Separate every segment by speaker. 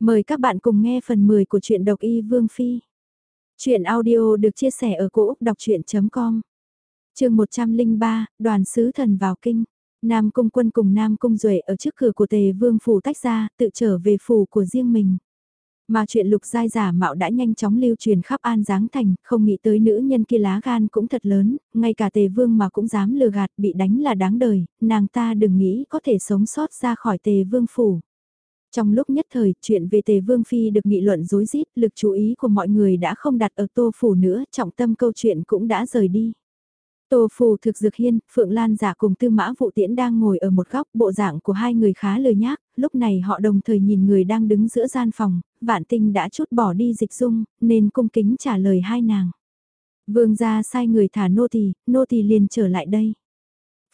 Speaker 1: Mời các bạn cùng nghe phần 10 của truyện độc y Vương Phi. Chuyện audio được chia sẻ ở cỗ đọc chuyện.com Trường 103, đoàn sứ thần vào kinh. Nam Cung quân cùng Nam Cung Duệ ở trước cửa của tề vương phủ tách ra, tự trở về phủ của riêng mình. Mà chuyện lục giai giả mạo đã nhanh chóng lưu truyền khắp An Giáng Thành, không nghĩ tới nữ nhân kia lá gan cũng thật lớn, ngay cả tề vương mà cũng dám lừa gạt bị đánh là đáng đời, nàng ta đừng nghĩ có thể sống sót ra khỏi tề vương phủ. Trong lúc nhất thời, chuyện về Tề Vương Phi được nghị luận rối rít, lực chú ý của mọi người đã không đặt ở Tô Phủ nữa, trọng tâm câu chuyện cũng đã rời đi. Tô Phủ thực dược hiên, Phượng Lan giả cùng Tư Mã Vụ Tiễn đang ngồi ở một góc, bộ dạng của hai người khá lười nhác, lúc này họ đồng thời nhìn người đang đứng giữa gian phòng, vạn tinh đã chút bỏ đi dịch dung, nên cung kính trả lời hai nàng. Vương gia sai người thả nô tỳ, nô tỳ liền trở lại đây.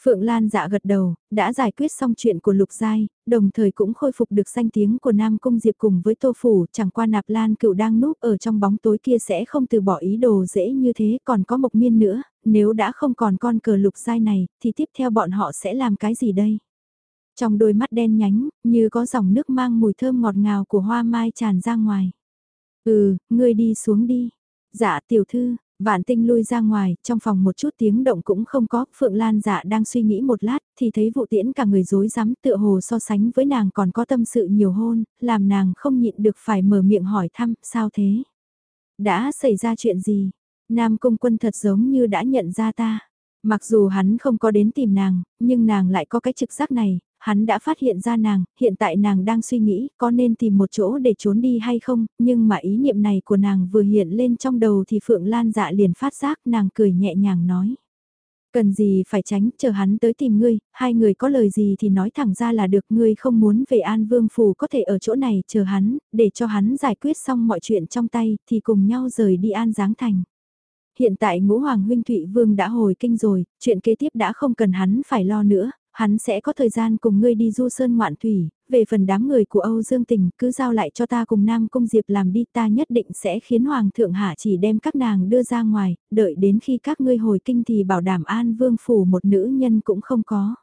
Speaker 1: Phượng Lan dạ gật đầu, đã giải quyết xong chuyện của Lục Giai, đồng thời cũng khôi phục được danh tiếng của Nam Cung Diệp cùng với Tô Phủ, chẳng qua nạp Lan cựu đang núp ở trong bóng tối kia sẽ không từ bỏ ý đồ dễ như thế, còn có Mộc Miên nữa, nếu đã không còn con cờ Lục Giai này, thì tiếp theo bọn họ sẽ làm cái gì đây? Trong đôi mắt đen nhánh, như có dòng nước mang mùi thơm ngọt ngào của hoa mai tràn ra ngoài. Ừ, ngươi đi xuống đi. Dạ tiểu thư, Vạn tinh lui ra ngoài, trong phòng một chút tiếng động cũng không có, Phượng Lan dạ đang suy nghĩ một lát, thì thấy vụ tiễn cả người dối rắm tựa hồ so sánh với nàng còn có tâm sự nhiều hôn, làm nàng không nhịn được phải mở miệng hỏi thăm, sao thế? Đã xảy ra chuyện gì? Nam công quân thật giống như đã nhận ra ta. Mặc dù hắn không có đến tìm nàng, nhưng nàng lại có cái trực giác này, hắn đã phát hiện ra nàng, hiện tại nàng đang suy nghĩ có nên tìm một chỗ để trốn đi hay không, nhưng mà ý niệm này của nàng vừa hiện lên trong đầu thì Phượng Lan dạ liền phát giác nàng cười nhẹ nhàng nói. Cần gì phải tránh, chờ hắn tới tìm ngươi, hai người có lời gì thì nói thẳng ra là được ngươi không muốn về An Vương Phủ có thể ở chỗ này chờ hắn, để cho hắn giải quyết xong mọi chuyện trong tay thì cùng nhau rời đi An Giáng Thành. Hiện tại ngũ hoàng huynh Thụy Vương đã hồi kinh rồi, chuyện kế tiếp đã không cần hắn phải lo nữa, hắn sẽ có thời gian cùng ngươi đi du sơn ngoạn thủy, về phần đám người của Âu Dương Tình cứ giao lại cho ta cùng Nam Cung Diệp làm đi ta nhất định sẽ khiến Hoàng thượng hạ chỉ đem các nàng đưa ra ngoài, đợi đến khi các ngươi hồi kinh thì bảo đảm an vương phủ một nữ nhân cũng không có.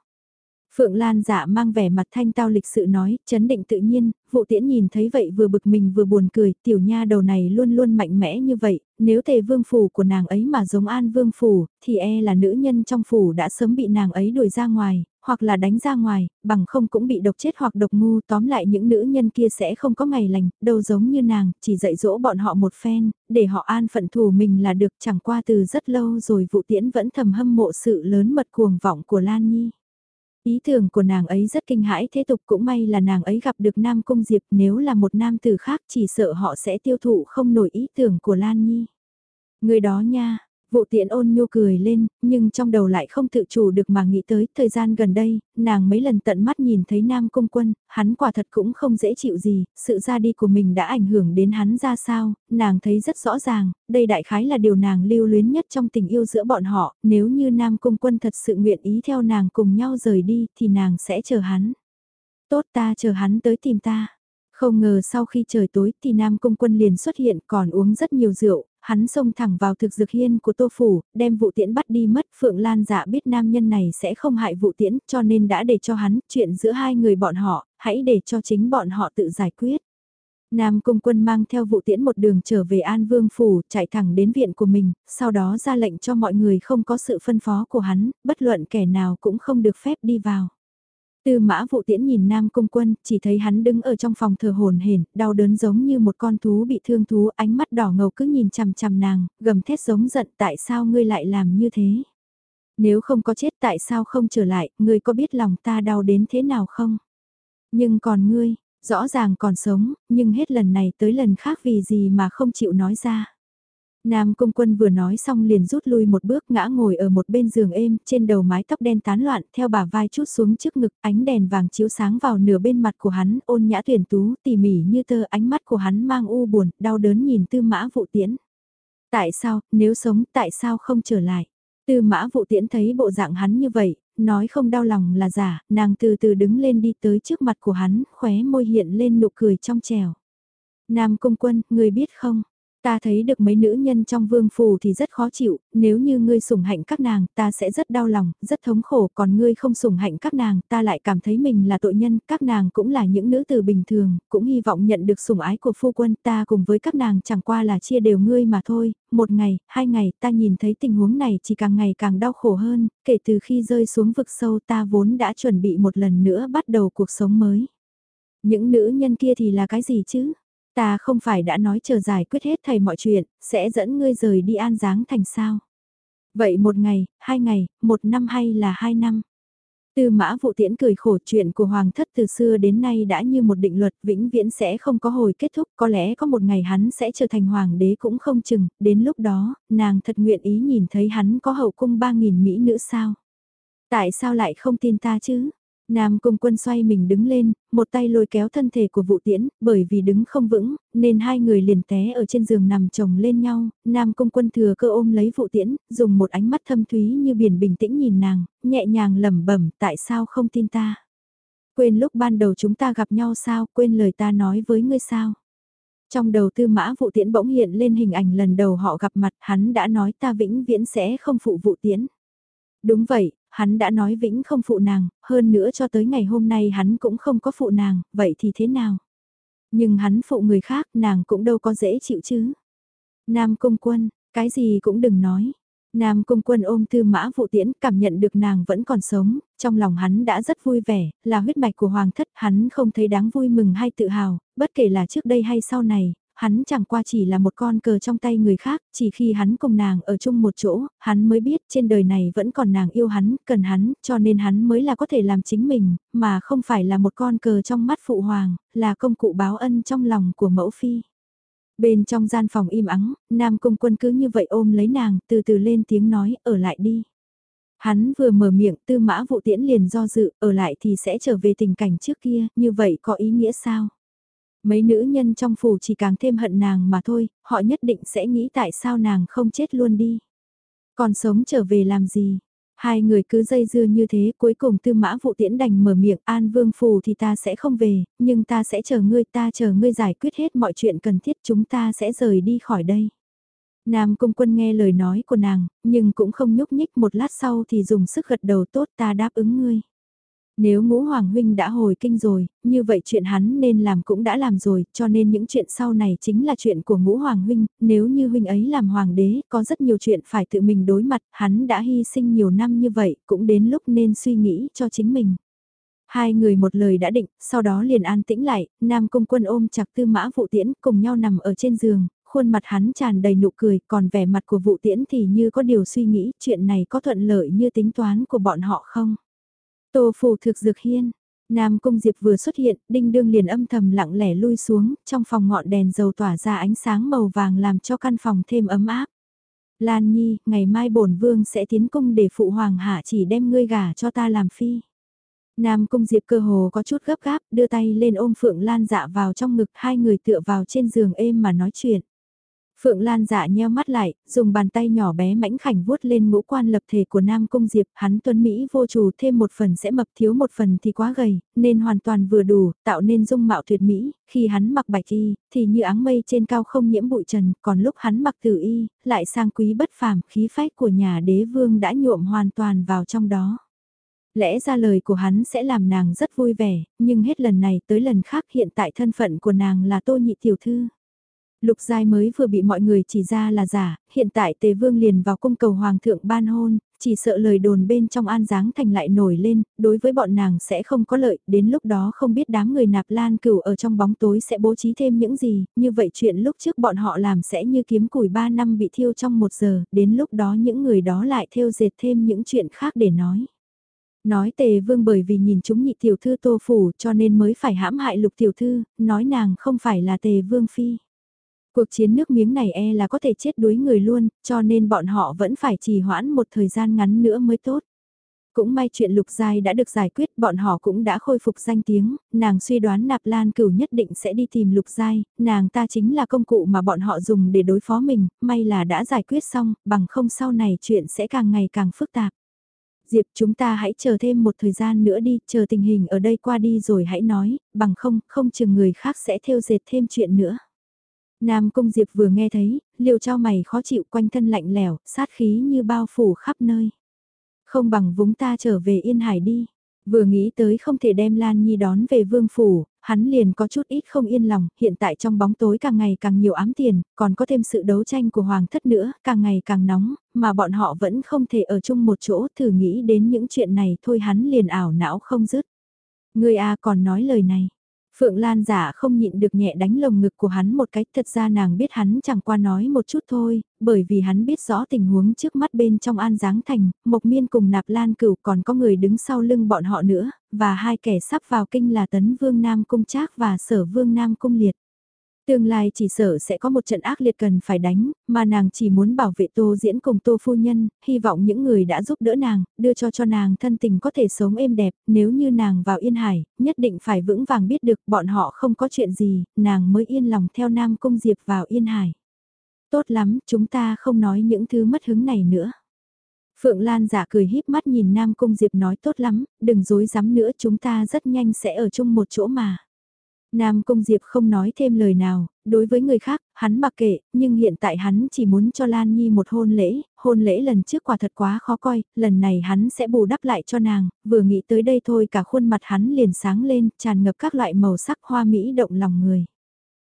Speaker 1: Phượng Lan dạ mang vẻ mặt thanh tao lịch sự nói, chấn định tự nhiên, vụ tiễn nhìn thấy vậy vừa bực mình vừa buồn cười, tiểu nha đầu này luôn luôn mạnh mẽ như vậy, nếu tề vương phủ của nàng ấy mà giống an vương phủ, thì e là nữ nhân trong phủ đã sớm bị nàng ấy đuổi ra ngoài, hoặc là đánh ra ngoài, bằng không cũng bị độc chết hoặc độc ngu tóm lại những nữ nhân kia sẽ không có ngày lành, đâu giống như nàng, chỉ dạy dỗ bọn họ một phen, để họ an phận thù mình là được chẳng qua từ rất lâu rồi vụ tiễn vẫn thầm hâm mộ sự lớn mật cuồng vọng của Lan Nhi. Ý tưởng của nàng ấy rất kinh hãi thế tục cũng may là nàng ấy gặp được Nam Cung Diệp nếu là một nam tử khác chỉ sợ họ sẽ tiêu thụ không nổi ý tưởng của Lan Nhi. Người đó nha, Vụ tiện ôn nhu cười lên, nhưng trong đầu lại không tự chủ được mà nghĩ tới thời gian gần đây, nàng mấy lần tận mắt nhìn thấy Nam Cung Quân, hắn quả thật cũng không dễ chịu gì, sự ra đi của mình đã ảnh hưởng đến hắn ra sao, nàng thấy rất rõ ràng, đây đại khái là điều nàng lưu luyến nhất trong tình yêu giữa bọn họ, nếu như Nam Cung Quân thật sự nguyện ý theo nàng cùng nhau rời đi thì nàng sẽ chờ hắn. Tốt ta chờ hắn tới tìm ta. Không ngờ sau khi trời tối thì Nam Cung Quân liền xuất hiện còn uống rất nhiều rượu, hắn xông thẳng vào thực dược hiên của Tô Phủ, đem vụ tiễn bắt đi mất. Phượng Lan dạ biết nam nhân này sẽ không hại vụ tiễn cho nên đã để cho hắn chuyện giữa hai người bọn họ, hãy để cho chính bọn họ tự giải quyết. Nam Cung Quân mang theo vụ tiễn một đường trở về An Vương Phủ, chạy thẳng đến viện của mình, sau đó ra lệnh cho mọi người không có sự phân phó của hắn, bất luận kẻ nào cũng không được phép đi vào. Tư mã vụ tiễn nhìn Nam Cung Quân, chỉ thấy hắn đứng ở trong phòng thờ hồn hển, đau đớn giống như một con thú bị thương thú, ánh mắt đỏ ngầu cứ nhìn chằm chằm nàng, gầm thét giống giận tại sao ngươi lại làm như thế. Nếu không có chết tại sao không trở lại, ngươi có biết lòng ta đau đến thế nào không? Nhưng còn ngươi, rõ ràng còn sống, nhưng hết lần này tới lần khác vì gì mà không chịu nói ra. Nam Cung Quân vừa nói xong liền rút lui một bước ngã ngồi ở một bên giường êm, trên đầu mái tóc đen tán loạn, theo bả vai chút xuống trước ngực, ánh đèn vàng chiếu sáng vào nửa bên mặt của hắn, ôn nhã tuyển tú, tỉ mỉ như tơ, ánh mắt của hắn mang u buồn, đau đớn nhìn tư mã vụ tiễn. Tại sao, nếu sống, tại sao không trở lại? Tư mã vụ tiễn thấy bộ dạng hắn như vậy, nói không đau lòng là giả, nàng từ từ đứng lên đi tới trước mặt của hắn, khóe môi hiện lên nụ cười trong trèo. Nam Cung Quân, người biết không? Ta thấy được mấy nữ nhân trong vương phủ thì rất khó chịu, nếu như ngươi sủng hạnh các nàng, ta sẽ rất đau lòng, rất thống khổ, còn ngươi không sủng hạnh các nàng, ta lại cảm thấy mình là tội nhân, các nàng cũng là những nữ tử bình thường, cũng hy vọng nhận được sủng ái của phu quân, ta cùng với các nàng chẳng qua là chia đều ngươi mà thôi, một ngày, hai ngày, ta nhìn thấy tình huống này chỉ càng ngày càng đau khổ hơn, kể từ khi rơi xuống vực sâu ta vốn đã chuẩn bị một lần nữa bắt đầu cuộc sống mới. Những nữ nhân kia thì là cái gì chứ? Ta không phải đã nói chờ giải quyết hết thầy mọi chuyện, sẽ dẫn ngươi rời đi an giáng thành sao. Vậy một ngày, hai ngày, một năm hay là hai năm? Tư mã vụ tiễn cười khổ chuyện của Hoàng thất từ xưa đến nay đã như một định luật vĩnh viễn sẽ không có hồi kết thúc, có lẽ có một ngày hắn sẽ trở thành Hoàng đế cũng không chừng, đến lúc đó, nàng thật nguyện ý nhìn thấy hắn có hậu cung ba nghìn Mỹ nữ sao? Tại sao lại không tin ta chứ? Nam Cung Quân xoay mình đứng lên, một tay lôi kéo thân thể của vụ tiễn, bởi vì đứng không vững, nên hai người liền té ở trên giường nằm chồng lên nhau, Nam Cung Quân thừa cơ ôm lấy vụ tiễn, dùng một ánh mắt thâm thúy như biển bình tĩnh nhìn nàng, nhẹ nhàng lẩm bẩm tại sao không tin ta. Quên lúc ban đầu chúng ta gặp nhau sao, quên lời ta nói với ngươi sao. Trong đầu tư mã vụ tiễn bỗng hiện lên hình ảnh lần đầu họ gặp mặt hắn đã nói ta vĩnh viễn sẽ không phụ vụ tiễn. Đúng vậy, hắn đã nói vĩnh không phụ nàng, hơn nữa cho tới ngày hôm nay hắn cũng không có phụ nàng, vậy thì thế nào? Nhưng hắn phụ người khác nàng cũng đâu có dễ chịu chứ. Nam Cung Quân, cái gì cũng đừng nói. Nam Cung Quân ôm tư mã vụ tiễn cảm nhận được nàng vẫn còn sống, trong lòng hắn đã rất vui vẻ, là huyết mạch của hoàng thất, hắn không thấy đáng vui mừng hay tự hào, bất kể là trước đây hay sau này, hắn chẳng qua chỉ là một con cờ trong tay người khác, chỉ khi hắn cùng nàng ở chung một chỗ, hắn mới biết trên đời này vẫn còn nàng yêu hắn, cần hắn, cho nên hắn mới là có thể làm chính mình, mà không phải là một con cờ trong mắt phụ hoàng, là công cụ báo ân trong lòng của mẫu phi. Bên trong gian phòng im ắng, Nam Cung Quân cứ như vậy ôm lấy nàng, từ từ lên tiếng nói, ở lại đi. Hắn vừa mở miệng, tư mã vụ tiễn liền do dự, ở lại thì sẽ trở về tình cảnh trước kia, như vậy có ý nghĩa sao? Mấy nữ nhân trong phủ chỉ càng thêm hận nàng mà thôi, họ nhất định sẽ nghĩ tại sao nàng không chết luôn đi. Còn sống trở về làm gì? Hai người cứ dây dưa như thế, cuối cùng tư mã vụ tiễn đành mở miệng an vương phủ thì ta sẽ không về, nhưng ta sẽ chờ ngươi, ta chờ ngươi giải quyết hết mọi chuyện cần thiết chúng ta sẽ rời đi khỏi đây. Nam cung quân nghe lời nói của nàng, nhưng cũng không nhúc nhích một lát sau thì dùng sức gật đầu tốt ta đáp ứng ngươi. Nếu ngũ hoàng huynh đã hồi kinh rồi, như vậy chuyện hắn nên làm cũng đã làm rồi, cho nên những chuyện sau này chính là chuyện của ngũ hoàng huynh, nếu như huynh ấy làm hoàng đế, có rất nhiều chuyện phải tự mình đối mặt, hắn đã hy sinh nhiều năm như vậy, cũng đến lúc nên suy nghĩ cho chính mình. Hai người một lời đã định, sau đó liền an tĩnh lại, Nam Cung Quân ôm chặt tư mã vụ tiễn cùng nhau nằm ở trên giường, khuôn mặt hắn tràn đầy nụ cười, còn vẻ mặt của vụ tiễn thì như có điều suy nghĩ chuyện này có thuận lợi như tính toán của bọn họ không. Tô phủ thực dược hiên, Nam Cung Diệp vừa xuất hiện, đinh đương liền âm thầm lặng lẽ lui xuống, trong phòng ngọn đèn dầu tỏa ra ánh sáng màu vàng làm cho căn phòng thêm ấm áp. Lan Nhi, ngày mai bổn vương sẽ tiến cung để phụ hoàng hạ chỉ đem ngươi gả cho ta làm phi. Nam Cung Diệp cơ hồ có chút gấp gáp, đưa tay lên ôm Phượng Lan dạ vào trong ngực hai người tựa vào trên giường êm mà nói chuyện. Phượng Lan dạ nheo mắt lại, dùng bàn tay nhỏ bé mảnh khảnh vuốt lên ngũ quan lập thể của Nam Cung Diệp, hắn tuấn Mỹ vô chủ thêm một phần sẽ mập thiếu một phần thì quá gầy, nên hoàn toàn vừa đủ, tạo nên dung mạo tuyệt mỹ, khi hắn mặc bạch y, thì như áng mây trên cao không nhiễm bụi trần, còn lúc hắn mặc tử y, lại sang quý bất phàm, khí phách của nhà đế vương đã nhuộm hoàn toàn vào trong đó. Lẽ ra lời của hắn sẽ làm nàng rất vui vẻ, nhưng hết lần này tới lần khác hiện tại thân phận của nàng là tô nhị tiểu thư. Lục giai mới vừa bị mọi người chỉ ra là giả, hiện tại tề vương liền vào cung cầu hoàng thượng ban hôn, chỉ sợ lời đồn bên trong an giáng thành lại nổi lên, đối với bọn nàng sẽ không có lợi, đến lúc đó không biết đám người nạp lan cửu ở trong bóng tối sẽ bố trí thêm những gì, như vậy chuyện lúc trước bọn họ làm sẽ như kiếm củi 3 năm bị thiêu trong một giờ, đến lúc đó những người đó lại theo dệt thêm những chuyện khác để nói. Nói tề vương bởi vì nhìn chúng nhị tiểu thư tô phủ cho nên mới phải hãm hại lục tiểu thư, nói nàng không phải là tề vương phi. Cuộc chiến nước miếng này e là có thể chết đuối người luôn, cho nên bọn họ vẫn phải trì hoãn một thời gian ngắn nữa mới tốt. Cũng may chuyện lục giai đã được giải quyết, bọn họ cũng đã khôi phục danh tiếng, nàng suy đoán nạp lan cửu nhất định sẽ đi tìm lục giai, nàng ta chính là công cụ mà bọn họ dùng để đối phó mình, may là đã giải quyết xong, bằng không sau này chuyện sẽ càng ngày càng phức tạp. Diệp chúng ta hãy chờ thêm một thời gian nữa đi, chờ tình hình ở đây qua đi rồi hãy nói, bằng không, không chừng người khác sẽ theo dệt thêm chuyện nữa. Nam Cung Diệp vừa nghe thấy, liều cho mày khó chịu quanh thân lạnh lẻo, sát khí như bao phủ khắp nơi. Không bằng vúng ta trở về Yên Hải đi. Vừa nghĩ tới không thể đem Lan Nhi đón về vương phủ, hắn liền có chút ít không yên lòng, hiện tại trong bóng tối càng ngày càng nhiều ám tiền, còn có thêm sự đấu tranh của hoàng thất nữa, càng ngày càng nóng, mà bọn họ vẫn không thể ở chung một chỗ, thử nghĩ đến những chuyện này thôi hắn liền ảo não không dứt. Người A còn nói lời này, Phượng Lan giả không nhịn được nhẹ đánh lồng ngực của hắn một cách thật ra nàng biết hắn chẳng qua nói một chút thôi, bởi vì hắn biết rõ tình huống trước mắt bên trong An Giáng Thành, Mộc Miên cùng Nạp Lan Cửu còn có người đứng sau lưng bọn họ nữa, và hai kẻ sắp vào kinh là Tấn Vương Nam Cung Trác và Sở Vương Nam Cung Liệt. Tương lai chỉ sợ sẽ có một trận ác liệt cần phải đánh, mà nàng chỉ muốn bảo vệ tô diễn cùng tô phu nhân, hy vọng những người đã giúp đỡ nàng, đưa cho cho nàng thân tình có thể sống êm đẹp, nếu như nàng vào Yên Hải, nhất định phải vững vàng biết được bọn họ không có chuyện gì, nàng mới yên lòng theo Nam Cung Diệp vào Yên Hải. Tốt lắm, chúng ta không nói những thứ mất hứng này nữa. Phượng Lan giả cười híp mắt nhìn Nam Cung Diệp nói tốt lắm, đừng dối dám nữa chúng ta rất nhanh sẽ ở chung một chỗ mà. Nam công Diệp không nói thêm lời nào, đối với người khác, hắn mặc kệ, nhưng hiện tại hắn chỉ muốn cho Lan Nhi một hôn lễ, hôn lễ lần trước quả thật quá khó coi, lần này hắn sẽ bù đắp lại cho nàng, vừa nghĩ tới đây thôi cả khuôn mặt hắn liền sáng lên, tràn ngập các loại màu sắc hoa mỹ động lòng người.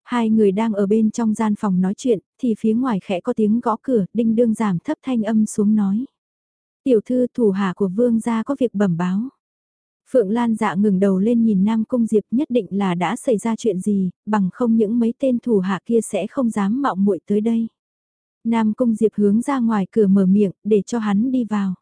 Speaker 1: Hai người đang ở bên trong gian phòng nói chuyện, thì phía ngoài khẽ có tiếng gõ cửa, đinh đương giảm thấp thanh âm xuống nói. Tiểu thư thủ hạ của vương gia có việc bẩm báo. Phượng Lan dạ ngừng đầu lên nhìn Nam Cung Diệp nhất định là đã xảy ra chuyện gì, bằng không những mấy tên thủ hạ kia sẽ không dám mạo muội tới đây. Nam Cung Diệp hướng ra ngoài cửa mở miệng để cho hắn đi vào.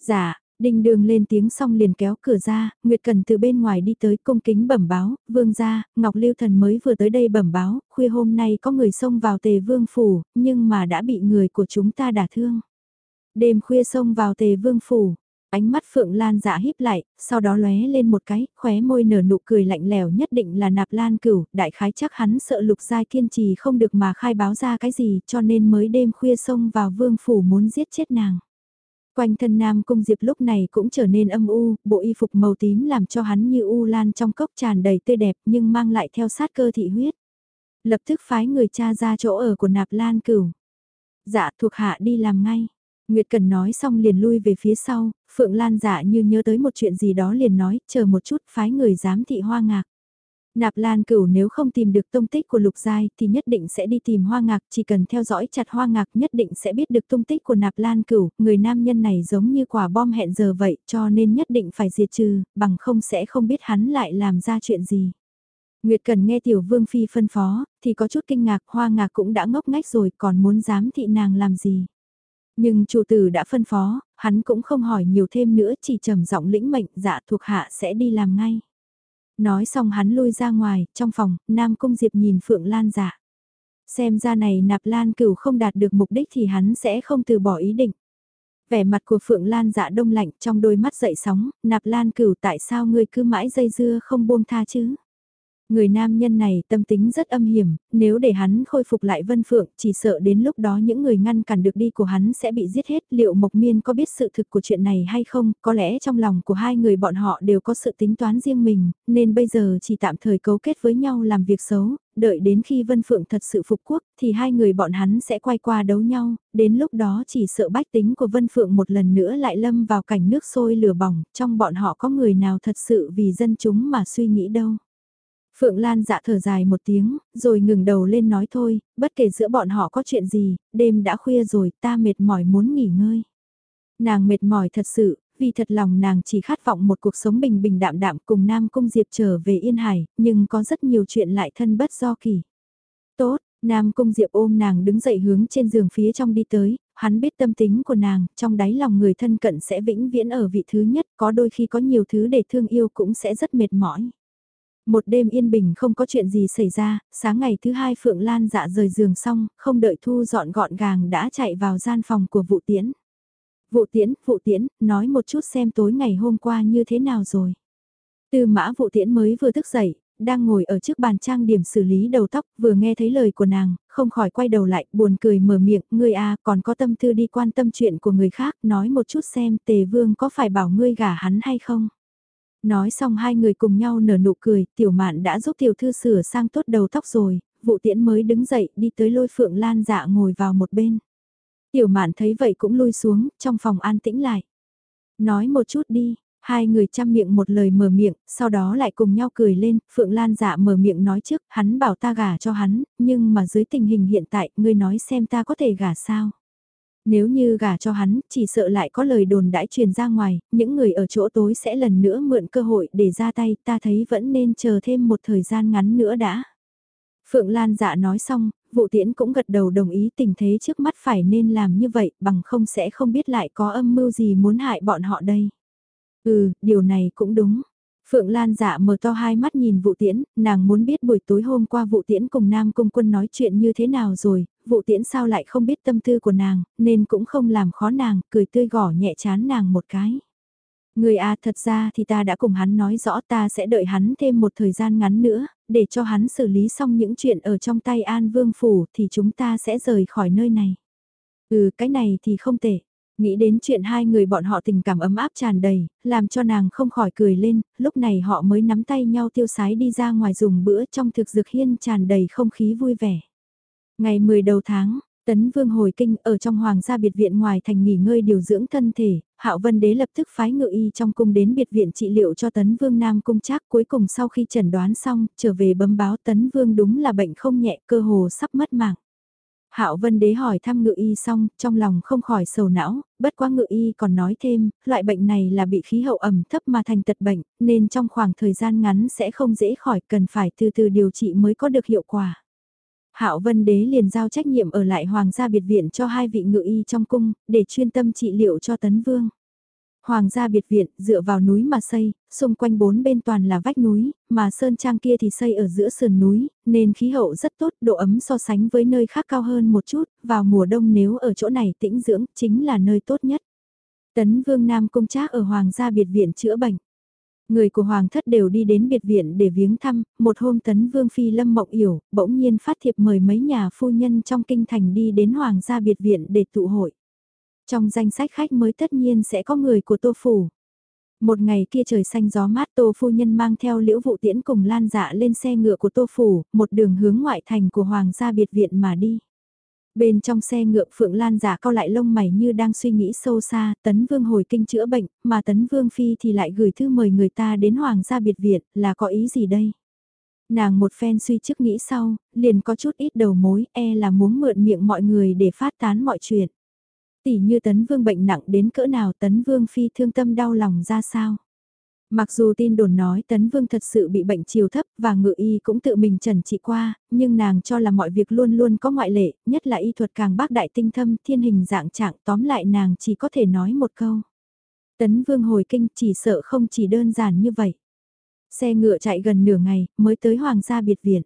Speaker 1: Dạ, Đinh đường lên tiếng xong liền kéo cửa ra, Nguyệt Cần từ bên ngoài đi tới cung kính bẩm báo, vương gia, Ngọc Lưu Thần mới vừa tới đây bẩm báo, khuya hôm nay có người xông vào tề vương phủ, nhưng mà đã bị người của chúng ta đả thương. Đêm khuya xông vào tề vương phủ, Ánh mắt Phượng Lan dạ híp lại, sau đó lóe lên một cái, khóe môi nở nụ cười lạnh lèo nhất định là nạp lan cửu, đại khái chắc hắn sợ lục giai kiên trì không được mà khai báo ra cái gì cho nên mới đêm khuya xông vào vương phủ muốn giết chết nàng. Quanh thân Nam Cung Diệp lúc này cũng trở nên âm u, bộ y phục màu tím làm cho hắn như u lan trong cốc tràn đầy tươi đẹp nhưng mang lại theo sát cơ thị huyết. Lập tức phái người cha ra chỗ ở của nạp lan cửu. Dạ thuộc hạ đi làm ngay. Nguyệt Cần nói xong liền lui về phía sau, Phượng Lan dạ như nhớ tới một chuyện gì đó liền nói, chờ một chút phái người giám thị hoa ngạc. Nạp Lan Cửu nếu không tìm được tung tích của Lục Giai thì nhất định sẽ đi tìm Hoa Ngạc, chỉ cần theo dõi chặt Hoa Ngạc nhất định sẽ biết được tung tích của Nạp Lan Cửu, người nam nhân này giống như quả bom hẹn giờ vậy cho nên nhất định phải diệt trừ, bằng không sẽ không biết hắn lại làm ra chuyện gì. Nguyệt Cần nghe Tiểu Vương Phi phân phó, thì có chút kinh ngạc Hoa Ngạc cũng đã ngốc ngách rồi còn muốn dám thị nàng làm gì. Nhưng chủ tử đã phân phó, hắn cũng không hỏi nhiều thêm nữa chỉ trầm giọng lĩnh mệnh dạ thuộc hạ sẽ đi làm ngay. Nói xong hắn lui ra ngoài, trong phòng, Nam Cung Diệp nhìn Phượng Lan dạ. Xem ra này nạp lan cửu không đạt được mục đích thì hắn sẽ không từ bỏ ý định. Vẻ mặt của Phượng Lan dạ đông lạnh trong đôi mắt dậy sóng, nạp lan cửu tại sao ngươi cứ mãi dây dưa không buông tha chứ? Người nam nhân này tâm tính rất âm hiểm, nếu để hắn khôi phục lại Vân Phượng, chỉ sợ đến lúc đó những người ngăn cản được đi của hắn sẽ bị giết hết. Liệu Mộc Miên có biết sự thực của chuyện này hay không? Có lẽ trong lòng của hai người bọn họ đều có sự tính toán riêng mình, nên bây giờ chỉ tạm thời cấu kết với nhau làm việc xấu, đợi đến khi Vân Phượng thật sự phục quốc thì hai người bọn hắn sẽ quay qua đấu nhau, đến lúc đó chỉ sợ bách tính của Vân Phượng một lần nữa lại lâm vào cảnh nước sôi lửa bỏng, trong bọn họ có người nào thật sự vì dân chúng mà suy nghĩ đâu. Phượng Lan dạ thở dài một tiếng, rồi ngừng đầu lên nói thôi, bất kể giữa bọn họ có chuyện gì, đêm đã khuya rồi, ta mệt mỏi muốn nghỉ ngơi. Nàng mệt mỏi thật sự, vì thật lòng nàng chỉ khát vọng một cuộc sống bình bình đạm đạm cùng Nam Cung Diệp trở về Yên Hải, nhưng có rất nhiều chuyện lại thân bất do kỳ. Tốt, Nam Cung Diệp ôm nàng đứng dậy hướng trên giường phía trong đi tới, hắn biết tâm tính của nàng, trong đáy lòng người thân cận sẽ vĩnh viễn ở vị thứ nhất, có đôi khi có nhiều thứ để thương yêu cũng sẽ rất mệt mỏi. Một đêm yên bình không có chuyện gì xảy ra, sáng ngày thứ hai Phượng Lan dạ rời giường xong, không đợi thu dọn gọn gàng đã chạy vào gian phòng của vụ tiễn. Vụ tiễn, vụ tiễn, nói một chút xem tối ngày hôm qua như thế nào rồi. Từ mã vụ tiễn mới vừa thức dậy, đang ngồi ở trước bàn trang điểm xử lý đầu tóc, vừa nghe thấy lời của nàng, không khỏi quay đầu lại, buồn cười mở miệng, ngươi à còn có tâm tư đi quan tâm chuyện của người khác, nói một chút xem tề vương có phải bảo ngươi gả hắn hay không. Nói xong hai người cùng nhau nở nụ cười, tiểu mạn đã giúp tiểu thư sửa sang tốt đầu tóc rồi, vụ tiễn mới đứng dậy đi tới lôi Phượng Lan dạ ngồi vào một bên. Tiểu mạn thấy vậy cũng lui xuống, trong phòng an tĩnh lại. Nói một chút đi, Hai người chăm miệng một lời mở miệng, sau đó lại cùng nhau cười lên, Phượng Lan dạ mở miệng nói trước, hắn bảo ta gả cho hắn, nhưng mà dưới tình hình hiện tại, ngươi nói xem ta có thể gả sao. Nếu như gả cho hắn, chỉ sợ lại có lời đồn đãi truyền ra ngoài, những người ở chỗ tối sẽ lần nữa mượn cơ hội để ra tay, ta thấy vẫn nên chờ thêm một thời gian ngắn nữa đã. Phượng Lan dạ nói xong, vụ tiễn cũng gật đầu đồng ý tình thế trước mắt phải nên làm như vậy, bằng không sẽ không biết lại có âm mưu gì muốn hại bọn họ đây. Ừ, điều này cũng đúng. Phượng Lan dạ mở to hai mắt nhìn vụ tiễn, nàng muốn biết buổi tối hôm qua vụ tiễn cùng Nam Cung Quân nói chuyện như thế nào rồi, vụ tiễn sao lại không biết tâm tư của nàng, nên cũng không làm khó nàng, cười tươi gỏ nhẹ chán nàng một cái. Người à thật ra thì ta đã cùng hắn nói rõ ta sẽ đợi hắn thêm một thời gian ngắn nữa, để cho hắn xử lý xong những chuyện ở trong tay An Vương Phủ thì chúng ta sẽ rời khỏi nơi này. Ừ cái này thì không tệ. Nghĩ đến chuyện hai người bọn họ tình cảm ấm áp tràn đầy, làm cho nàng không khỏi cười lên, lúc này họ mới nắm tay nhau tiêu sái đi ra ngoài dùng bữa trong thực dược hiên tràn đầy không khí vui vẻ. Ngày 10 đầu tháng, Tấn Vương hồi kinh ở trong hoàng gia biệt viện ngoài thành nghỉ ngơi điều dưỡng thân thể, Hạo Vân Đế lập tức phái ngự y trong cung đến biệt viện trị liệu cho Tấn Vương Nam cung trác. cuối cùng sau khi chẩn đoán xong, trở về bấm báo Tấn Vương đúng là bệnh không nhẹ cơ hồ sắp mất mạng. Hạo Vân Đế hỏi thăm ngự y xong, trong lòng không khỏi sầu não, bất quá ngự y còn nói thêm, loại bệnh này là bị khí hậu ẩm thấp mà thành tật bệnh, nên trong khoảng thời gian ngắn sẽ không dễ khỏi, cần phải từ từ điều trị mới có được hiệu quả. Hạo Vân Đế liền giao trách nhiệm ở lại Hoàng gia biệt viện cho hai vị ngự y trong cung, để chuyên tâm trị liệu cho Tấn Vương. Hoàng gia biệt viện dựa vào núi mà xây, xung quanh bốn bên toàn là vách núi, mà sơn trang kia thì xây ở giữa sườn núi, nên khí hậu rất tốt, độ ấm so sánh với nơi khác cao hơn một chút, vào mùa đông nếu ở chỗ này tĩnh dưỡng chính là nơi tốt nhất. Tấn Vương Nam Cung Trác ở Hoàng gia biệt viện chữa bệnh. Người của Hoàng thất đều đi đến biệt viện để viếng thăm, một hôm Tấn Vương Phi Lâm Mộng Yểu, bỗng nhiên phát thiệp mời mấy nhà phu nhân trong kinh thành đi đến Hoàng gia biệt viện để tụ hội. Trong danh sách khách mới tất nhiên sẽ có người của Tô Phủ. Một ngày kia trời xanh gió mát Tô Phu Nhân mang theo liễu vụ tiễn cùng lan dạ lên xe ngựa của Tô Phủ, một đường hướng ngoại thành của Hoàng gia biệt viện mà đi. Bên trong xe ngựa Phượng Lan giả cao lại lông mày như đang suy nghĩ sâu xa, Tấn Vương hồi kinh chữa bệnh, mà Tấn Vương Phi thì lại gửi thư mời người ta đến Hoàng gia biệt viện, là có ý gì đây? Nàng một phen suy trước nghĩ sau, liền có chút ít đầu mối, e là muốn mượn miệng mọi người để phát tán mọi chuyện. Tỷ như Tấn Vương bệnh nặng đến cỡ nào Tấn Vương phi thương tâm đau lòng ra sao. Mặc dù tin đồn nói Tấn Vương thật sự bị bệnh chiều thấp và ngự y cũng tự mình trần trị qua, nhưng nàng cho là mọi việc luôn luôn có ngoại lệ, nhất là y thuật càng bác đại tinh thâm thiên hình dạng trạng tóm lại nàng chỉ có thể nói một câu. Tấn Vương hồi kinh chỉ sợ không chỉ đơn giản như vậy. Xe ngựa chạy gần nửa ngày mới tới Hoàng gia biệt viện.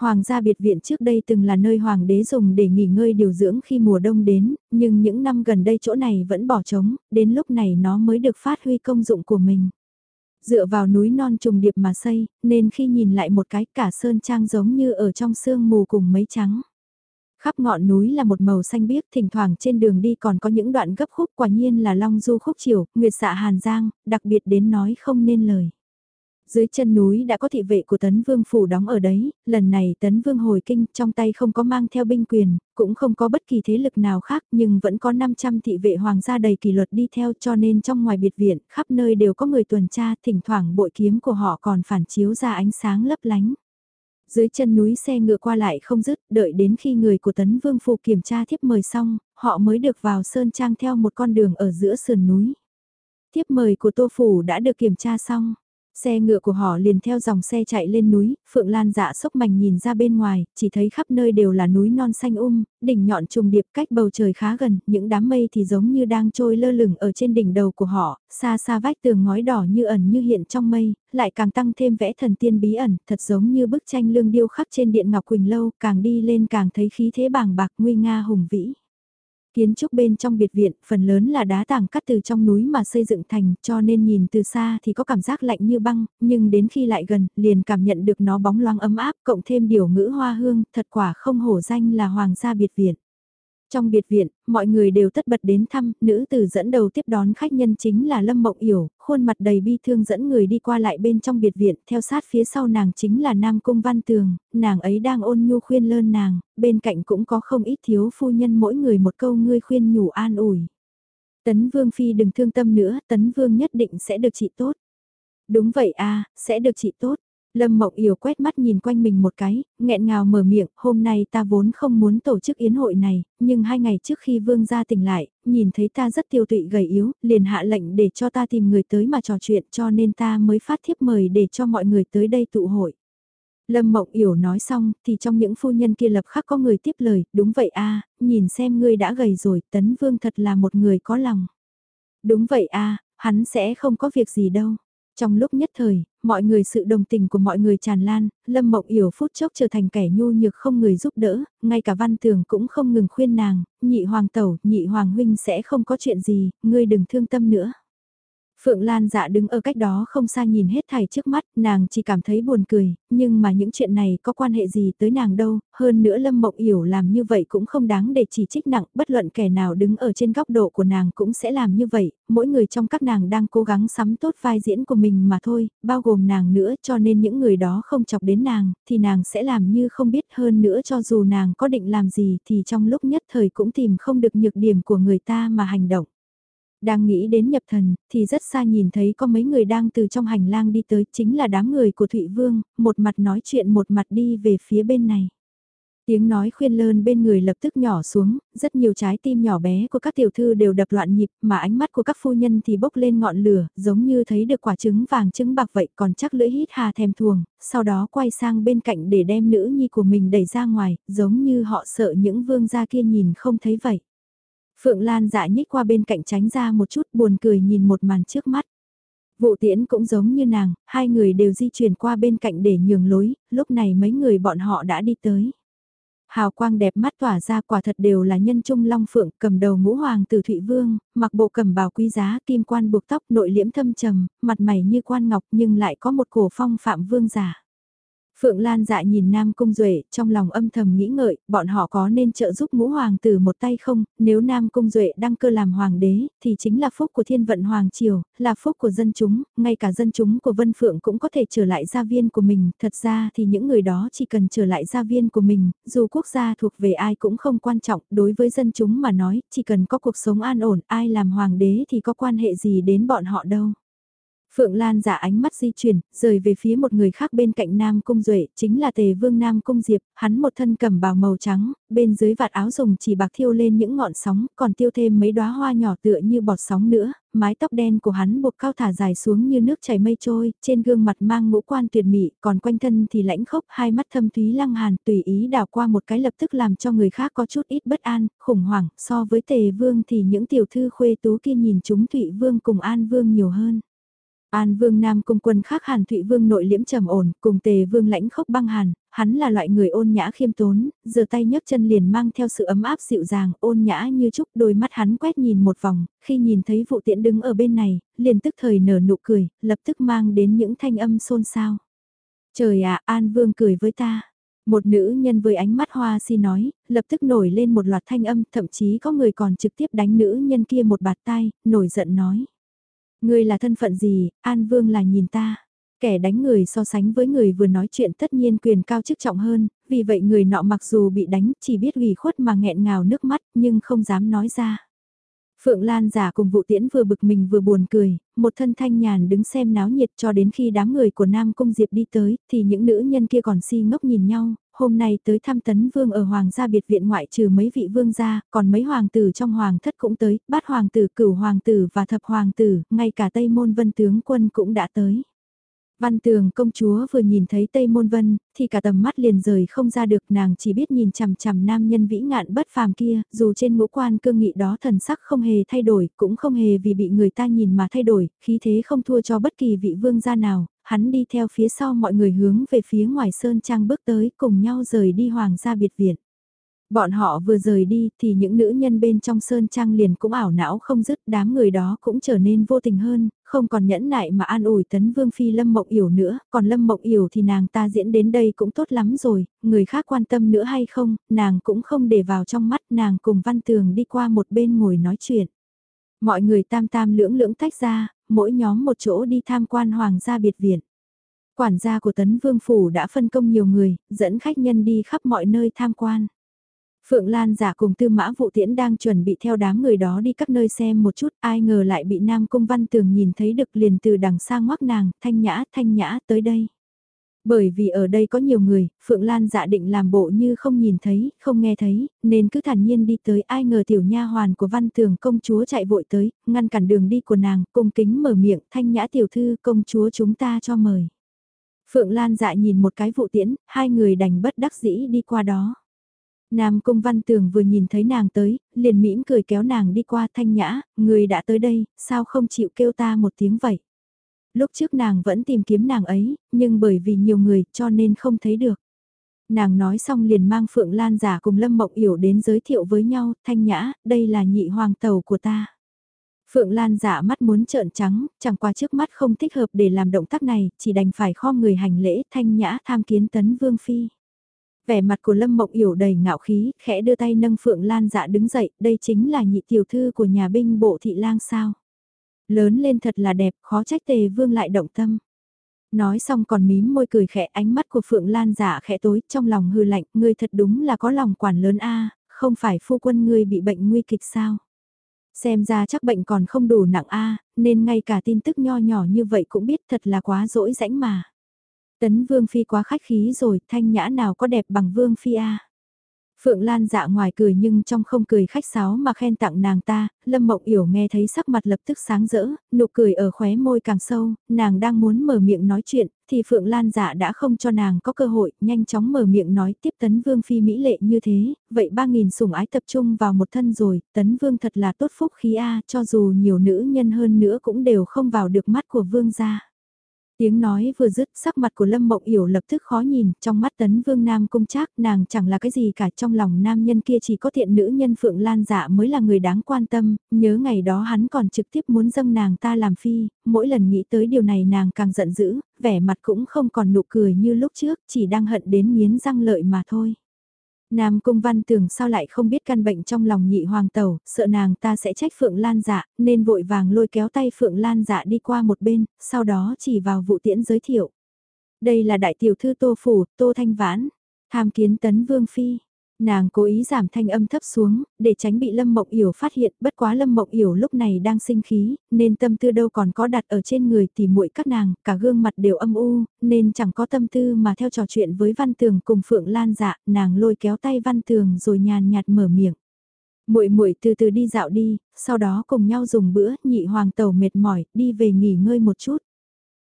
Speaker 1: Hoàng gia biệt viện trước đây từng là nơi hoàng đế dùng để nghỉ ngơi điều dưỡng khi mùa đông đến, nhưng những năm gần đây chỗ này vẫn bỏ trống, đến lúc này nó mới được phát huy công dụng của mình. Dựa vào núi non trùng điệp mà xây, nên khi nhìn lại một cái cả sơn trang giống như ở trong sương mù cùng mấy trắng. Khắp ngọn núi là một màu xanh biếc, thỉnh thoảng trên đường đi còn có những đoạn gấp khúc quả nhiên là long du khúc chiều, nguyệt xạ hàn giang, đặc biệt đến nói không nên lời dưới chân núi đã có thị vệ của Tấn Vương phủ đóng ở đấy, lần này Tấn Vương hồi kinh trong tay không có mang theo binh quyền, cũng không có bất kỳ thế lực nào khác nhưng vẫn có 500 thị vệ hoàng gia đầy kỷ luật đi theo cho nên trong ngoài biệt viện khắp nơi đều có người tuần tra thỉnh thoảng bội kiếm của họ còn phản chiếu ra ánh sáng lấp lánh. Dưới chân núi xe ngựa qua lại không dứt, đợi đến khi người của Tấn Vương phủ kiểm tra thiếp mời xong, họ mới được vào Sơn Trang theo một con đường ở giữa sườn núi. Thiếp mời của Tô Phủ đã được kiểm tra xong. Xe ngựa của họ liền theo dòng xe chạy lên núi, Phượng Lan dạ sốc mảnh nhìn ra bên ngoài, chỉ thấy khắp nơi đều là núi non xanh um, đỉnh nhọn trùng điệp cách bầu trời khá gần, những đám mây thì giống như đang trôi lơ lửng ở trên đỉnh đầu của họ, xa xa vách tường ngói đỏ như ẩn như hiện trong mây, lại càng tăng thêm vẽ thần tiên bí ẩn, thật giống như bức tranh lương điêu khắc trên điện ngọc quỳnh lâu, càng đi lên càng thấy khí thế bàng bạc nguy nga hùng vĩ. Kiến trúc bên trong biệt viện, phần lớn là đá tảng cắt từ trong núi mà xây dựng thành, cho nên nhìn từ xa thì có cảm giác lạnh như băng, nhưng đến khi lại gần, liền cảm nhận được nó bóng loáng ấm áp, cộng thêm điều ngữ hoa hương, thật quả không hổ danh là hoàng gia biệt viện. Trong biệt viện, mọi người đều tất bật đến thăm, nữ tử dẫn đầu tiếp đón khách nhân chính là Lâm Mộng Yểu, khuôn mặt đầy bi thương dẫn người đi qua lại bên trong biệt viện, theo sát phía sau nàng chính là Nam Cung Văn Tường, nàng ấy đang ôn nhu khuyên lơn nàng, bên cạnh cũng có không ít thiếu phu nhân mỗi người một câu ngươi khuyên nhủ an ủi. Tấn Vương Phi đừng thương tâm nữa, Tấn Vương nhất định sẽ được trị tốt. Đúng vậy a sẽ được trị tốt. Lâm Mộng Yểu quét mắt nhìn quanh mình một cái, nghẹn ngào mở miệng, hôm nay ta vốn không muốn tổ chức yến hội này, nhưng hai ngày trước khi vương gia tỉnh lại, nhìn thấy ta rất tiêu tụy gầy yếu, liền hạ lệnh để cho ta tìm người tới mà trò chuyện cho nên ta mới phát thiếp mời để cho mọi người tới đây tụ hội. Lâm Mộng Yểu nói xong, thì trong những phu nhân kia lập khắc có người tiếp lời, đúng vậy a nhìn xem ngươi đã gầy rồi, tấn vương thật là một người có lòng. Đúng vậy a hắn sẽ không có việc gì đâu. Trong lúc nhất thời, mọi người sự đồng tình của mọi người tràn lan, Lâm Mộng Yểu phút chốc trở thành kẻ nhu nhược không người giúp đỡ, ngay cả văn tường cũng không ngừng khuyên nàng, nhị hoàng tẩu, nhị hoàng huynh sẽ không có chuyện gì, ngươi đừng thương tâm nữa. Phượng Lan dạ đứng ở cách đó không xa nhìn hết thảy trước mắt, nàng chỉ cảm thấy buồn cười, nhưng mà những chuyện này có quan hệ gì tới nàng đâu, hơn nữa Lâm Mộng Yểu làm như vậy cũng không đáng để chỉ trích nặng, bất luận kẻ nào đứng ở trên góc độ của nàng cũng sẽ làm như vậy, mỗi người trong các nàng đang cố gắng sắm tốt vai diễn của mình mà thôi, bao gồm nàng nữa cho nên những người đó không chọc đến nàng, thì nàng sẽ làm như không biết hơn nữa cho dù nàng có định làm gì thì trong lúc nhất thời cũng tìm không được nhược điểm của người ta mà hành động. Đang nghĩ đến nhập thần, thì rất xa nhìn thấy có mấy người đang từ trong hành lang đi tới, chính là đám người của Thụy Vương, một mặt nói chuyện một mặt đi về phía bên này. Tiếng nói khuyên lơn bên người lập tức nhỏ xuống, rất nhiều trái tim nhỏ bé của các tiểu thư đều đập loạn nhịp, mà ánh mắt của các phu nhân thì bốc lên ngọn lửa, giống như thấy được quả trứng vàng trứng bạc vậy còn chắc lưỡi hít hà thèm thuồng, sau đó quay sang bên cạnh để đem nữ nhi của mình đẩy ra ngoài, giống như họ sợ những vương gia kia nhìn không thấy vậy. Phượng Lan dạ nhích qua bên cạnh tránh ra một chút buồn cười nhìn một màn trước mắt. Vụ tiễn cũng giống như nàng, hai người đều di chuyển qua bên cạnh để nhường lối, lúc này mấy người bọn họ đã đi tới. Hào quang đẹp mắt tỏa ra quả thật đều là nhân trung long phượng cầm đầu ngũ hoàng từ Thụy Vương, mặc bộ cầm bào quý giá kim quan buộc tóc nội liễm thâm trầm, mặt mày như quan ngọc nhưng lại có một cổ phong phạm vương giả. Phượng Lan dạ nhìn Nam Cung Duệ, trong lòng âm thầm nghĩ ngợi, bọn họ có nên trợ giúp ngũ hoàng tử một tay không, nếu Nam Cung Duệ đăng cơ làm hoàng đế, thì chính là phúc của thiên vận hoàng triều, là phúc của dân chúng, ngay cả dân chúng của Vân Phượng cũng có thể trở lại gia viên của mình, thật ra thì những người đó chỉ cần trở lại gia viên của mình, dù quốc gia thuộc về ai cũng không quan trọng, đối với dân chúng mà nói, chỉ cần có cuộc sống an ổn, ai làm hoàng đế thì có quan hệ gì đến bọn họ đâu. Phượng Lan giả ánh mắt di chuyển, rời về phía một người khác bên cạnh Nam Cung Duệ, chính là tề vương Nam Cung Diệp, hắn một thân cầm bào màu trắng, bên dưới vạt áo dùng chỉ bạc thiêu lên những ngọn sóng, còn tiêu thêm mấy đóa hoa nhỏ tựa như bọt sóng nữa, mái tóc đen của hắn buộc cao thả dài xuống như nước chảy mây trôi, trên gương mặt mang ngũ quan tuyệt mỹ, còn quanh thân thì lãnh khốc, hai mắt thâm thúy lăng hàn, tùy ý đảo qua một cái lập tức làm cho người khác có chút ít bất an, khủng hoảng, so với tề vương thì những tiểu thư khuê tú kia nhìn chúng Thụy Vương cùng An Vương nhiều hơn. An Vương Nam cung quân khác Hàn Thụy Vương nội liễm trầm ổn, cùng Tề Vương lãnh khốc băng hàn, hắn là loại người ôn nhã khiêm tốn, giờ tay nhấc chân liền mang theo sự ấm áp dịu dàng, ôn nhã như trúc, đôi mắt hắn quét nhìn một vòng, khi nhìn thấy vụ tiễn đứng ở bên này, liền tức thời nở nụ cười, lập tức mang đến những thanh âm xôn xao. Trời ạ, An Vương cười với ta. Một nữ nhân với ánh mắt hoa si nói, lập tức nổi lên một loạt thanh âm, thậm chí có người còn trực tiếp đánh nữ nhân kia một bạt tay, nổi giận nói. Ngươi là thân phận gì, An Vương là nhìn ta. Kẻ đánh người so sánh với người vừa nói chuyện tất nhiên quyền cao chức trọng hơn, vì vậy người nọ mặc dù bị đánh chỉ biết ủy khuất mà nghẹn ngào nước mắt nhưng không dám nói ra. Phượng Lan giả cùng vụ tiễn vừa bực mình vừa buồn cười, một thân thanh nhàn đứng xem náo nhiệt cho đến khi đám người của Nam Cung Diệp đi tới, thì những nữ nhân kia còn si ngốc nhìn nhau, hôm nay tới thăm tấn vương ở Hoàng gia biệt viện ngoại trừ mấy vị vương gia, còn mấy hoàng tử trong hoàng thất cũng tới, bát hoàng tử, cửu hoàng tử và thập hoàng tử, ngay cả Tây Môn Vân tướng quân cũng đã tới. Văn tường công chúa vừa nhìn thấy Tây Môn Vân, thì cả tầm mắt liền rời không ra được nàng chỉ biết nhìn chằm chằm nam nhân vĩ ngạn bất phàm kia, dù trên ngũ quan cương nghị đó thần sắc không hề thay đổi, cũng không hề vì bị người ta nhìn mà thay đổi, khí thế không thua cho bất kỳ vị vương gia nào, hắn đi theo phía sau mọi người hướng về phía ngoài sơn trang bước tới cùng nhau rời đi hoàng gia biệt viện. Bọn họ vừa rời đi thì những nữ nhân bên trong sơn trang liền cũng ảo não không dứt đám người đó cũng trở nên vô tình hơn, không còn nhẫn nại mà an ủi tấn vương phi lâm mộng yểu nữa, còn lâm mộng yểu thì nàng ta diễn đến đây cũng tốt lắm rồi, người khác quan tâm nữa hay không, nàng cũng không để vào trong mắt nàng cùng văn tường đi qua một bên ngồi nói chuyện. Mọi người tam tam lưỡng lưỡng tách ra, mỗi nhóm một chỗ đi tham quan hoàng gia biệt viện. Quản gia của tấn vương phủ đã phân công nhiều người, dẫn khách nhân đi khắp mọi nơi tham quan. Phượng Lan giả cùng tư mã vụ tiễn đang chuẩn bị theo đám người đó đi các nơi xem một chút, ai ngờ lại bị Nam Cung Văn Tường nhìn thấy được liền từ đằng xa ngoắc nàng, thanh nhã, thanh nhã, tới đây. Bởi vì ở đây có nhiều người, Phượng Lan dạ định làm bộ như không nhìn thấy, không nghe thấy, nên cứ thản nhiên đi tới ai ngờ tiểu nha hoàn của văn tường công chúa chạy vội tới, ngăn cản đường đi của nàng, cung kính mở miệng, thanh nhã tiểu thư công chúa chúng ta cho mời. Phượng Lan dạ nhìn một cái vụ tiễn, hai người đành bất đắc dĩ đi qua đó. Nam Cung Văn Tường vừa nhìn thấy nàng tới, liền mỉm cười kéo nàng đi qua thanh nhã, người đã tới đây, sao không chịu kêu ta một tiếng vậy? Lúc trước nàng vẫn tìm kiếm nàng ấy, nhưng bởi vì nhiều người cho nên không thấy được. Nàng nói xong liền mang Phượng Lan giả cùng Lâm Mộng Yểu đến giới thiệu với nhau, thanh nhã, đây là nhị hoàng tàu của ta. Phượng Lan giả mắt muốn trợn trắng, chẳng qua trước mắt không thích hợp để làm động tác này, chỉ đành phải kho người hành lễ thanh nhã tham kiến tấn vương phi. Vẻ mặt của Lâm Mộng Yểu đầy ngạo khí, khẽ đưa tay nâng Phượng Lan dạ đứng dậy, đây chính là nhị tiểu thư của nhà binh bộ thị lang sao. Lớn lên thật là đẹp, khó trách tề vương lại động tâm. Nói xong còn mím môi cười khẽ ánh mắt của Phượng Lan giả khẽ tối, trong lòng hư lạnh, ngươi thật đúng là có lòng quản lớn a không phải phu quân ngươi bị bệnh nguy kịch sao. Xem ra chắc bệnh còn không đủ nặng a nên ngay cả tin tức nho nhỏ như vậy cũng biết thật là quá dỗi rãnh mà. Tấn Vương Phi quá khách khí rồi, thanh nhã nào có đẹp bằng Vương Phi a Phượng Lan dạ ngoài cười nhưng trong không cười khách sáo mà khen tặng nàng ta, Lâm Mộng Yểu nghe thấy sắc mặt lập tức sáng rỡ, nụ cười ở khóe môi càng sâu, nàng đang muốn mở miệng nói chuyện, thì Phượng Lan dạ đã không cho nàng có cơ hội, nhanh chóng mở miệng nói tiếp Tấn Vương Phi Mỹ lệ như thế, vậy ba nghìn sủng ái tập trung vào một thân rồi, Tấn Vương thật là tốt phúc khí A cho dù nhiều nữ nhân hơn nữa cũng đều không vào được mắt của Vương gia. Tiếng nói vừa dứt sắc mặt của Lâm Mộng Yểu lập tức khó nhìn, trong mắt tấn vương nam cung trác nàng chẳng là cái gì cả trong lòng nam nhân kia chỉ có thiện nữ nhân Phượng Lan dạ mới là người đáng quan tâm, nhớ ngày đó hắn còn trực tiếp muốn dâng nàng ta làm phi, mỗi lần nghĩ tới điều này nàng càng giận dữ, vẻ mặt cũng không còn nụ cười như lúc trước, chỉ đang hận đến miến răng lợi mà thôi. Nam Cung Văn tường sao lại không biết căn bệnh trong lòng nhị hoàng tẩu, sợ nàng ta sẽ trách Phượng Lan dạ, nên vội vàng lôi kéo tay Phượng Lan dạ đi qua một bên, sau đó chỉ vào vụ tiễn giới thiệu. Đây là đại tiểu thư Tô Phủ, Tô Thanh Vãn, tham kiến tấn Vương Phi. Nàng cố ý giảm thanh âm thấp xuống, để tránh bị Lâm Mộng Yểu phát hiện, bất quá Lâm Mộng Yểu lúc này đang sinh khí, nên tâm tư đâu còn có đặt ở trên người tỉ muội các nàng, cả gương mặt đều âm u, nên chẳng có tâm tư mà theo trò chuyện với Văn Tường cùng Phượng Lan dạ, nàng lôi kéo tay Văn Tường rồi nhàn nhạt mở miệng. Muội muội từ từ đi dạo đi, sau đó cùng nhau dùng bữa, nhị hoàng tẩu mệt mỏi, đi về nghỉ ngơi một chút.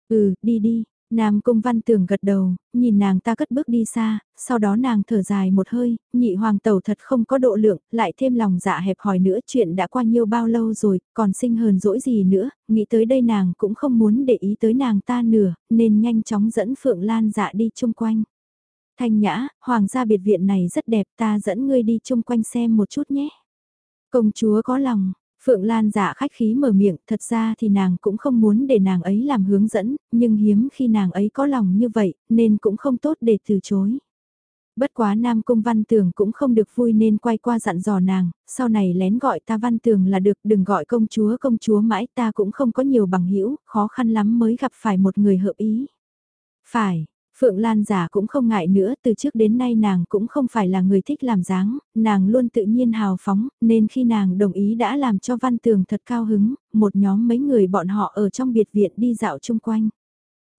Speaker 1: Ừ, đi đi, Nam Cung Văn Tường gật đầu, nhìn nàng ta cất bước đi xa, sau đó nàng thở dài một hơi, nhị hoàng tẩu thật không có độ lượng, lại thêm lòng dạ hẹp hòi nữa chuyện đã qua nhiêu bao lâu rồi, còn sinh hờn dỗi gì nữa, nghĩ tới đây nàng cũng không muốn để ý tới nàng ta nửa, nên nhanh chóng dẫn Phượng Lan dạ đi chung quanh. Thanh nhã, hoàng gia biệt viện này rất đẹp ta dẫn ngươi đi chung quanh xem một chút nhé. Công chúa có lòng, Phượng Lan giả khách khí mở miệng, thật ra thì nàng cũng không muốn để nàng ấy làm hướng dẫn, nhưng hiếm khi nàng ấy có lòng như vậy, nên cũng không tốt để từ chối. Bất quá Nam Cung Văn Tường cũng không được vui nên quay qua dặn dò nàng, sau này lén gọi ta Văn Tường là được, đừng gọi công chúa công chúa mãi ta cũng không có nhiều bằng hữu khó khăn lắm mới gặp phải một người hợp ý. Phải, Phượng Lan giả cũng không ngại nữa, từ trước đến nay nàng cũng không phải là người thích làm dáng, nàng luôn tự nhiên hào phóng, nên khi nàng đồng ý đã làm cho Văn Tường thật cao hứng, một nhóm mấy người bọn họ ở trong biệt viện đi dạo chung quanh.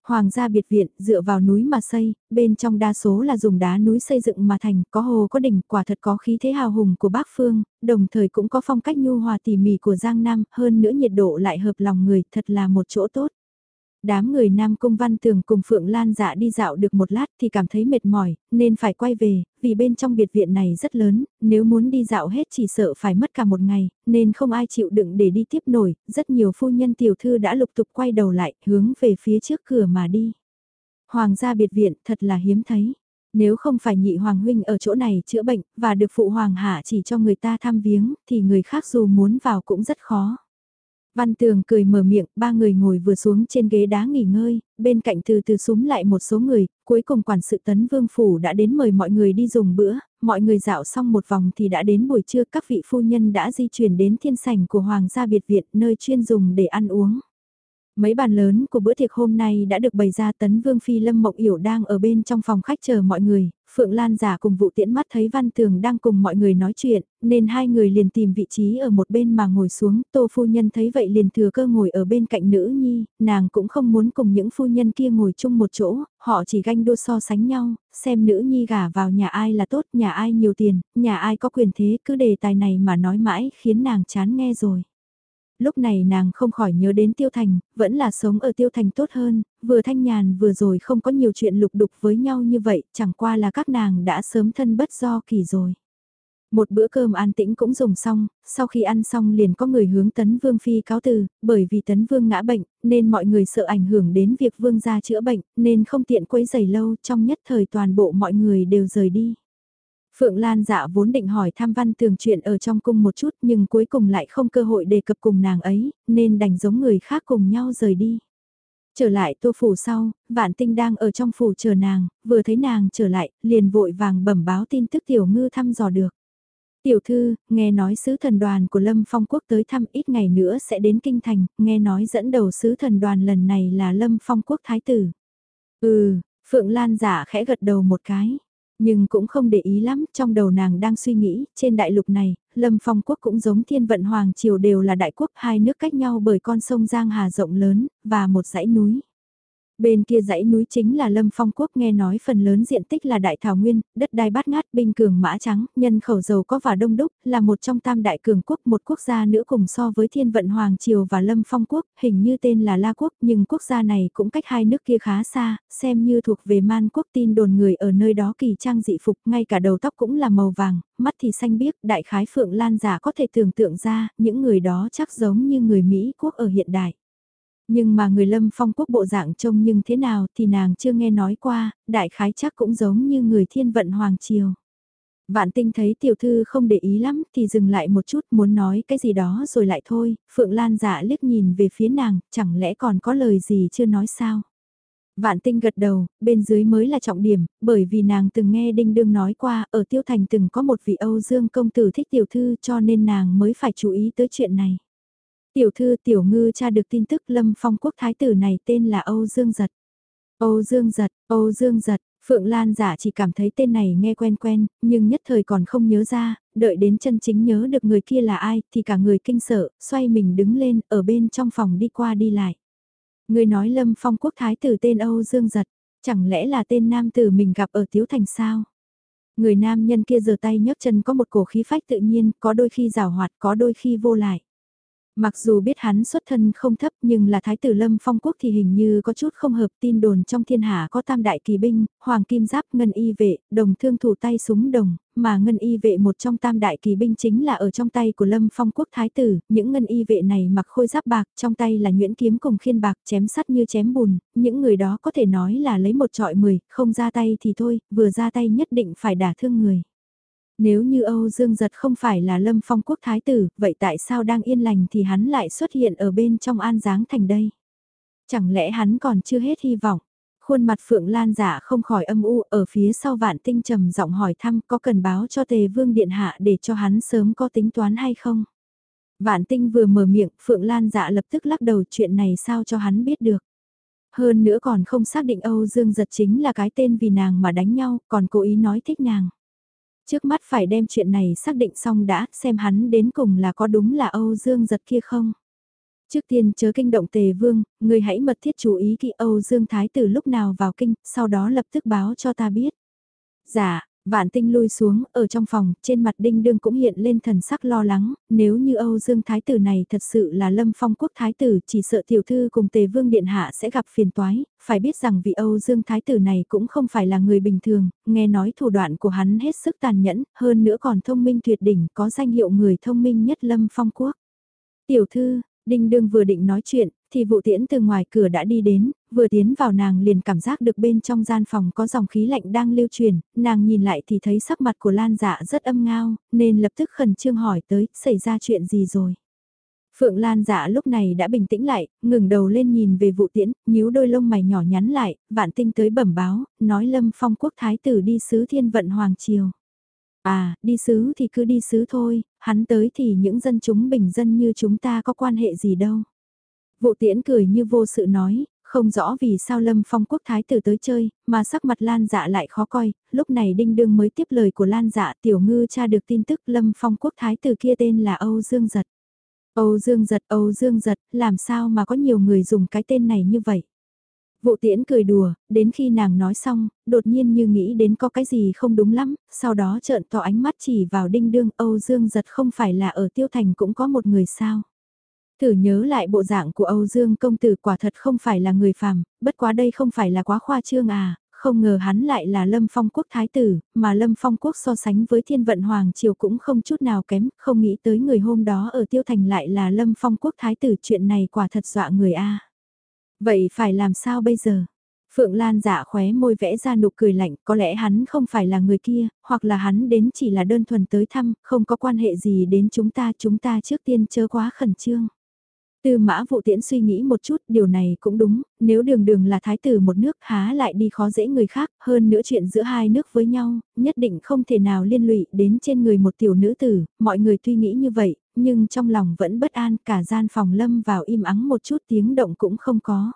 Speaker 1: Hoàng gia biệt viện dựa vào núi mà xây, bên trong đa số là dùng đá núi xây dựng mà thành, có hồ có đỉnh, quả thật có khí thế hào hùng của bác phương, đồng thời cũng có phong cách nhu hòa tỉ mỉ của Giang Nam, hơn nữa nhiệt độ lại hợp lòng người, thật là một chỗ tốt. Đám người Nam Cung Văn Tường cùng Phượng Lan dạ đi dạo được một lát thì cảm thấy mệt mỏi, nên phải quay về, vì bên trong biệt viện này rất lớn, nếu muốn đi dạo hết chỉ sợ phải mất cả một ngày, nên không ai chịu đựng để đi tiếp nổi, rất nhiều phu nhân tiểu thư đã lục tục quay đầu lại, hướng về phía trước cửa mà đi. Hoàng gia biệt viện thật là hiếm thấy. Nếu không phải nhị hoàng huynh ở chỗ này chữa bệnh, và được phụ hoàng hạ chỉ cho người ta thăm viếng, thì người khác dù muốn vào cũng rất khó. Văn Tường cười mở miệng, ba người ngồi vừa xuống trên ghế đá nghỉ ngơi, bên cạnh từ từ súng lại một số người, cuối cùng quản sự tấn vương phủ đã đến mời mọi người đi dùng bữa, mọi người dạo xong một vòng thì đã đến buổi trưa các vị phu nhân đã di chuyển đến thiên sảnh của Hoàng gia biệt viện nơi chuyên dùng để ăn uống. Mấy bàn lớn của bữa tiệc hôm nay đã được bày ra tấn vương phi lâm mộng yểu đang ở bên trong phòng khách chờ mọi người, Phượng Lan giả cùng vụ tiễn mắt thấy Văn Tường đang cùng mọi người nói chuyện, nên hai người liền tìm vị trí ở một bên mà ngồi xuống, tô phu nhân thấy vậy liền thừa cơ ngồi ở bên cạnh nữ nhi, nàng cũng không muốn cùng những phu nhân kia ngồi chung một chỗ, họ chỉ ganh đua so sánh nhau, xem nữ nhi gả vào nhà ai là tốt, nhà ai nhiều tiền, nhà ai có quyền thế, cứ đề tài này mà nói mãi khiến nàng chán nghe rồi lúc này nàng không khỏi nhớ đến Tiêu Thành, vẫn là sống ở Tiêu Thành tốt hơn, vừa thanh nhàn vừa rồi không có nhiều chuyện lục đục với nhau như vậy, chẳng qua là các nàng đã sớm thân bất do kỳ rồi. Một bữa cơm an tĩnh cũng dùng xong, sau khi ăn xong liền có người hướng Tấn Vương Phi cáo từ, bởi vì Tấn Vương ngã bệnh, nên mọi người sợ ảnh hưởng đến việc Vương gia chữa bệnh, nên không tiện quấy giày lâu, trong nhất thời toàn bộ mọi người đều rời đi. Phượng Lan dạ vốn định hỏi tham văn tường chuyện ở trong cung một chút nhưng cuối cùng lại không cơ hội đề cập cùng nàng ấy, nên đành giống người khác cùng nhau rời đi. Trở lại tô phủ sau, vạn tinh đang ở trong phủ chờ nàng, vừa thấy nàng trở lại, liền vội vàng bẩm báo tin tức tiểu ngư thăm dò được. Tiểu thư, nghe nói sứ thần đoàn của Lâm Phong Quốc tới thăm ít ngày nữa sẽ đến Kinh Thành, nghe nói dẫn đầu sứ thần đoàn lần này là Lâm Phong Quốc Thái Tử. Ừ, Phượng Lan giả khẽ gật đầu một cái. Nhưng cũng không để ý lắm, trong đầu nàng đang suy nghĩ, trên đại lục này, Lâm Phong quốc cũng giống thiên vận Hoàng Triều đều là đại quốc hai nước cách nhau bởi con sông Giang Hà rộng lớn, và một dãy núi. Bên kia dãy núi chính là Lâm Phong Quốc nghe nói phần lớn diện tích là đại thảo nguyên, đất đai bát ngát, binh cường mã trắng, nhân khẩu giàu có và đông đúc, là một trong tam đại cường quốc, một quốc gia nữa cùng so với Thiên Vận Hoàng Triều và Lâm Phong Quốc, hình như tên là La Quốc, nhưng quốc gia này cũng cách hai nước kia khá xa, xem như thuộc về Man Quốc tin đồn người ở nơi đó kỳ trang dị phục, ngay cả đầu tóc cũng là màu vàng, mắt thì xanh biếc, đại khái Phượng Lan giả có thể tưởng tượng ra, những người đó chắc giống như người Mỹ quốc ở hiện đại. Nhưng mà người lâm phong quốc bộ dạng trông nhưng thế nào thì nàng chưa nghe nói qua, đại khái chắc cũng giống như người thiên vận hoàng triều. Vạn tinh thấy tiểu thư không để ý lắm thì dừng lại một chút muốn nói cái gì đó rồi lại thôi, Phượng Lan dạ liếc nhìn về phía nàng, chẳng lẽ còn có lời gì chưa nói sao? Vạn tinh gật đầu, bên dưới mới là trọng điểm, bởi vì nàng từng nghe Đinh Đương nói qua, ở Tiêu Thành từng có một vị Âu Dương công tử thích tiểu thư cho nên nàng mới phải chú ý tới chuyện này. Tiểu thư tiểu ngư tra được tin tức lâm phong quốc thái tử này tên là Âu Dương Giật. Âu Dương Giật, Âu Dương Giật, Phượng Lan giả chỉ cảm thấy tên này nghe quen quen, nhưng nhất thời còn không nhớ ra, đợi đến chân chính nhớ được người kia là ai thì cả người kinh sợ, xoay mình đứng lên ở bên trong phòng đi qua đi lại. Người nói lâm phong quốc thái tử tên Âu Dương Giật, chẳng lẽ là tên nam tử mình gặp ở Tiếu Thành sao? Người nam nhân kia giơ tay nhấc chân có một cổ khí phách tự nhiên, có đôi khi rào hoạt, có đôi khi vô lại. Mặc dù biết hắn xuất thân không thấp nhưng là thái tử lâm phong quốc thì hình như có chút không hợp tin đồn trong thiên hạ có tam đại kỳ binh, hoàng kim giáp ngân y vệ, đồng thương thủ tay súng đồng, mà ngân y vệ một trong tam đại kỳ binh chính là ở trong tay của lâm phong quốc thái tử, những ngân y vệ này mặc khôi giáp bạc, trong tay là nhuyễn kiếm cùng khiên bạc chém sắt như chém bùn, những người đó có thể nói là lấy một trọi mười, không ra tay thì thôi, vừa ra tay nhất định phải đả thương người. Nếu như Âu Dương Giật không phải là Lâm Phong Quốc Thái Tử, vậy tại sao đang yên lành thì hắn lại xuất hiện ở bên trong An Giáng Thành đây? Chẳng lẽ hắn còn chưa hết hy vọng? Khuôn mặt Phượng Lan giả không khỏi âm u ở phía sau vạn tinh trầm giọng hỏi thăm có cần báo cho Tề Vương Điện Hạ để cho hắn sớm có tính toán hay không? Vạn tinh vừa mở miệng, Phượng Lan dạ lập tức lắc đầu chuyện này sao cho hắn biết được. Hơn nữa còn không xác định Âu Dương giật chính là cái tên vì nàng mà đánh nhau, còn cố ý nói thích nàng. Trước mắt phải đem chuyện này xác định xong đã, xem hắn đến cùng là có đúng là Âu Dương giật kia không. Trước tiên chớ kinh động tề vương, người hãy mật thiết chú ý kỹ Âu Dương Thái từ lúc nào vào kinh, sau đó lập tức báo cho ta biết. Dạ, Vạn tinh lui xuống, ở trong phòng, trên mặt đinh đương cũng hiện lên thần sắc lo lắng, nếu như Âu Dương Thái tử này thật sự là lâm phong quốc Thái tử, chỉ sợ tiểu thư cùng tề vương điện hạ sẽ gặp phiền toái, phải biết rằng vị Âu Dương Thái tử này cũng không phải là người bình thường, nghe nói thủ đoạn của hắn hết sức tàn nhẫn, hơn nữa còn thông minh tuyệt đỉnh, có danh hiệu người thông minh nhất lâm phong quốc. Tiểu thư, Đinh Đương vừa định nói chuyện, thì vụ tiễn từ ngoài cửa đã đi đến, vừa tiến vào nàng liền cảm giác được bên trong gian phòng có dòng khí lạnh đang lưu truyền, nàng nhìn lại thì thấy sắc mặt của Lan dạ rất âm ngao, nên lập tức khẩn trương hỏi tới, xảy ra chuyện gì rồi. Phượng Lan dạ lúc này đã bình tĩnh lại, ngừng đầu lên nhìn về vụ tiễn, nhíu đôi lông mày nhỏ nhắn lại, vạn tinh tới bẩm báo, nói lâm phong quốc thái tử đi sứ thiên vận hoàng triều. À, đi sứ thì cứ đi sứ thôi, hắn tới thì những dân chúng bình dân như chúng ta có quan hệ gì đâu. Vụ tiễn cười như vô sự nói, không rõ vì sao Lâm Phong quốc thái tử tới chơi, mà sắc mặt Lan dạ lại khó coi, lúc này đinh đương mới tiếp lời của Lan dạ tiểu ngư cha được tin tức Lâm Phong quốc thái tử kia tên là Âu Dương Giật. Âu Dương Giật, Âu Dương Giật, làm sao mà có nhiều người dùng cái tên này như vậy? Vụ tiễn cười đùa, đến khi nàng nói xong, đột nhiên như nghĩ đến có cái gì không đúng lắm, sau đó trợn to ánh mắt chỉ vào đinh đương Âu Dương giật không phải là ở tiêu thành cũng có một người sao. Thử nhớ lại bộ dạng của Âu Dương công tử quả thật không phải là người phàm, bất quá đây không phải là quá khoa trương à, không ngờ hắn lại là Lâm Phong Quốc Thái tử, mà Lâm Phong Quốc so sánh với Thiên Vận Hoàng Triều cũng không chút nào kém, không nghĩ tới người hôm đó ở Tiêu Thành lại là Lâm Phong Quốc Thái tử chuyện này quả thật dọa người a. Vậy phải làm sao bây giờ? Phượng Lan giả khóe môi vẽ ra nụ cười lạnh, có lẽ hắn không phải là người kia, hoặc là hắn đến chỉ là đơn thuần tới thăm, không có quan hệ gì đến chúng ta, chúng ta trước tiên chớ quá khẩn trương. Tư mã vụ tiễn suy nghĩ một chút, điều này cũng đúng, nếu đường đường là thái tử một nước há lại đi khó dễ người khác, hơn nữa chuyện giữa hai nước với nhau, nhất định không thể nào liên lụy đến trên người một tiểu nữ tử, mọi người tuy nghĩ như vậy, nhưng trong lòng vẫn bất an, cả gian phòng lâm vào im ắng một chút tiếng động cũng không có.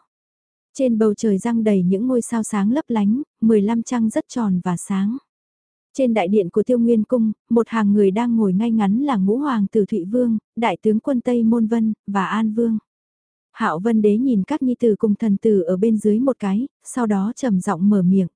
Speaker 1: Trên bầu trời răng đầy những ngôi sao sáng lấp lánh, 15 trăng rất tròn và sáng. Trên đại điện của Tiêu Nguyên Cung, một hàng người đang ngồi ngay ngắn là ngũ hoàng tử Thụy Vương, đại tướng quân Tây Môn Vân, và An Vương. Hạo Vân Đế nhìn các nhi tử cùng thần tử ở bên dưới một cái, sau đó trầm giọng mở miệng.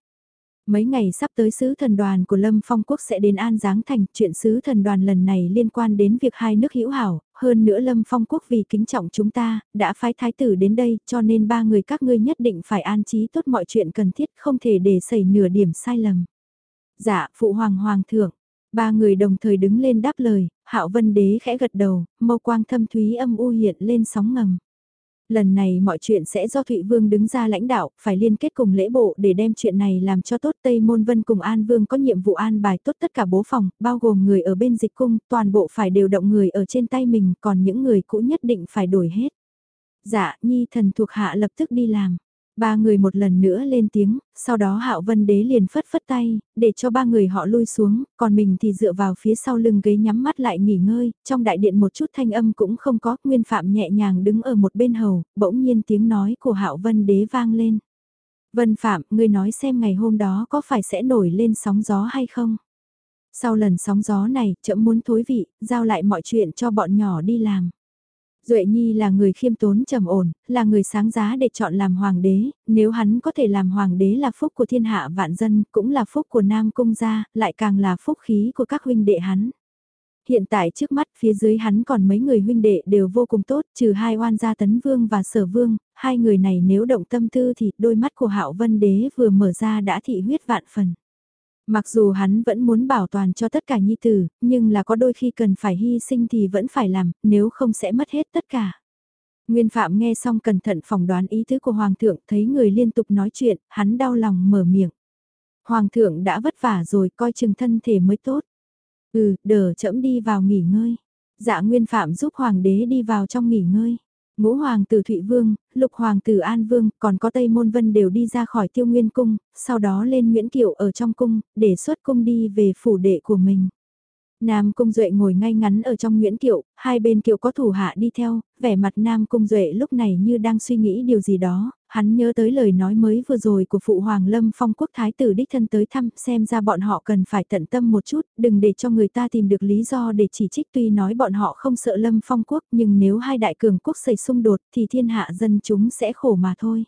Speaker 1: Mấy ngày sắp tới sứ thần đoàn của Lâm Phong Quốc sẽ đến An Giáng Thành, chuyện sứ thần đoàn lần này liên quan đến việc hai nước hữu hảo, hơn nữa Lâm Phong Quốc vì kính trọng chúng ta, đã phái thái tử đến đây, cho nên ba người các ngươi nhất định phải an trí tốt mọi chuyện cần thiết, không thể để xảy nửa điểm sai lầm. Dạ, phụ hoàng hoàng thượng. Ba người đồng thời đứng lên đáp lời, Hạo Vân Đế khẽ gật đầu, mâu quang thâm thúy âm u hiện lên sóng ngầm. Lần này mọi chuyện sẽ do Thụy Vương đứng ra lãnh đạo, phải liên kết cùng lễ bộ để đem chuyện này làm cho tốt. Tây Môn Vân cùng An Vương có nhiệm vụ an bài tốt tất cả bố phòng, bao gồm người ở bên dịch cung, toàn bộ phải đều động người ở trên tay mình, còn những người cũ nhất định phải đổi hết. Dạ, Nhi thần thuộc hạ lập tức đi làm. Ba người một lần nữa lên tiếng, sau đó Hạo Vân Đế liền phất phất tay, để cho ba người họ lui xuống, còn mình thì dựa vào phía sau lưng ghế nhắm mắt lại nghỉ ngơi, trong đại điện một chút thanh âm cũng không có, Nguyên Phạm nhẹ nhàng đứng ở một bên hầu, bỗng nhiên tiếng nói của Hạo Vân Đế vang lên. Vân Phạm, ngươi nói xem ngày hôm đó có phải sẽ nổi lên sóng gió hay không? Sau lần sóng gió này, chậm muốn thối vị, giao lại mọi chuyện cho bọn nhỏ đi làm. Duệ Nhi là người khiêm tốn trầm ổn, là người sáng giá để chọn làm hoàng đế, nếu hắn có thể làm hoàng đế là phúc của thiên hạ vạn dân, cũng là phúc của Nam Cung gia, lại càng là phúc khí của các huynh đệ hắn. Hiện tại trước mắt phía dưới hắn còn mấy người huynh đệ đều vô cùng tốt, trừ hai oan gia tấn vương và sở vương, hai người này nếu động tâm tư thì đôi mắt của hạo vân đế vừa mở ra đã thị huyết vạn phần. Mặc dù hắn vẫn muốn bảo toàn cho tất cả nhi tử, nhưng là có đôi khi cần phải hy sinh thì vẫn phải làm, nếu không sẽ mất hết tất cả. Nguyên Phạm nghe xong cẩn thận phỏng đoán ý tứ của Hoàng thượng, thấy người liên tục nói chuyện, hắn đau lòng mở miệng. Hoàng thượng đã vất vả rồi, coi chừng thân thể mới tốt. Ừ, đờ chậm đi vào nghỉ ngơi. Dạ Nguyên Phạm giúp Hoàng đế đi vào trong nghỉ ngơi. Ngũ hoàng tử Thụy Vương, lục hoàng tử An Vương, còn có Tây Môn Vân đều đi ra khỏi tiêu nguyên cung, sau đó lên Nguyễn Kiệu ở trong cung, để xuất cung đi về phủ đệ của mình. Nam Cung Duệ ngồi ngay ngắn ở trong Nguyễn Kiệu, hai bên kiệu có thủ hạ đi theo, vẻ mặt Nam Cung Duệ lúc này như đang suy nghĩ điều gì đó, hắn nhớ tới lời nói mới vừa rồi của Phụ Hoàng Lâm Phong Quốc Thái tử đích thân tới thăm, xem ra bọn họ cần phải tận tâm một chút, đừng để cho người ta tìm được lý do để chỉ trích tuy nói bọn họ không sợ Lâm Phong Quốc nhưng nếu hai đại cường quốc xảy xung đột thì thiên hạ dân chúng sẽ khổ mà thôi.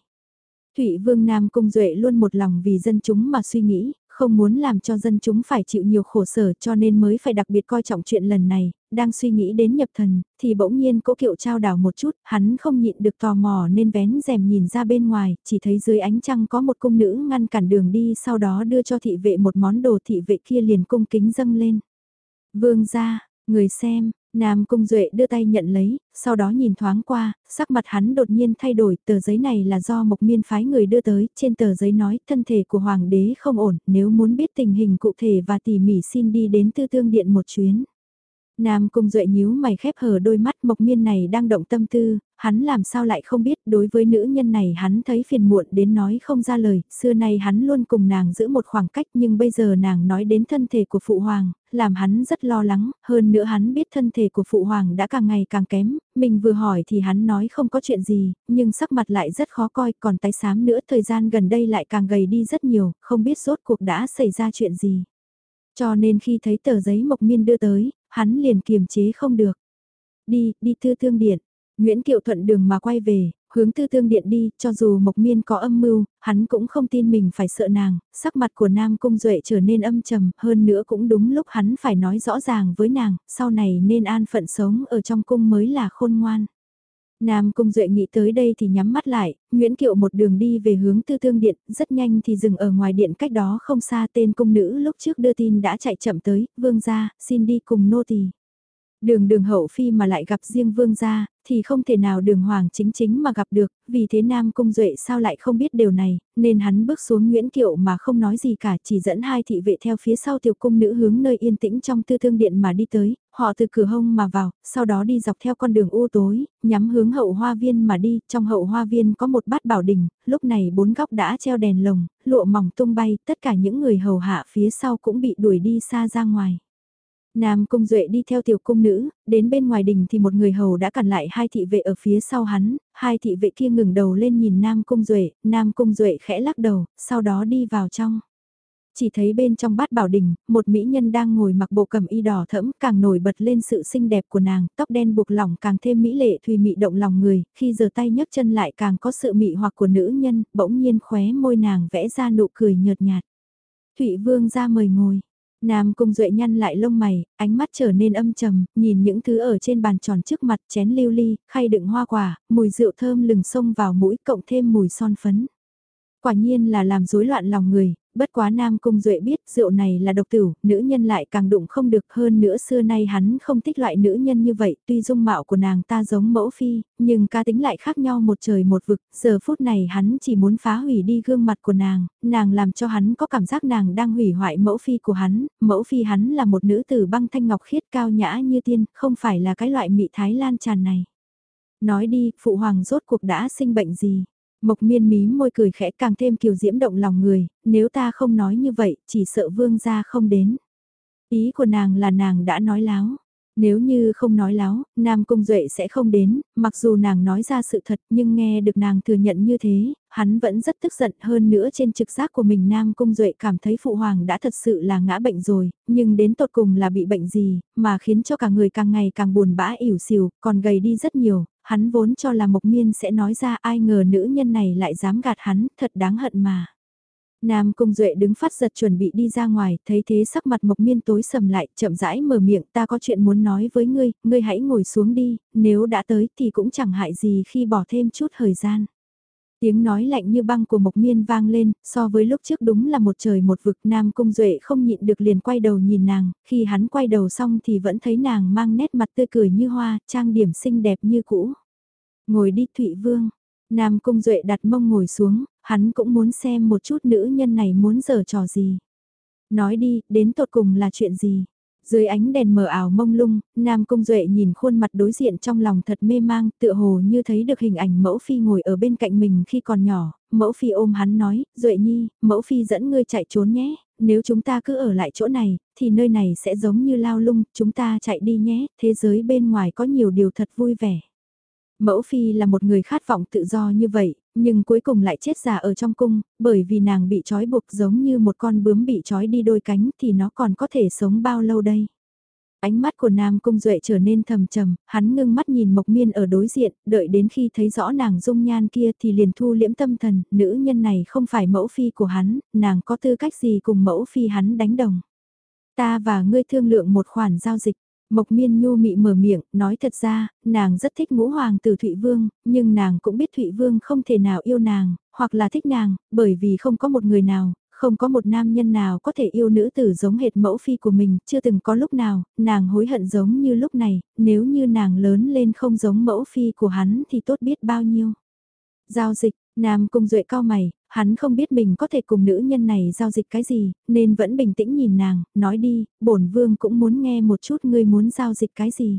Speaker 1: Thụy Vương Nam Cung Duệ luôn một lòng vì dân chúng mà suy nghĩ, không muốn làm cho dân chúng phải chịu nhiều khổ sở cho nên mới phải đặc biệt coi trọng chuyện lần này, đang suy nghĩ đến nhập thần, thì bỗng nhiên cố kiệu trao đảo một chút, hắn không nhịn được tò mò nên vén rèm nhìn ra bên ngoài, chỉ thấy dưới ánh trăng có một cung nữ ngăn cản đường đi sau đó đưa cho thị vệ một món đồ thị vệ kia liền cung kính dâng lên. Vương ra, người xem, Nam Cung Duệ đưa tay nhận lấy, sau đó nhìn thoáng qua, sắc mặt hắn đột nhiên thay đổi, tờ giấy này là do Mộc Miên phái người đưa tới, trên tờ giấy nói thân thể của Hoàng đế không ổn, nếu muốn biết tình hình cụ thể và tỉ mỉ xin đi đến Tư Tương Điện một chuyến. Nam Cung Duệ nhíu mày khép hờ đôi mắt Mộc Miên này đang động tâm tư, hắn làm sao lại không biết đối với nữ nhân này hắn thấy phiền muộn đến nói không ra lời, xưa nay hắn luôn cùng nàng giữ một khoảng cách nhưng bây giờ nàng nói đến thân thể của Phụ Hoàng, làm hắn rất lo lắng, hơn nữa hắn biết thân thể của Phụ Hoàng đã càng ngày càng kém, mình vừa hỏi thì hắn nói không có chuyện gì, nhưng sắc mặt lại rất khó coi, còn tái xám nữa thời gian gần đây lại càng gầy đi rất nhiều, không biết rốt cuộc đã xảy ra chuyện gì. Cho nên khi thấy tờ giấy Mộc Miên đưa tới, hắn liền kiềm chế không được. Đi, đi thư thương điện. Nguyễn Kiệu thuận đường mà quay về, hướng tư thương điện đi, cho dù Mộc Miên có âm mưu, hắn cũng không tin mình phải sợ nàng, sắc mặt của Nam Cung Duệ trở nên âm trầm, hơn nữa cũng đúng lúc hắn phải nói rõ ràng với nàng, sau này nên an phận sống ở trong cung mới là khôn ngoan. Nam Cung Duệ nghĩ tới đây thì nhắm mắt lại, Nguyễn Kiệu một đường đi về hướng tư thương điện, rất nhanh thì dừng ở ngoài điện cách đó không xa tên cung nữ lúc trước đưa tin đã chạy chậm tới, vương gia, xin đi cùng nô tỳ. Đường đường hậu phi mà lại gặp riêng vương gia, thì không thể nào đường hoàng chính chính mà gặp được, vì thế Nam Cung Duệ sao lại không biết điều này, nên hắn bước xuống Nguyễn Kiệu mà không nói gì cả, chỉ dẫn hai thị vệ theo phía sau tiểu cung nữ hướng nơi yên tĩnh trong tư thương điện mà đi tới, họ từ cửa hông mà vào, sau đó đi dọc theo con đường u tối, nhắm hướng hậu hoa viên mà đi, trong hậu hoa viên có một bát bảo đình, lúc này bốn góc đã treo đèn lồng, lụa mỏng tung bay, tất cả những người hầu hạ phía sau cũng bị đuổi đi xa ra ngoài. Nam Cung Duệ đi theo tiểu cung nữ, đến bên ngoài đình thì một người hầu đã cản lại hai thị vệ ở phía sau hắn, hai thị vệ kia ngừng đầu lên nhìn Nam Cung Duệ, Nam Cung Duệ khẽ lắc đầu, sau đó đi vào trong. Chỉ thấy bên trong bát bảo đình, một mỹ nhân đang ngồi mặc bộ cẩm y đỏ thẫm càng nổi bật lên sự xinh đẹp của nàng, tóc đen buộc lỏng càng thêm mỹ lệ thùy mị động lòng người, khi giơ tay nhấc chân lại càng có sự mị hoặc của nữ nhân, bỗng nhiên khóe môi nàng vẽ ra nụ cười nhợt nhạt. Thụy Vương ra mời ngồi. Nam Cung Duệ nhăn lại lông mày, ánh mắt trở nên âm trầm, nhìn những thứ ở trên bàn tròn trước mặt chén lưu ly, khay đựng hoa quả, mùi rượu thơm lừng xông vào mũi cộng thêm mùi son phấn. Quả nhiên là làm rối loạn lòng người, bất quá Nam Cung Duệ biết rượu này là độc tử, nữ nhân lại càng đụng không được hơn nữa xưa nay hắn không thích loại nữ nhân như vậy, tuy dung mạo của nàng ta giống mẫu phi, nhưng ca tính lại khác nhau một trời một vực, giờ phút này hắn chỉ muốn phá hủy đi gương mặt của nàng, nàng làm cho hắn có cảm giác nàng đang hủy hoại mẫu phi của hắn, mẫu phi hắn là một nữ tử băng thanh ngọc khiết cao nhã như tiên, không phải là cái loại mị thái lan tràn này. Nói đi, phụ hoàng rốt cuộc đã sinh bệnh gì? Mộc miên mí môi cười khẽ càng thêm kiều diễm động lòng người, nếu ta không nói như vậy, chỉ sợ vương gia không đến. Ý của nàng là nàng đã nói láo. Nếu như không nói láo, Nam Cung Duệ sẽ không đến, mặc dù nàng nói ra sự thật nhưng nghe được nàng thừa nhận như thế, hắn vẫn rất tức giận hơn nữa trên trực giác của mình Nam Cung Duệ cảm thấy Phụ Hoàng đã thật sự là ngã bệnh rồi, nhưng đến tột cùng là bị bệnh gì, mà khiến cho cả người càng ngày càng buồn bã ỉu xìu, còn gầy đi rất nhiều, hắn vốn cho là Mộc Miên sẽ nói ra ai ngờ nữ nhân này lại dám gạt hắn, thật đáng hận mà. Nam Cung Duệ đứng phát giật chuẩn bị đi ra ngoài, thấy thế sắc mặt Mộc Miên tối sầm lại, chậm rãi mở miệng, ta có chuyện muốn nói với ngươi, ngươi hãy ngồi xuống đi, nếu đã tới thì cũng chẳng hại gì khi bỏ thêm chút thời gian. Tiếng nói lạnh như băng của Mộc Miên vang lên, so với lúc trước đúng là một trời một vực Nam Cung Duệ không nhịn được liền quay đầu nhìn nàng, khi hắn quay đầu xong thì vẫn thấy nàng mang nét mặt tươi cười như hoa, trang điểm xinh đẹp như cũ. Ngồi đi Thụy Vương, Nam Cung Duệ đặt mông ngồi xuống, hắn cũng muốn xem một chút nữ nhân này muốn giở trò gì. Nói đi, đến tột cùng là chuyện gì? Dưới ánh đèn mờ ảo mông lung, Nam Cung Duệ nhìn khuôn mặt đối diện trong lòng thật mê mang, tựa hồ như thấy được hình ảnh mẫu phi ngồi ở bên cạnh mình khi còn nhỏ, mẫu phi ôm hắn nói, Duệ nhi, mẫu phi dẫn ngươi chạy trốn nhé, nếu chúng ta cứ ở lại chỗ này, thì nơi này sẽ giống như lao lung, chúng ta chạy đi nhé, thế giới bên ngoài có nhiều điều thật vui vẻ. Mẫu phi là một người khát vọng tự do như vậy, nhưng cuối cùng lại chết già ở trong cung, bởi vì nàng bị trói buộc giống như một con bướm bị trói đi đôi cánh thì nó còn có thể sống bao lâu đây. Ánh mắt của Nam Cung Duệ trở nên thầm trầm, hắn ngưng mắt nhìn Mộc Miên ở đối diện, đợi đến khi thấy rõ nàng dung nhan kia thì liền thu liễm tâm thần, nữ nhân này không phải mẫu phi của hắn, nàng có tư cách gì cùng mẫu phi hắn đánh đồng. Ta và ngươi thương lượng một khoản giao dịch, Mộc miên nhu mị mở miệng, nói thật ra, nàng rất thích ngũ hoàng tử Thụy Vương, nhưng nàng cũng biết Thụy Vương không thể nào yêu nàng, hoặc là thích nàng, bởi vì không có một người nào, Không có một nam nhân nào có thể yêu nữ tử giống hệt mẫu phi của mình, chưa từng có lúc nào, nàng hối hận giống như lúc này, nếu như nàng lớn lên không giống mẫu phi của hắn thì tốt biết bao nhiêu. Giao dịch, Nam Cung Duệ cao mày, hắn không biết mình có thể cùng nữ nhân này giao dịch cái gì, nên vẫn bình tĩnh nhìn nàng, nói đi, bổn vương cũng muốn nghe một chút ngươi muốn giao dịch cái gì.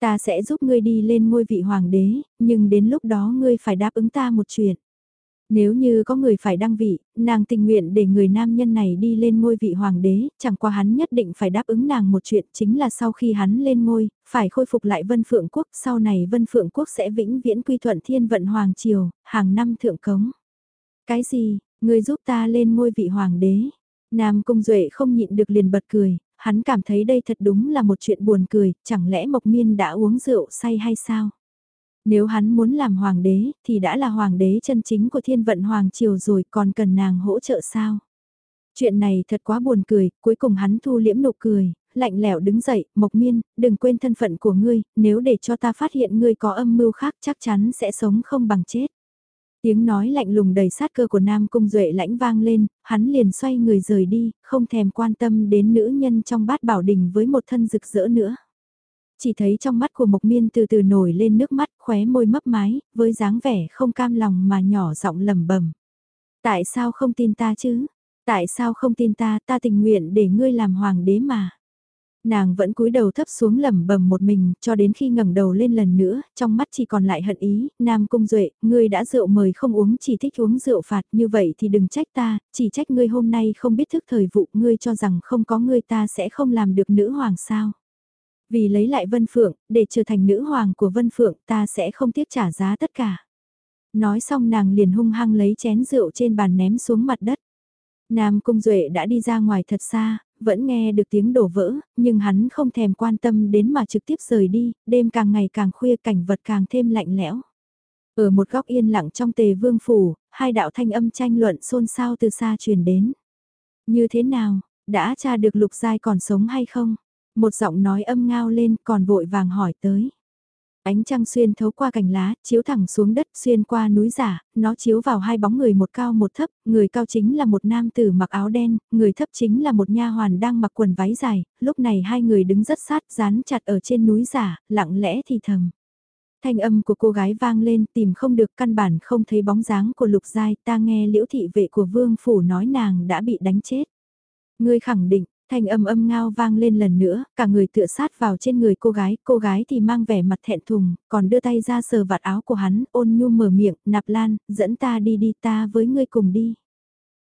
Speaker 1: Ta sẽ giúp ngươi đi lên ngôi vị hoàng đế, nhưng đến lúc đó ngươi phải đáp ứng ta một chuyện. Nếu như có người phải đăng vị, nàng tình nguyện để người nam nhân này đi lên ngôi vị hoàng đế, chẳng qua hắn nhất định phải đáp ứng nàng một chuyện chính là sau khi hắn lên ngôi, phải khôi phục lại Vân Phượng Quốc, sau này Vân Phượng Quốc sẽ vĩnh viễn quy thuận thiên vận hoàng triều, hàng năm thượng cống. Cái gì, người giúp ta lên ngôi vị hoàng đế? Nam Cung Duệ không nhịn được liền bật cười, hắn cảm thấy đây thật đúng là một chuyện buồn cười, chẳng lẽ Mộc Miên đã uống rượu say hay sao? Nếu hắn muốn làm hoàng đế, thì đã là hoàng đế chân chính của thiên vận hoàng triều rồi còn cần nàng hỗ trợ sao? Chuyện này thật quá buồn cười, cuối cùng hắn thu liễm nụ cười, lạnh lẽo đứng dậy, Mộc Miên, đừng quên thân phận của ngươi, nếu để cho ta phát hiện ngươi có âm mưu khác chắc chắn sẽ sống không bằng chết. Tiếng nói lạnh lùng đầy sát cơ của Nam Cung Duệ lãnh vang lên, hắn liền xoay người rời đi, không thèm quan tâm đến nữ nhân trong bát bảo đình với một thân rực rỡ nữa. Chỉ thấy trong mắt của Mộc Miên từ từ nổi lên nước mắt, khóe môi mấp mái, với dáng vẻ không cam lòng mà nhỏ giọng lẩm bẩm. Tại sao không tin ta chứ? Tại sao không tin ta, ta tình nguyện để ngươi làm hoàng đế mà nàng vẫn cúi đầu thấp xuống lẩm bẩm một mình, cho đến khi ngẩng đầu lên lần nữa, trong mắt chỉ còn lại hận ý, Nam Cung Duệ, ngươi đã rượu mời không uống chỉ thích uống rượu phạt, như vậy thì đừng trách ta, chỉ trách ngươi hôm nay không biết thức thời vụ, ngươi cho rằng không có ngươi ta sẽ không làm được nữ hoàng sao. Vì lấy lại Vân Phượng, để trở thành nữ hoàng của Vân Phượng ta sẽ không tiếc trả giá tất cả. Nói xong nàng liền hung hăng lấy chén rượu trên bàn ném xuống mặt đất. Nam Cung Duệ đã đi ra ngoài thật xa, vẫn nghe được tiếng đổ vỡ, nhưng hắn không thèm quan tâm đến mà trực tiếp rời đi, đêm càng ngày càng khuya cảnh vật càng thêm lạnh lẽo. Ở một góc yên lặng trong tề vương phủ, hai đạo thanh âm tranh luận xôn xao từ xa truyền đến. Như thế nào, đã tra được lục giai còn sống hay không? Một giọng nói âm ngao lên còn vội vàng hỏi tới. Ánh trăng xuyên thấu qua cành lá, chiếu thẳng xuống đất xuyên qua núi giả, nó chiếu vào hai bóng người một cao một thấp, người cao chính là một nam tử mặc áo đen, người thấp chính là một nha hoàn đang mặc quần váy dài, lúc này hai người đứng rất sát dán chặt ở trên núi giả, lặng lẽ thì thầm. Thanh âm của cô gái vang lên tìm không được căn bản không thấy bóng dáng của lục giai ta nghe liễu thị vệ của vương phủ nói nàng đã bị đánh chết. Ngươi khẳng định, Thanh âm âm ngao vang lên lần nữa, cả người tựa sát vào trên người cô gái, cô gái thì mang vẻ mặt thẹn thùng, còn đưa tay ra sờ vạt áo của hắn, ôn nhu mở miệng, nạp lan, dẫn ta đi đi ta với ngươi cùng đi.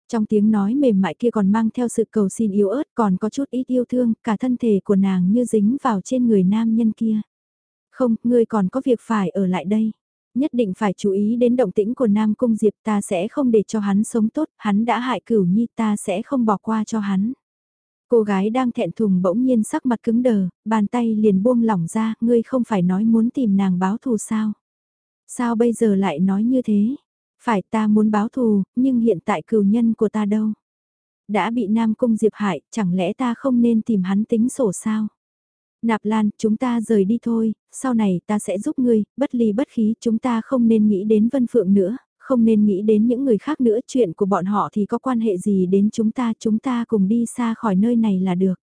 Speaker 1: Trong tiếng nói mềm mại kia còn mang theo sự cầu xin yếu ớt còn có chút ít yêu thương, cả thân thể của nàng như dính vào trên người nam nhân kia. Không, ngươi còn có việc phải ở lại đây. Nhất định phải chú ý đến động tĩnh của Nam Cung Diệp ta sẽ không để cho hắn sống tốt, hắn đã hại cửu nhi ta sẽ không bỏ qua cho hắn. Cô gái đang thẹn thùng bỗng nhiên sắc mặt cứng đờ, bàn tay liền buông lỏng ra, ngươi không phải nói muốn tìm nàng báo thù sao? Sao bây giờ lại nói như thế? Phải ta muốn báo thù, nhưng hiện tại cừu nhân của ta đâu? Đã bị Nam Cung Diệp hại, chẳng lẽ ta không nên tìm hắn tính sổ sao? Nạp Lan, chúng ta rời đi thôi, sau này ta sẽ giúp ngươi, bất ly bất khí, chúng ta không nên nghĩ đến Vân Phượng nữa, không nên nghĩ đến những người khác nữa, chuyện của bọn họ thì có quan hệ gì đến chúng ta, chúng ta cùng đi xa khỏi nơi này là được.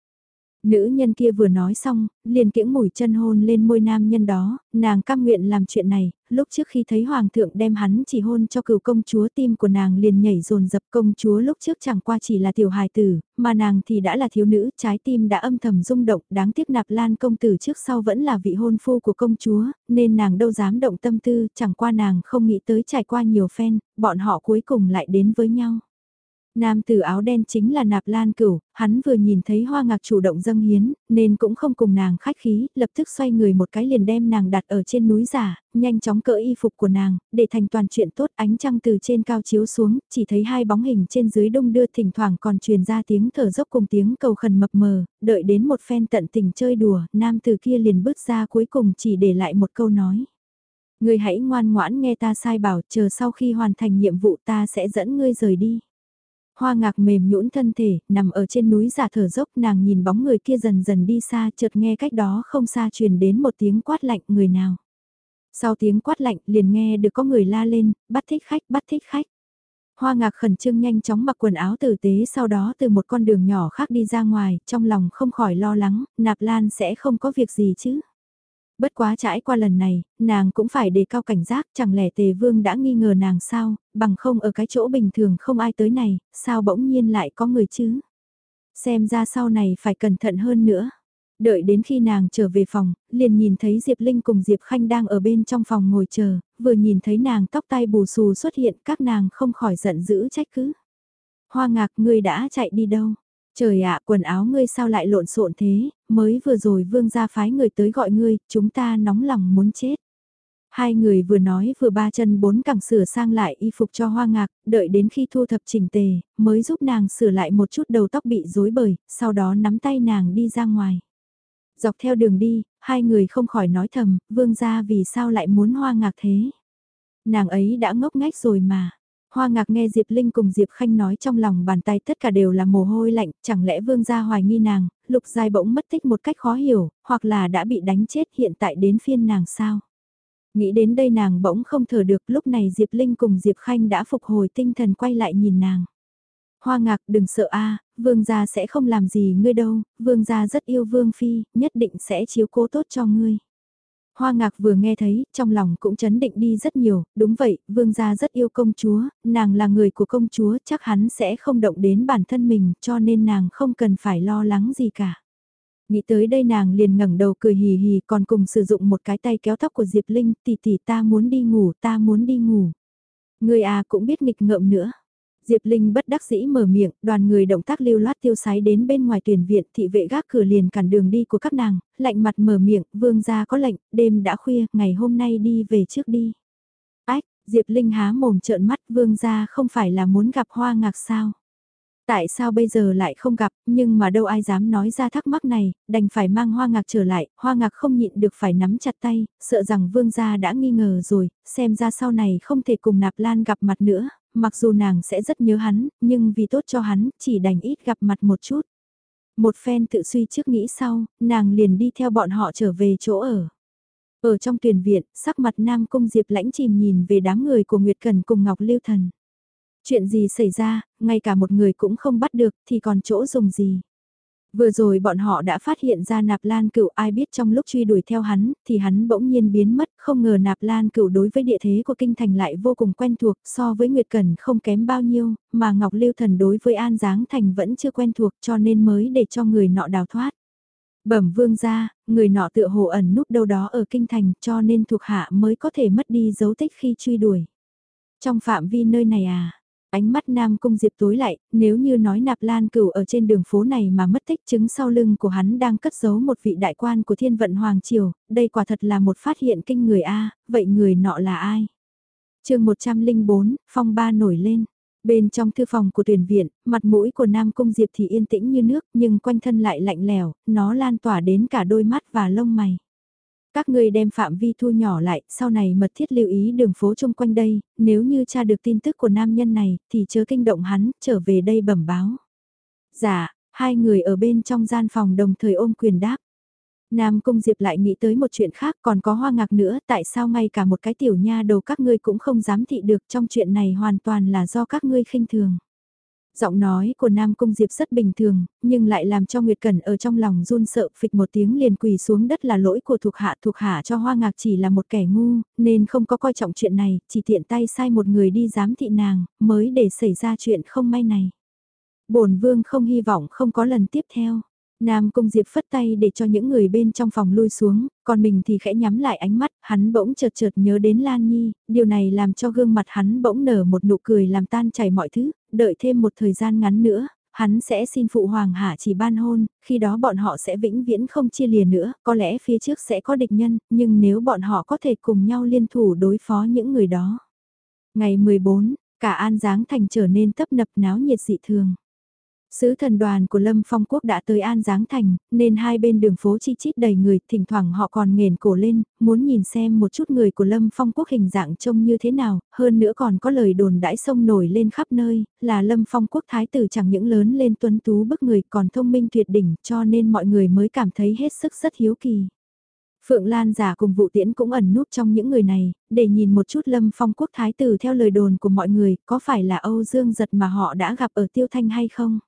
Speaker 1: Nữ nhân kia vừa nói xong, liền kiễng mùi chân hôn lên môi nam nhân đó, nàng cam nguyện làm chuyện này, lúc trước khi thấy hoàng thượng đem hắn chỉ hôn cho cựu công chúa tim của nàng liền nhảy dồn dập công chúa lúc trước chẳng qua chỉ là tiểu hài tử, mà nàng thì đã là thiếu nữ, trái tim đã âm thầm rung động, đáng tiếc nạp lan công tử trước sau vẫn là vị hôn phu của công chúa, nên nàng đâu dám động tâm tư, chẳng qua nàng không nghĩ tới trải qua nhiều phen, bọn họ cuối cùng lại đến với nhau. Nam tử áo đen chính là nạp lan cửu, hắn vừa nhìn thấy hoa ngạc chủ động dâng hiến, nên cũng không cùng nàng khách khí, lập tức xoay người một cái liền đem nàng đặt ở trên núi giả, nhanh chóng cỡ y phục của nàng, để thành toàn chuyện tốt ánh trăng từ trên cao chiếu xuống, chỉ thấy hai bóng hình trên dưới đông đưa thỉnh thoảng còn truyền ra tiếng thở dốc cùng tiếng cầu khẩn mập mờ, đợi đến một phen tận tình chơi đùa, nam tử kia liền bước ra cuối cùng chỉ để lại một câu nói. Ngươi hãy ngoan ngoãn nghe ta sai bảo, chờ sau khi hoàn thành nhiệm vụ ta sẽ dẫn ngươi rời đi. Hoa ngạc mềm nhũn thân thể, nằm ở trên núi giả thở dốc nàng nhìn bóng người kia dần dần đi xa chợt nghe cách đó không xa truyền đến một tiếng quát lạnh người nào. Sau tiếng quát lạnh liền nghe được có người la lên, bắt thích khách, bắt thích khách. Hoa ngạc khẩn trương nhanh chóng mặc quần áo tử tế sau đó từ một con đường nhỏ khác đi ra ngoài, trong lòng không khỏi lo lắng, nạp lan sẽ không có việc gì chứ. Bất quá trải qua lần này, nàng cũng phải đề cao cảnh giác, chẳng lẽ tề vương đã nghi ngờ nàng sao, bằng không ở cái chỗ bình thường không ai tới này, sao bỗng nhiên lại có người chứ. Xem ra sau này phải cẩn thận hơn nữa. Đợi đến khi nàng trở về phòng, liền nhìn thấy Diệp Linh cùng Diệp Khanh đang ở bên trong phòng ngồi chờ, vừa nhìn thấy nàng tóc tai bù xù xuất hiện các nàng không khỏi giận dữ trách cứ. Hoa ngạc ngươi đã chạy đi đâu? Trời ạ quần áo ngươi sao lại lộn xộn thế, mới vừa rồi vương gia phái người tới gọi ngươi, chúng ta nóng lòng muốn chết. Hai người vừa nói vừa ba chân bốn cẳng sửa sang lại y phục cho hoa ngạc, đợi đến khi thu thập chỉnh tề, mới giúp nàng sửa lại một chút đầu tóc bị rối bời, sau đó nắm tay nàng đi ra ngoài. Dọc theo đường đi, hai người không khỏi nói thầm, vương gia vì sao lại muốn hoa ngạc thế. Nàng ấy đã ngốc ngách rồi mà. Hoa ngạc nghe Diệp Linh cùng Diệp Khanh nói trong lòng bàn tay tất cả đều là mồ hôi lạnh, chẳng lẽ vương gia hoài nghi nàng, lục dài bỗng mất tích một cách khó hiểu, hoặc là đã bị đánh chết hiện tại đến phiên nàng sao. Nghĩ đến đây nàng bỗng không thở được, lúc này Diệp Linh cùng Diệp Khanh đã phục hồi tinh thần quay lại nhìn nàng. Hoa ngạc đừng sợ a vương gia sẽ không làm gì ngươi đâu, vương gia rất yêu vương phi, nhất định sẽ chiếu cố tốt cho ngươi. Hoa ngạc vừa nghe thấy, trong lòng cũng chấn định đi rất nhiều, đúng vậy, vương gia rất yêu công chúa, nàng là người của công chúa, chắc hắn sẽ không động đến bản thân mình, cho nên nàng không cần phải lo lắng gì cả. Nghĩ tới đây nàng liền ngẩng đầu cười hì hì còn cùng sử dụng một cái tay kéo tóc của Diệp Linh, tỷ tỷ ta muốn đi ngủ, ta muốn đi ngủ. Người à cũng biết nghịch ngợm nữa. Diệp Linh bất đắc dĩ mở miệng, đoàn người động tác lưu loát tiêu sái đến bên ngoài tuyển viện, thị vệ gác cửa liền cản đường đi của các nàng, lạnh mặt mở miệng, vương gia có lệnh, đêm đã khuya, ngày hôm nay đi về trước đi. Ách, Diệp Linh há mồm trợn mắt, vương gia không phải là muốn gặp hoa ngạc sao? Tại sao bây giờ lại không gặp, nhưng mà đâu ai dám nói ra thắc mắc này, đành phải mang hoa ngạc trở lại, hoa ngạc không nhịn được phải nắm chặt tay, sợ rằng vương gia đã nghi ngờ rồi, xem ra sau này không thể cùng nạp lan gặp mặt nữa, mặc dù nàng sẽ rất nhớ hắn, nhưng vì tốt cho hắn, chỉ đành ít gặp mặt một chút. Một phen tự suy trước nghĩ sau, nàng liền đi theo bọn họ trở về chỗ ở. Ở trong tuyển viện, sắc mặt Nam Cung Diệp lãnh chìm nhìn về đám người của Nguyệt Cần cùng Ngọc Lưu Thần. Chuyện gì xảy ra, ngay cả một người cũng không bắt được thì còn chỗ dùng gì. Vừa rồi bọn họ đã phát hiện ra nạp lan cửu ai biết trong lúc truy đuổi theo hắn, thì hắn bỗng nhiên biến mất, không ngờ nạp lan cửu đối với địa thế của kinh thành lại vô cùng quen thuộc so với Nguyệt Cần không kém bao nhiêu, mà Ngọc Lưu Thần đối với An Giáng Thành vẫn chưa quen thuộc cho nên mới để cho người nọ đào thoát. Bẩm vương ra, người nọ tựa hồ ẩn núp đâu đó ở kinh thành cho nên thuộc hạ mới có thể mất đi dấu tích khi truy đuổi. Trong phạm vi nơi này à, Ánh mắt Nam Cung Diệp tối lại, nếu như nói nạp lan cửu ở trên đường phố này mà mất tích chứng sau lưng của hắn đang cất giấu một vị đại quan của thiên vận Hoàng Triều, đây quả thật là một phát hiện kinh người A, vậy người nọ là ai? chương 104, phong ba nổi lên. Bên trong thư phòng của tuyển viện, mặt mũi của Nam Cung Diệp thì yên tĩnh như nước nhưng quanh thân lại lạnh lèo, nó lan tỏa đến cả đôi mắt và lông mày. Các ngươi đem phạm vi thu nhỏ lại, sau này mật thiết lưu ý đường phố chung quanh đây, nếu như tra được tin tức của nam nhân này, thì chớ kinh động hắn, trở về đây bẩm báo. Dạ, hai người ở bên trong gian phòng đồng thời ôm quyền đáp. Nam Cung Diệp lại nghĩ tới một chuyện khác còn có hoa ngạc nữa tại sao ngay cả một cái tiểu nha đầu các ngươi cũng không dám thị được trong chuyện này hoàn toàn là do các ngươi khinh thường. Giọng nói của Nam Cung Diệp rất bình thường, nhưng lại làm cho Nguyệt Cẩn ở trong lòng run sợ phịch một tiếng liền quỳ xuống đất là lỗi của thuộc hạ thuộc hạ cho Hoa Ngạc chỉ là một kẻ ngu, nên không có coi trọng chuyện này, chỉ tiện tay sai một người đi giám thị nàng, mới để xảy ra chuyện không may này. bổn vương không hy vọng không có lần tiếp theo. Nam Cung Diệp phất tay để cho những người bên trong phòng lui xuống, còn mình thì khẽ nhắm lại ánh mắt, hắn bỗng chợt chợt nhớ đến Lan Nhi, điều này làm cho gương mặt hắn bỗng nở một nụ cười làm tan chảy mọi thứ, đợi thêm một thời gian ngắn nữa, hắn sẽ xin phụ hoàng hạ chỉ ban hôn, khi đó bọn họ sẽ vĩnh viễn không chia lìa nữa, có lẽ phía trước sẽ có địch nhân, nhưng nếu bọn họ có thể cùng nhau liên thủ đối phó những người đó. Ngày 14, cả An Giáng Thành trở nên tấp nập náo nhiệt dị thường. Sứ thần đoàn của Lâm Phong Quốc đã tới An Giáng Thành, nên hai bên đường phố chi chít đầy người, thỉnh thoảng họ còn nghền cổ lên, muốn nhìn xem một chút người của Lâm Phong Quốc hình dạng trông như thế nào, hơn nữa còn có lời đồn đãi sông nổi lên khắp nơi, là Lâm Phong Quốc Thái tử chẳng những lớn lên tuấn tú bức người còn thông minh tuyệt đỉnh cho nên mọi người mới cảm thấy hết sức rất hiếu kỳ. Phượng Lan giả cùng vụ tiễn cũng ẩn núp trong những người này, để nhìn một chút Lâm Phong Quốc Thái tử theo lời đồn của mọi người, có phải là Âu Dương giật mà họ đã gặp ở Tiêu Thanh hay không?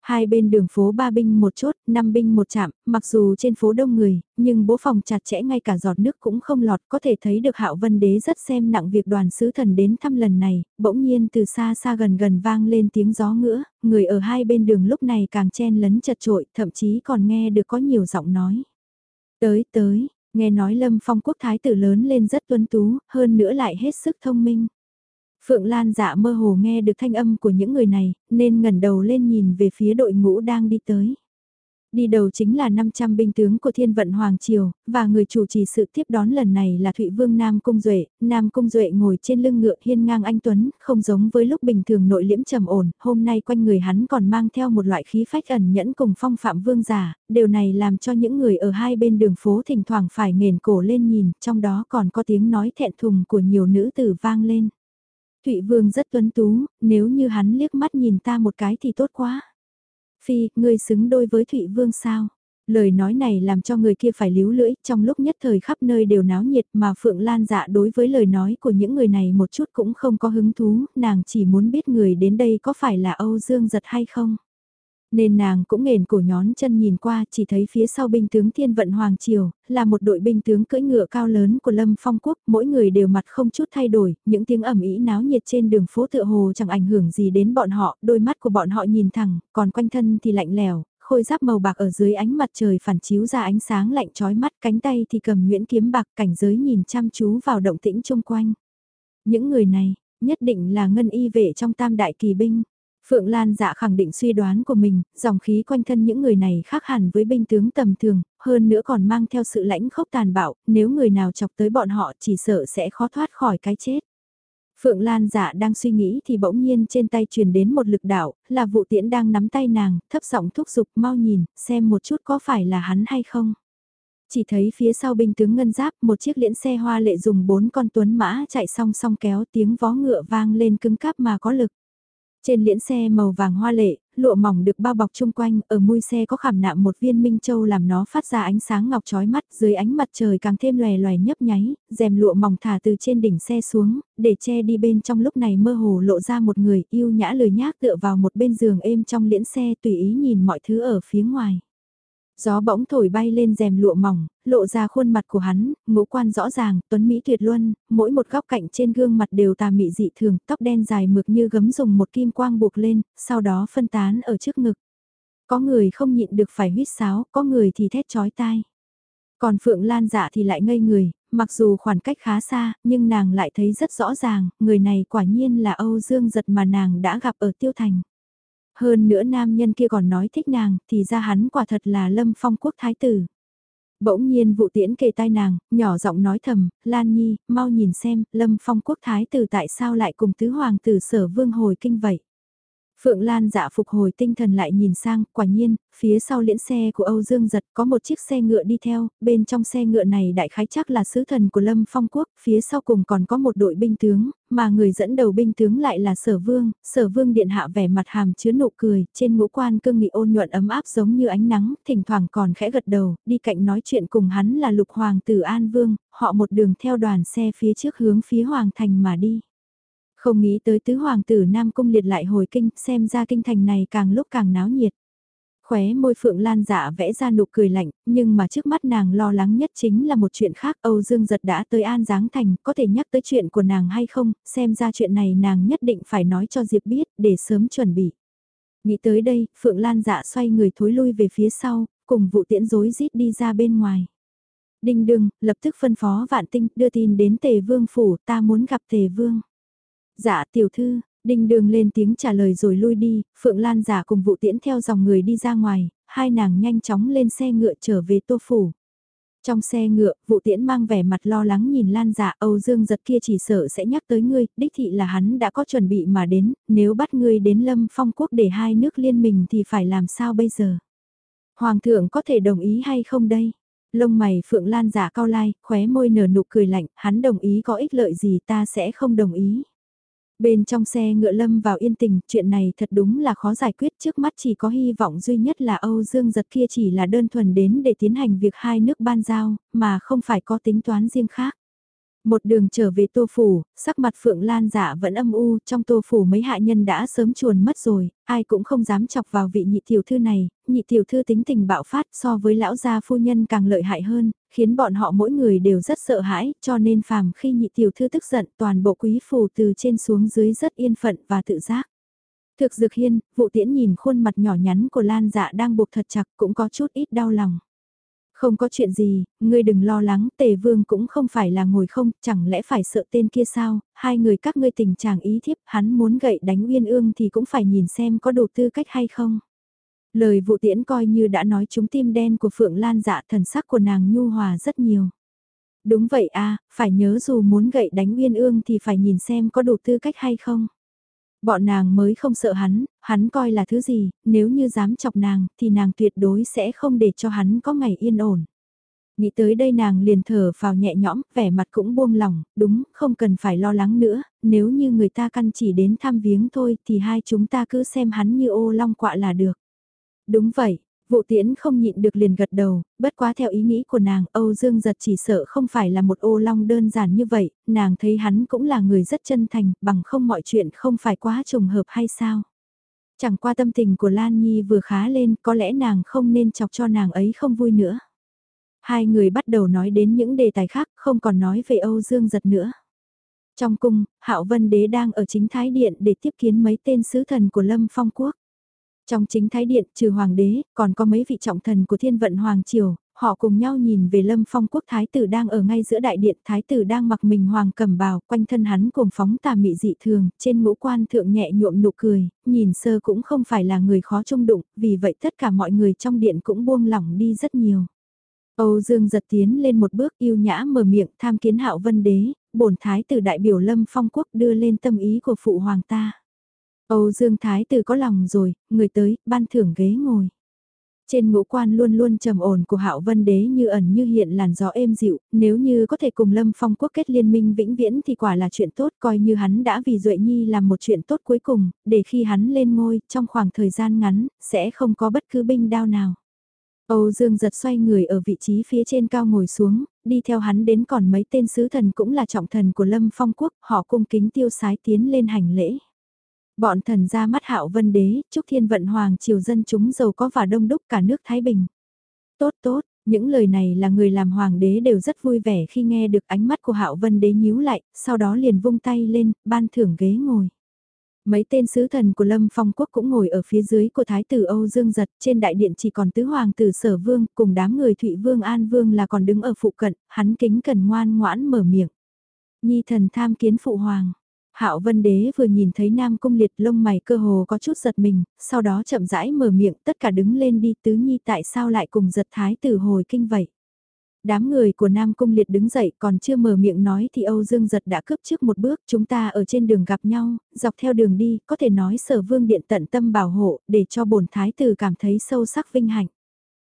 Speaker 1: Hai bên đường phố ba binh một chốt, năm binh một chạm, mặc dù trên phố đông người, nhưng bố phòng chặt chẽ ngay cả giọt nước cũng không lọt, có thể thấy được Hạo Vân Đế rất xem nặng việc đoàn sứ thần đến thăm lần này, bỗng nhiên từ xa xa gần gần vang lên tiếng gió ngữa, người ở hai bên đường lúc này càng chen lấn chật trội, thậm chí còn nghe được có nhiều giọng nói. Tới tới, nghe nói Lâm Phong quốc thái tử lớn lên rất tuấn tú, hơn nữa lại hết sức thông minh. Phượng Lan dạ mơ hồ nghe được thanh âm của những người này, nên ngẩn đầu lên nhìn về phía đội ngũ đang đi tới. Đi đầu chính là 500 binh tướng của Thiên Vận Hoàng Triều, và người chủ trì sự tiếp đón lần này là Thụy Vương Nam Cung Duệ. Nam Cung Duệ ngồi trên lưng ngựa hiên ngang anh Tuấn, không giống với lúc bình thường nội liễm trầm ổn, hôm nay quanh người hắn còn mang theo một loại khí phách ẩn nhẫn cùng phong phạm vương giả, điều này làm cho những người ở hai bên đường phố thỉnh thoảng phải nghền cổ lên nhìn, trong đó còn có tiếng nói thẹn thùng của nhiều nữ tử vang lên. Thụy Vương rất tuấn tú, nếu như hắn liếc mắt nhìn ta một cái thì tốt quá. Phi, ngươi xứng đôi với Thụy Vương sao? Lời nói này làm cho người kia phải líu lưỡi, trong lúc nhất thời khắp nơi đều náo nhiệt mà Phượng Lan dạ đối với lời nói của những người này một chút cũng không có hứng thú, nàng chỉ muốn biết người đến đây có phải là Âu Dương giật hay không. Nên nàng cũng nghền cổ nhón chân nhìn qua chỉ thấy phía sau binh tướng Thiên Vận Hoàng Triều, là một đội binh tướng cưỡi ngựa cao lớn của Lâm Phong Quốc, mỗi người đều mặt không chút thay đổi, những tiếng ẩm ý náo nhiệt trên đường phố tựa hồ chẳng ảnh hưởng gì đến bọn họ, đôi mắt của bọn họ nhìn thẳng, còn quanh thân thì lạnh lèo, khôi giáp màu bạc ở dưới ánh mặt trời phản chiếu ra ánh sáng lạnh trói mắt, cánh tay thì cầm nguyễn kiếm bạc cảnh giới nhìn chăm chú vào động tĩnh chung quanh. Những người này, nhất định là ngân y vệ trong tam đại kỳ binh. Phượng Lan dạ khẳng định suy đoán của mình, dòng khí quanh thân những người này khác hẳn với binh tướng tầm thường, hơn nữa còn mang theo sự lãnh khốc tàn bạo, nếu người nào chọc tới bọn họ chỉ sợ sẽ khó thoát khỏi cái chết. Phượng Lan dạ đang suy nghĩ thì bỗng nhiên trên tay truyền đến một lực đạo, là vụ tiễn đang nắm tay nàng, thấp giọng thúc giục mau nhìn, xem một chút có phải là hắn hay không. Chỉ thấy phía sau binh tướng ngân giáp một chiếc liễn xe hoa lệ dùng bốn con tuấn mã chạy song song kéo tiếng vó ngựa vang lên cứng cáp mà có lực. Trên liễn xe màu vàng hoa lệ, lụa mỏng được bao bọc chung quanh, ở mui xe có khảm nạm một viên minh châu làm nó phát ra ánh sáng ngọc chói mắt, dưới ánh mặt trời càng thêm lòe lòe nhấp nháy, rèm lụa mỏng thả từ trên đỉnh xe xuống, để che đi bên trong lúc này mơ hồ lộ ra một người yêu nhã lười nhác tựa vào một bên giường êm trong liễn xe tùy ý nhìn mọi thứ ở phía ngoài. Gió bỗng thổi bay lên rèm lụa mỏng, lộ ra khuôn mặt của hắn, ngũ quan rõ ràng, tuấn Mỹ tuyệt luân, mỗi một góc cạnh trên gương mặt đều tà mị dị thường, tóc đen dài mượt như gấm dùng một kim quang buộc lên, sau đó phân tán ở trước ngực. Có người không nhịn được phải huýt sáo, có người thì thét chói tai. Còn Phượng Lan dạ thì lại ngây người, mặc dù khoảng cách khá xa, nhưng nàng lại thấy rất rõ ràng, người này quả nhiên là Âu Dương Giật mà nàng đã gặp ở Tiêu Thành. Hơn nữa nam nhân kia còn nói thích nàng, thì ra hắn quả thật là lâm phong quốc thái tử. Bỗng nhiên vụ tiễn kề tai nàng, nhỏ giọng nói thầm, Lan Nhi, mau nhìn xem, lâm phong quốc thái tử tại sao lại cùng tứ hoàng tử sở vương hồi kinh vậy. Phượng Lan dạ phục hồi tinh thần lại nhìn sang, quả nhiên, phía sau liễn xe của Âu Dương Giật có một chiếc xe ngựa đi theo, bên trong xe ngựa này đại khái chắc là sứ thần của Lâm Phong Quốc, phía sau cùng còn có một đội binh tướng, mà người dẫn đầu binh tướng lại là Sở Vương, Sở Vương điện hạ vẻ mặt hàm chứa nụ cười, trên ngũ quan cương nghị ôn nhuận ấm áp giống như ánh nắng, thỉnh thoảng còn khẽ gật đầu, đi cạnh nói chuyện cùng hắn là Lục Hoàng tử An Vương, họ một đường theo đoàn xe phía trước hướng phía Hoàng Thành mà đi. Không nghĩ tới tứ hoàng tử Nam Cung liệt lại hồi kinh, xem ra kinh thành này càng lúc càng náo nhiệt. Khóe môi Phượng Lan dạ vẽ ra nụ cười lạnh, nhưng mà trước mắt nàng lo lắng nhất chính là một chuyện khác. Âu Dương Giật đã tới An Giáng Thành, có thể nhắc tới chuyện của nàng hay không, xem ra chuyện này nàng nhất định phải nói cho Diệp biết, để sớm chuẩn bị. Nghĩ tới đây, Phượng Lan dạ xoay người thối lui về phía sau, cùng vụ tiễn rối rít đi ra bên ngoài. Đinh đừng, lập tức phân phó vạn tinh, đưa tin đến tề vương phủ, ta muốn gặp tề vương. Dạ tiểu thư, đinh đường lên tiếng trả lời rồi lui đi, Phượng Lan giả cùng vụ tiễn theo dòng người đi ra ngoài, hai nàng nhanh chóng lên xe ngựa trở về tô phủ. Trong xe ngựa, vụ tiễn mang vẻ mặt lo lắng nhìn Lan giả Âu Dương giật kia chỉ sợ sẽ nhắc tới ngươi, đích thị là hắn đã có chuẩn bị mà đến, nếu bắt ngươi đến lâm phong quốc để hai nước liên minh thì phải làm sao bây giờ? Hoàng thượng có thể đồng ý hay không đây? Lông mày Phượng Lan giả cao lai, khóe môi nở nụ cười lạnh, hắn đồng ý có ích lợi gì ta sẽ không đồng ý. Bên trong xe ngựa lâm vào yên tình, chuyện này thật đúng là khó giải quyết trước mắt chỉ có hy vọng duy nhất là Âu Dương giật kia chỉ là đơn thuần đến để tiến hành việc hai nước ban giao, mà không phải có tính toán riêng khác. Một đường trở về tô phủ, sắc mặt Phượng Lan dạ vẫn âm u, trong tô phủ mấy hạ nhân đã sớm chuồn mất rồi, ai cũng không dám chọc vào vị nhị tiểu thư này, nhị tiểu thư tính tình bạo phát so với lão gia phu nhân càng lợi hại hơn, khiến bọn họ mỗi người đều rất sợ hãi, cho nên phàm khi nhị tiểu thư tức giận toàn bộ quý phủ từ trên xuống dưới rất yên phận và tự giác. Thực dược hiên, vụ tiễn nhìn khuôn mặt nhỏ nhắn của Lan dạ đang buộc thật chặt cũng có chút ít đau lòng. Không có chuyện gì, ngươi đừng lo lắng, tề vương cũng không phải là ngồi không, chẳng lẽ phải sợ tên kia sao, hai người các ngươi tình chàng ý thiếp, hắn muốn gậy đánh uyên ương thì cũng phải nhìn xem có đủ tư cách hay không. Lời vụ tiễn coi như đã nói chúng tim đen của Phượng Lan dạ thần sắc của nàng nhu hòa rất nhiều. Đúng vậy a phải nhớ dù muốn gậy đánh uyên ương thì phải nhìn xem có đủ tư cách hay không. Bọn nàng mới không sợ hắn, hắn coi là thứ gì, nếu như dám chọc nàng thì nàng tuyệt đối sẽ không để cho hắn có ngày yên ổn. Nghĩ tới đây nàng liền thở vào nhẹ nhõm, vẻ mặt cũng buông lỏng, đúng, không cần phải lo lắng nữa, nếu như người ta căn chỉ đến thăm viếng thôi thì hai chúng ta cứ xem hắn như ô long quạ là được. Đúng vậy, Vụ tiễn không nhịn được liền gật đầu, bất quá theo ý nghĩ của nàng, Âu Dương giật chỉ sợ không phải là một ô long đơn giản như vậy, nàng thấy hắn cũng là người rất chân thành, bằng không mọi chuyện không phải quá trùng hợp hay sao. Chẳng qua tâm tình của Lan Nhi vừa khá lên, có lẽ nàng không nên chọc cho nàng ấy không vui nữa. Hai người bắt đầu nói đến những đề tài khác, không còn nói về Âu Dương giật nữa. Trong cung, Hạo Vân Đế đang ở chính Thái Điện để tiếp kiến mấy tên sứ thần của Lâm Phong Quốc. Trong chính thái điện trừ hoàng đế, còn có mấy vị trọng thần của thiên vận hoàng triều, họ cùng nhau nhìn về lâm phong quốc thái tử đang ở ngay giữa đại điện, thái tử đang mặc mình hoàng cầm bào, quanh thân hắn cùng phóng tà mị dị thường, trên ngũ quan thượng nhẹ nhuộm nụ cười, nhìn sơ cũng không phải là người khó trung đụng, vì vậy tất cả mọi người trong điện cũng buông lỏng đi rất nhiều. Âu Dương giật tiến lên một bước yêu nhã mở miệng tham kiến hạo vân đế, bổn thái tử đại biểu lâm phong quốc đưa lên tâm ý của phụ hoàng ta. Âu Dương Thái Tử có lòng rồi, người tới, ban thưởng ghế ngồi. Trên ngũ quan luôn luôn trầm ổn của Hạo Vân Đế như ẩn như hiện làn gió êm dịu, nếu như có thể cùng Lâm Phong quốc kết liên minh vĩnh viễn thì quả là chuyện tốt, coi như hắn đã vì Duệ Nhi làm một chuyện tốt cuối cùng, để khi hắn lên ngôi, trong khoảng thời gian ngắn, sẽ không có bất cứ binh đao nào. Âu Dương giật xoay người ở vị trí phía trên cao ngồi xuống, đi theo hắn đến còn mấy tên sứ thần cũng là trọng thần của Lâm Phong quốc, họ cung kính tiêu sái tiến lên hành lễ. Bọn thần ra mắt hạo vân đế, chúc thiên vận hoàng triều dân chúng giàu có và đông đúc cả nước Thái Bình. Tốt tốt, những lời này là người làm hoàng đế đều rất vui vẻ khi nghe được ánh mắt của hạo vân đế nhíu lại, sau đó liền vung tay lên, ban thưởng ghế ngồi. Mấy tên sứ thần của Lâm Phong Quốc cũng ngồi ở phía dưới của Thái tử Âu Dương Giật, trên đại điện chỉ còn tứ hoàng tử Sở Vương, cùng đám người Thụy Vương An Vương là còn đứng ở phụ cận, hắn kính cần ngoan ngoãn mở miệng. Nhi thần tham kiến phụ hoàng, Hạo Vân Đế vừa nhìn thấy Nam Cung Liệt lông mày cơ hồ có chút giật mình, sau đó chậm rãi mở miệng tất cả đứng lên đi tứ nhi tại sao lại cùng giật thái tử hồi kinh vậy. Đám người của Nam Cung Liệt đứng dậy còn chưa mở miệng nói thì Âu Dương giật đã cướp trước một bước chúng ta ở trên đường gặp nhau, dọc theo đường đi, có thể nói sở vương điện tận tâm bảo hộ để cho bổn thái tử cảm thấy sâu sắc vinh hạnh.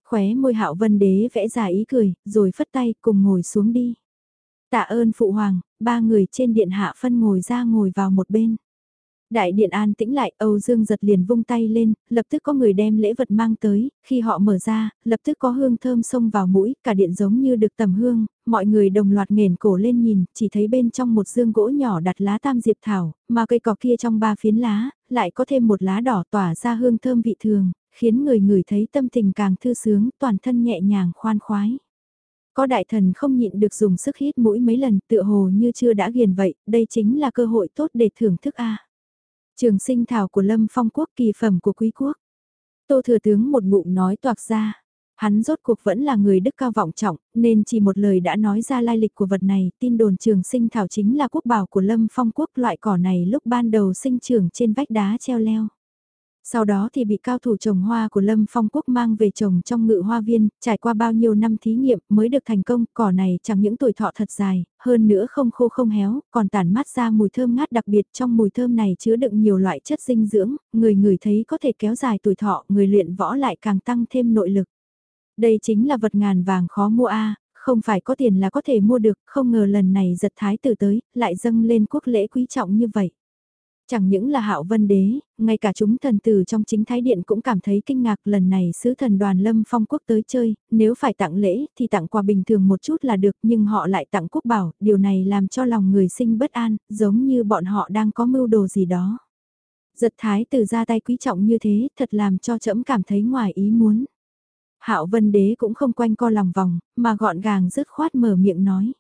Speaker 1: Khóe môi hạo vân đế vẽ ra ý cười, rồi phất tay cùng ngồi xuống đi. Tạ ơn phụ hoàng, ba người trên điện hạ phân ngồi ra ngồi vào một bên. Đại điện an tĩnh lại, Âu Dương giật liền vung tay lên, lập tức có người đem lễ vật mang tới, khi họ mở ra, lập tức có hương thơm xông vào mũi, cả điện giống như được tầm hương, mọi người đồng loạt nghền cổ lên nhìn, chỉ thấy bên trong một dương gỗ nhỏ đặt lá tam diệp thảo, mà cây cỏ kia trong ba phiến lá, lại có thêm một lá đỏ tỏa ra hương thơm vị thường, khiến người người thấy tâm tình càng thư sướng, toàn thân nhẹ nhàng khoan khoái. Có đại thần không nhịn được dùng sức hít mũi mấy lần tựa hồ như chưa đã ghiền vậy, đây chính là cơ hội tốt để thưởng thức A. Trường sinh thảo của Lâm Phong Quốc kỳ phẩm của quý quốc. Tô Thừa Tướng một ngụm nói toạc ra. Hắn rốt cuộc vẫn là người đức cao vọng trọng, nên chỉ một lời đã nói ra lai lịch của vật này, tin đồn trường sinh thảo chính là quốc bảo của Lâm Phong Quốc loại cỏ này lúc ban đầu sinh trưởng trên vách đá treo leo. Sau đó thì bị cao thủ trồng hoa của Lâm Phong Quốc mang về trồng trong ngự hoa viên, trải qua bao nhiêu năm thí nghiệm mới được thành công, cỏ này chẳng những tuổi thọ thật dài, hơn nữa không khô không héo, còn tản mát ra mùi thơm ngát đặc biệt trong mùi thơm này chứa đựng nhiều loại chất dinh dưỡng, người người thấy có thể kéo dài tuổi thọ, người luyện võ lại càng tăng thêm nội lực. Đây chính là vật ngàn vàng khó mua a không phải có tiền là có thể mua được, không ngờ lần này giật thái tử tới, lại dâng lên quốc lễ quý trọng như vậy. Chẳng những là hạo vân đế, ngay cả chúng thần tử trong chính thái điện cũng cảm thấy kinh ngạc lần này sứ thần đoàn lâm phong quốc tới chơi, nếu phải tặng lễ thì tặng quà bình thường một chút là được nhưng họ lại tặng quốc bảo, điều này làm cho lòng người sinh bất an, giống như bọn họ đang có mưu đồ gì đó. Giật thái tử ra tay quý trọng như thế thật làm cho trẫm cảm thấy ngoài ý muốn. Hạo Vân Đế cũng không quanh co lòng vòng, mà gọn gàng dứt khoát mở miệng nói.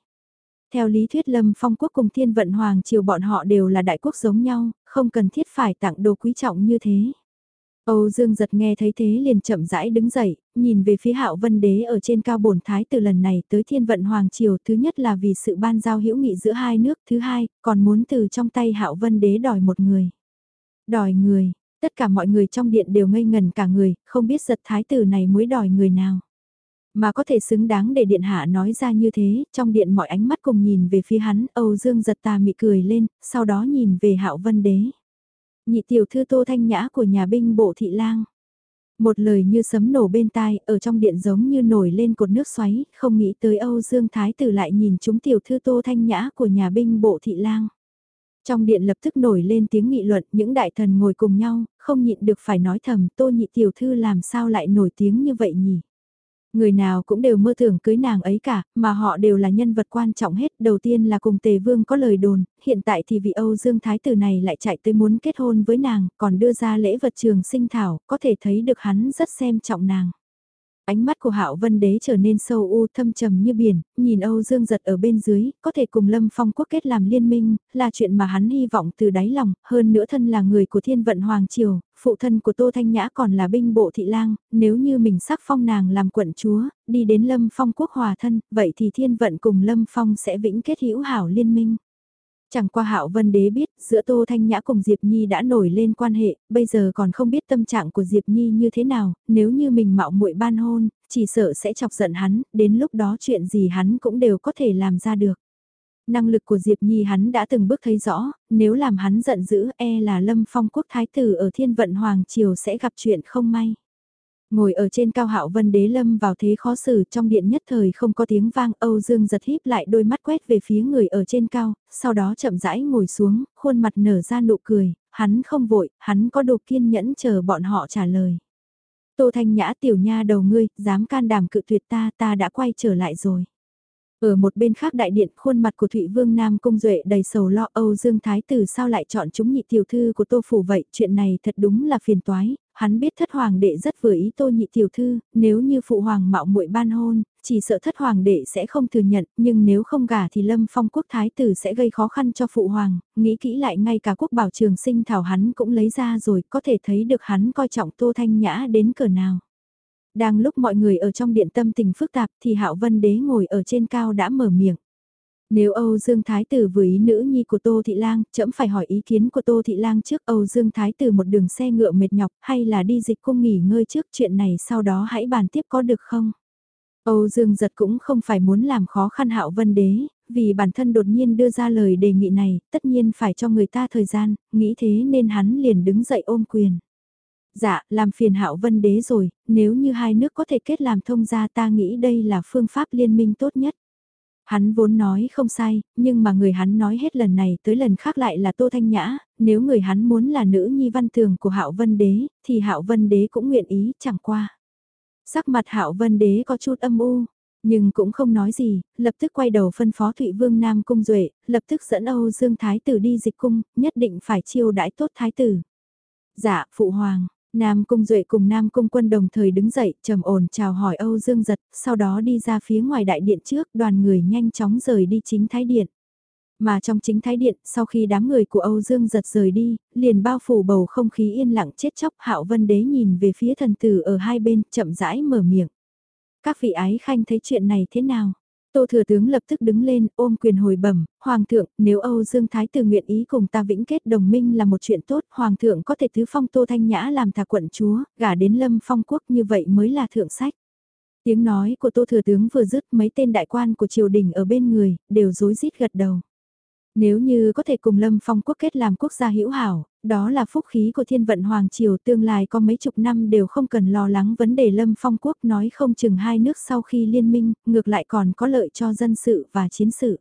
Speaker 1: Theo lý thuyết Lâm Phong quốc cùng Thiên Vận Hoàng triều bọn họ đều là đại quốc giống nhau, không cần thiết phải tặng đồ quý trọng như thế. Âu Dương giật nghe thấy thế liền chậm rãi đứng dậy, nhìn về phía Hạo Vân Đế ở trên cao bổn thái từ lần này tới Thiên Vận Hoàng triều, thứ nhất là vì sự ban giao hữu nghị giữa hai nước, thứ hai, còn muốn từ trong tay Hạo Vân Đế đòi một người. Đòi người, tất cả mọi người trong điện đều ngây ngần cả người, không biết giật thái tử này mới đòi người nào. Mà có thể xứng đáng để điện hạ nói ra như thế, trong điện mọi ánh mắt cùng nhìn về phía hắn, Âu Dương giật tà mị cười lên, sau đó nhìn về hạo vân đế. Nhị tiểu thư tô thanh nhã của nhà binh bộ thị lang. Một lời như sấm nổ bên tai, ở trong điện giống như nổi lên cột nước xoáy, không nghĩ tới Âu Dương Thái tử lại nhìn chúng tiểu thư tô thanh nhã của nhà binh bộ thị lang. Trong điện lập tức nổi lên tiếng nghị luận, những đại thần ngồi cùng nhau, không nhịn được phải nói thầm, tô nhị tiểu thư làm sao lại nổi tiếng như vậy nhỉ? Người nào cũng đều mơ tưởng cưới nàng ấy cả, mà họ đều là nhân vật quan trọng hết. Đầu tiên là cùng Tề Vương có lời đồn, hiện tại thì vị Âu Dương Thái tử này lại chạy tới muốn kết hôn với nàng, còn đưa ra lễ vật trường sinh thảo, có thể thấy được hắn rất xem trọng nàng. Ánh mắt của Hạo Vân Đế trở nên sâu u thâm trầm như biển, nhìn Âu Dương giật ở bên dưới, có thể cùng Lâm Phong quốc kết làm liên minh, là chuyện mà hắn hy vọng từ đáy lòng, hơn nữa thân là người của Thiên Vận Hoàng Triều, phụ thân của Tô Thanh Nhã còn là binh bộ thị lang, nếu như mình sắc phong nàng làm quận chúa, đi đến Lâm Phong quốc hòa thân, vậy thì Thiên Vận cùng Lâm Phong sẽ vĩnh kết hữu hảo liên minh. Chẳng qua hạo vân đế biết, giữa Tô Thanh Nhã cùng Diệp Nhi đã nổi lên quan hệ, bây giờ còn không biết tâm trạng của Diệp Nhi như thế nào, nếu như mình mạo muội ban hôn, chỉ sợ sẽ chọc giận hắn, đến lúc đó chuyện gì hắn cũng đều có thể làm ra được. Năng lực của Diệp Nhi hắn đã từng bước thấy rõ, nếu làm hắn giận dữ e là lâm phong quốc thái tử ở thiên vận Hoàng Triều sẽ gặp chuyện không may. Ngồi ở trên cao hạo vân đế lâm vào thế khó xử trong điện nhất thời không có tiếng vang Âu Dương giật híp lại đôi mắt quét về phía người ở trên cao, sau đó chậm rãi ngồi xuống, khuôn mặt nở ra nụ cười, hắn không vội, hắn có đủ kiên nhẫn chờ bọn họ trả lời. Tô Thanh Nhã tiểu nha đầu ngươi, dám can đảm cự tuyệt ta, ta đã quay trở lại rồi. Ở một bên khác đại điện, khuôn mặt của Thụy Vương Nam Cung Duệ đầy sầu lo Âu Dương Thái Tử sao lại chọn chúng nhị tiểu thư của Tô Phủ vậy, chuyện này thật đúng là phiền toái, hắn biết thất hoàng đệ rất vừa ý tô nhị tiểu thư, nếu như phụ hoàng mạo muội ban hôn, chỉ sợ thất hoàng đệ sẽ không thừa nhận, nhưng nếu không gả thì lâm phong quốc thái tử sẽ gây khó khăn cho phụ hoàng, nghĩ kỹ lại ngay cả quốc bảo trường sinh thảo hắn cũng lấy ra rồi, có thể thấy được hắn coi trọng tô thanh nhã đến cỡ nào. Đang lúc mọi người ở trong điện tâm tình phức tạp thì hạo vân đế ngồi ở trên cao đã mở miệng. Nếu Âu Dương Thái Tử vừa ý nữ nhi của Tô Thị Lang, chậm phải hỏi ý kiến của Tô Thị Lang trước Âu Dương Thái Tử một đường xe ngựa mệt nhọc hay là đi dịch cung nghỉ ngơi trước chuyện này sau đó hãy bàn tiếp có được không? Âu Dương giật cũng không phải muốn làm khó khăn hạo vân đế, vì bản thân đột nhiên đưa ra lời đề nghị này, tất nhiên phải cho người ta thời gian, nghĩ thế nên hắn liền đứng dậy ôm quyền. Dạ, làm phiền hạo vân đế rồi, nếu như hai nước có thể kết làm thông gia ta nghĩ đây là phương pháp liên minh tốt nhất. Hắn vốn nói không sai, nhưng mà người hắn nói hết lần này tới lần khác lại là Tô Thanh Nhã, nếu người hắn muốn là nữ nhi văn tường của Hạo Vân Đế, thì Hạo Vân Đế cũng nguyện ý chẳng qua. Sắc mặt Hạo Vân Đế có chút âm u, nhưng cũng không nói gì, lập tức quay đầu phân phó Thụy Vương Nam Cung Duệ, lập tức dẫn Âu Dương Thái Tử đi dịch cung, nhất định phải chiêu đãi tốt Thái Tử. Dạ, Phụ Hoàng, Nam Cung Duệ cùng Nam Cung Quân đồng thời đứng dậy, trầm ổn chào hỏi Âu Dương Giật, sau đó đi ra phía ngoài đại điện trước, đoàn người nhanh chóng rời đi chính thái điện. Mà trong chính thái điện, sau khi đám người của Âu Dương Giật rời đi, liền bao phủ bầu không khí yên lặng chết chóc, Hạo Vân Đế nhìn về phía thần tử ở hai bên, chậm rãi mở miệng. Các vị ái khanh thấy chuyện này thế nào? Tô Thừa Tướng lập tức đứng lên ôm quyền hồi bẩm, Hoàng thượng, nếu Âu Dương Thái Tử nguyện ý cùng ta vĩnh kết đồng minh là một chuyện tốt, Hoàng thượng có thể tứ phong Tô Thanh Nhã làm thà quận chúa, gả đến lâm phong quốc như vậy mới là thượng sách. Tiếng nói của Tô Thừa Tướng vừa dứt mấy tên đại quan của triều đình ở bên người, đều rối rít gật đầu. Nếu như có thể cùng Lâm Phong quốc kết làm quốc gia hữu hảo, đó là phúc khí của thiên vận Hoàng Triều tương lai có mấy chục năm đều không cần lo lắng vấn đề Lâm Phong quốc nói không chừng hai nước sau khi liên minh, ngược lại còn có lợi cho dân sự và chiến sự.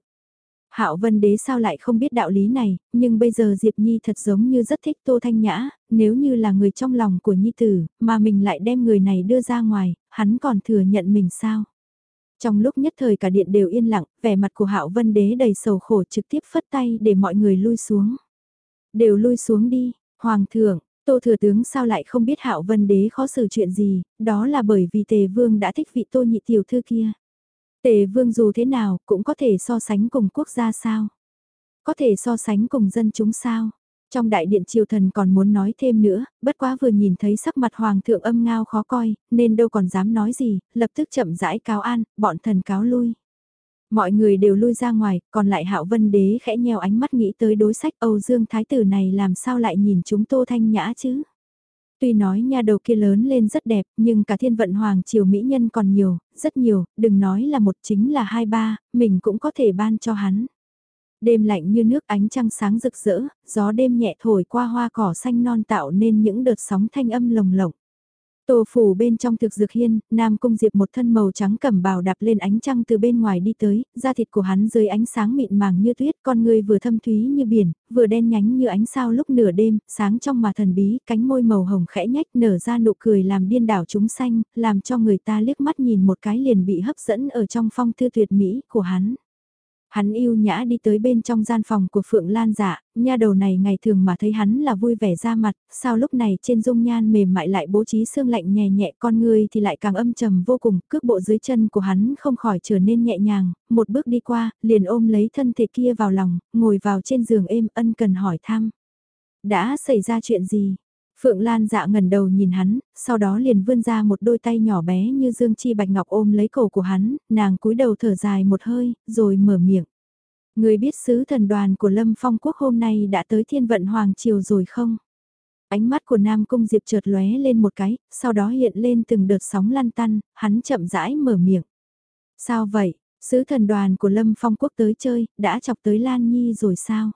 Speaker 1: Hạo Vân Đế sao lại không biết đạo lý này, nhưng bây giờ Diệp Nhi thật giống như rất thích Tô Thanh Nhã, nếu như là người trong lòng của Nhi Tử, mà mình lại đem người này đưa ra ngoài, hắn còn thừa nhận mình sao? Trong lúc nhất thời cả điện đều yên lặng, vẻ mặt của Hạo Vân Đế đầy sầu khổ trực tiếp phất tay để mọi người lui xuống. Đều lui xuống đi, Hoàng thượng, Tô Thừa Tướng sao lại không biết Hạo Vân Đế khó xử chuyện gì, đó là bởi vì Tề Vương đã thích vị Tô Nhị Tiểu Thư kia. Tề Vương dù thế nào cũng có thể so sánh cùng quốc gia sao? Có thể so sánh cùng dân chúng sao? Trong đại điện triều thần còn muốn nói thêm nữa, bất quá vừa nhìn thấy sắc mặt hoàng thượng âm ngao khó coi, nên đâu còn dám nói gì, lập tức chậm rãi cáo an, bọn thần cáo lui. Mọi người đều lui ra ngoài, còn lại hạo vân đế khẽ nheo ánh mắt nghĩ tới đối sách Âu Dương Thái Tử này làm sao lại nhìn chúng tô thanh nhã chứ. Tuy nói nha đầu kia lớn lên rất đẹp, nhưng cả thiên vận hoàng triều mỹ nhân còn nhiều, rất nhiều, đừng nói là một chính là hai ba, mình cũng có thể ban cho hắn. Đêm lạnh như nước ánh trăng sáng rực rỡ, gió đêm nhẹ thổi qua hoa cỏ xanh non tạo nên những đợt sóng thanh âm lồng lộng. Tô phủ bên trong thực dược hiên, Nam Cung Diệp một thân màu trắng cẩm bào đạp lên ánh trăng từ bên ngoài đi tới, da thịt của hắn dưới ánh sáng mịn màng như tuyết, con người vừa thâm thúy như biển, vừa đen nhánh như ánh sao lúc nửa đêm, sáng trong mà thần bí, cánh môi màu hồng khẽ nhách nở ra nụ cười làm điên đảo chúng xanh, làm cho người ta liếc mắt nhìn một cái liền bị hấp dẫn ở trong phong thư tuyệt mỹ của hắn. Hắn yêu nhã đi tới bên trong gian phòng của Phượng Lan dạ, nha đầu này ngày thường mà thấy hắn là vui vẻ ra mặt, sao lúc này trên dung nhan mềm mại lại bố trí xương lạnh nhẹ nhẹ con người thì lại càng âm trầm vô cùng, cước bộ dưới chân của hắn không khỏi trở nên nhẹ nhàng, một bước đi qua, liền ôm lấy thân thể kia vào lòng, ngồi vào trên giường êm ân cần hỏi thăm. Đã xảy ra chuyện gì? Phượng Lan dạ ngẩn đầu nhìn hắn, sau đó liền vươn ra một đôi tay nhỏ bé như dương chi bạch ngọc ôm lấy cổ của hắn, nàng cúi đầu thở dài một hơi, rồi mở miệng. Người biết sứ thần đoàn của Lâm Phong Quốc hôm nay đã tới thiên vận Hoàng Triều rồi không? Ánh mắt của Nam Cung Diệp chợt lóe lên một cái, sau đó hiện lên từng đợt sóng lăn tăn, hắn chậm rãi mở miệng. Sao vậy, sứ thần đoàn của Lâm Phong Quốc tới chơi, đã chọc tới Lan Nhi rồi sao?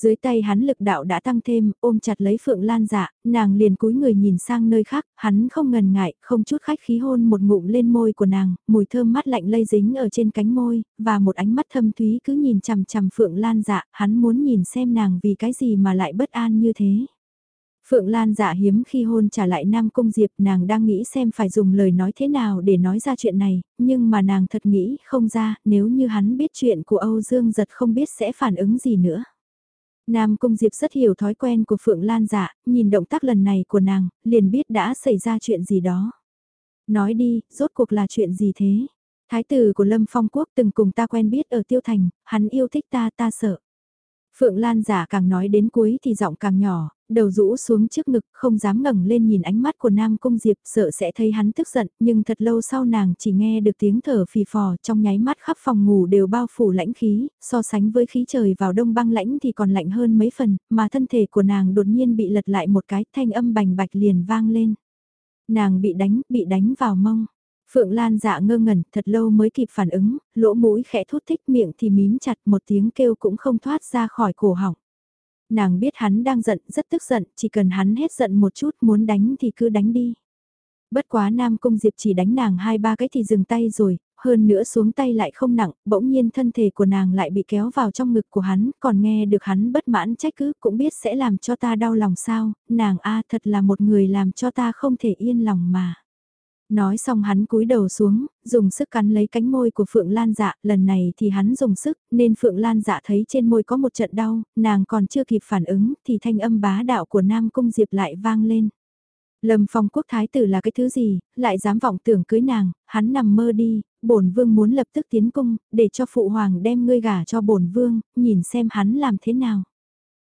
Speaker 1: Dưới tay hắn lực đạo đã tăng thêm, ôm chặt lấy Phượng Lan dạ, nàng liền cúi người nhìn sang nơi khác, hắn không ngần ngại, không chút khách khí hôn một ngụm lên môi của nàng, mùi thơm mát lạnh lây dính ở trên cánh môi, và một ánh mắt thâm thúy cứ nhìn chằm chằm Phượng Lan dạ, hắn muốn nhìn xem nàng vì cái gì mà lại bất an như thế. Phượng Lan dạ hiếm khi hôn trả lại Nam Cung Diệp nàng đang nghĩ xem phải dùng lời nói thế nào để nói ra chuyện này, nhưng mà nàng thật nghĩ không ra nếu như hắn biết chuyện của Âu Dương giật không biết sẽ phản ứng gì nữa. Nam Cung Diệp rất hiểu thói quen của Phượng Lan dạ, nhìn động tác lần này của nàng, liền biết đã xảy ra chuyện gì đó. Nói đi, rốt cuộc là chuyện gì thế? Thái tử của Lâm Phong Quốc từng cùng ta quen biết ở Tiêu Thành, hắn yêu thích ta ta sợ. Phượng Lan giả càng nói đến cuối thì giọng càng nhỏ, đầu rũ xuống trước ngực, không dám ngẩng lên nhìn ánh mắt của Nam Cung Diệp, sợ sẽ thấy hắn tức giận, nhưng thật lâu sau nàng chỉ nghe được tiếng thở phì phò trong nháy mắt khắp phòng ngủ đều bao phủ lãnh khí, so sánh với khí trời vào đông băng lãnh thì còn lạnh hơn mấy phần, mà thân thể của nàng đột nhiên bị lật lại một cái, thanh âm bành bạch liền vang lên. Nàng bị đánh, bị đánh vào mông. Phượng Lan dạ ngơ ngẩn, thật lâu mới kịp phản ứng, lỗ mũi khẽ thút thích miệng thì mím chặt một tiếng kêu cũng không thoát ra khỏi cổ họng. Nàng biết hắn đang giận, rất tức giận, chỉ cần hắn hết giận một chút muốn đánh thì cứ đánh đi. Bất quá Nam Cung Diệp chỉ đánh nàng hai ba cái thì dừng tay rồi, hơn nữa xuống tay lại không nặng, bỗng nhiên thân thể của nàng lại bị kéo vào trong ngực của hắn, còn nghe được hắn bất mãn trách cứ cũng biết sẽ làm cho ta đau lòng sao, nàng a thật là một người làm cho ta không thể yên lòng mà. Nói xong hắn cúi đầu xuống, dùng sức cắn lấy cánh môi của Phượng Lan dạ, lần này thì hắn dùng sức, nên Phượng Lan dạ thấy trên môi có một trận đau, nàng còn chưa kịp phản ứng, thì thanh âm bá đạo của Nam Cung Diệp lại vang lên. Lâm phong quốc thái tử là cái thứ gì, lại dám vọng tưởng cưới nàng, hắn nằm mơ đi, bổn vương muốn lập tức tiến cung, để cho phụ hoàng đem ngươi gả cho bổn vương, nhìn xem hắn làm thế nào.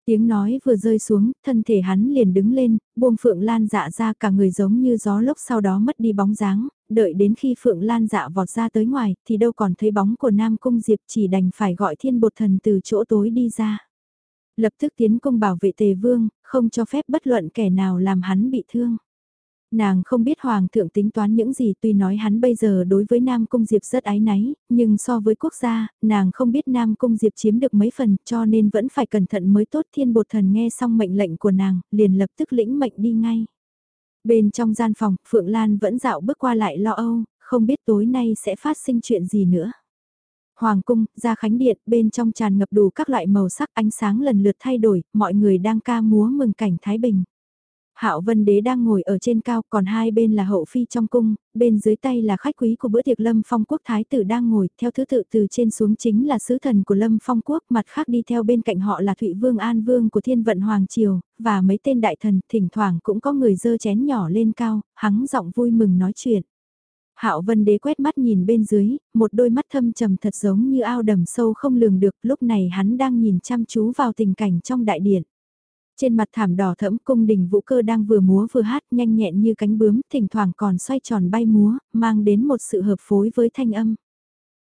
Speaker 1: Tiếng nói vừa rơi xuống, thân thể hắn liền đứng lên, buông Phượng Lan dạ ra cả người giống như gió lốc sau đó mất đi bóng dáng, đợi đến khi Phượng Lan dạ vọt ra tới ngoài thì đâu còn thấy bóng của Nam Cung Diệp chỉ đành phải gọi thiên bột thần từ chỗ tối đi ra. Lập tức tiến công bảo vệ tề vương, không cho phép bất luận kẻ nào làm hắn bị thương. Nàng không biết Hoàng thượng tính toán những gì tuy nói hắn bây giờ đối với Nam Cung Diệp rất ái náy, nhưng so với quốc gia, nàng không biết Nam Cung Diệp chiếm được mấy phần cho nên vẫn phải cẩn thận mới tốt thiên bột thần nghe xong mệnh lệnh của nàng, liền lập tức lĩnh mệnh đi ngay. Bên trong gian phòng, Phượng Lan vẫn dạo bước qua lại lo âu, không biết tối nay sẽ phát sinh chuyện gì nữa. Hoàng cung, ra khánh điện, bên trong tràn ngập đủ các loại màu sắc ánh sáng lần lượt thay đổi, mọi người đang ca múa mừng cảnh Thái Bình. Hạo Vân Đế đang ngồi ở trên cao, còn hai bên là hậu phi trong cung, bên dưới tay là khách quý của bữa tiệc Lâm Phong Quốc Thái tử đang ngồi, theo thứ tự từ trên xuống chính là sứ thần của Lâm Phong Quốc, mặt khác đi theo bên cạnh họ là Thụy Vương An Vương của Thiên Vận Hoàng Triều, và mấy tên đại thần, thỉnh thoảng cũng có người dơ chén nhỏ lên cao, hắng giọng vui mừng nói chuyện. Hạo Vân Đế quét mắt nhìn bên dưới, một đôi mắt thâm trầm thật giống như ao đầm sâu không lường được, lúc này hắn đang nhìn chăm chú vào tình cảnh trong đại điện. Trên mặt thảm đỏ thẫm cung đình vũ cơ đang vừa múa vừa hát nhanh nhẹn như cánh bướm, thỉnh thoảng còn xoay tròn bay múa, mang đến một sự hợp phối với thanh âm.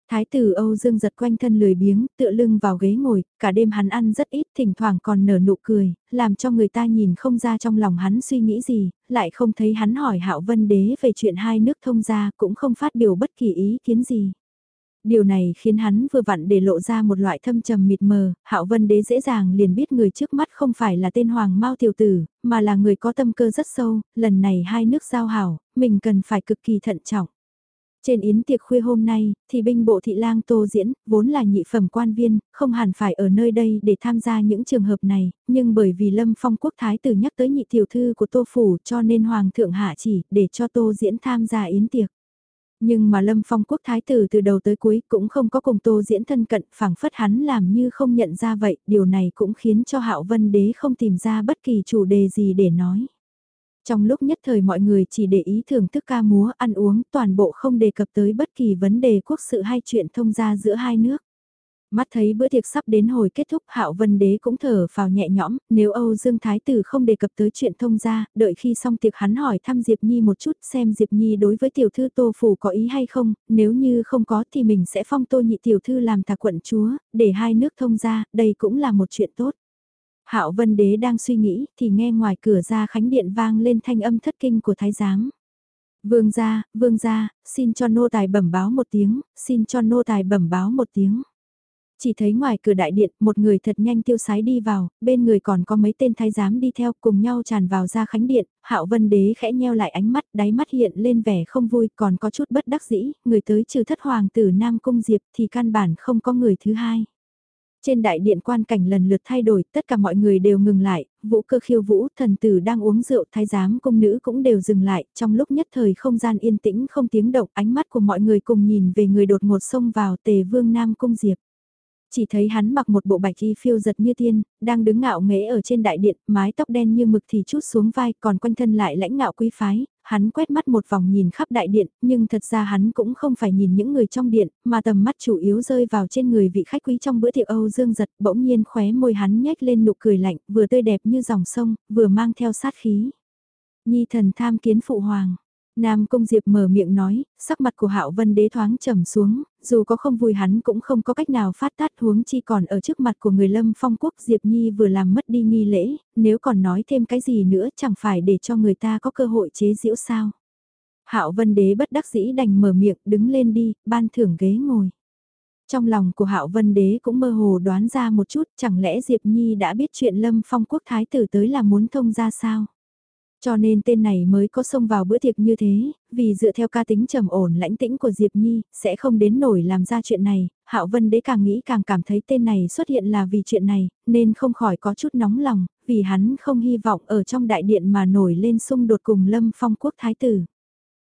Speaker 1: Thái tử Âu Dương giật quanh thân lười biếng, tựa lưng vào ghế ngồi, cả đêm hắn ăn rất ít, thỉnh thoảng còn nở nụ cười, làm cho người ta nhìn không ra trong lòng hắn suy nghĩ gì, lại không thấy hắn hỏi Hạo Vân Đế về chuyện hai nước thông gia, cũng không phát biểu bất kỳ ý kiến gì. Điều này khiến hắn vừa vặn để lộ ra một loại thâm trầm mịt mờ, Hạo Vân Đế dễ dàng liền biết người trước mắt không phải là tên Hoàng Mao tiểu tử, mà là người có tâm cơ rất sâu, lần này hai nước giao hảo, mình cần phải cực kỳ thận trọng. Trên yến tiệc khuya hôm nay, thì binh bộ thị lang tô diễn, vốn là nhị phẩm quan viên, không hẳn phải ở nơi đây để tham gia những trường hợp này, nhưng bởi vì Lâm Phong Quốc Thái tử nhắc tới nhị tiểu thư của tô phủ cho nên Hoàng thượng hạ chỉ để cho tô diễn tham gia yến tiệc. Nhưng mà Lâm Phong Quốc Thái tử từ đầu tới cuối cũng không có cùng tô diễn thân cận phảng phất hắn làm như không nhận ra vậy, điều này cũng khiến cho Hạo Vân Đế không tìm ra bất kỳ chủ đề gì để nói. Trong lúc nhất thời mọi người chỉ để ý thưởng thức ca múa, ăn uống, toàn bộ không đề cập tới bất kỳ vấn đề quốc sự hay chuyện thông gia giữa hai nước. Mắt thấy bữa tiệc sắp đến hồi kết thúc Hạo Vân Đế cũng thở vào nhẹ nhõm, nếu Âu Dương Thái Tử không đề cập tới chuyện thông gia, đợi khi xong tiệc hắn hỏi thăm Diệp Nhi một chút xem Diệp Nhi đối với tiểu thư Tô Phủ có ý hay không, nếu như không có thì mình sẽ phong Tô Nhị tiểu thư làm thạc quận chúa, để hai nước thông gia, đây cũng là một chuyện tốt. Hạo Vân Đế đang suy nghĩ thì nghe ngoài cửa ra khánh điện vang lên thanh âm thất kinh của thái giám. Vương gia, vương gia, xin cho nô tài bẩm báo một tiếng, xin cho nô tài bẩm báo một tiếng. Chỉ thấy ngoài cửa đại điện, một người thật nhanh tiêu sái đi vào, bên người còn có mấy tên thái giám đi theo cùng nhau tràn vào ra khánh điện, hạo vân đế khẽ nheo lại ánh mắt, đáy mắt hiện lên vẻ không vui, còn có chút bất đắc dĩ, người tới trừ thất hoàng tử Nam Cung Diệp thì căn bản không có người thứ hai. Trên đại điện quan cảnh lần lượt thay đổi, tất cả mọi người đều ngừng lại, vũ cơ khiêu vũ, thần tử đang uống rượu, thái giám công nữ cũng đều dừng lại, trong lúc nhất thời không gian yên tĩnh không tiếng động, ánh mắt của mọi người cùng nhìn về người đột ngột xông vào tề vương Nam Cung Diệp. Chỉ thấy hắn mặc một bộ bạch y phiêu giật như tiên, đang đứng ngạo nghễ ở trên đại điện, mái tóc đen như mực thì chút xuống vai, còn quanh thân lại lãnh ngạo quý phái, hắn quét mắt một vòng nhìn khắp đại điện, nhưng thật ra hắn cũng không phải nhìn những người trong điện, mà tầm mắt chủ yếu rơi vào trên người vị khách quý trong bữa tiệc Âu Dương giật, bỗng nhiên khóe môi hắn nhếch lên nụ cười lạnh, vừa tươi đẹp như dòng sông, vừa mang theo sát khí. Nhi thần tham kiến phụ hoàng. Nam Cung Diệp mở miệng nói, sắc mặt của Hạo Vân Đế thoáng trầm xuống, dù có không vui hắn cũng không có cách nào phát tát huống chi còn ở trước mặt của người Lâm Phong Quốc Diệp Nhi vừa làm mất đi nghi lễ, nếu còn nói thêm cái gì nữa chẳng phải để cho người ta có cơ hội chế giễu sao. Hạo Vân Đế bất đắc dĩ đành mở miệng, đứng lên đi, ban thưởng ghế ngồi. Trong lòng của Hạo Vân Đế cũng mơ hồ đoán ra một chút, chẳng lẽ Diệp Nhi đã biết chuyện Lâm Phong Quốc Thái tử tới là muốn thông ra sao? Cho nên tên này mới có xông vào bữa tiệc như thế, vì dựa theo ca tính trầm ổn lãnh tĩnh của Diệp Nhi, sẽ không đến nổi làm ra chuyện này, Hạo Vân Đế càng nghĩ càng cảm thấy tên này xuất hiện là vì chuyện này, nên không khỏi có chút nóng lòng, vì hắn không hy vọng ở trong đại điện mà nổi lên xung đột cùng Lâm Phong Quốc Thái Tử.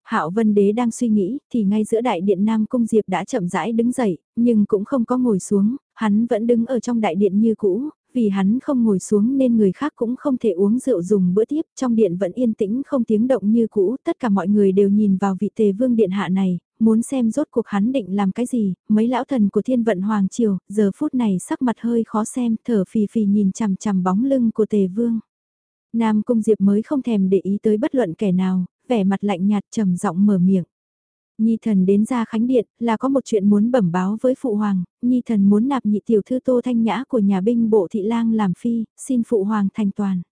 Speaker 1: Hạo Vân Đế đang suy nghĩ, thì ngay giữa đại điện Nam Cung Diệp đã chậm rãi đứng dậy, nhưng cũng không có ngồi xuống, hắn vẫn đứng ở trong đại điện như cũ, vì hắn không ngồi xuống nên người khác cũng không thể uống rượu dùng bữa tiếp, trong điện vẫn yên tĩnh không tiếng động như cũ, tất cả mọi người đều nhìn vào vị tề vương điện hạ này, muốn xem rốt cuộc hắn định làm cái gì, mấy lão thần của thiên vận hoàng triều, giờ phút này sắc mặt hơi khó xem, thở phì phì nhìn chằm chằm bóng lưng của tề vương. Nam Cung Diệp mới không thèm để ý tới bất luận kẻ nào, vẻ mặt lạnh nhạt trầm giọng mở miệng. Nhi thần đến ra khánh điện là có một chuyện muốn bẩm báo với phụ hoàng, Nhi thần muốn nạp nhị tiểu thư tô thanh nhã của nhà binh bộ thị lang làm phi, xin phụ hoàng thành toàn.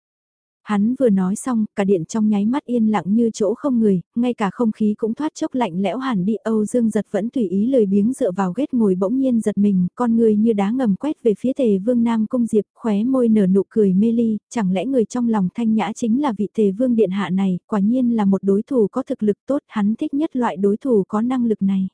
Speaker 1: Hắn vừa nói xong, cả điện trong nháy mắt yên lặng như chỗ không người, ngay cả không khí cũng thoát chốc lạnh lẽo hẳn đi Âu Dương giật vẫn tùy ý lời biếng dựa vào ghét ngồi bỗng nhiên giật mình, con người như đá ngầm quét về phía tề vương Nam Cung Diệp, khóe môi nở nụ cười mê ly, chẳng lẽ người trong lòng thanh nhã chính là vị tề vương điện hạ này, quả nhiên là một đối thủ có thực lực tốt, hắn thích nhất loại đối thủ có năng lực này.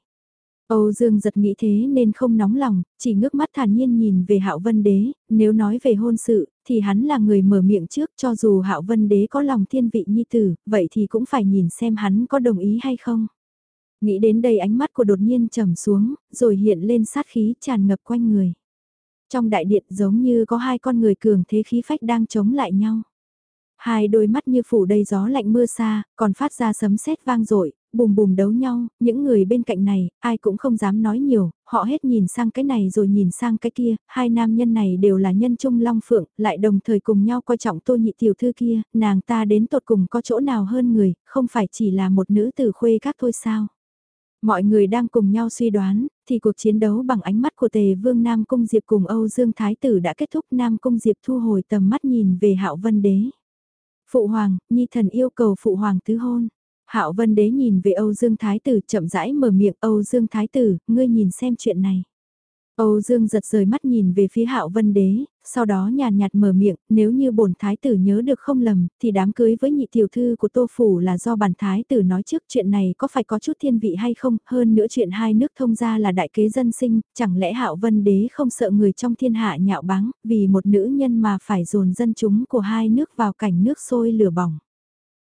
Speaker 1: Âu Dương giật nghĩ thế nên không nóng lòng, chỉ ngước mắt thản nhiên nhìn về Hạo Vân Đế, nếu nói về hôn sự, thì hắn là người mở miệng trước cho dù Hạo Vân Đế có lòng thiên vị nhi tử, vậy thì cũng phải nhìn xem hắn có đồng ý hay không. Nghĩ đến đây ánh mắt của đột nhiên trầm xuống, rồi hiện lên sát khí tràn ngập quanh người. Trong đại điện giống như có hai con người cường thế khí phách đang chống lại nhau. Hai đôi mắt như phủ đầy gió lạnh mưa xa, còn phát ra sấm sét vang dội bùm bùm đấu nhau, những người bên cạnh này, ai cũng không dám nói nhiều, họ hết nhìn sang cái này rồi nhìn sang cái kia, hai nam nhân này đều là nhân trung long phượng, lại đồng thời cùng nhau coi trọng tô nhị tiểu thư kia, nàng ta đến tột cùng có chỗ nào hơn người, không phải chỉ là một nữ tử khuê các thôi sao. Mọi người đang cùng nhau suy đoán, thì cuộc chiến đấu bằng ánh mắt của tề vương Nam Cung Diệp cùng Âu Dương Thái Tử đã kết thúc Nam Cung Diệp thu hồi tầm mắt nhìn về hạo vân đế. Phụ hoàng, Nhi thần yêu cầu phụ hoàng tứ hôn. Hạo Vân Đế nhìn về Âu Dương Thái Tử chậm rãi mở miệng Âu Dương Thái Tử, ngươi nhìn xem chuyện này. Âu Dương giật rời mắt nhìn về phía Hạo Vân Đế, sau đó nhàn nhạt mở miệng, nếu như bổn thái tử nhớ được không lầm, thì đám cưới với nhị tiểu thư của Tô phủ là do bản thái tử nói trước chuyện này có phải có chút thiên vị hay không, hơn nữa chuyện hai nước thông gia là đại kế dân sinh, chẳng lẽ Hạo Vân Đế không sợ người trong thiên hạ nhạo báng, vì một nữ nhân mà phải dồn dân chúng của hai nước vào cảnh nước sôi lửa bỏng.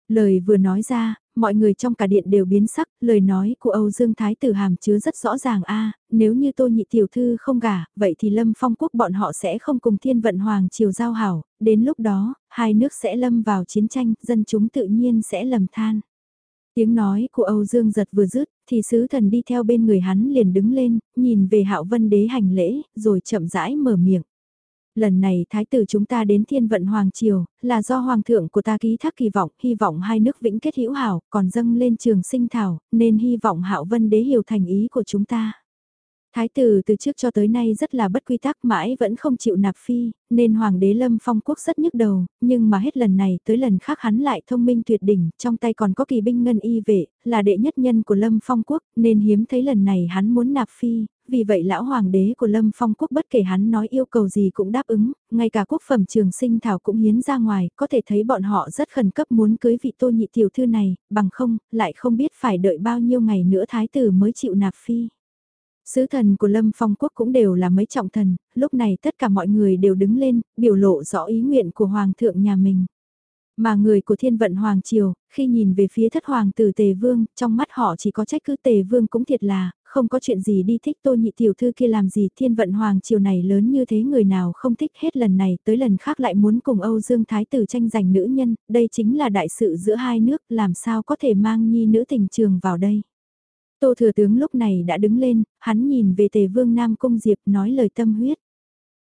Speaker 1: Lời vừa nói ra, mọi người trong cả điện đều biến sắc, lời nói của Âu Dương Thái tử hàm chứa rất rõ ràng a nếu như tô nhị tiểu thư không gả, vậy thì lâm phong quốc bọn họ sẽ không cùng thiên vận hoàng triều giao hảo, đến lúc đó, hai nước sẽ lâm vào chiến tranh, dân chúng tự nhiên sẽ lầm than. Tiếng nói của Âu Dương giật vừa dứt, thì sứ thần đi theo bên người hắn liền đứng lên, nhìn về hạo vân đế hành lễ, rồi chậm rãi mở miệng lần này thái tử chúng ta đến thiên vận hoàng triều, là do hoàng thượng của ta ký thác kỳ vọng, hy vọng hai nước vĩnh kết hữu hảo, còn dâng lên trường sinh thảo, nên hy vọng hạo vân đế hiểu thành ý của chúng ta. Thái tử từ trước cho tới nay rất là bất quy tắc mãi vẫn không chịu nạp phi, nên hoàng đế lâm phong quốc rất nhức đầu, nhưng mà hết lần này tới lần khác hắn lại thông minh tuyệt đỉnh, trong tay còn có kỳ binh ngân y vệ, là đệ nhất nhân của lâm phong quốc, nên hiếm thấy lần này hắn muốn nạp phi, vì vậy lão hoàng đế của lâm phong quốc bất kể hắn nói yêu cầu gì cũng đáp ứng, ngay cả quốc phẩm trường sinh thảo cũng hiến ra ngoài, có thể thấy bọn họ rất khẩn cấp muốn cưới vị tô nhị tiểu thư này, bằng không, lại không biết phải đợi bao nhiêu ngày nữa thái tử mới chịu nạp phi. Sứ thần của Lâm Phong Quốc cũng đều là mấy trọng thần, lúc này tất cả mọi người đều đứng lên, biểu lộ rõ ý nguyện của Hoàng thượng nhà mình. Mà người của thiên vận Hoàng Triều, khi nhìn về phía thất hoàng tử Tề Vương, trong mắt họ chỉ có trách cứ Tề Vương cũng thiệt là, không có chuyện gì đi thích tô nhị tiểu thư kia làm gì thiên vận Hoàng Triều này lớn như thế người nào không thích hết lần này tới lần khác lại muốn cùng Âu Dương Thái tử tranh giành nữ nhân, đây chính là đại sự giữa hai nước làm sao có thể mang nhi nữ tình trường vào đây. Tô Thừa Tướng lúc này đã đứng lên, hắn nhìn về Tề Vương Nam Cung Diệp nói lời tâm huyết.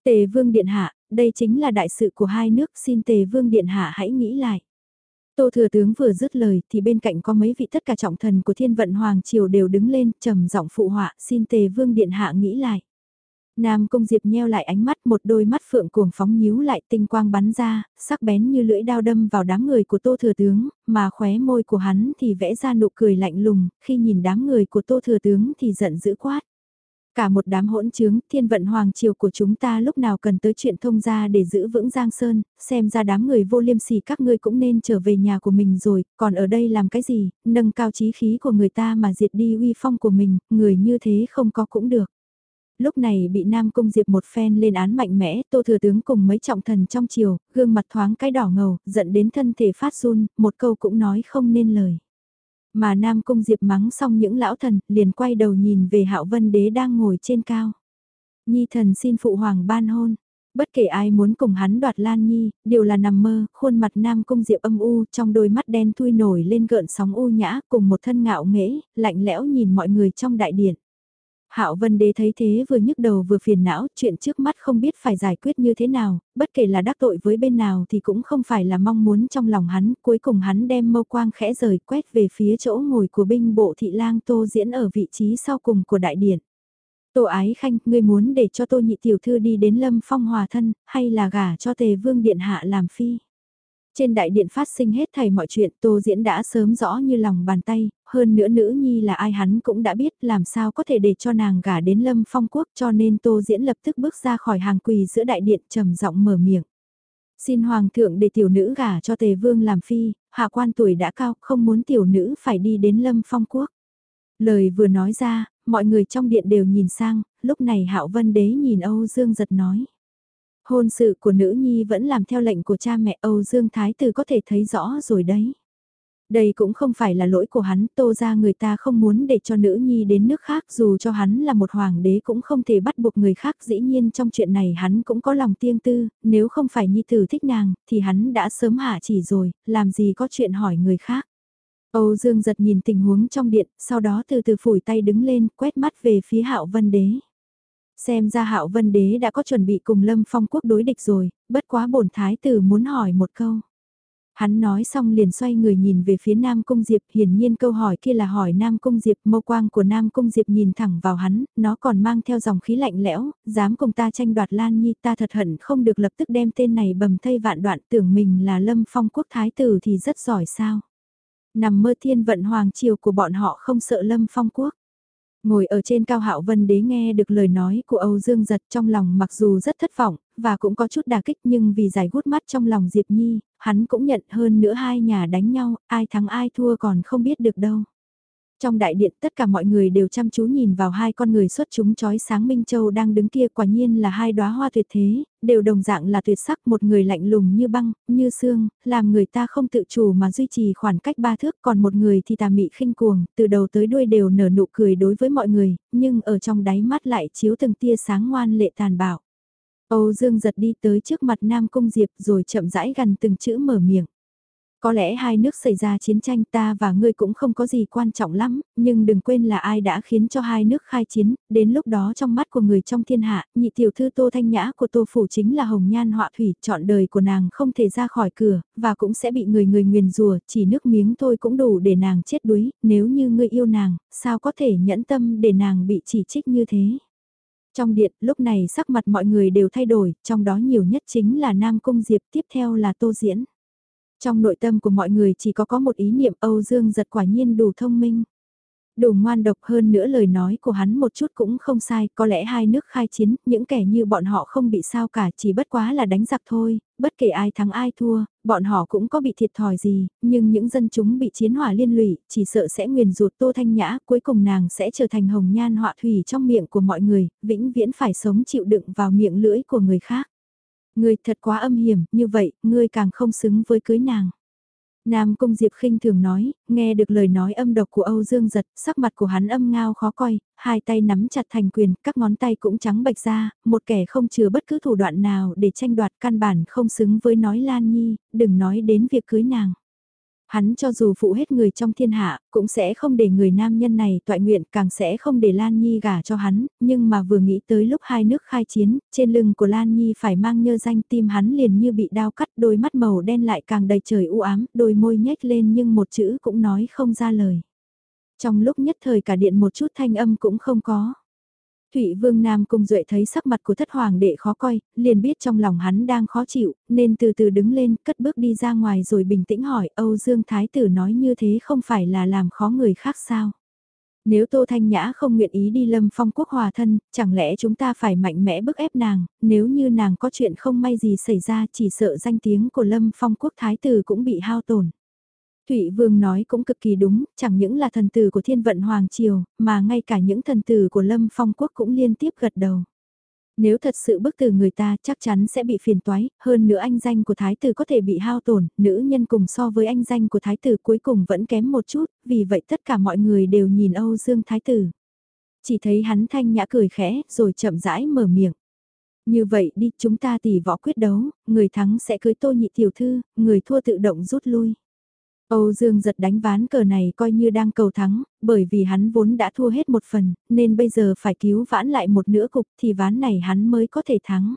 Speaker 1: Tề Vương Điện Hạ, đây chính là đại sự của hai nước, xin Tề Vương Điện Hạ hãy nghĩ lại. Tô Thừa Tướng vừa dứt lời thì bên cạnh có mấy vị tất cả trọng thần của thiên vận Hoàng Triều đều đứng lên trầm giọng phụ họa xin Tề Vương Điện Hạ nghĩ lại. Nam công Diệp nheo lại ánh mắt một đôi mắt phượng cuồng phóng nhíu lại tinh quang bắn ra, sắc bén như lưỡi đao đâm vào đám người của Tô Thừa Tướng, mà khóe môi của hắn thì vẽ ra nụ cười lạnh lùng, khi nhìn đám người của Tô Thừa Tướng thì giận dữ quát. Cả một đám hỗn trướng, thiên vận hoàng triều của chúng ta lúc nào cần tới chuyện thông gia để giữ vững Giang Sơn, xem ra đám người vô liêm sỉ các ngươi cũng nên trở về nhà của mình rồi, còn ở đây làm cái gì, nâng cao trí khí của người ta mà diệt đi uy phong của mình, người như thế không có cũng được. Lúc này bị Nam Cung Diệp một phen lên án mạnh mẽ, tô thừa tướng cùng mấy trọng thần trong chiều, gương mặt thoáng cái đỏ ngầu, giận đến thân thể phát run, một câu cũng nói không nên lời. Mà Nam Cung Diệp mắng xong những lão thần, liền quay đầu nhìn về Hạo Vân Đế đang ngồi trên cao. Nhi thần xin phụ hoàng ban hôn. Bất kể ai muốn cùng hắn đoạt Lan Nhi, đều là nằm mơ, khuôn mặt Nam Cung Diệp âm u, trong đôi mắt đen thui nổi lên gợn sóng u nhã, cùng một thân ngạo nghễ, lạnh lẽo nhìn mọi người trong đại điện. Hạo Vân Đế thấy thế vừa nhức đầu vừa phiền não, chuyện trước mắt không biết phải giải quyết như thế nào, bất kể là đắc tội với bên nào thì cũng không phải là mong muốn trong lòng hắn, cuối cùng hắn đem mâu quang khẽ rời quét về phía chỗ ngồi của binh bộ thị lang Tô Diễn ở vị trí sau cùng của đại điện. Tô Ái Khanh, ngươi muốn để cho Tô Nhị Tiểu Thư đi đến Lâm Phong hòa thân, hay là gả cho Tề Vương Điện Hạ làm phi? Trên đại điện phát sinh hết thầy mọi chuyện Tô Diễn đã sớm rõ như lòng bàn tay, hơn nữa nữ nhi là ai hắn cũng đã biết làm sao có thể để cho nàng gả đến lâm phong quốc cho nên Tô Diễn lập tức bước ra khỏi hàng quỳ giữa đại điện trầm giọng mở miệng. Xin Hoàng thượng để tiểu nữ gả cho Tề Vương làm phi, hạ quan tuổi đã cao không muốn tiểu nữ phải đi đến lâm phong quốc. Lời vừa nói ra, mọi người trong điện đều nhìn sang, lúc này Hạo Vân Đế nhìn Âu Dương giật nói. Hôn sự của nữ nhi vẫn làm theo lệnh của cha mẹ Âu Dương Thái Tử có thể thấy rõ rồi đấy. Đây cũng không phải là lỗi của hắn, tô ra người ta không muốn để cho nữ nhi đến nước khác dù cho hắn là một hoàng đế cũng không thể bắt buộc người khác dĩ nhiên trong chuyện này hắn cũng có lòng tiêng tư, nếu không phải nhi tử thích nàng thì hắn đã sớm hạ chỉ rồi, làm gì có chuyện hỏi người khác. Âu Dương giật nhìn tình huống trong điện, sau đó từ từ phủi tay đứng lên, quét mắt về phía hạo vân đế. Xem ra hạo vân đế đã có chuẩn bị cùng lâm phong quốc đối địch rồi, bất quá bổn thái tử muốn hỏi một câu. Hắn nói xong liền xoay người nhìn về phía Nam Cung Diệp, hiển nhiên câu hỏi kia là hỏi Nam Cung Diệp, mâu quang của Nam Cung Diệp nhìn thẳng vào hắn, nó còn mang theo dòng khí lạnh lẽo, dám cùng ta tranh đoạt Lan Nhi ta thật hận không được lập tức đem tên này bầm thây vạn đoạn tưởng mình là lâm phong quốc thái tử thì rất giỏi sao. Nằm mơ thiên vận hoàng triều của bọn họ không sợ lâm phong quốc. Ngồi ở trên cao hạo vân đế nghe được lời nói của Âu Dương giật trong lòng mặc dù rất thất vọng, và cũng có chút đà kích nhưng vì giải gút mắt trong lòng Diệp Nhi, hắn cũng nhận hơn nữa hai nhà đánh nhau, ai thắng ai thua còn không biết được đâu. Trong đại điện tất cả mọi người đều chăm chú nhìn vào hai con người xuất chúng chói sáng Minh Châu đang đứng kia quả nhiên là hai đóa hoa tuyệt thế, đều đồng dạng là tuyệt sắc một người lạnh lùng như băng, như xương, làm người ta không tự chủ mà duy trì khoảng cách ba thước còn một người thì tà mị khinh cuồng, từ đầu tới đuôi đều nở nụ cười đối với mọi người, nhưng ở trong đáy mắt lại chiếu từng tia sáng ngoan lệ tàn bạo. Âu Dương giật đi tới trước mặt Nam Cung Diệp rồi chậm rãi gần từng chữ mở miệng. Có lẽ hai nước xảy ra chiến tranh ta và ngươi cũng không có gì quan trọng lắm, nhưng đừng quên là ai đã khiến cho hai nước khai chiến, đến lúc đó trong mắt của người trong thiên hạ, nhị tiểu thư Tô Thanh Nhã của Tô Phủ chính là hồng nhan họa thủy, chọn đời của nàng không thể ra khỏi cửa, và cũng sẽ bị người người nguyền rùa, chỉ nước miếng thôi cũng đủ để nàng chết đuối, nếu như ngươi yêu nàng, sao có thể nhẫn tâm để nàng bị chỉ trích như thế. Trong điện, lúc này sắc mặt mọi người đều thay đổi, trong đó nhiều nhất chính là Nam Cung Diệp, tiếp theo là Tô Diễn. Trong nội tâm của mọi người chỉ có có một ý niệm Âu Dương giật quả nhiên đủ thông minh. Đủ ngoan độc hơn nữa lời nói của hắn một chút cũng không sai, có lẽ hai nước khai chiến, những kẻ như bọn họ không bị sao cả, chỉ bất quá là đánh giặc thôi, bất kể ai thắng ai thua, bọn họ cũng có bị thiệt thòi gì, nhưng những dân chúng bị chiến hỏa liên lụy, chỉ sợ sẽ nguyền rụt Tô Thanh Nhã, cuối cùng nàng sẽ trở thành hồng nhan họa thủy trong miệng của mọi người, vĩnh viễn phải sống chịu đựng vào miệng lưỡi của người khác. Ngươi thật quá âm hiểm, như vậy, ngươi càng không xứng với cưới nàng. Nam Cung Diệp khinh thường nói, nghe được lời nói âm độc của Âu Dương Giật, sắc mặt của hắn âm ngao khó coi, hai tay nắm chặt thành quyền, các ngón tay cũng trắng bạch ra, một kẻ không chừa bất cứ thủ đoạn nào để tranh đoạt căn bản không xứng với nói Lan Nhi, đừng nói đến việc cưới nàng. Hắn cho dù phụ hết người trong thiên hạ, cũng sẽ không để người nam nhân này toại nguyện càng sẽ không để Lan Nhi gả cho hắn, nhưng mà vừa nghĩ tới lúc hai nước khai chiến, trên lưng của Lan Nhi phải mang nhơ danh tim hắn liền như bị đao cắt đôi mắt màu đen lại càng đầy trời u ám, đôi môi nhếch lên nhưng một chữ cũng nói không ra lời. Trong lúc nhất thời cả điện một chút thanh âm cũng không có. Thụy Vương Nam Cung Duệ thấy sắc mặt của thất hoàng đệ khó coi, liền biết trong lòng hắn đang khó chịu, nên từ từ đứng lên, cất bước đi ra ngoài rồi bình tĩnh hỏi Âu Dương Thái Tử nói như thế không phải là làm khó người khác sao? Nếu Tô Thanh Nhã không nguyện ý đi lâm phong quốc hòa thân, chẳng lẽ chúng ta phải mạnh mẽ bức ép nàng, nếu như nàng có chuyện không may gì xảy ra chỉ sợ danh tiếng của lâm phong quốc thái tử cũng bị hao tổn. Thụy Vương nói cũng cực kỳ đúng, chẳng những là thần tử của thiên vận Hoàng Triều, mà ngay cả những thần tử của Lâm Phong Quốc cũng liên tiếp gật đầu. Nếu thật sự bức từ người ta chắc chắn sẽ bị phiền toái, hơn nữa anh danh của thái tử có thể bị hao tổn, nữ nhân cùng so với anh danh của thái tử cuối cùng vẫn kém một chút, vì vậy tất cả mọi người đều nhìn Âu Dương thái tử. Chỉ thấy hắn thanh nhã cười khẽ, rồi chậm rãi mở miệng. Như vậy đi, chúng ta tỉ võ quyết đấu, người thắng sẽ cưới tô nhị tiểu thư, người thua tự động rút lui. Âu Dương giật đánh ván cờ này coi như đang cầu thắng, bởi vì hắn vốn đã thua hết một phần, nên bây giờ phải cứu vãn lại một nửa cục thì ván này hắn mới có thể thắng.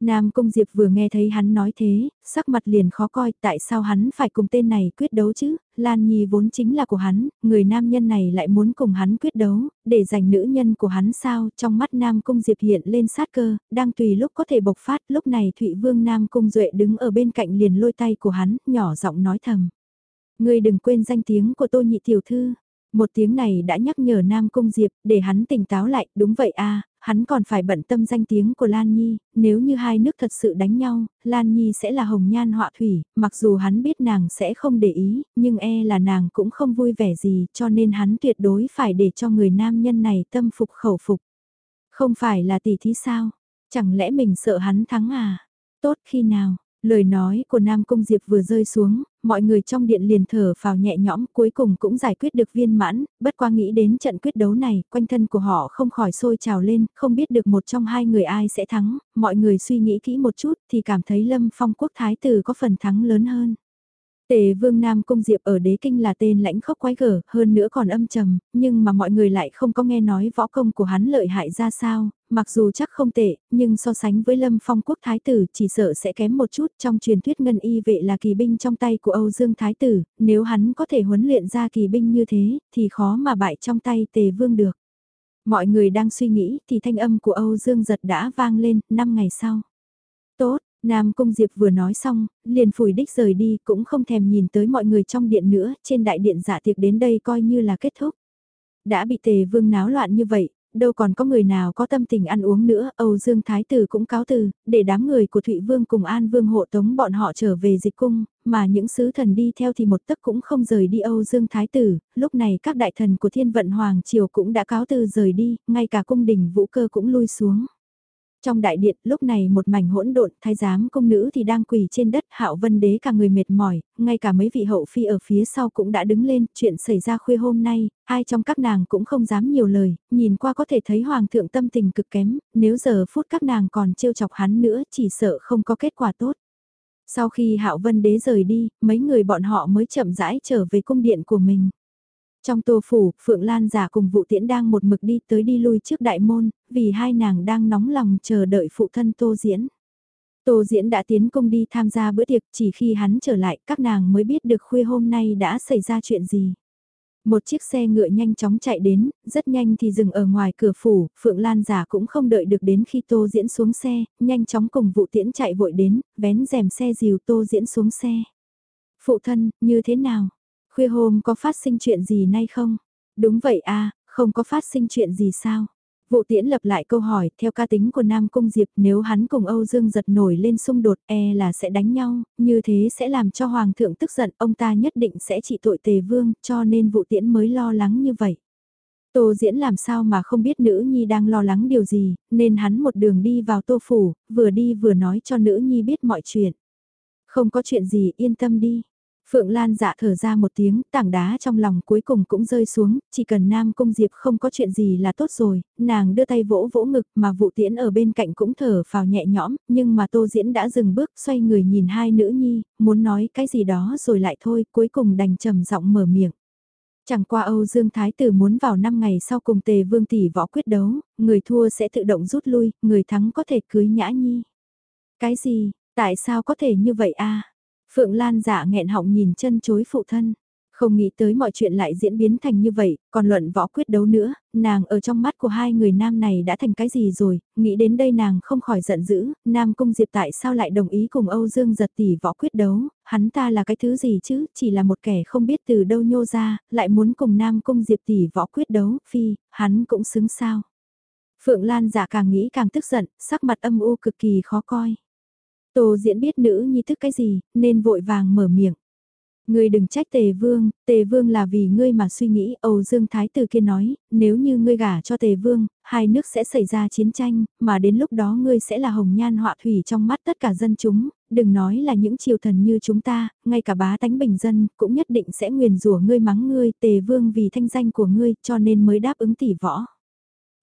Speaker 1: Nam Cung Diệp vừa nghe thấy hắn nói thế, sắc mặt liền khó coi tại sao hắn phải cùng tên này quyết đấu chứ, Lan Nhi vốn chính là của hắn, người nam nhân này lại muốn cùng hắn quyết đấu, để giành nữ nhân của hắn sao, trong mắt Nam Cung Diệp hiện lên sát cơ, đang tùy lúc có thể bộc phát, lúc này Thụy Vương Nam Cung Duệ đứng ở bên cạnh liền lôi tay của hắn, nhỏ giọng nói thầm. Ngươi đừng quên danh tiếng của tô nhị tiểu thư. Một tiếng này đã nhắc nhở Nam Cung Diệp, để hắn tỉnh táo lại, đúng vậy à hắn còn phải bận tâm danh tiếng của Lan Nhi, nếu như hai nước thật sự đánh nhau, Lan Nhi sẽ là hồng nhan họa thủy, mặc dù hắn biết nàng sẽ không để ý, nhưng e là nàng cũng không vui vẻ gì cho nên hắn tuyệt đối phải để cho người nam nhân này tâm phục khẩu phục. Không phải là tỷ thí sao? Chẳng lẽ mình sợ hắn thắng à? Tốt khi nào? Lời nói của Nam Cung Diệp vừa rơi xuống, mọi người trong điện liền thở vào nhẹ nhõm cuối cùng cũng giải quyết được viên mãn, bất qua nghĩ đến trận quyết đấu này, quanh thân của họ không khỏi sôi trào lên, không biết được một trong hai người ai sẽ thắng, mọi người suy nghĩ kỹ một chút thì cảm thấy Lâm Phong Quốc Thái Tử có phần thắng lớn hơn. Tề vương Nam Cung Diệp ở đế kinh là tên lãnh khốc quái gở, hơn nữa còn âm trầm, nhưng mà mọi người lại không có nghe nói võ công của hắn lợi hại ra sao, mặc dù chắc không tệ, nhưng so sánh với Lâm Phong Quốc Thái Tử chỉ sợ sẽ kém một chút trong truyền thuyết ngân y vệ là kỳ binh trong tay của Âu Dương Thái Tử, nếu hắn có thể huấn luyện ra kỳ binh như thế, thì khó mà bại trong tay Tề vương được. Mọi người đang suy nghĩ thì thanh âm của Âu Dương giật đã vang lên, 5 ngày sau. Tốt, Nam Cung Diệp vừa nói xong, liền phủi đích rời đi cũng không thèm nhìn tới mọi người trong điện nữa, trên đại điện giả tiệc đến đây coi như là kết thúc. Đã bị tề vương náo loạn như vậy, đâu còn có người nào có tâm tình ăn uống nữa, Âu Dương Thái Tử cũng cáo từ, để đám người của Thụy Vương cùng An Vương hộ tống bọn họ trở về dịch cung, mà những sứ thần đi theo thì một tấc cũng không rời đi Âu Dương Thái Tử, lúc này các đại thần của Thiên Vận Hoàng Triều cũng đã cáo từ rời đi, ngay cả cung đình vũ cơ cũng lui xuống. Trong đại điện, lúc này một mảnh hỗn độn, thái giám công nữ thì đang quỳ trên đất, Hạo Vân Đế cả người mệt mỏi, ngay cả mấy vị hậu phi ở phía sau cũng đã đứng lên, chuyện xảy ra khuya hôm nay, ai trong các nàng cũng không dám nhiều lời, nhìn qua có thể thấy hoàng thượng tâm tình cực kém, nếu giờ phút các nàng còn trêu chọc hắn nữa, chỉ sợ không có kết quả tốt. Sau khi Hạo Vân Đế rời đi, mấy người bọn họ mới chậm rãi trở về cung điện của mình. Trong tô phủ, Phượng Lan giả cùng vụ tiễn đang một mực đi tới đi lui trước đại môn, vì hai nàng đang nóng lòng chờ đợi phụ thân tô diễn. Tô diễn đã tiến công đi tham gia bữa tiệc chỉ khi hắn trở lại các nàng mới biết được khuya hôm nay đã xảy ra chuyện gì. Một chiếc xe ngựa nhanh chóng chạy đến, rất nhanh thì dừng ở ngoài cửa phủ, Phượng Lan giả cũng không đợi được đến khi Tô Diễn xuống xe, nhanh chóng cùng vụ tiễn chạy vội đến, vén rèm xe dìu Tô Diễn xuống xe. Phụ thân, như thế nào? Khuya hôm có phát sinh chuyện gì nay không? Đúng vậy a không có phát sinh chuyện gì sao? Vụ tiễn lập lại câu hỏi, theo ca tính của Nam Cung Diệp nếu hắn cùng Âu Dương giật nổi lên xung đột e là sẽ đánh nhau, như thế sẽ làm cho Hoàng thượng tức giận, ông ta nhất định sẽ trị tội tề vương, cho nên vụ tiễn mới lo lắng như vậy. Tô diễn làm sao mà không biết nữ nhi đang lo lắng điều gì, nên hắn một đường đi vào tô phủ, vừa đi vừa nói cho nữ nhi biết mọi chuyện. Không có chuyện gì yên tâm đi, Phượng Lan dạ thở ra một tiếng, tảng đá trong lòng cuối cùng cũng rơi xuống, chỉ cần Nam Cung Diệp không có chuyện gì là tốt rồi, nàng đưa tay vỗ vỗ ngực mà vụ tiễn ở bên cạnh cũng thở vào nhẹ nhõm, nhưng mà Tô Diễn đã dừng bước xoay người nhìn hai nữ nhi, muốn nói cái gì đó rồi lại thôi, cuối cùng đành trầm giọng mở miệng. Chẳng qua Âu Dương Thái Tử muốn vào 5 ngày sau cùng tề vương tỷ võ quyết đấu, người thua sẽ tự động rút lui, người thắng có thể cưới nhã nhi. Cái gì, tại sao có thể như vậy a Phượng Lan dạ nghẹn họng nhìn chân chối phụ thân. Không nghĩ tới mọi chuyện lại diễn biến thành như vậy, còn luận võ quyết đấu nữa, nàng ở trong mắt của hai người nam này đã thành cái gì rồi, nghĩ đến đây nàng không khỏi giận dữ, nam cung diệp tại sao lại đồng ý cùng Âu Dương giật tỷ võ quyết đấu, hắn ta là cái thứ gì chứ, chỉ là một kẻ không biết từ đâu nhô ra, lại muốn cùng nam cung diệp tỷ võ quyết đấu, phi, hắn cũng xứng sao. Phượng Lan giả càng nghĩ càng tức giận, sắc mặt âm u cực kỳ khó coi. Tô diễn biết nữ nhi thức cái gì, nên vội vàng mở miệng. Ngươi đừng trách tề vương, tề vương là vì ngươi mà suy nghĩ, Âu Dương Thái Tử kia nói, nếu như ngươi gả cho tề vương, hai nước sẽ xảy ra chiến tranh, mà đến lúc đó ngươi sẽ là hồng nhan họa thủy trong mắt tất cả dân chúng, đừng nói là những triều thần như chúng ta, ngay cả bá tánh bình dân, cũng nhất định sẽ nguyền rủa ngươi mắng ngươi, tề vương vì thanh danh của ngươi, cho nên mới đáp ứng tỷ võ.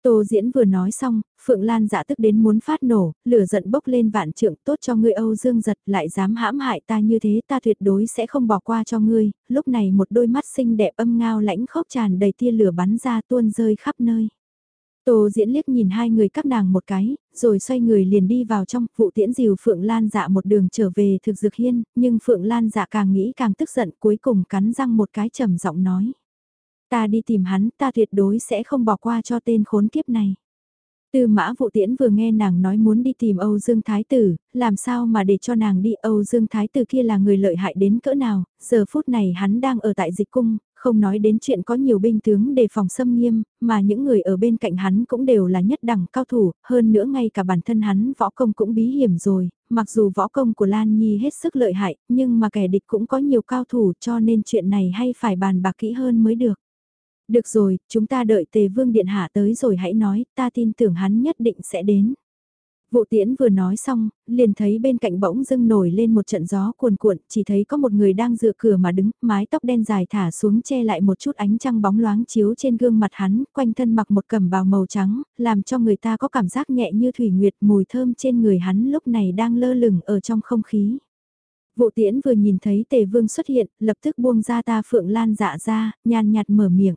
Speaker 1: Tô diễn vừa nói xong, Phượng Lan dạ tức đến muốn phát nổ, lửa giận bốc lên vạn trượng tốt cho ngươi Âu Dương giật lại dám hãm hại ta như thế ta tuyệt đối sẽ không bỏ qua cho ngươi, lúc này một đôi mắt xinh đẹp âm ngao lãnh khốc tràn đầy tia lửa bắn ra tuôn rơi khắp nơi. Tô diễn liếc nhìn hai người các nàng một cái, rồi xoay người liền đi vào trong, vụ tiễn dìu Phượng Lan dạ một đường trở về thực dược hiên, nhưng Phượng Lan dạ càng nghĩ càng tức giận cuối cùng cắn răng một cái trầm giọng nói. Ta đi tìm hắn, ta tuyệt đối sẽ không bỏ qua cho tên khốn kiếp này. Tư mã vụ tiễn vừa nghe nàng nói muốn đi tìm Âu Dương Thái Tử, làm sao mà để cho nàng đi Âu Dương Thái Tử kia là người lợi hại đến cỡ nào, giờ phút này hắn đang ở tại dịch cung, không nói đến chuyện có nhiều binh tướng đề phòng xâm nghiêm, mà những người ở bên cạnh hắn cũng đều là nhất đẳng cao thủ, hơn nữa ngay cả bản thân hắn võ công cũng bí hiểm rồi, mặc dù võ công của Lan Nhi hết sức lợi hại, nhưng mà kẻ địch cũng có nhiều cao thủ cho nên chuyện này hay phải bàn bạc kỹ hơn mới được. Được rồi, chúng ta đợi tề vương điện hạ tới rồi hãy nói, ta tin tưởng hắn nhất định sẽ đến. Vụ tiễn vừa nói xong, liền thấy bên cạnh bỗng dưng nổi lên một trận gió cuồn cuộn, chỉ thấy có một người đang dựa cửa mà đứng, mái tóc đen dài thả xuống che lại một chút ánh trăng bóng loáng chiếu trên gương mặt hắn, quanh thân mặc một cẩm bào màu trắng, làm cho người ta có cảm giác nhẹ như thủy nguyệt, mùi thơm trên người hắn lúc này đang lơ lửng ở trong không khí. Vụ tiễn vừa nhìn thấy tề vương xuất hiện, lập tức buông ra ta phượng lan dạ ra, nhàn nhạt mở miệng.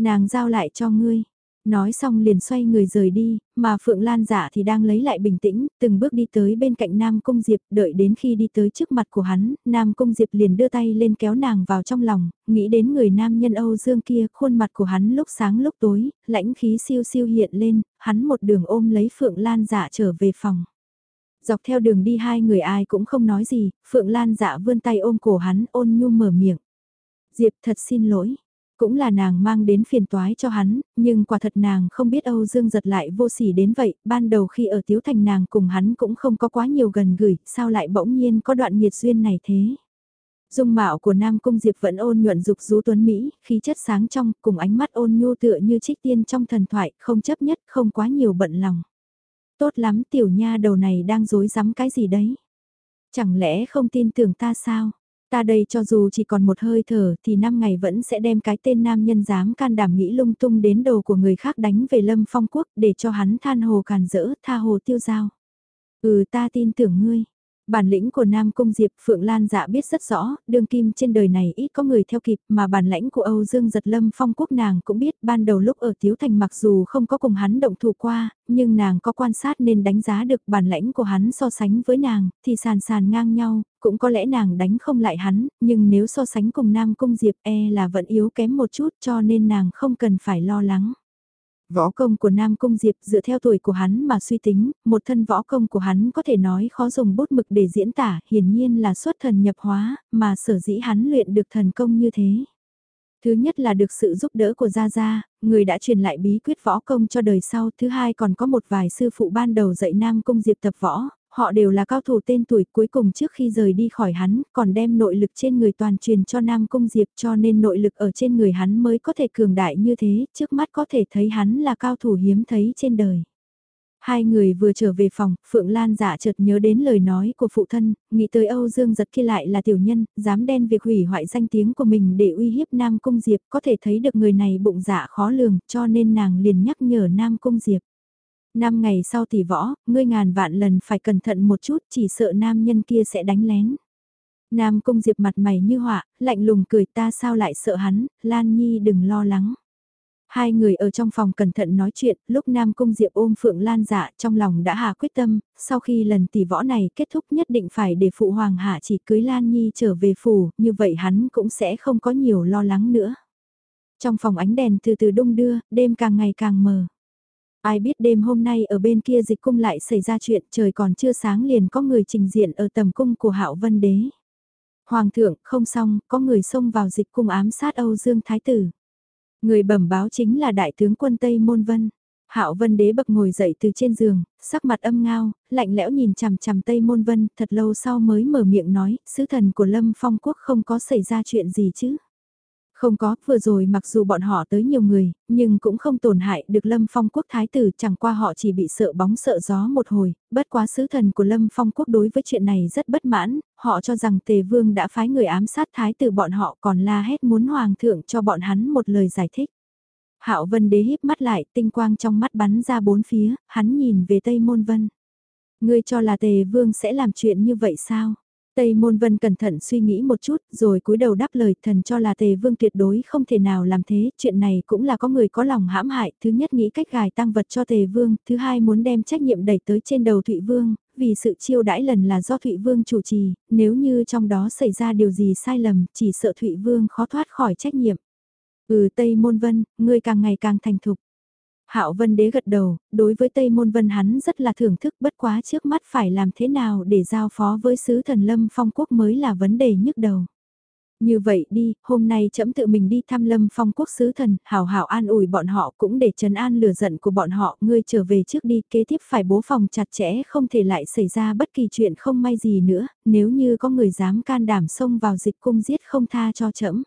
Speaker 1: Nàng giao lại cho ngươi. Nói xong liền xoay người rời đi, mà Phượng Lan giả thì đang lấy lại bình tĩnh, từng bước đi tới bên cạnh Nam Cung Diệp, đợi đến khi đi tới trước mặt của hắn, Nam Cung Diệp liền đưa tay lên kéo nàng vào trong lòng, nghĩ đến người nam nhân Âu Dương kia, khuôn mặt của hắn lúc sáng lúc tối, lãnh khí siêu siêu hiện lên, hắn một đường ôm lấy Phượng Lan giả trở về phòng. Dọc theo đường đi hai người ai cũng không nói gì, Phượng Lan dạ vươn tay ôm cổ hắn ôn nhu mở miệng. Diệp thật xin lỗi, cũng là nàng mang đến phiền toái cho hắn, nhưng quả thật nàng không biết Âu Dương giật lại vô sỉ đến vậy, ban đầu khi ở Tiếu Thành nàng cùng hắn cũng không có quá nhiều gần gửi, sao lại bỗng nhiên có đoạn nhiệt duyên này thế. Dung mạo của Nam Cung Diệp vẫn ôn nhuận dục rú tuấn Mỹ, khí chất sáng trong, cùng ánh mắt ôn nhu tựa như trích tiên trong thần thoại, không chấp nhất, không quá nhiều bận lòng. Tốt lắm tiểu nha đầu này đang dối rắm cái gì đấy? Chẳng lẽ không tin tưởng ta sao? Ta đây cho dù chỉ còn một hơi thở thì năm ngày vẫn sẽ đem cái tên nam nhân dám can đảm nghĩ lung tung đến đầu của người khác đánh về lâm phong quốc để cho hắn than hồ càn rỡ, tha hồ tiêu giao. Ừ ta tin tưởng ngươi. Bản lĩnh của Nam Cung Diệp Phượng Lan dạ biết rất rõ, đương kim trên đời này ít có người theo kịp mà bản lãnh của Âu Dương giật lâm phong quốc nàng cũng biết ban đầu lúc ở Tiếu Thành mặc dù không có cùng hắn động thủ qua, nhưng nàng có quan sát nên đánh giá được bản lãnh của hắn so sánh với nàng, thì sàn sàn ngang nhau, cũng có lẽ nàng đánh không lại hắn, nhưng nếu so sánh cùng Nam Cung Diệp e là vẫn yếu kém một chút cho nên nàng không cần phải lo lắng. Võ công của Nam Cung Diệp dựa theo tuổi của hắn mà suy tính, một thân võ công của hắn có thể nói khó dùng bút mực để diễn tả, hiển nhiên là xuất thần nhập hóa, mà sở dĩ hắn luyện được thần công như thế. Thứ nhất là được sự giúp đỡ của Gia Gia, người đã truyền lại bí quyết võ công cho đời sau. Thứ hai còn có một vài sư phụ ban đầu dạy Nam Cung Diệp tập võ, Họ đều là cao thủ tên tuổi cuối cùng trước khi rời đi khỏi hắn, còn đem nội lực trên người toàn truyền cho Nam Cung Diệp cho nên nội lực ở trên người hắn mới có thể cường đại như thế, trước mắt có thể thấy hắn là cao thủ hiếm thấy trên đời. Hai người vừa trở về phòng, Phượng Lan dạ chợt nhớ đến lời nói của phụ thân, nghĩ tới Âu Dương giật kia lại là tiểu nhân, dám đen việc hủy hoại danh tiếng của mình để uy hiếp Nam Cung Diệp, có thể thấy được người này bụng dạ khó lường, cho nên nàng liền nhắc nhở Nam Cung Diệp. Năm ngày sau tỷ võ, ngươi ngàn vạn lần phải cẩn thận một chút chỉ sợ nam nhân kia sẽ đánh lén. Nam cung diệp mặt mày như họa, lạnh lùng cười ta sao lại sợ hắn, Lan Nhi đừng lo lắng. Hai người ở trong phòng cẩn thận nói chuyện, lúc Nam Cung Diệp ôm Phượng Lan dạ trong lòng đã hà quyết tâm, sau khi lần tỷ võ này kết thúc nhất định phải để Phụ Hoàng Hạ chỉ cưới Lan Nhi trở về phủ, như vậy hắn cũng sẽ không có nhiều lo lắng nữa. Trong phòng ánh đèn từ từ đung đưa, đêm càng ngày càng mờ. Ai biết đêm hôm nay ở bên kia dịch cung lại xảy ra chuyện trời còn chưa sáng liền có người trình diện ở tầm cung của hạo vân đế. Hoàng thượng không xong, có người xông vào dịch cung ám sát Âu Dương Thái Tử. Người bẩm báo chính là đại tướng quân Tây Môn Vân. Hạo Vân Đế bậc ngồi dậy từ trên giường, sắc mặt âm ngao, lạnh lẽo nhìn chằm chằm Tây Môn Vân, thật lâu sau mới mở miệng nói, sứ thần của Lâm Phong Quốc không có xảy ra chuyện gì chứ. Không có, vừa rồi mặc dù bọn họ tới nhiều người, nhưng cũng không tổn hại được Lâm Phong Quốc Thái tử, chẳng qua họ chỉ bị sợ bóng sợ gió một hồi, bất quá sứ thần của Lâm Phong Quốc đối với chuyện này rất bất mãn, họ cho rằng Tề Vương đã phái người ám sát Thái tử bọn họ còn la hét muốn Hoàng thượng cho bọn hắn một lời giải thích. Hạo Vân Đế híp mắt lại, tinh quang trong mắt bắn ra bốn phía, hắn nhìn về Tây Môn Vân. Ngươi cho là Tề Vương sẽ làm chuyện như vậy sao? Tây Môn Vân cẩn thận suy nghĩ một chút, rồi cúi đầu đáp lời thần cho là tề vương tuyệt đối không thể nào làm thế, chuyện này cũng là có người có lòng hãm hại, thứ nhất nghĩ cách gài tăng vật cho tề vương, thứ hai muốn đem trách nhiệm đẩy tới trên đầu Thụy Vương, vì sự chiêu đãi lần là do Thụy Vương chủ trì, nếu như trong đó xảy ra điều gì sai lầm, chỉ sợ Thụy Vương khó thoát khỏi trách nhiệm. Ừ Tây Môn Vân, ngươi càng ngày càng thành thục. Hạo Vân Đế gật đầu, đối với Tây Môn Vân hắn rất là thưởng thức bất quá trước mắt phải làm thế nào để giao phó với sứ thần Lâm Phong Quốc mới là vấn đề nhức đầu. Như vậy đi, hôm nay trẫm tự mình đi thăm Lâm Phong Quốc sứ thần, hào hào an ủi bọn họ cũng để trấn an lửa giận của bọn họ, ngươi trở về trước đi, kế tiếp phải bố phòng chặt chẽ không thể lại xảy ra bất kỳ chuyện không may gì nữa, nếu như có người dám can đảm xông vào dịch cung giết không tha cho trẫm.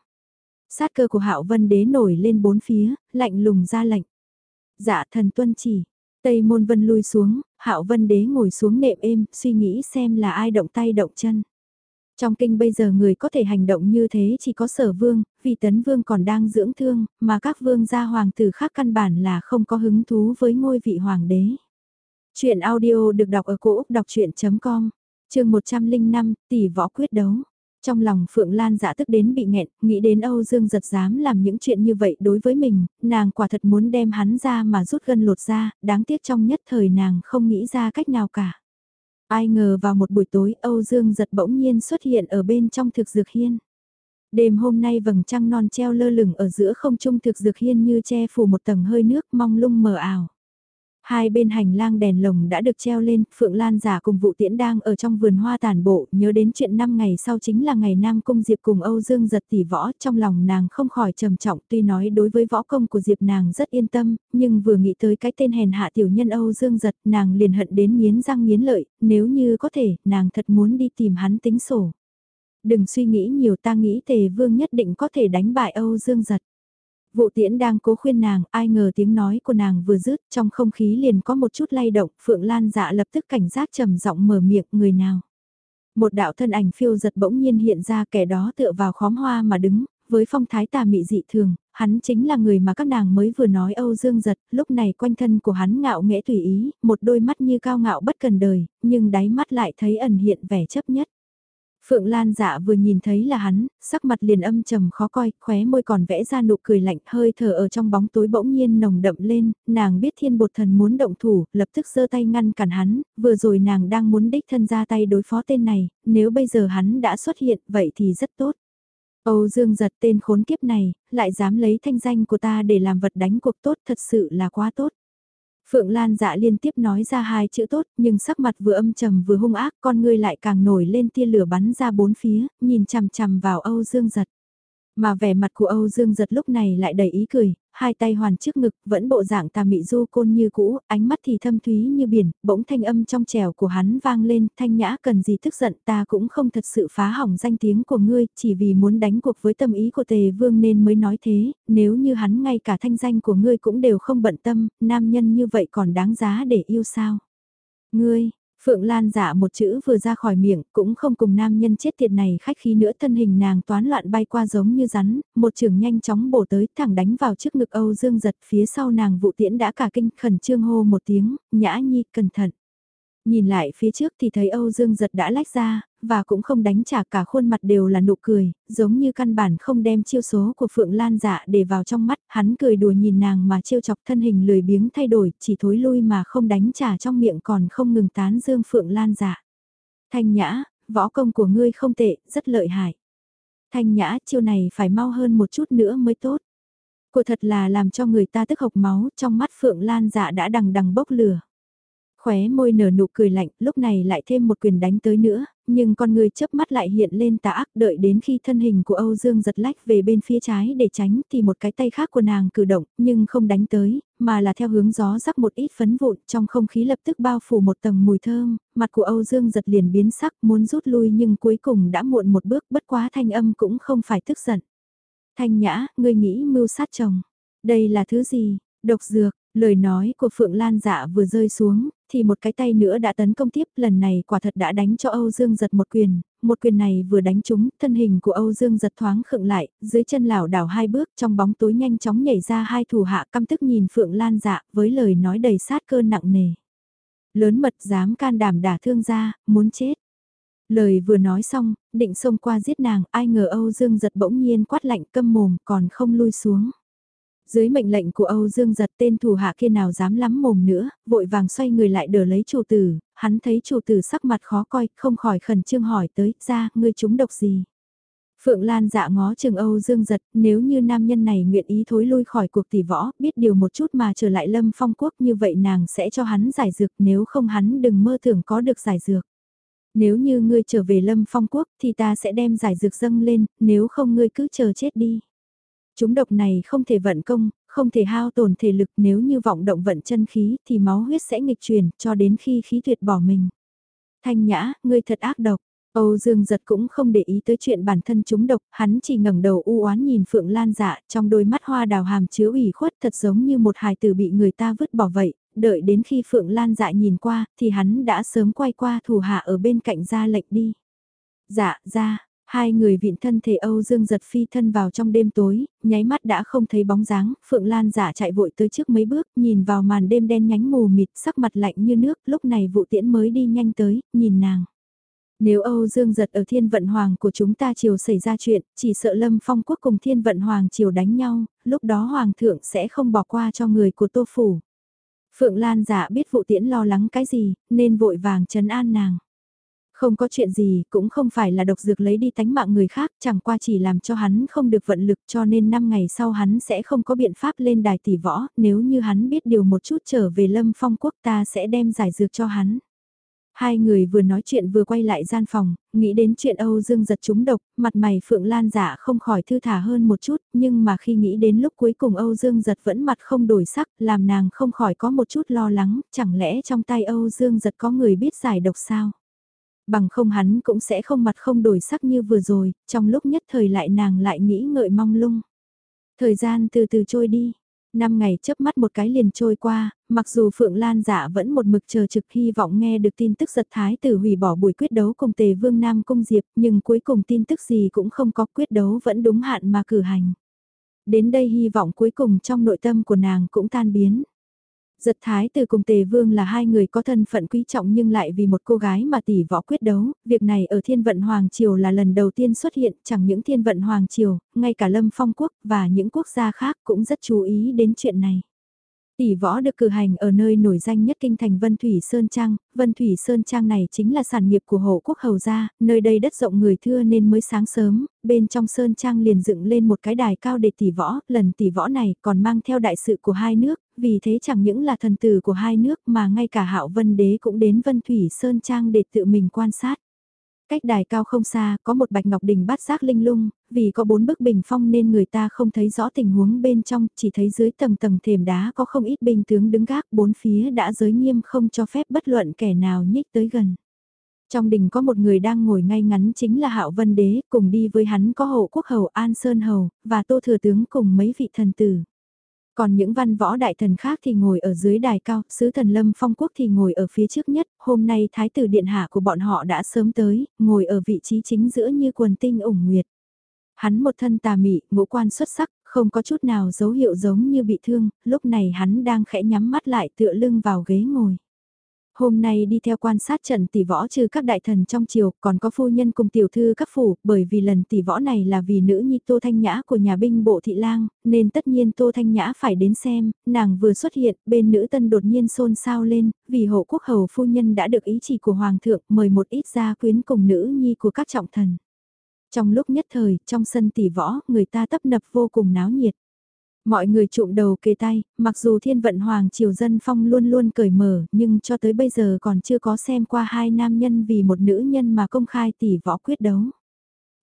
Speaker 1: Sát cơ của Hạo Vân Đế nổi lên bốn phía, lạnh lùng ra lệnh. Dạ thần tuân chỉ. Tây môn vân lui xuống, hạo vân đế ngồi xuống nệm êm, suy nghĩ xem là ai động tay động chân. Trong kinh bây giờ người có thể hành động như thế chỉ có sở vương, vì tấn vương còn đang dưỡng thương, mà các vương gia hoàng tử khác căn bản là không có hứng thú với ngôi vị hoàng đế. Chuyện audio được đọc ở cổ Úc đọc chuyện.com, trường 105, tỷ võ quyết đấu. Trong lòng Phượng Lan dạ tức đến bị nghẹn, nghĩ đến Âu Dương giật dám làm những chuyện như vậy đối với mình, nàng quả thật muốn đem hắn ra mà rút gân lột ra, đáng tiếc trong nhất thời nàng không nghĩ ra cách nào cả. Ai ngờ vào một buổi tối Âu Dương giật bỗng nhiên xuất hiện ở bên trong thực dược hiên. Đêm hôm nay vầng trăng non treo lơ lửng ở giữa không trung thực dược hiên như che phủ một tầng hơi nước mong lung mờ ảo. Hai bên hành lang đèn lồng đã được treo lên, Phượng Lan giả cùng vụ tiễn đang ở trong vườn hoa tàn bộ, nhớ đến chuyện 5 ngày sau chính là ngày Nam Cung Diệp cùng Âu Dương giật tỷ võ, trong lòng nàng không khỏi trầm trọng tuy nói đối với võ công của Diệp nàng rất yên tâm, nhưng vừa nghĩ tới cái tên hèn hạ tiểu nhân Âu Dương giật, nàng liền hận đến miến răng miến lợi, nếu như có thể, nàng thật muốn đi tìm hắn tính sổ. Đừng suy nghĩ nhiều ta nghĩ tề vương nhất định có thể đánh bại Âu Dương giật. Vụ tiễn đang cố khuyên nàng, ai ngờ tiếng nói của nàng vừa dứt trong không khí liền có một chút lay động, Phượng Lan dạ lập tức cảnh giác trầm giọng mở miệng người nào. Một đạo thân ảnh phiêu giật bỗng nhiên hiện ra kẻ đó tựa vào khóm hoa mà đứng, với phong thái tà mị dị thường, hắn chính là người mà các nàng mới vừa nói Âu Dương giật, lúc này quanh thân của hắn ngạo nghễ tùy ý, một đôi mắt như cao ngạo bất cần đời, nhưng đáy mắt lại thấy ẩn hiện vẻ chấp nhất. Phượng Lan dạ vừa nhìn thấy là hắn, sắc mặt liền âm trầm khó coi, khóe môi còn vẽ ra nụ cười lạnh hơi thở ở trong bóng tối bỗng nhiên nồng đậm lên, nàng biết thiên bột thần muốn động thủ, lập tức giơ tay ngăn cản hắn, vừa rồi nàng đang muốn đích thân ra tay đối phó tên này, nếu bây giờ hắn đã xuất hiện vậy thì rất tốt. Âu Dương giật tên khốn kiếp này, lại dám lấy thanh danh của ta để làm vật đánh cuộc tốt thật sự là quá tốt. Phượng Lan dạ liên tiếp nói ra hai chữ tốt, nhưng sắc mặt vừa âm trầm vừa hung ác, con ngươi lại càng nổi lên tia lửa bắn ra bốn phía, nhìn chằm chằm vào Âu Dương Giật. Mà vẻ mặt của Âu Dương Giật lúc này lại đầy ý cười, hai tay hoàn trước ngực, vẫn bộ dạng tà mị du côn như cũ, ánh mắt thì thâm thúy như biển, bỗng thanh âm trong trèo của hắn vang lên, thanh nhã cần gì tức giận ta cũng không thật sự phá hỏng danh tiếng của ngươi, chỉ vì muốn đánh cuộc với tâm ý của tề vương nên mới nói thế, nếu như hắn ngay cả thanh danh của ngươi cũng đều không bận tâm, nam nhân như vậy còn đáng giá để yêu sao. Ngươi, Phượng Lan giả một chữ vừa ra khỏi miệng, cũng không cùng nam nhân chết tiệt này khách khí nữa thân hình nàng toán loạn bay qua giống như rắn, một trường nhanh chóng bổ tới thẳng đánh vào trước ngực Âu Dương giật phía sau nàng vụ tiễn đã cả kinh khẩn trương hô một tiếng, nhã nhi cẩn thận. Nhìn lại phía trước thì thấy Âu Dương giật đã lách ra, và cũng không đánh trả cả khuôn mặt đều là nụ cười, giống như căn bản không đem chiêu số của Phượng Lan dạ để vào trong mắt, hắn cười đùa nhìn nàng mà trêu chọc thân hình lười biếng thay đổi, chỉ thối lui mà không đánh trả trong miệng còn không ngừng tán dương Phượng Lan dạ. Thanh nhã, võ công của ngươi không tệ, rất lợi hại. Thanh nhã, chiêu này phải mau hơn một chút nữa mới tốt. Cô thật là làm cho người ta tức hộc máu, trong mắt Phượng Lan dạ đã đằng đằng bốc lửa. Khóe môi nở nụ cười lạnh, lúc này lại thêm một quyền đánh tới nữa, nhưng con người chớp mắt lại hiện lên tà ác đợi đến khi thân hình của Âu Dương giật lách về bên phía trái để tránh thì một cái tay khác của nàng cử động, nhưng không đánh tới, mà là theo hướng gió rắc một ít phấn vụn trong không khí lập tức bao phủ một tầng mùi thơm, mặt của Âu Dương giật liền biến sắc muốn rút lui nhưng cuối cùng đã muộn một bước bất quá thanh âm cũng không phải tức giận. Thanh nhã, ngươi nghĩ mưu sát chồng. Đây là thứ gì? Độc dược, lời nói của Phượng Lan dạ vừa rơi xuống, thì một cái tay nữa đã tấn công tiếp, lần này quả thật đã đánh cho Âu Dương giật một quyền, một quyền này vừa đánh trúng, thân hình của Âu Dương giật thoáng khựng lại, dưới chân lảo đảo hai bước trong bóng tối nhanh chóng nhảy ra hai thủ hạ căm tức nhìn Phượng Lan dạ với lời nói đầy sát cơ nặng nề. Lớn mật dám can đảm đả thương ra, muốn chết. Lời vừa nói xong, định xông qua giết nàng, ai ngờ Âu Dương giật bỗng nhiên quát lạnh câm mồm còn không lui xuống. Dưới mệnh lệnh của Âu Dương giật tên thủ hạ kia nào dám lắm mồm nữa, vội vàng xoay người lại đỡ lấy chủ tử, hắn thấy chủ tử sắc mặt khó coi, không khỏi khẩn trương hỏi tới, ra, ngươi chúng độc gì. Phượng Lan dạ ngó trường Âu Dương giật, nếu như nam nhân này nguyện ý thối lui khỏi cuộc tỷ võ, biết điều một chút mà trở lại lâm phong quốc như vậy nàng sẽ cho hắn giải dược nếu không hắn đừng mơ tưởng có được giải dược. Nếu như ngươi trở về lâm phong quốc thì ta sẽ đem giải dược dâng lên, nếu không ngươi cứ chờ chết đi. Chúng độc này không thể vận công, không thể hao tổn thể lực nếu như vọng động vận chân khí thì máu huyết sẽ nghịch truyền cho đến khi khí tuyệt bỏ mình. Thanh nhã, ngươi thật ác độc. Âu Dương giật cũng không để ý tới chuyện bản thân chúng độc, hắn chỉ ngẩng đầu u oán nhìn Phượng Lan dạ, trong đôi mắt hoa đào hàm chứa ủy khuất thật giống như một hài tử bị người ta vứt bỏ vậy, đợi đến khi Phượng Lan dạ nhìn qua, thì hắn đã sớm quay qua thủ hạ ở bên cạnh ra lệnh đi. Dạ, ra, hai người viện thân thể Âu Dương giật phi thân vào trong đêm tối, nháy mắt đã không thấy bóng dáng, Phượng Lan giả chạy vội tới trước mấy bước, nhìn vào màn đêm đen nhánh mù mịt, sắc mặt lạnh như nước, lúc này vụ tiễn mới đi nhanh tới, nhìn nàng. Nếu Âu Dương giật ở thiên vận hoàng của chúng ta chiều xảy ra chuyện, chỉ sợ Lâm Phong quốc cùng thiên vận hoàng chiều đánh nhau, lúc đó hoàng thượng sẽ không bỏ qua cho người của tô phủ. Phượng Lan giả biết vụ tiễn lo lắng cái gì, nên vội vàng trấn an nàng. Không có chuyện gì, cũng không phải là độc dược lấy đi tánh mạng người khác, chẳng qua chỉ làm cho hắn không được vận lực cho nên 5 ngày sau hắn sẽ không có biện pháp lên đài tỷ võ, nếu như hắn biết điều một chút trở về lâm phong quốc ta sẽ đem giải dược cho hắn. Hai người vừa nói chuyện vừa quay lại gian phòng, nghĩ đến chuyện Âu Dương giật trúng độc, mặt mày Phượng Lan giả không khỏi thư thả hơn một chút, nhưng mà khi nghĩ đến lúc cuối cùng Âu Dương giật vẫn mặt không đổi sắc, làm nàng không khỏi có một chút lo lắng, chẳng lẽ trong tay Âu Dương giật có người biết giải độc sao? Bằng không hắn cũng sẽ không mặt không đổi sắc như vừa rồi, trong lúc nhất thời lại nàng lại nghĩ ngợi mong lung. Thời gian từ từ trôi đi, Năm ngày chớp mắt một cái liền trôi qua, mặc dù Phượng Lan dạ vẫn một mực chờ trực hy vọng nghe được tin tức giật thái tử hủy bỏ buổi quyết đấu cùng tề vương Nam Cung Diệp, nhưng cuối cùng tin tức gì cũng không có quyết đấu vẫn đúng hạn mà cử hành. Đến đây hy vọng cuối cùng trong nội tâm của nàng cũng tan biến. Giật thái từ cùng tề vương là hai người có thân phận quý trọng nhưng lại vì một cô gái mà tỷ võ quyết đấu, việc này ở thiên vận Hoàng Triều là lần đầu tiên xuất hiện, chẳng những thiên vận Hoàng Triều, ngay cả lâm phong quốc và những quốc gia khác cũng rất chú ý đến chuyện này. Tỷ võ được cử hành ở nơi nổi danh nhất kinh thành Vân Thủy Sơn Trang, Vân Thủy Sơn Trang này chính là sản nghiệp của hộ quốc hầu gia, nơi đây đất rộng người thưa nên mới sáng sớm, bên trong Sơn Trang liền dựng lên một cái đài cao để tỷ võ, lần tỷ võ này còn mang theo đại sự của hai nước, vì thế chẳng những là thần tử của hai nước mà ngay cả hạo vân đế cũng đến Vân Thủy Sơn Trang để tự mình quan sát. Cách đài cao không xa, có một bạch ngọc đình bát giác linh lung, vì có bốn bức bình phong nên người ta không thấy rõ tình huống bên trong, chỉ thấy dưới tầng tầng thềm đá có không ít binh tướng đứng gác, bốn phía đã giới nghiêm không cho phép bất luận kẻ nào nhích tới gần. Trong đình có một người đang ngồi ngay ngắn chính là Hạo Vân Đế, cùng đi với hắn có Hậu Quốc Hầu An Sơn Hầu, và Tô Thừa Tướng cùng mấy vị thần tử. Còn những văn võ đại thần khác thì ngồi ở dưới đài cao, sứ thần lâm phong quốc thì ngồi ở phía trước nhất, hôm nay thái tử điện hạ của bọn họ đã sớm tới, ngồi ở vị trí chính giữa như quần tinh ủng nguyệt. Hắn một thân tà mị, ngũ quan xuất sắc, không có chút nào dấu hiệu giống như bị thương, lúc này hắn đang khẽ nhắm mắt lại tựa lưng vào ghế ngồi. Hôm nay đi theo quan sát trận tỷ võ trừ các đại thần trong triều, còn có phu nhân cùng tiểu thư các phủ, bởi vì lần tỷ võ này là vì nữ nhi Tô Thanh Nhã của nhà binh bộ thị lang, nên tất nhiên Tô Thanh Nhã phải đến xem, nàng vừa xuất hiện, bên nữ tân đột nhiên xôn xao lên, vì hộ quốc hầu phu nhân đã được ý chỉ của hoàng thượng mời một ít gia quyến cùng nữ nhi của các trọng thần. Trong lúc nhất thời, trong sân tỷ võ, người ta tấp nập vô cùng náo nhiệt. Mọi người trụm đầu kề tay, mặc dù thiên vận hoàng triều dân phong luôn luôn cởi mở, nhưng cho tới bây giờ còn chưa có xem qua hai nam nhân vì một nữ nhân mà công khai tỷ võ quyết đấu.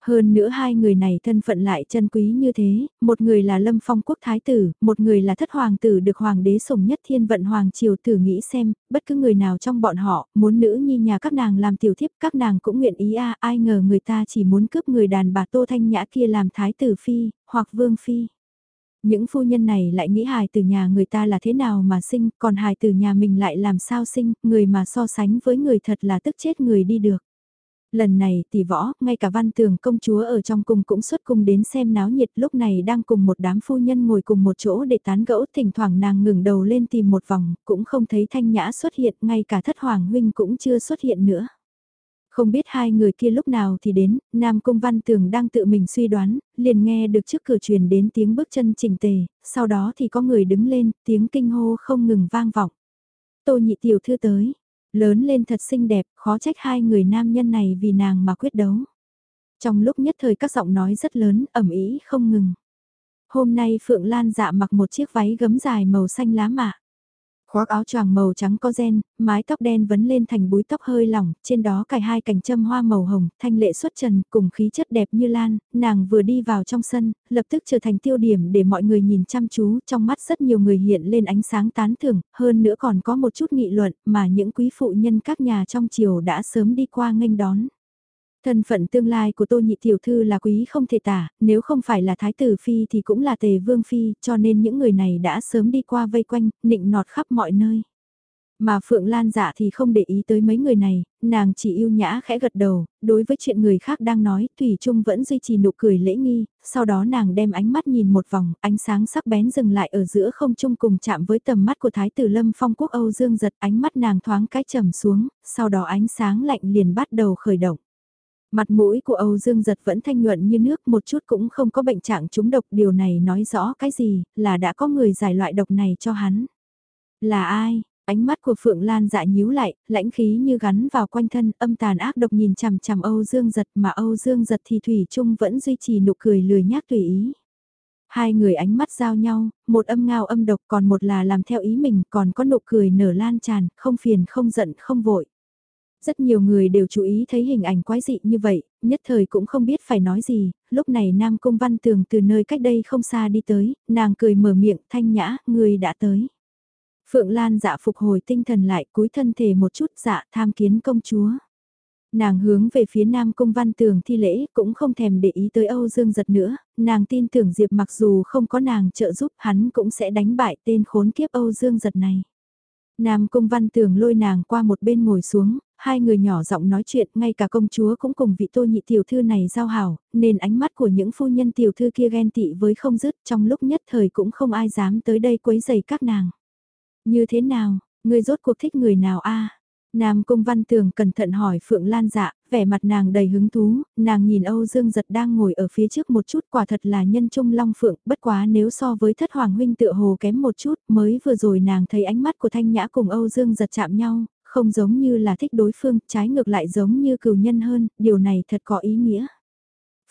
Speaker 1: Hơn nữa hai người này thân phận lại chân quý như thế, một người là lâm phong quốc thái tử, một người là thất hoàng tử được hoàng đế sủng nhất thiên vận hoàng triều tử nghĩ xem, bất cứ người nào trong bọn họ, muốn nữ nhi nhà các nàng làm tiểu thiếp các nàng cũng nguyện ý a ai ngờ người ta chỉ muốn cướp người đàn bà tô thanh nhã kia làm thái tử phi, hoặc vương phi. Những phu nhân này lại nghĩ hài từ nhà người ta là thế nào mà sinh, còn hài từ nhà mình lại làm sao sinh, người mà so sánh với người thật là tức chết người đi được. Lần này tỷ võ, ngay cả văn tường công chúa ở trong cung cũng xuất cung đến xem náo nhiệt lúc này đang cùng một đám phu nhân ngồi cùng một chỗ để tán gẫu thỉnh thoảng nàng ngừng đầu lên tìm một vòng, cũng không thấy thanh nhã xuất hiện, ngay cả thất hoàng huynh cũng chưa xuất hiện nữa. Không biết hai người kia lúc nào thì đến, Nam Cung Văn Tường đang tự mình suy đoán, liền nghe được trước cửa truyền đến tiếng bước chân chỉnh tề, sau đó thì có người đứng lên, tiếng kinh hô không ngừng vang vọng. Tô nhị tiểu thư tới, lớn lên thật xinh đẹp, khó trách hai người nam nhân này vì nàng mà quyết đấu. Trong lúc nhất thời các giọng nói rất lớn, ẩm ý không ngừng. Hôm nay Phượng Lan dạ mặc một chiếc váy gấm dài màu xanh lá mạ. Khoác áo choàng màu trắng có ren, mái tóc đen vấn lên thành búi tóc hơi lỏng, trên đó cài hai cành châm hoa màu hồng, thanh lệ xuất trần, cùng khí chất đẹp như lan, nàng vừa đi vào trong sân, lập tức trở thành tiêu điểm để mọi người nhìn chăm chú, trong mắt rất nhiều người hiện lên ánh sáng tán thưởng, hơn nữa còn có một chút nghị luận mà những quý phụ nhân các nhà trong triều đã sớm đi qua nghênh đón. Thân phận tương lai của Tô Nhị Tiểu Thư là quý không thể tả, nếu không phải là Thái Tử Phi thì cũng là Tề Vương Phi, cho nên những người này đã sớm đi qua vây quanh, nịnh nọt khắp mọi nơi. Mà Phượng Lan dạ thì không để ý tới mấy người này, nàng chỉ yêu nhã khẽ gật đầu, đối với chuyện người khác đang nói, Thủy Trung vẫn duy trì nụ cười lễ nghi, sau đó nàng đem ánh mắt nhìn một vòng, ánh sáng sắc bén dừng lại ở giữa không trung cùng chạm với tầm mắt của Thái tử Lâm Phong Quốc Âu Dương giật ánh mắt nàng thoáng cái trầm xuống, sau đó ánh sáng lạnh liền bắt đầu khởi động. Mặt mũi của Âu Dương Giật vẫn thanh nhuận như nước một chút cũng không có bệnh trạng trúng độc điều này nói rõ cái gì là đã có người giải loại độc này cho hắn. Là ai? Ánh mắt của Phượng Lan dạ nhíu lại, lãnh khí như gắn vào quanh thân âm tàn ác độc nhìn chằm chằm Âu Dương Giật mà Âu Dương Giật thì Thủy chung vẫn duy trì nụ cười lười nhác tùy ý. Hai người ánh mắt giao nhau, một âm ngao âm độc còn một là làm theo ý mình còn có nụ cười nở lan tràn, không phiền không giận không vội. Rất nhiều người đều chú ý thấy hình ảnh quái dị như vậy, nhất thời cũng không biết phải nói gì, lúc này Nam Cung Văn Tường từ nơi cách đây không xa đi tới, nàng cười mở miệng thanh nhã, người đã tới. Phượng Lan dạ phục hồi tinh thần lại cúi thân thể một chút dạ tham kiến công chúa. Nàng hướng về phía Nam Cung Văn Tường thi lễ cũng không thèm để ý tới Âu Dương giật nữa, nàng tin tưởng Diệp mặc dù không có nàng trợ giúp hắn cũng sẽ đánh bại tên khốn kiếp Âu Dương giật này. Nam Cung Văn Tường lôi nàng qua một bên ngồi xuống, hai người nhỏ giọng nói chuyện, ngay cả công chúa cũng cùng vị tô nhị tiểu thư này giao hảo, nên ánh mắt của những phu nhân tiểu thư kia ghen tị với không dứt trong lúc nhất thời cũng không ai dám tới đây quấy rầy các nàng. Như thế nào, người rốt cuộc thích người nào a Nam Cung Văn Tường cẩn thận hỏi Phượng Lan dạ, vẻ mặt nàng đầy hứng thú, nàng nhìn Âu Dương Giật đang ngồi ở phía trước một chút quả thật là nhân trung long phượng, bất quá nếu so với thất hoàng huynh tựa hồ kém một chút, mới vừa rồi nàng thấy ánh mắt của Thanh Nhã cùng Âu Dương Giật chạm nhau, không giống như là thích đối phương, trái ngược lại giống như cừu nhân hơn, điều này thật có ý nghĩa.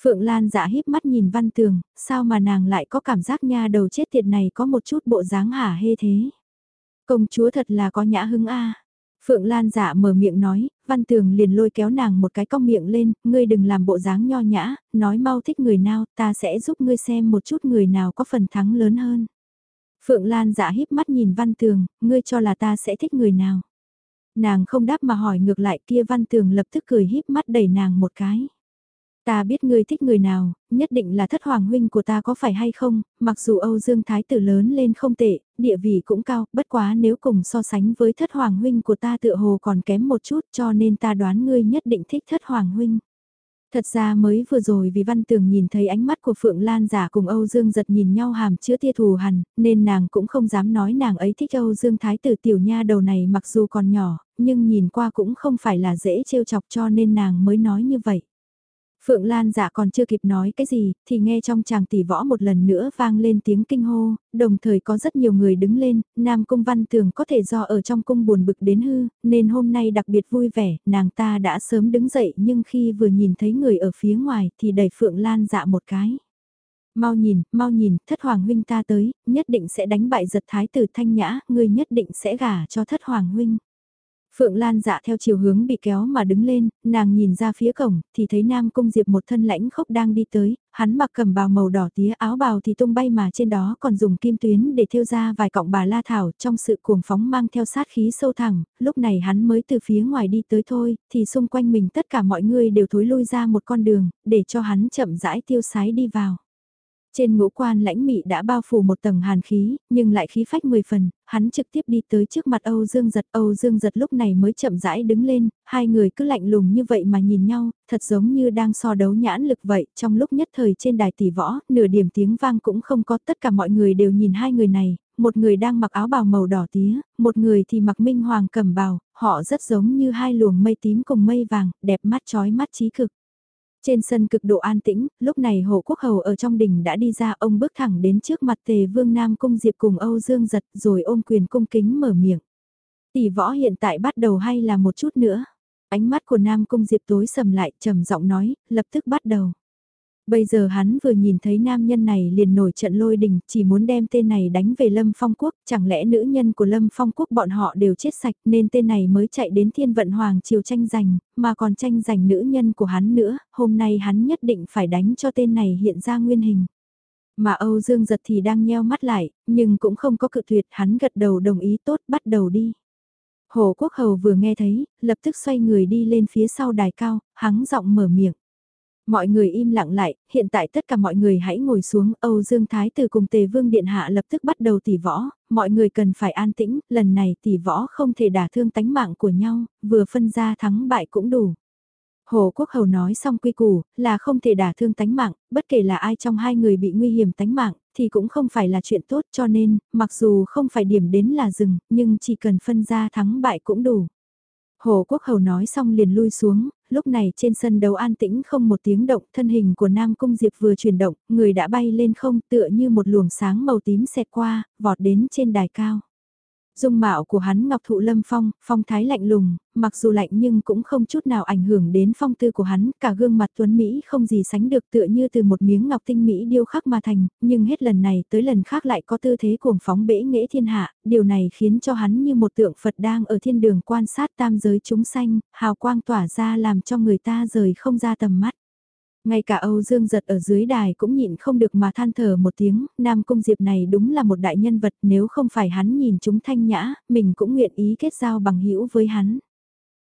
Speaker 1: Phượng Lan dạ híp mắt nhìn Văn Tường, sao mà nàng lại có cảm giác nha đầu chết tiệt này có một chút bộ dáng hả hê thế. Công chúa thật là có nhã hứng a. Phượng Lan dạ mở miệng nói, Văn Tường liền lôi kéo nàng một cái cong miệng lên, ngươi đừng làm bộ dáng nho nhã, nói mau thích người nào, ta sẽ giúp ngươi xem một chút người nào có phần thắng lớn hơn. Phượng Lan dạ híp mắt nhìn Văn Tường, ngươi cho là ta sẽ thích người nào. Nàng không đáp mà hỏi ngược lại kia Văn Tường lập tức cười híp mắt đẩy nàng một cái. Ta biết ngươi thích người nào, nhất định là thất hoàng huynh của ta có phải hay không, mặc dù Âu Dương Thái tử lớn lên không tệ, địa vị cũng cao, bất quá nếu cùng so sánh với thất hoàng huynh của ta tựa hồ còn kém một chút cho nên ta đoán ngươi nhất định thích thất hoàng huynh. Thật ra mới vừa rồi vì Văn Tường nhìn thấy ánh mắt của Phượng Lan giả cùng Âu Dương giật nhìn nhau hàm chứa tia thù hằn, nên nàng cũng không dám nói nàng ấy thích Âu Dương Thái tử tiểu nha đầu này mặc dù còn nhỏ, nhưng nhìn qua cũng không phải là dễ trêu chọc cho nên nàng mới nói như vậy. Phượng Lan dạ còn chưa kịp nói cái gì, thì nghe trong chàng tỷ võ một lần nữa vang lên tiếng kinh hô, đồng thời có rất nhiều người đứng lên, Nam Cung Văn Tường có thể do ở trong cung buồn bực đến hư, nên hôm nay đặc biệt vui vẻ, nàng ta đã sớm đứng dậy nhưng khi vừa nhìn thấy người ở phía ngoài thì đẩy Phượng Lan dạ một cái. Mau nhìn, mau nhìn, thất hoàng huynh ta tới, nhất định sẽ đánh bại giật thái tử thanh nhã, người nhất định sẽ gả cho thất hoàng huynh. Phượng Lan dạ theo chiều hướng bị kéo mà đứng lên, nàng nhìn ra phía cổng, thì thấy Nam Cung Diệp một thân lãnh khốc đang đi tới, hắn mặc cầm bào màu đỏ tía áo bào thì tung bay mà trên đó còn dùng kim tuyến để thêu ra vài cọng bà la thảo trong sự cuồng phóng mang theo sát khí sâu thẳng, lúc này hắn mới từ phía ngoài đi tới thôi, thì xung quanh mình tất cả mọi người đều thối lui ra một con đường, để cho hắn chậm rãi tiêu sái đi vào. Trên ngũ quan lãnh mị đã bao phủ một tầng hàn khí, nhưng lại khí phách 10 phần, hắn trực tiếp đi tới trước mặt Âu Dương Giật. Âu Dương Giật lúc này mới chậm rãi đứng lên, hai người cứ lạnh lùng như vậy mà nhìn nhau, thật giống như đang so đấu nhãn lực vậy. Trong lúc nhất thời trên đài tỷ võ, nửa điểm tiếng vang cũng không có tất cả mọi người đều nhìn hai người này, một người đang mặc áo bào màu đỏ tía, một người thì mặc minh hoàng cầm bào, họ rất giống như hai luồng mây tím cùng mây vàng, đẹp mắt chói mắt trí cực. Trên sân cực độ an tĩnh, lúc này hộ quốc hầu ở trong đình đã đi ra ông bước thẳng đến trước mặt tề vương Nam Cung Diệp cùng Âu Dương giật rồi ôm quyền cung kính mở miệng. Tỷ võ hiện tại bắt đầu hay là một chút nữa? Ánh mắt của Nam Cung Diệp tối sầm lại, trầm giọng nói, lập tức bắt đầu. Bây giờ hắn vừa nhìn thấy nam nhân này liền nổi trận lôi đình, chỉ muốn đem tên này đánh về Lâm Phong Quốc, chẳng lẽ nữ nhân của Lâm Phong Quốc bọn họ đều chết sạch nên tên này mới chạy đến thiên vận hoàng triều tranh giành, mà còn tranh giành nữ nhân của hắn nữa, hôm nay hắn nhất định phải đánh cho tên này hiện ra nguyên hình. Mà Âu Dương giật thì đang nheo mắt lại, nhưng cũng không có cự tuyệt, hắn gật đầu đồng ý tốt bắt đầu đi. Hồ Quốc Hầu vừa nghe thấy, lập tức xoay người đi lên phía sau đài cao, hắng giọng mở miệng. Mọi người im lặng lại, hiện tại tất cả mọi người hãy ngồi xuống, Âu Dương Thái từ cùng Tề Vương Điện Hạ lập tức bắt đầu tỉ võ, mọi người cần phải an tĩnh, lần này tỉ võ không thể đả thương tánh mạng của nhau, vừa phân ra thắng bại cũng đủ. Hồ Quốc Hầu nói xong quy củ, là không thể đả thương tánh mạng, bất kể là ai trong hai người bị nguy hiểm tánh mạng, thì cũng không phải là chuyện tốt cho nên, mặc dù không phải điểm đến là rừng, nhưng chỉ cần phân ra thắng bại cũng đủ. Hồ Quốc Hầu nói xong liền lui xuống, lúc này trên sân đấu an tĩnh không một tiếng động, thân hình của Nam Cung Diệp vừa chuyển động, người đã bay lên không tựa như một luồng sáng màu tím xẹt qua, vọt đến trên đài cao. Dung mạo của hắn ngọc thụ lâm phong, phong thái lạnh lùng, mặc dù lạnh nhưng cũng không chút nào ảnh hưởng đến phong tư của hắn, cả gương mặt tuấn Mỹ không gì sánh được tựa như từ một miếng ngọc tinh Mỹ điêu khắc mà thành, nhưng hết lần này tới lần khác lại có tư thế cuồng phóng bể nghệ thiên hạ, điều này khiến cho hắn như một tượng Phật đang ở thiên đường quan sát tam giới chúng sanh, hào quang tỏa ra làm cho người ta rời không ra tầm mắt. Ngay cả Âu Dương giật ở dưới đài cũng nhịn không được mà than thở một tiếng, Nam Cung Diệp này đúng là một đại nhân vật nếu không phải hắn nhìn chúng thanh nhã, mình cũng nguyện ý kết giao bằng hữu với hắn.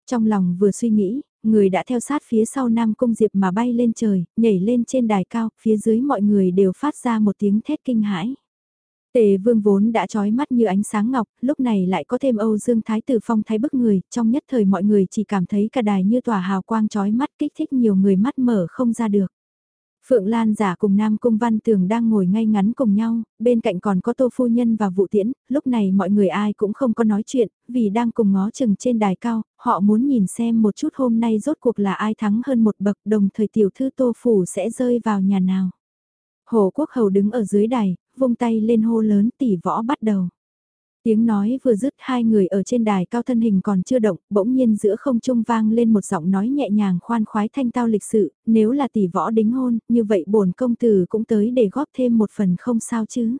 Speaker 1: Trong lòng vừa suy nghĩ, người đã theo sát phía sau Nam Cung Diệp mà bay lên trời, nhảy lên trên đài cao, phía dưới mọi người đều phát ra một tiếng thét kinh hãi. Tề vương vốn đã trói mắt như ánh sáng ngọc, lúc này lại có thêm Âu Dương Thái tử phong thái bức người, trong nhất thời mọi người chỉ cảm thấy cả đài như tỏa hào quang trói mắt kích thích nhiều người mắt mở không ra được. Phượng Lan giả cùng Nam Cung Văn Tường đang ngồi ngay ngắn cùng nhau, bên cạnh còn có Tô Phu Nhân và Vụ Tiễn, lúc này mọi người ai cũng không có nói chuyện, vì đang cùng ngó chừng trên đài cao, họ muốn nhìn xem một chút hôm nay rốt cuộc là ai thắng hơn một bậc đồng thời tiểu thư Tô Phủ sẽ rơi vào nhà nào. Hồ Quốc Hầu đứng ở dưới đài, vung tay lên hô lớn tỷ võ bắt đầu. Tiếng nói vừa dứt hai người ở trên đài cao thân hình còn chưa động, bỗng nhiên giữa không trung vang lên một giọng nói nhẹ nhàng khoan khoái thanh tao lịch sự, nếu là tỷ võ đính hôn, như vậy bổn công tử cũng tới để góp thêm một phần không sao chứ.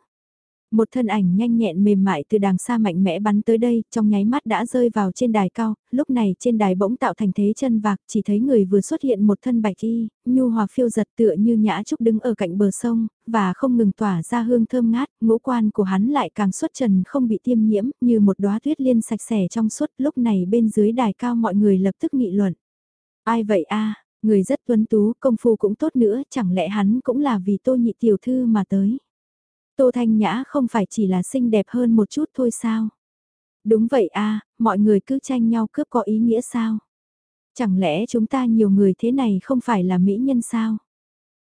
Speaker 1: Một thân ảnh nhanh nhẹn mềm mại từ đàng xa mạnh mẽ bắn tới đây, trong nháy mắt đã rơi vào trên đài cao, lúc này trên đài bỗng tạo thành thế chân vạc, chỉ thấy người vừa xuất hiện một thân bạch y, nhu hòa phiêu giật tựa như nhã trúc đứng ở cạnh bờ sông, và không ngừng tỏa ra hương thơm ngát, ngũ quan của hắn lại càng xuất trần không bị tiêm nhiễm, như một đóa tuyết liên sạch sẽ trong suốt, lúc này bên dưới đài cao mọi người lập tức nghị luận. Ai vậy a người rất tuấn tú, công phu cũng tốt nữa, chẳng lẽ hắn cũng là vì tô nhị tiểu thư mà tới. Tô Thanh Nhã không phải chỉ là xinh đẹp hơn một chút thôi sao? Đúng vậy a, mọi người cứ tranh nhau cướp có ý nghĩa sao? Chẳng lẽ chúng ta nhiều người thế này không phải là mỹ nhân sao?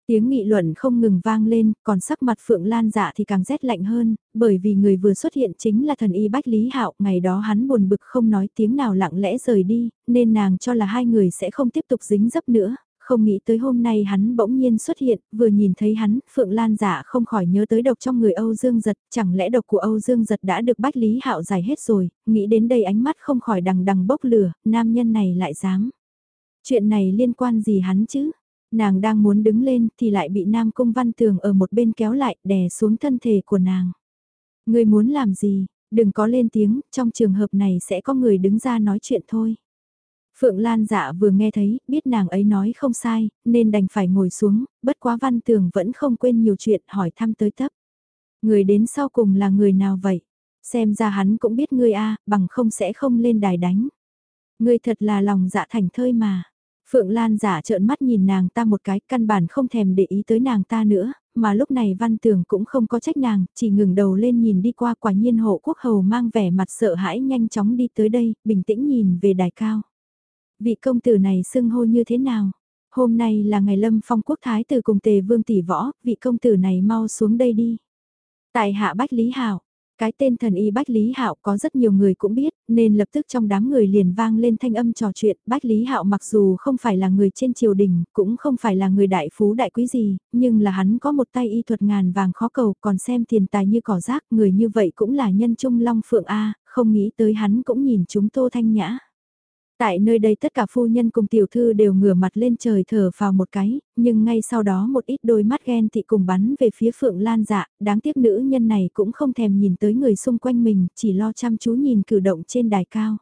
Speaker 1: Tiếng nghị luận không ngừng vang lên, còn sắc mặt Phượng Lan dạ thì càng rét lạnh hơn, bởi vì người vừa xuất hiện chính là thần y Bách Lý Hạo, ngày đó hắn buồn bực không nói tiếng nào lặng lẽ rời đi, nên nàng cho là hai người sẽ không tiếp tục dính dấp nữa, không nghĩ tới hôm nay hắn bỗng nhiên xuất hiện, vừa nhìn thấy hắn, Phượng Lan giả không khỏi nhớ tới độc trong người Âu Dương Giật, chẳng lẽ độc của Âu Dương Giật đã được Bách Lý Hạo giải hết rồi, nghĩ đến đây ánh mắt không khỏi đằng đằng bốc lửa, nam nhân này lại dám. Chuyện này liên quan gì hắn chứ? Nàng đang muốn đứng lên thì lại bị Nam Cung Văn Tường ở một bên kéo lại đè xuống thân thể của nàng. Người muốn làm gì? Đừng có lên tiếng, trong trường hợp này sẽ có người đứng ra nói chuyện thôi. Phượng Lan dạ vừa nghe thấy, biết nàng ấy nói không sai, nên đành phải ngồi xuống, bất quá văn tường vẫn không quên nhiều chuyện hỏi thăm tới tấp. Người đến sau cùng là người nào vậy? Xem ra hắn cũng biết ngươi a bằng không sẽ không lên đài đánh. Ngươi thật là lòng dạ thành thơi mà. Phượng Lan giả trợn mắt nhìn nàng ta một cái căn bản không thèm để ý tới nàng ta nữa, mà lúc này văn tường cũng không có trách nàng, chỉ ngừng đầu lên nhìn đi qua quả nhiên hộ quốc hầu mang vẻ mặt sợ hãi nhanh chóng đi tới đây, bình tĩnh nhìn về đài cao vị công tử này xưng hô như thế nào? Hôm nay là ngày lâm phong quốc thái tử cùng tề vương tỷ võ, vị công tử này mau xuống đây đi. Tại hạ Bách Lý Hảo, cái tên thần y Bách Lý Hạo có rất nhiều người cũng biết, nên lập tức trong đám người liền vang lên thanh âm trò chuyện. Bách Lý Hạo mặc dù không phải là người trên triều đình, cũng không phải là người đại phú đại quý gì, nhưng là hắn có một tay y thuật ngàn vàng khó cầu, còn xem tiền tài như cỏ rác, người như vậy cũng là nhân trung long phượng A, không nghĩ tới hắn cũng nhìn chúng Tô Thanh Nhã. Tại nơi đây tất cả phu nhân cùng tiểu thư đều ngửa mặt lên trời thở vào một cái, nhưng ngay sau đó một ít đôi mắt ghen tị cùng bắn về phía Phượng Lan dạ, đáng tiếc nữ nhân này cũng không thèm nhìn tới người xung quanh mình, chỉ lo chăm chú nhìn cử động trên đài cao.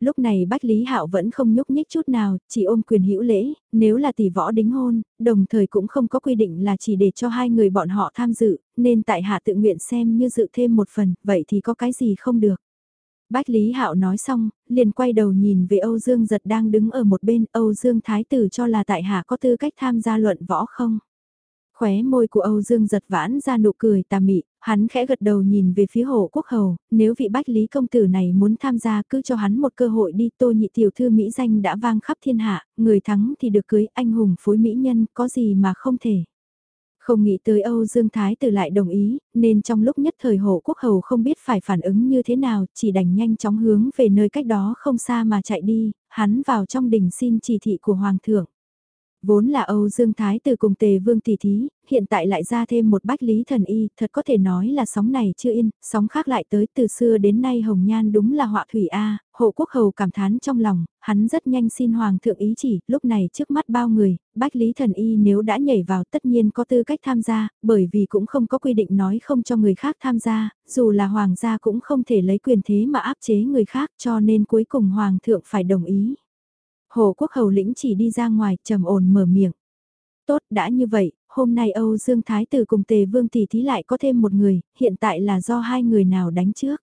Speaker 1: Lúc này Bách Lý Hạo vẫn không nhúc nhích chút nào, chỉ ôm quyền hữu lễ, nếu là tỷ võ đính hôn, đồng thời cũng không có quy định là chỉ để cho hai người bọn họ tham dự, nên tại hạ tự nguyện xem như dự thêm một phần, vậy thì có cái gì không được. Bách Lý Hạo nói xong, liền quay đầu nhìn về Âu Dương Giật đang đứng ở một bên, Âu Dương Thái Tử cho là tại hạ có tư cách tham gia luận võ không? Khóe môi của Âu Dương giật vãn ra nụ cười tà mị, hắn khẽ gật đầu nhìn về phía hộ quốc hầu, nếu vị bách lý công tử này muốn tham gia cứ cho hắn một cơ hội đi tô nhị tiểu thư Mỹ danh đã vang khắp thiên hạ, người thắng thì được cưới anh hùng phối Mỹ nhân, có gì mà không thể. Không nghĩ tới Âu Dương Thái tử lại đồng ý, nên trong lúc nhất thời hộ quốc hầu không biết phải phản ứng như thế nào, chỉ đành nhanh chóng hướng về nơi cách đó không xa mà chạy đi, hắn vào trong đình xin chỉ thị của Hoàng thượng. Vốn là Âu Dương Thái từ cùng Tề Vương tỷ thí, hiện tại lại ra thêm một bách lý thần y, thật có thể nói là sóng này chưa yên, sóng khác lại tới từ xưa đến nay Hồng Nhan đúng là họa thủy A, hộ quốc hầu cảm thán trong lòng, hắn rất nhanh xin Hoàng thượng ý chỉ, lúc này trước mắt bao người, bách lý thần y nếu đã nhảy vào tất nhiên có tư cách tham gia, bởi vì cũng không có quy định nói không cho người khác tham gia, dù là Hoàng gia cũng không thể lấy quyền thế mà áp chế người khác cho nên cuối cùng Hoàng thượng phải đồng ý. Hồ Quốc Hầu lĩnh chỉ đi ra ngoài, trầm ổn mở miệng. Tốt đã như vậy, hôm nay Âu Dương Thái Tử cùng Tề Vương tỷ thí lại có thêm một người, hiện tại là do hai người nào đánh trước.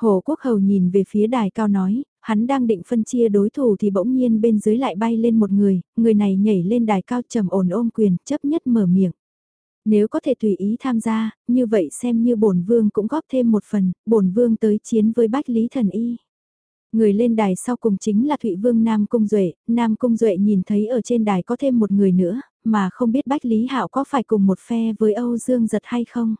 Speaker 1: Hồ Quốc Hầu nhìn về phía đài cao nói, hắn đang định phân chia đối thủ thì bỗng nhiên bên dưới lại bay lên một người, người này nhảy lên đài cao trầm ổn ôm quyền, chấp nhất mở miệng. Nếu có thể tùy ý tham gia, như vậy xem như bổn vương cũng góp thêm một phần, bổn vương tới chiến với Bách Lý Thần Y. Người lên đài sau cùng chính là Thụy Vương Nam Cung Duệ, Nam Cung Duệ nhìn thấy ở trên đài có thêm một người nữa, mà không biết Bách Lý Hạo có phải cùng một phe với Âu Dương Giật hay không.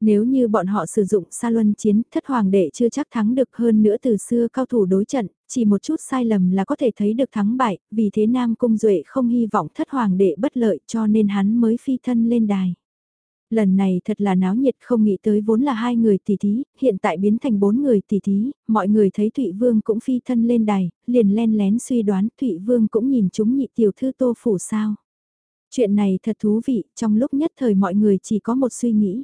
Speaker 1: Nếu như bọn họ sử dụng sa luân chiến, thất hoàng đệ chưa chắc thắng được hơn nữa từ xưa cao thủ đối trận, chỉ một chút sai lầm là có thể thấy được thắng bại, vì thế Nam Cung Duệ không hy vọng thất hoàng đệ bất lợi cho nên hắn mới phi thân lên đài. Lần này thật là náo nhiệt không nghĩ tới vốn là hai người tỷ thí, hiện tại biến thành bốn người tỷ thí, mọi người thấy Thụy Vương cũng phi thân lên đài, liền len lén suy đoán Thụy Vương cũng nhìn chúng nhị tiểu thư tô phủ sao. Chuyện này thật thú vị, trong lúc nhất thời mọi người chỉ có một suy nghĩ.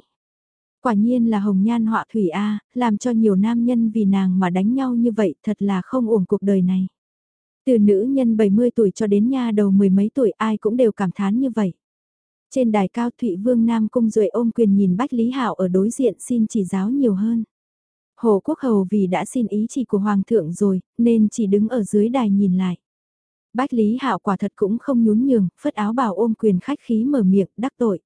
Speaker 1: Quả nhiên là hồng nhan họa thủy A, làm cho nhiều nam nhân vì nàng mà đánh nhau như vậy thật là không uổng cuộc đời này. Từ nữ nhân 70 tuổi cho đến nha đầu mười mấy tuổi ai cũng đều cảm thán như vậy. Trên đài cao Thụy Vương Nam Cung Duệ ôm quyền nhìn Bách Lý Hạo ở đối diện xin chỉ giáo nhiều hơn. Hồ Quốc Hầu vì đã xin ý chỉ của Hoàng thượng rồi, nên chỉ đứng ở dưới đài nhìn lại. Bách Lý Hạo quả thật cũng không nhún nhường, phất áo bảo ôm quyền khách khí mở miệng, đắc tội.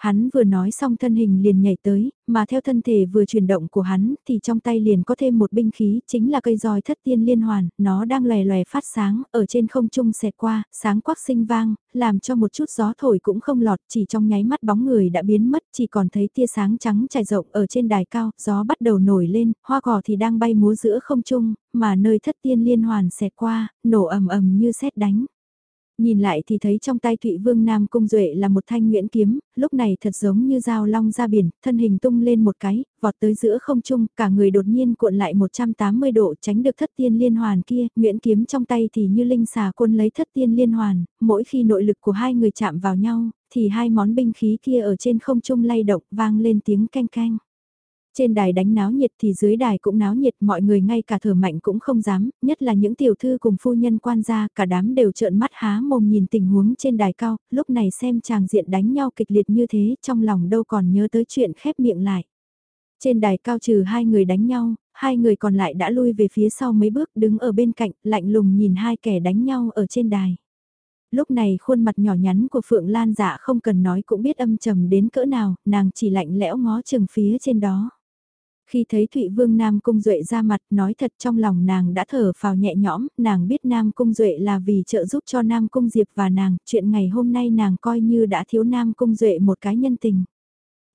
Speaker 1: Hắn vừa nói xong thân hình liền nhảy tới, mà theo thân thể vừa chuyển động của hắn thì trong tay liền có thêm một binh khí, chính là cây roi thất tiên liên hoàn, nó đang lòe lòe phát sáng, ở trên không trung xẹt qua, sáng quắc sinh vang, làm cho một chút gió thổi cũng không lọt, chỉ trong nháy mắt bóng người đã biến mất, chỉ còn thấy tia sáng trắng trải rộng ở trên đài cao, gió bắt đầu nổi lên, hoa cỏ thì đang bay múa giữa không trung, mà nơi thất tiên liên hoàn xẹt qua, nổ ầm ầm như sét đánh. Nhìn lại thì thấy trong tay Thụy Vương Nam Cung Duệ là một thanh nguyễn kiếm, lúc này thật giống như dao long ra biển, thân hình tung lên một cái, vọt tới giữa không trung, cả người đột nhiên cuộn lại 180 độ tránh được thất tiên liên hoàn kia, nguyễn kiếm trong tay thì như linh xà quân lấy thất tiên liên hoàn, mỗi khi nội lực của hai người chạm vào nhau, thì hai món binh khí kia ở trên không trung lay động vang lên tiếng canh canh. Trên đài đánh náo nhiệt thì dưới đài cũng náo nhiệt mọi người ngay cả thở mạnh cũng không dám, nhất là những tiểu thư cùng phu nhân quan gia, cả đám đều trợn mắt há mồm nhìn tình huống trên đài cao, lúc này xem chàng diện đánh nhau kịch liệt như thế, trong lòng đâu còn nhớ tới chuyện khép miệng lại. Trên đài cao trừ hai người đánh nhau, hai người còn lại đã lui về phía sau mấy bước đứng ở bên cạnh, lạnh lùng nhìn hai kẻ đánh nhau ở trên đài. Lúc này khuôn mặt nhỏ nhắn của Phượng Lan dạ không cần nói cũng biết âm trầm đến cỡ nào, nàng chỉ lạnh lẽo ngó chừng phía trên đó. Khi thấy Thụy Vương Nam Cung Duệ ra mặt nói thật trong lòng nàng đã thở phào nhẹ nhõm, nàng biết Nam Cung Duệ là vì trợ giúp cho Nam Cung Diệp và nàng, chuyện ngày hôm nay nàng coi như đã thiếu Nam Cung Duệ một cái nhân tình.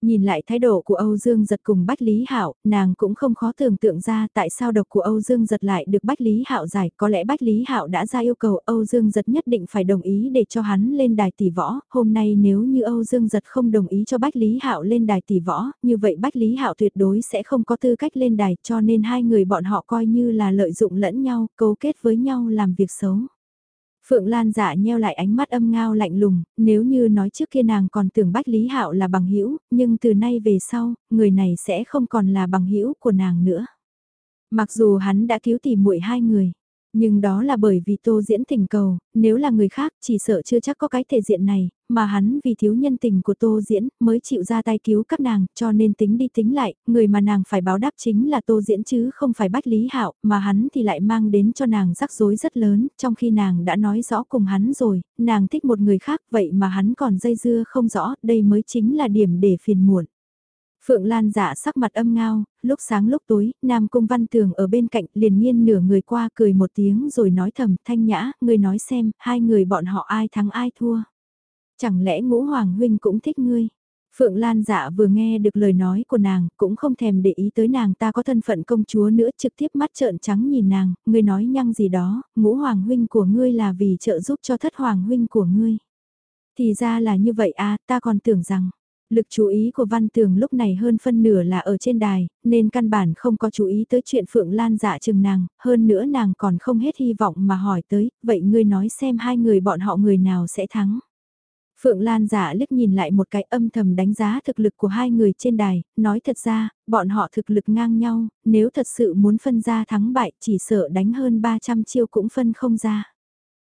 Speaker 1: Nhìn lại thái độ của Âu Dương Giật cùng Bách Lý Hạo, nàng cũng không khó tưởng tượng ra tại sao độc của Âu Dương Giật lại được Bách Lý Hạo giải, có lẽ Bách Lý Hạo đã ra yêu cầu Âu Dương Giật nhất định phải đồng ý để cho hắn lên đài tỷ võ, hôm nay nếu như Âu Dương Giật không đồng ý cho Bách Lý Hạo lên đài tỷ võ, như vậy Bách Lý Hạo tuyệt đối sẽ không có tư cách lên đài, cho nên hai người bọn họ coi như là lợi dụng lẫn nhau, cấu kết với nhau làm việc xấu. Phượng Lan giả nheo lại ánh mắt âm ngao lạnh lùng, nếu như nói trước kia nàng còn tưởng Bách Lý Hạo là bằng hữu, nhưng từ nay về sau, người này sẽ không còn là bằng hữu của nàng nữa. Mặc dù hắn đã cứu tỉ muội hai người, nhưng đó là bởi vì tô diễn tình cầu, nếu là người khác chỉ sợ chưa chắc có cái thể diện này, mà hắn vì thiếu nhân tình của tô diễn mới chịu ra tay cứu các nàng, cho nên tính đi tính lại, người mà nàng phải báo đáp chính là tô diễn chứ không phải bách lý hạo, mà hắn thì lại mang đến cho nàng rắc rối rất lớn, trong khi nàng đã nói rõ cùng hắn rồi, nàng thích một người khác vậy mà hắn còn dây dưa không rõ, đây mới chính là điểm để phiền muộn. Phượng Lan giả sắc mặt âm ngao, lúc sáng lúc tối, Nam Cung Văn Tường ở bên cạnh liền nhiên nửa người qua cười một tiếng rồi nói thầm, thanh nhã, người nói xem, hai người bọn họ ai thắng ai thua. Chẳng lẽ ngũ hoàng huynh cũng thích ngươi? Phượng Lan dạ vừa nghe được lời nói của nàng, cũng không thèm để ý tới nàng ta có thân phận công chúa nữa trực tiếp mắt trợn trắng nhìn nàng, ngươi nói nhăng gì đó, ngũ hoàng huynh của ngươi là vì trợ giúp cho thất hoàng huynh của ngươi. Thì ra là như vậy à, ta còn tưởng rằng, Lực chú ý của Văn Tường lúc này hơn phân nửa là ở trên đài, nên căn bản không có chú ý tới chuyện Phượng Lan dạ chừng nàng, hơn nữa nàng còn không hết hy vọng mà hỏi tới, vậy ngươi nói xem hai người bọn họ người nào sẽ thắng. Phượng Lan giả dạ liếc nhìn lại một cái âm thầm đánh giá thực lực của hai người trên đài, nói thật ra, bọn họ thực lực ngang nhau, nếu thật sự muốn phân ra thắng bại chỉ sợ đánh hơn 300 chiêu cũng phân không ra.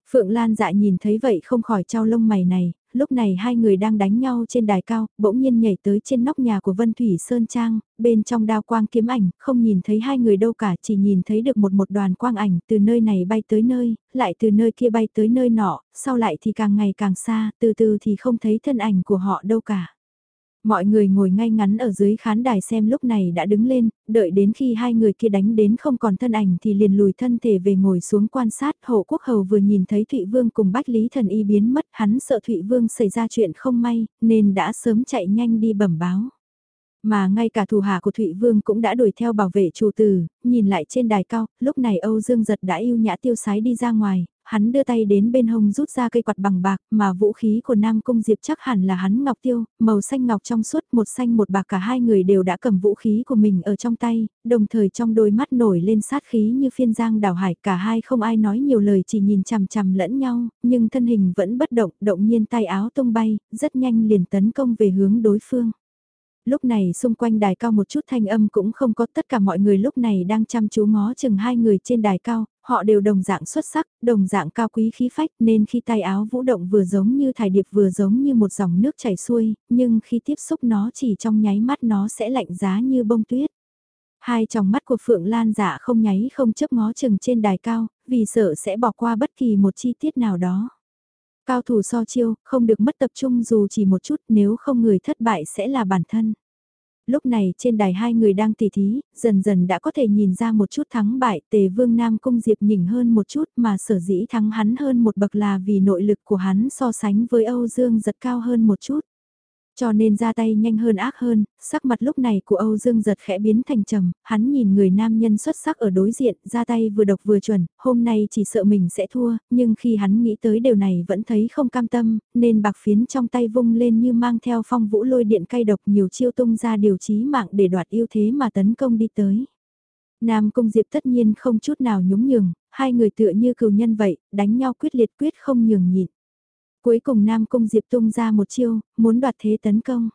Speaker 1: Phượng Lan dạ nhìn thấy vậy không khỏi trao lông mày này, lúc này hai người đang đánh nhau trên đài cao, bỗng nhiên nhảy tới trên nóc nhà của Vân Thủy Sơn Trang, bên trong đao quang kiếm ảnh, không nhìn thấy hai người đâu cả, chỉ nhìn thấy được một một đoàn quang ảnh từ nơi này bay tới nơi, lại từ nơi kia bay tới nơi nọ, sau lại thì càng ngày càng xa, từ từ thì không thấy thân ảnh của họ đâu cả. Mọi người ngồi ngay ngắn ở dưới khán đài xem lúc này đã đứng lên, đợi đến khi hai người kia đánh đến không còn thân ảnh thì liền lùi thân thể về ngồi xuống quan sát. Hộ quốc hầu vừa nhìn thấy Thụy Vương cùng Bách Lý Thần Y biến mất, hắn sợ Thụy Vương xảy ra chuyện không may, nên đã sớm chạy nhanh đi bẩm báo. Mà ngay cả thủ hạ của Thụy Vương cũng đã đuổi theo bảo vệ chủ tử, nhìn lại trên đài cao, lúc này Âu Dương Giật đã yêu nhã tiêu sái đi ra ngoài, hắn đưa tay đến bên hông rút ra cây quạt bằng bạc mà vũ khí của Nam Cung Diệp chắc hẳn là hắn ngọc tiêu, màu xanh ngọc trong suốt một xanh một bạc cả hai người đều đã cầm vũ khí của mình ở trong tay, đồng thời trong đôi mắt nổi lên sát khí như phiên giang đảo hải cả hai không ai nói nhiều lời chỉ nhìn chằm chằm lẫn nhau, nhưng thân hình vẫn bất động, động nhiên tay áo tung bay, rất nhanh liền tấn công về hướng đối phương. Lúc này xung quanh đài cao một chút thanh âm cũng không có tất cả mọi người lúc này đang chăm chú ngó chừng hai người trên đài cao, họ đều đồng dạng xuất sắc, đồng dạng cao quý khí phách nên khi tay áo vũ động vừa giống như thải điệp vừa giống như một dòng nước chảy xuôi, nhưng khi tiếp xúc nó chỉ trong nháy mắt nó sẽ lạnh giá như bông tuyết. Hai tròng mắt của Phượng Lan dạ không nháy không chớp ngó chừng trên đài cao, vì sợ sẽ bỏ qua bất kỳ một chi tiết nào đó. Cao thủ so chiêu, không được mất tập trung dù chỉ một chút nếu không người thất bại sẽ là bản thân. Lúc này trên đài hai người đang tỉ thí, dần dần đã có thể nhìn ra một chút thắng bại tề vương Nam Cung Diệp nhỉnh hơn một chút mà sở dĩ thắng hắn hơn một bậc là vì nội lực của hắn so sánh với Âu Dương giật cao hơn một chút. Cho nên ra tay nhanh hơn ác hơn, sắc mặt lúc này của Âu Dương giật khẽ biến thành trầm, hắn nhìn người nam nhân xuất sắc ở đối diện, ra tay vừa độc vừa chuẩn, hôm nay chỉ sợ mình sẽ thua, nhưng khi hắn nghĩ tới điều này vẫn thấy không cam tâm, nên bạc phiến trong tay vung lên như mang theo phong vũ lôi điện cay độc nhiều chiêu tung ra điều chí mạng để đoạt ưu thế mà tấn công đi tới. Nam Cung Diệp tất nhiên không chút nào nhúng nhường, hai người tựa như cừu nhân vậy, đánh nhau quyết liệt quyết không nhường nhịn. Cuối cùng Nam Cung Diệp tung ra một chiêu, muốn đoạt thế tấn công.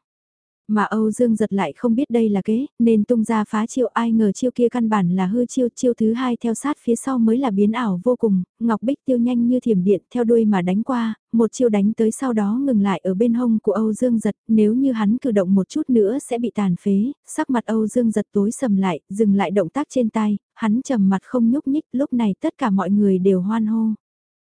Speaker 1: Mà Âu Dương giật lại không biết đây là kế, nên tung ra phá chiêu ai ngờ chiêu kia căn bản là hư chiêu, chiêu thứ hai theo sát phía sau mới là biến ảo vô cùng, Ngọc Bích tiêu nhanh như thiểm điện theo đuôi mà đánh qua, một chiêu đánh tới sau đó ngừng lại ở bên hông của Âu Dương giật, nếu như hắn cử động một chút nữa sẽ bị tàn phế, sắc mặt Âu Dương giật tối sầm lại, dừng lại động tác trên tay, hắn trầm mặt không nhúc nhích, lúc này tất cả mọi người đều hoan hô.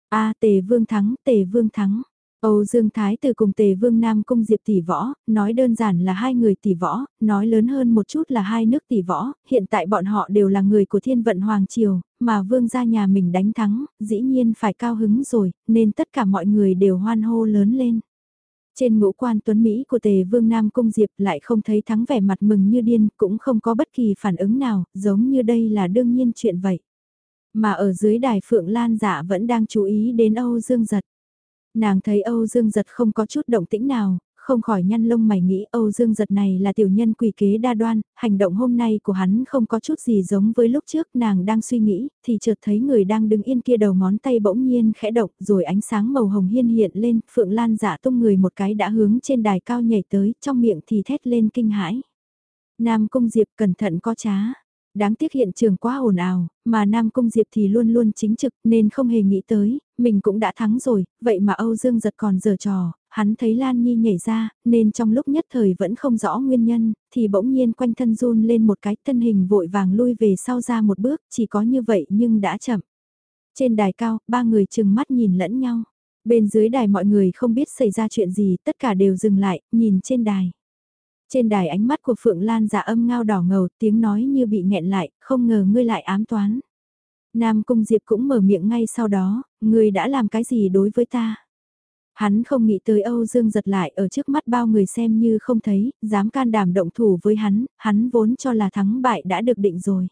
Speaker 1: A tề vương thắng, tề vương thắng. Âu Dương Thái từ cùng Tề Vương Nam Cung Diệp tỷ võ, nói đơn giản là hai người tỷ võ, nói lớn hơn một chút là hai nước tỷ võ, hiện tại bọn họ đều là người của thiên vận Hoàng Triều, mà Vương gia nhà mình đánh thắng, dĩ nhiên phải cao hứng rồi, nên tất cả mọi người đều hoan hô lớn lên. Trên ngũ quan tuấn Mỹ của tề vương Nam Cung Diệp lại không thấy thắng vẻ mặt mừng như điên, cũng không có bất kỳ phản ứng nào, giống như đây là đương nhiên chuyện vậy. Mà ở dưới đài Phượng Lan dạ vẫn đang chú ý đến Âu Dương Giật. Nàng thấy Âu Dương Giật không có chút động tĩnh nào, không khỏi nhăn lông mày nghĩ Âu Dương giật này là tiểu nhân quỷ kế đa đoan, hành động hôm nay của hắn không có chút gì giống với lúc trước nàng đang suy nghĩ, thì chợt thấy người đang đứng yên kia đầu ngón tay bỗng nhiên khẽ động rồi ánh sáng màu hồng hiên hiện lên, Phượng Lan giả dạ tung người một cái đã hướng trên đài cao nhảy tới, trong miệng thì thét lên kinh hãi. Nam Cung Diệp cẩn thận có trá. Đáng tiếc hiện trường quá ồn ào, mà Nam Cung Diệp thì luôn luôn chính trực nên không hề nghĩ tới, mình cũng đã thắng rồi, vậy mà Âu Dương giật còn giở trò, hắn thấy Lan Nhi nhảy ra, nên trong lúc nhất thời vẫn không rõ nguyên nhân, thì bỗng nhiên quanh thân run lên một cái thân hình vội vàng lui về sau ra một bước, chỉ có như vậy nhưng đã chậm. Trên đài cao, ba người chừng mắt nhìn lẫn nhau. Bên dưới đài mọi người không biết xảy ra chuyện gì, tất cả đều dừng lại, nhìn trên đài. Trên đài ánh mắt của Phượng Lan giả âm ngao đỏ ngầu, tiếng nói như bị nghẹn lại, không ngờ ngươi lại ám toán. Nam Cung Diệp cũng mở miệng ngay sau đó, ngươi đã làm cái gì đối với ta? Hắn không nghĩ tới Âu Dương giật lại ở trước mắt bao người xem như không thấy, dám can đảm động thủ với hắn, hắn vốn cho là thắng bại đã được định rồi.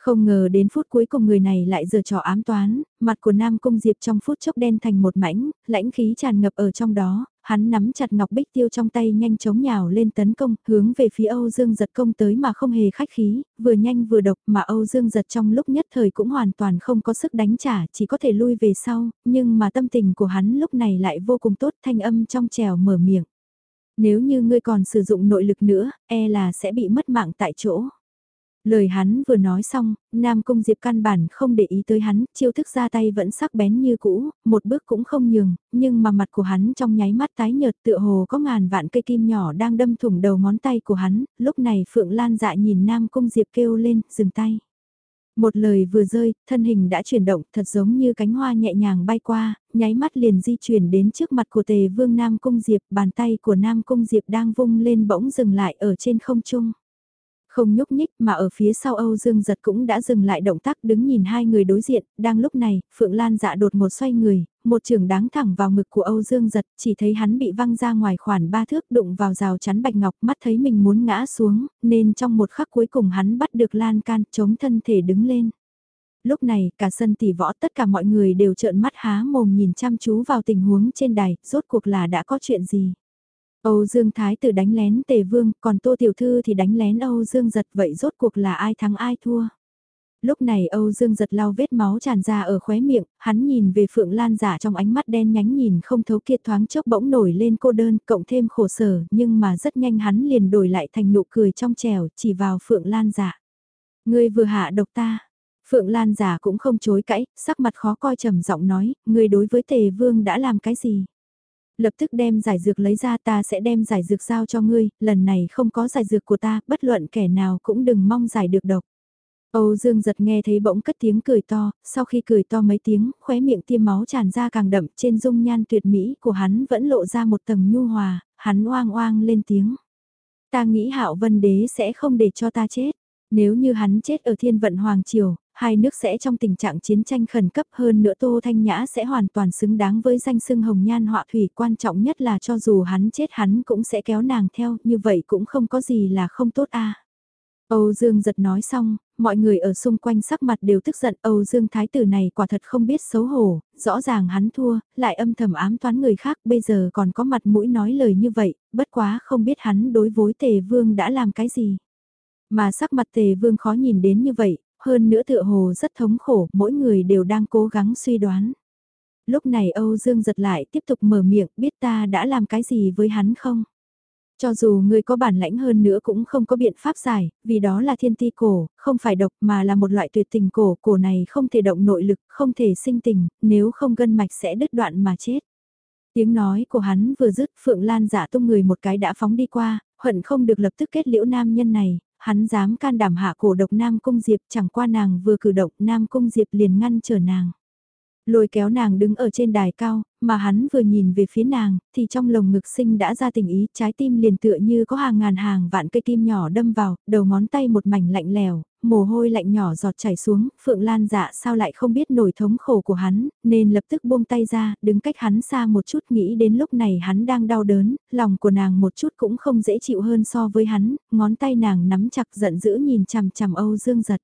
Speaker 1: Không ngờ đến phút cuối cùng người này lại giờ trò ám toán, mặt của Nam Cung Diệp trong phút chốc đen thành một mảnh, lãnh khí tràn ngập ở trong đó, hắn nắm chặt ngọc bích tiêu trong tay nhanh chóng nhào lên tấn công, hướng về phía Âu Dương giật công tới mà không hề khách khí, vừa nhanh vừa độc mà Âu Dương giật trong lúc nhất thời cũng hoàn toàn không có sức đánh trả, chỉ có thể lui về sau, nhưng mà tâm tình của hắn lúc này lại vô cùng tốt thanh âm trong trèo mở miệng. Nếu như ngươi còn sử dụng nội lực nữa, e là sẽ bị mất mạng tại chỗ. Lời hắn vừa nói xong, Nam Cung Diệp căn bản không để ý tới hắn, chiêu thức ra tay vẫn sắc bén như cũ, một bước cũng không nhường, nhưng mà mặt của hắn trong nháy mắt tái nhợt tựa hồ có ngàn vạn cây kim nhỏ đang đâm thủng đầu ngón tay của hắn, lúc này Phượng Lan dạ nhìn Nam Cung Diệp kêu lên, dừng tay. Một lời vừa rơi, thân hình đã chuyển động thật giống như cánh hoa nhẹ nhàng bay qua, nháy mắt liền di chuyển đến trước mặt của tề vương Nam Cung Diệp, bàn tay của Nam Cung Diệp đang vung lên bỗng dừng lại ở trên không trung. Không nhúc nhích mà ở phía sau Âu Dương giật cũng đã dừng lại động tác đứng nhìn hai người đối diện, đang lúc này, Phượng Lan dạ đột một xoay người, một trường đáng thẳng vào ngực của Âu Dương giật, chỉ thấy hắn bị văng ra ngoài khoảng ba thước đụng vào rào chắn bạch ngọc mắt thấy mình muốn ngã xuống, nên trong một khắc cuối cùng hắn bắt được Lan can chống thân thể đứng lên. Lúc này, cả sân tỷ võ tất cả mọi người đều trợn mắt há mồm nhìn chăm chú vào tình huống trên đài, rốt cuộc là đã có chuyện gì. Âu Dương Thái tử đánh lén Tề Vương, còn Tô Tiểu Thư thì đánh lén Âu Dương Giật vậy rốt cuộc là ai thắng ai thua. Lúc này Âu Dương Giật lau vết máu tràn ra ở khóe miệng, hắn nhìn về Phượng Lan giả trong ánh mắt đen nhánh nhìn không thấu kia thoáng chốc bỗng nổi lên cô đơn, cộng thêm khổ sở, nhưng mà rất nhanh hắn liền đổi lại thành nụ cười trong trèo, chỉ vào Phượng Lan giả. Ngươi vừa hạ độc ta. Phượng Lan giả cũng không chối cãi, sắc mặt khó coi trầm giọng nói, ngươi đối với Tề Vương đã làm cái gì? Lập tức đem giải dược lấy ra ta sẽ đem giải dược giao cho ngươi, lần này không có giải dược của ta, bất luận kẻ nào cũng đừng mong giải được độc. Âu Dương giật nghe thấy bỗng cất tiếng cười to, sau khi cười to mấy tiếng, khóe miệng tiêm máu tràn ra càng đậm trên dung nhan tuyệt mỹ của hắn vẫn lộ ra một tầng nhu hòa, hắn oang oang lên tiếng. Ta nghĩ hạo vân đế sẽ không để cho ta chết. Nếu như hắn chết ở thiên vận Hoàng Triều, hai nước sẽ trong tình trạng chiến tranh khẩn cấp hơn nữa Tô Thanh Nhã sẽ hoàn toàn xứng đáng với danh sưng hồng nhan họa thủy quan trọng nhất là cho dù hắn chết hắn cũng sẽ kéo nàng theo, như vậy cũng không có gì là không tốt a. Âu Dương giật nói xong, mọi người ở xung quanh sắc mặt đều tức giận Âu Dương Thái tử này quả thật không biết xấu hổ, rõ ràng hắn thua, lại âm thầm ám toán người khác bây giờ còn có mặt mũi nói lời như vậy, bất quá không biết hắn đối với tề vương đã làm cái gì. Mà sắc mặt tề vương khó nhìn đến như vậy, hơn nữa tựa hồ rất thống khổ, mỗi người đều đang cố gắng suy đoán. Lúc này Âu Dương giật lại tiếp tục mở miệng, biết ta đã làm cái gì với hắn không? Cho dù người có bản lãnh hơn nữa cũng không có biện pháp giải, vì đó là thiên ti cổ, không phải độc mà là một loại tuyệt tình cổ, cổ này không thể động nội lực, không thể sinh tình, nếu không gân mạch sẽ đứt đoạn mà chết. Tiếng nói của hắn vừa dứt Phượng Lan giả tung người một cái đã phóng đi qua, hận không được lập tức kết liễu nam nhân này, hắn dám can đảm hạ cổ độc Nam Cung Diệp, chẳng qua nàng vừa cử động, Nam Cung Diệp liền ngăn trở nàng. Lôi kéo nàng đứng ở trên đài cao, mà hắn vừa nhìn về phía nàng, thì trong lồng ngực sinh đã ra tình ý, trái tim liền tựa như có hàng ngàn hàng vạn cây tim nhỏ đâm vào, đầu ngón tay một mảnh lạnh lèo, mồ hôi lạnh nhỏ giọt chảy xuống, Phượng Lan dạ sao lại không biết nổi thống khổ của hắn, nên lập tức buông tay ra, đứng cách hắn xa một chút nghĩ đến lúc này hắn đang đau đớn, lòng của nàng một chút cũng không dễ chịu hơn so với hắn, ngón tay nàng nắm chặt giận dữ nhìn chằm chằm Âu Dương giật.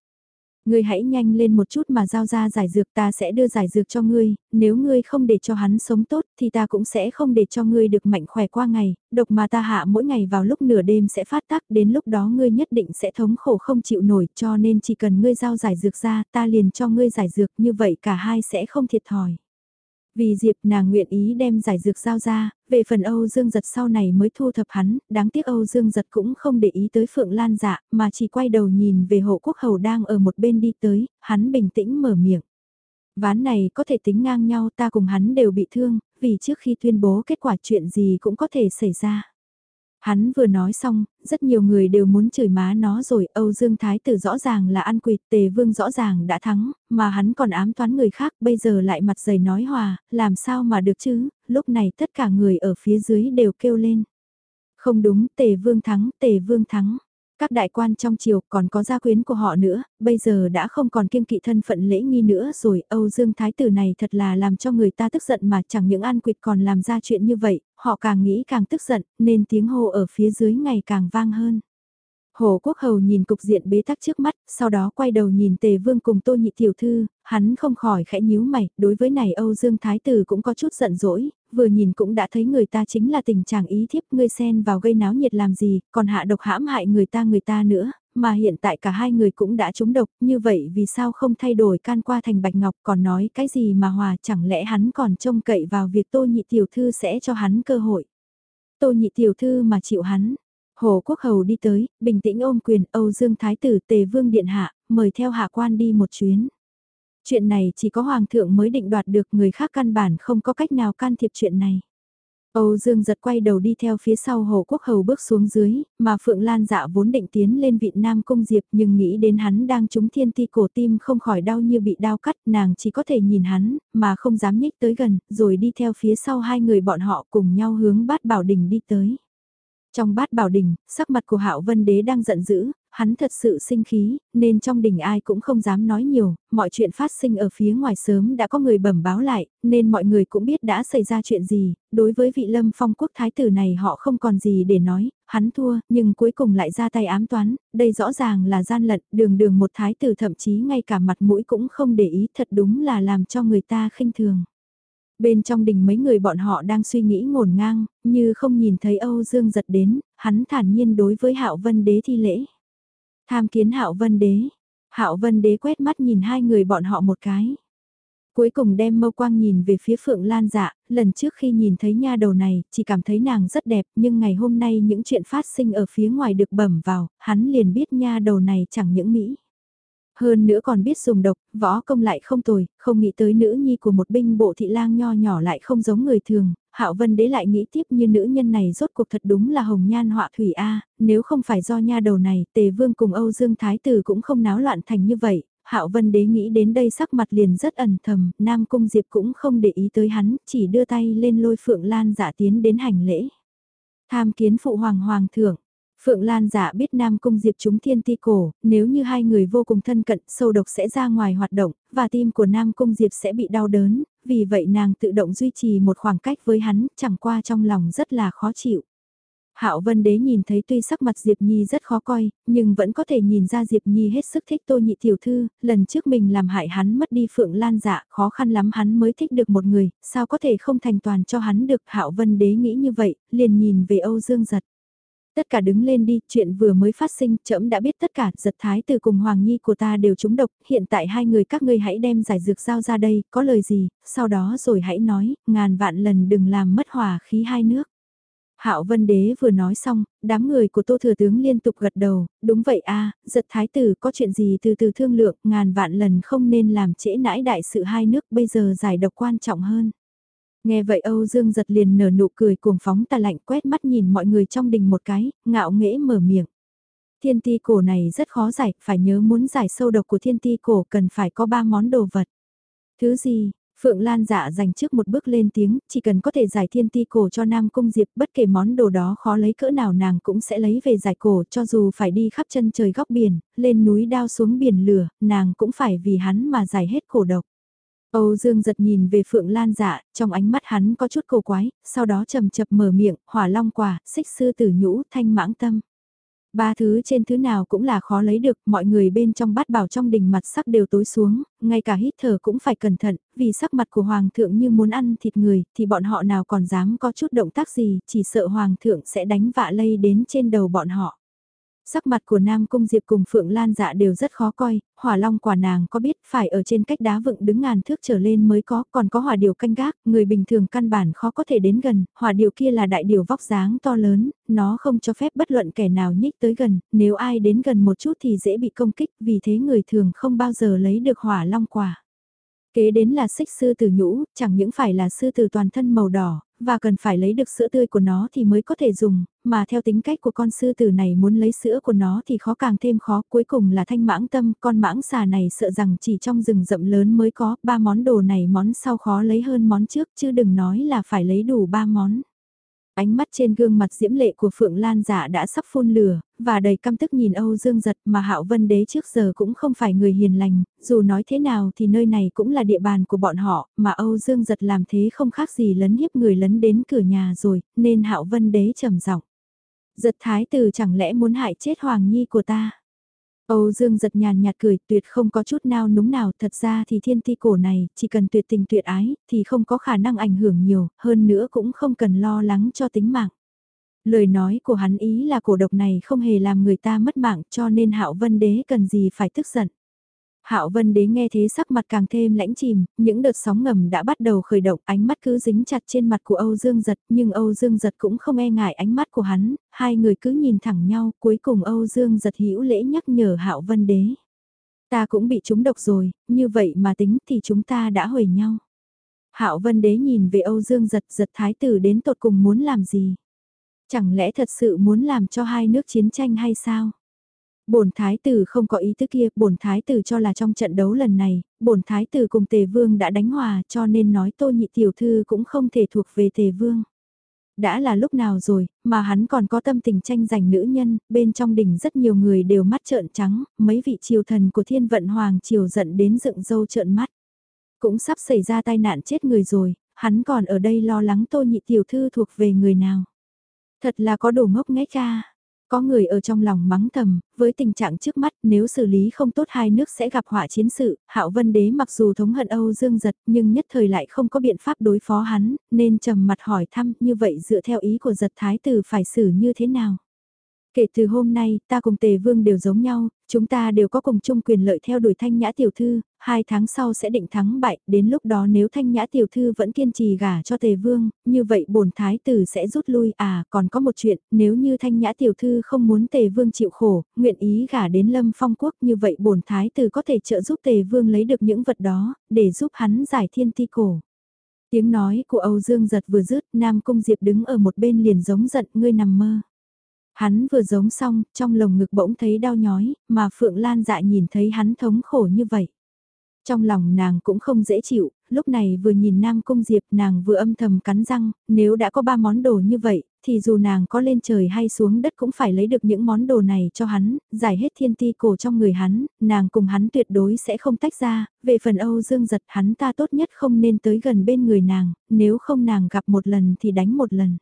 Speaker 1: Ngươi hãy nhanh lên một chút mà giao ra giải dược ta sẽ đưa giải dược cho ngươi, nếu ngươi không để cho hắn sống tốt thì ta cũng sẽ không để cho ngươi được mạnh khỏe qua ngày, độc mà ta hạ mỗi ngày vào lúc nửa đêm sẽ phát tác đến lúc đó ngươi nhất định sẽ thống khổ không chịu nổi cho nên chỉ cần ngươi giao giải dược ra ta liền cho ngươi giải dược như vậy cả hai sẽ không thiệt thòi. Vì Diệp nàng nguyện ý đem giải dược giao ra, về phần Âu Dương Giật sau này mới thu thập hắn, đáng tiếc Âu Dương Giật cũng không để ý tới Phượng Lan dạ, mà chỉ quay đầu nhìn về hộ quốc hầu đang ở một bên đi tới, hắn bình tĩnh mở miệng. Ván này có thể tính ngang nhau ta cùng hắn đều bị thương, vì trước khi tuyên bố kết quả chuyện gì cũng có thể xảy ra. Hắn vừa nói xong, rất nhiều người đều muốn chửi má nó rồi, Âu Dương Thái tử rõ ràng là ăn quỵt, Tề Vương rõ ràng đã thắng, mà hắn còn ám toán người khác, bây giờ lại mặt dày nói hòa, làm sao mà được chứ, lúc này tất cả người ở phía dưới đều kêu lên. Không đúng, Tề Vương thắng, Tề Vương thắng. Các đại quan trong triều còn có gia quyến của họ nữa, bây giờ đã không còn kiêng kỵ thân phận lễ nghi nữa rồi, Âu Dương Thái tử này thật là làm cho người ta tức giận mà chẳng những an quyệt còn làm ra chuyện như vậy, họ càng nghĩ càng tức giận, nên tiếng hô ở phía dưới ngày càng vang hơn. Hồ Quốc Hầu nhìn cục diện bế tắc trước mắt, sau đó quay đầu nhìn Tề Vương cùng Tô Nhị Tiểu Thư, hắn không khỏi khẽ nhíu mày, đối với này Âu Dương Thái Tử cũng có chút giận dỗi, vừa nhìn cũng đã thấy người ta chính là tình trạng ý thiếp ngươi xen vào gây náo nhiệt làm gì, còn hạ độc hãm hại người ta người ta nữa, mà hiện tại cả hai người cũng đã trúng độc, như vậy vì sao không thay đổi can qua thành Bạch Ngọc còn nói cái gì mà hòa chẳng lẽ hắn còn trông cậy vào việc Tô Nhị Tiểu Thư sẽ cho hắn cơ hội. Tô Nhị Tiểu Thư mà chịu hắn Hồ Quốc Hầu đi tới, bình tĩnh ôm quyền Âu Dương Thái tử Tề Vương Điện Hạ, mời theo hạ quan đi một chuyến. Chuyện này chỉ có Hoàng thượng mới định đoạt được người khác căn bản không có cách nào can thiệp chuyện này. Âu Dương giật quay đầu đi theo phía sau Hồ Quốc Hầu bước xuống dưới, mà Phượng Lan dạ vốn định tiến lên vị Nam Cung Diệp nhưng nghĩ đến hắn đang trúng thiên ti cổ tim không khỏi đau như bị đau cắt nàng chỉ có thể nhìn hắn, mà không dám nhích tới gần, rồi đi theo phía sau hai người bọn họ cùng nhau hướng bát bảo đình đi tới. Trong bát bảo đình, sắc mặt của hạo vân đế đang giận dữ, hắn thật sự sinh khí, nên trong đình ai cũng không dám nói nhiều, mọi chuyện phát sinh ở phía ngoài sớm đã có người bẩm báo lại, nên mọi người cũng biết đã xảy ra chuyện gì, đối với vị lâm phong quốc thái tử này họ không còn gì để nói, hắn thua, nhưng cuối cùng lại ra tay ám toán, đây rõ ràng là gian lận, đường đường một thái tử thậm chí ngay cả mặt mũi cũng không để ý, thật đúng là làm cho người ta khinh thường. Bên trong đình mấy người bọn họ đang suy nghĩ ngổn ngang, như không nhìn thấy Âu Dương giật đến, hắn thản nhiên đối với Hạo Vân Đế thi lễ. Tham kiến Hạo Vân Đế. Hạo Vân Đế quét mắt nhìn hai người bọn họ một cái. Cuối cùng đem mâu quang nhìn về phía Phượng Lan dạ, lần trước khi nhìn thấy nha đầu này, chỉ cảm thấy nàng rất đẹp, nhưng ngày hôm nay những chuyện phát sinh ở phía ngoài được bẩm vào, hắn liền biết nha đầu này chẳng những Mỹ. Hơn nữa còn biết dùng độc, võ công lại không tồi, không nghĩ tới nữ nhi của một binh bộ thị lang nho nhỏ lại không giống người thường, Hạo Vân Đế lại nghĩ tiếp như nữ nhân này rốt cuộc thật đúng là hồng nhan họa thủy a, nếu không phải do nha đầu này, Tề Vương cùng Âu Dương Thái tử cũng không náo loạn thành như vậy. Hạo Vân Đế nghĩ đến đây sắc mặt liền rất ẩn thầm, Nam Cung Diệp cũng không để ý tới hắn, chỉ đưa tay lên lôi Phượng Lan giả tiến đến hành lễ. Tham kiến phụ hoàng hoàng thượng, Phượng Lan giả biết Nam Cung Diệp chúng thiên ti cổ, nếu như hai người vô cùng thân cận, sâu độc sẽ ra ngoài hoạt động, và tim của Nam Cung Diệp sẽ bị đau đớn, vì vậy nàng tự động duy trì một khoảng cách với hắn, chẳng qua trong lòng rất là khó chịu. Hạo Vân Đế nhìn thấy tuy sắc mặt Diệp Nhi rất khó coi, nhưng vẫn có thể nhìn ra Diệp Nhi hết sức thích Tô Nhị tiểu thư, lần trước mình làm hại hắn mất đi Phượng Lan dạ, khó khăn lắm hắn mới thích được một người, sao có thể không thành toàn cho hắn được. Hạo Vân Đế nghĩ như vậy, liền nhìn về Âu Dương Giật. Tất cả đứng lên đi, chuyện vừa mới phát sinh, trẫm đã biết tất cả, giật thái từ cùng Hoàng Nhi của ta đều trúng độc, hiện tại hai người các ngươi hãy đem giải dược giao ra đây, có lời gì, sau đó rồi hãy nói, ngàn vạn lần đừng làm mất hòa khí hai nước. Hạo Vân Đế vừa nói xong, đám người của Tô Thừa Tướng liên tục gật đầu, đúng vậy a, giật thái tử có chuyện gì từ từ thương lượng, ngàn vạn lần không nên làm trễ nãi đại sự hai nước bây giờ giải độc quan trọng hơn. Nghe vậy Âu Dương giật liền nở nụ cười cuồng phóng tà lạnh quét mắt nhìn mọi người trong đình một cái, ngạo nghễ mở miệng. Thiên ti cổ này rất khó giải, phải nhớ muốn giải sâu độc của thiên ti cổ cần phải có ba món đồ vật. Thứ gì, Phượng Lan dạ dành trước một bước lên tiếng, chỉ cần có thể giải thiên ti cổ cho Nam Cung Diệp, bất kể món đồ đó khó lấy cỡ nào nàng cũng sẽ lấy về giải cổ cho dù phải đi khắp chân trời góc biển, lên núi đao xuống biển lửa, nàng cũng phải vì hắn mà giải hết cổ độc. Âu Dương giật nhìn về Phượng Lan dạ, trong ánh mắt hắn có chút cổ quái, sau đó chầm chập mở miệng, hỏa long quả, xích sư tử nhũ, thanh mãng tâm. Ba thứ trên thứ nào cũng là khó lấy được, mọi người bên trong bát bảo trong đình mặt sắc đều tối xuống, ngay cả hít thở cũng phải cẩn thận, vì sắc mặt của Hoàng thượng như muốn ăn thịt người, thì bọn họ nào còn dám có chút động tác gì, chỉ sợ Hoàng thượng sẽ đánh vạ lây đến trên đầu bọn họ. Sắc mặt của Nam Cung Diệp cùng Phượng Lan dạ đều rất khó coi, hỏa long quả nàng có biết phải ở trên cách đá vựng đứng ngàn thước trở lên mới có, còn có hỏa điều canh gác, người bình thường căn bản khó có thể đến gần, hỏa điều kia là đại điều vóc dáng to lớn, nó không cho phép bất luận kẻ nào nhích tới gần, nếu ai đến gần một chút thì dễ bị công kích, vì thế người thường không bao giờ lấy được hỏa long quả. Kế đến là xích sư tử nhũ, chẳng những phải là sư tử toàn thân màu đỏ, và cần phải lấy được sữa tươi của nó thì mới có thể dùng, mà theo tính cách của con sư tử này muốn lấy sữa của nó thì khó càng thêm khó, cuối cùng là thanh mãng tâm, con mãng xà này sợ rằng chỉ trong rừng rậm lớn mới có, ba món đồ này món sau khó lấy hơn món trước, chứ đừng nói là phải lấy đủ ba món. Ánh mắt trên gương mặt diễm lệ của Phượng Lan dạ đã sắp phun lửa, và đầy căm tức nhìn Âu Dương Giật mà Hạo Vân Đế trước giờ cũng không phải người hiền lành, dù nói thế nào thì nơi này cũng là địa bàn của bọn họ, mà Âu Dương Giật làm thế không khác gì lấn hiếp người lấn đến cửa nhà rồi, nên Hạo Vân Đế trầm giọng. Giật thái tử chẳng lẽ muốn hại chết Hoàng Nhi của ta? Âu Dương giật nhàn nhạt cười, tuyệt không có chút nào núng nào, thật ra thì thiên ti cổ này, chỉ cần tuyệt tình tuyệt ái, thì không có khả năng ảnh hưởng nhiều, hơn nữa cũng không cần lo lắng cho tính mạng. Lời nói của hắn ý là cổ độc này không hề làm người ta mất mạng cho nên hạo vân đế cần gì phải tức giận. Hạo Vân Đế nghe thế sắc mặt càng thêm lãnh chìm, những đợt sóng ngầm đã bắt đầu khởi động, ánh mắt cứ dính chặt trên mặt của Âu Dương Giật, nhưng Âu Dương Giật cũng không e ngại ánh mắt của hắn, hai người cứ nhìn thẳng nhau, cuối cùng Âu Dương Giật hữu lễ nhắc nhở Hạo Vân Đế. Ta cũng bị trúng độc rồi, như vậy mà tính thì chúng ta đã hủy nhau. Hạo Vân Đế nhìn về Âu Dương Giật, giật thái tử đến tột cùng muốn làm gì? Chẳng lẽ thật sự muốn làm cho hai nước chiến tranh hay sao? Bổn thái tử không có ý tứ kia, bổn thái tử cho là trong trận đấu lần này, bổn thái tử cùng Tề Vương đã đánh hòa, cho nên nói Tô Nhị tiểu thư cũng không thể thuộc về Tề Vương. Đã là lúc nào rồi, mà hắn còn có tâm tình tranh giành nữ nhân, bên trong đỉnh rất nhiều người đều mắt trợn trắng, mấy vị triều thần của Thiên Vận Hoàng triều giận đến dựng râu trợn mắt. Cũng sắp xảy ra tai nạn chết người rồi, hắn còn ở đây lo lắng Tô Nhị tiểu thư thuộc về người nào. Thật là có đồ ngốc nghếch ca. Có người ở trong lòng mắng thầm, với tình trạng trước mắt nếu xử lý không tốt hai nước sẽ gặp họa chiến sự, Hạo Vân Đế mặc dù thống hận Âu Dương Giật nhưng nhất thời lại không có biện pháp đối phó hắn, nên trầm mặt hỏi thăm như vậy dựa theo ý của Giật Thái Tử phải xử như thế nào. Kể từ hôm nay, ta cùng Tề Vương đều giống nhau, chúng ta đều có cùng chung quyền lợi theo đuổi Thanh Nhã Tiểu Thư, hai tháng sau sẽ định thắng bại, đến lúc đó nếu Thanh Nhã Tiểu Thư vẫn kiên trì gả cho Tề Vương, như vậy bổn Thái Tử sẽ rút lui. À, còn có một chuyện, nếu như Thanh Nhã Tiểu Thư không muốn Tề Vương chịu khổ, nguyện ý gả đến Lâm Phong Quốc như vậy bổn Thái Tử có thể trợ giúp Tề Vương lấy được những vật đó, để giúp hắn giải thiên ti cổ. Tiếng nói của Âu Dương giật vừa dứt, Nam Cung Diệp đứng ở một bên liền giống giận ngươi nằm mơ. Hắn vừa giống xong, trong lồng ngực bỗng thấy đau nhói, mà Phượng Lan dạ nhìn thấy hắn thống khổ như vậy. Trong lòng nàng cũng không dễ chịu, lúc này vừa nhìn Nam Cung Diệp nàng vừa âm thầm cắn răng, nếu đã có ba món đồ như vậy, thì dù nàng có lên trời hay xuống đất cũng phải lấy được những món đồ này cho hắn, giải hết thiên ti cổ trong người hắn, nàng cùng hắn tuyệt đối sẽ không tách ra, về phần Âu Dương giật hắn ta tốt nhất không nên tới gần bên người nàng, nếu không nàng gặp một lần thì đánh một lần.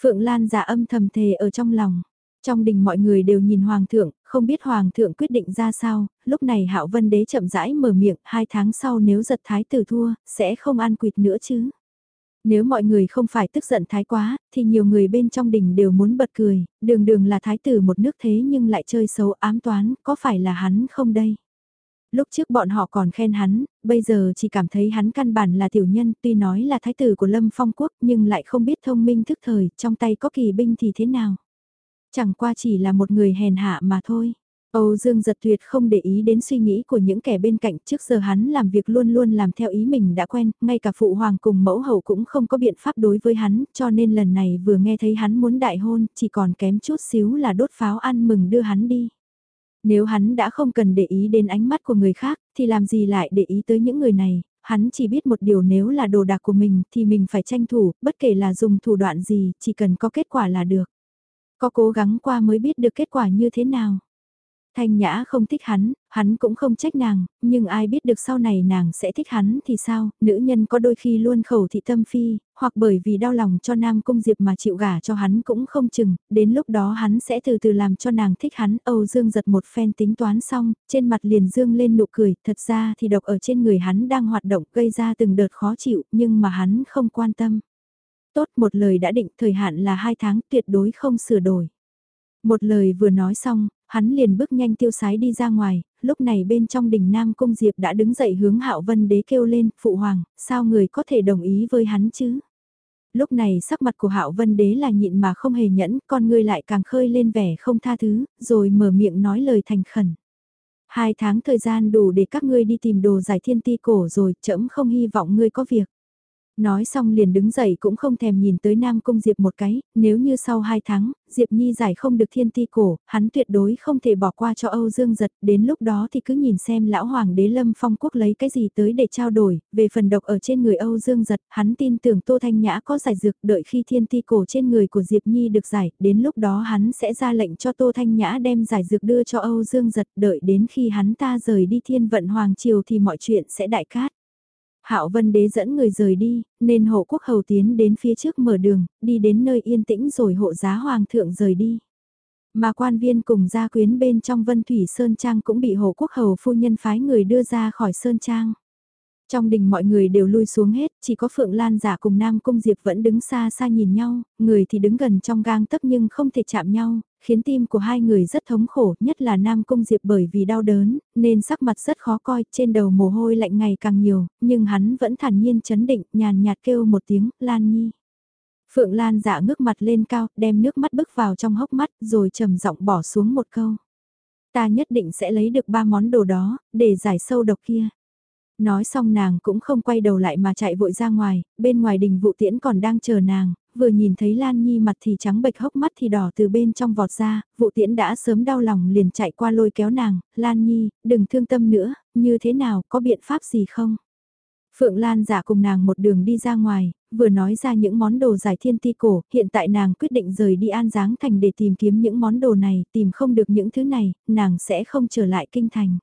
Speaker 1: Phượng Lan giả âm thầm thề ở trong lòng. Trong đình mọi người đều nhìn Hoàng thượng, không biết Hoàng thượng quyết định ra sao, lúc này Hạo Vân Đế chậm rãi mở miệng, hai tháng sau nếu giật thái tử thua, sẽ không ăn quỵt nữa chứ. Nếu mọi người không phải tức giận thái quá, thì nhiều người bên trong đình đều muốn bật cười, đường đường là thái tử một nước thế nhưng lại chơi xấu ám toán, có phải là hắn không đây? Lúc trước bọn họ còn khen hắn, bây giờ chỉ cảm thấy hắn căn bản là tiểu nhân, tuy nói là thái tử của Lâm Phong Quốc nhưng lại không biết thông minh thức thời, trong tay có kỳ binh thì thế nào. Chẳng qua chỉ là một người hèn hạ mà thôi. Âu Dương giật tuyệt không để ý đến suy nghĩ của những kẻ bên cạnh trước giờ hắn làm việc luôn luôn làm theo ý mình đã quen, ngay cả phụ hoàng cùng mẫu hậu cũng không có biện pháp đối với hắn, cho nên lần này vừa nghe thấy hắn muốn đại hôn, chỉ còn kém chút xíu là đốt pháo ăn mừng đưa hắn đi. Nếu hắn đã không cần để ý đến ánh mắt của người khác, thì làm gì lại để ý tới những người này, hắn chỉ biết một điều nếu là đồ đạc của mình thì mình phải tranh thủ, bất kể là dùng thủ đoạn gì, chỉ cần có kết quả là được. Có cố gắng qua mới biết được kết quả như thế nào. Thanh Nhã không thích hắn, hắn cũng không trách nàng, nhưng ai biết được sau này nàng sẽ thích hắn thì sao, nữ nhân có đôi khi luôn khẩu thị tâm phi, hoặc bởi vì đau lòng cho Nam Cung Diệp mà chịu gả cho hắn cũng không chừng, đến lúc đó hắn sẽ từ từ làm cho nàng thích hắn, Âu Dương giật một phen tính toán xong, trên mặt liền dương lên nụ cười, thật ra thì độc ở trên người hắn đang hoạt động gây ra từng đợt khó chịu, nhưng mà hắn không quan tâm. Tốt một lời đã định thời hạn là hai tháng tuyệt đối không sửa đổi. Một lời vừa nói xong, hắn liền bước nhanh tiêu sái đi ra ngoài, lúc này bên trong đình Nam Cung Diệp đã đứng dậy hướng Hạo Vân Đế kêu lên, phụ hoàng, sao người có thể đồng ý với hắn chứ? Lúc này sắc mặt của Hạo Vân Đế là nhịn mà không hề nhẫn, con người lại càng khơi lên vẻ không tha thứ, rồi mở miệng nói lời thành khẩn. Hai tháng thời gian đủ để các ngươi đi tìm đồ giải thiên ti cổ rồi, trẫm không hy vọng ngươi có việc. Nói xong liền đứng dậy cũng không thèm nhìn tới Nam Cung Diệp một cái, nếu như sau hai tháng, Diệp Nhi giải không được thiên ti cổ, hắn tuyệt đối không thể bỏ qua cho Âu Dương giật, đến lúc đó thì cứ nhìn xem lão hoàng đế lâm phong quốc lấy cái gì tới để trao đổi, về phần độc ở trên người Âu Dương giật, hắn tin tưởng Tô Thanh Nhã có giải dược đợi khi thiên ti cổ trên người của Diệp Nhi được giải, đến lúc đó hắn sẽ ra lệnh cho Tô Thanh Nhã đem giải dược đưa cho Âu Dương giật, đợi đến khi hắn ta rời đi thiên vận hoàng triều thì mọi chuyện sẽ đại cát. Hạo Vân Đế dẫn người rời đi, nên hộ quốc hầu tiến đến phía trước mở đường, đi đến nơi yên tĩnh rồi hộ giá hoàng thượng rời đi. Mà quan viên cùng gia quyến bên trong Vân Thủy Sơn Trang cũng bị hộ quốc hầu phu nhân phái người đưa ra khỏi Sơn Trang. Trong đình mọi người đều lui xuống hết, chỉ có Phượng Lan giả cùng Nam Cung Diệp vẫn đứng xa xa nhìn nhau, người thì đứng gần trong gang tấc nhưng không thể chạm nhau, khiến tim của hai người rất thống khổ, nhất là Nam Cung Diệp bởi vì đau đớn, nên sắc mặt rất khó coi, trên đầu mồ hôi lạnh ngày càng nhiều, nhưng hắn vẫn thản nhiên chấn định, nhàn nhạt kêu một tiếng, Lan Nhi. Phượng Lan dạ ngước mặt lên cao, đem nước mắt bước vào trong hốc mắt, rồi trầm giọng bỏ xuống một câu. Ta nhất định sẽ lấy được ba món đồ đó, để giải sâu độc kia. Nói xong nàng cũng không quay đầu lại mà chạy vội ra ngoài, bên ngoài đình vụ tiễn còn đang chờ nàng, vừa nhìn thấy Lan Nhi mặt thì trắng bệch hốc mắt thì đỏ từ bên trong vọt ra, vụ tiễn đã sớm đau lòng liền chạy qua lôi kéo nàng, Lan Nhi, đừng thương tâm nữa, như thế nào, có biện pháp gì không? Phượng Lan giả cùng nàng một đường đi ra ngoài, vừa nói ra những món đồ giải thiên ti cổ, hiện tại nàng quyết định rời đi An Giáng Thành để tìm kiếm những món đồ này, tìm không được những thứ này, nàng sẽ không trở lại kinh thành.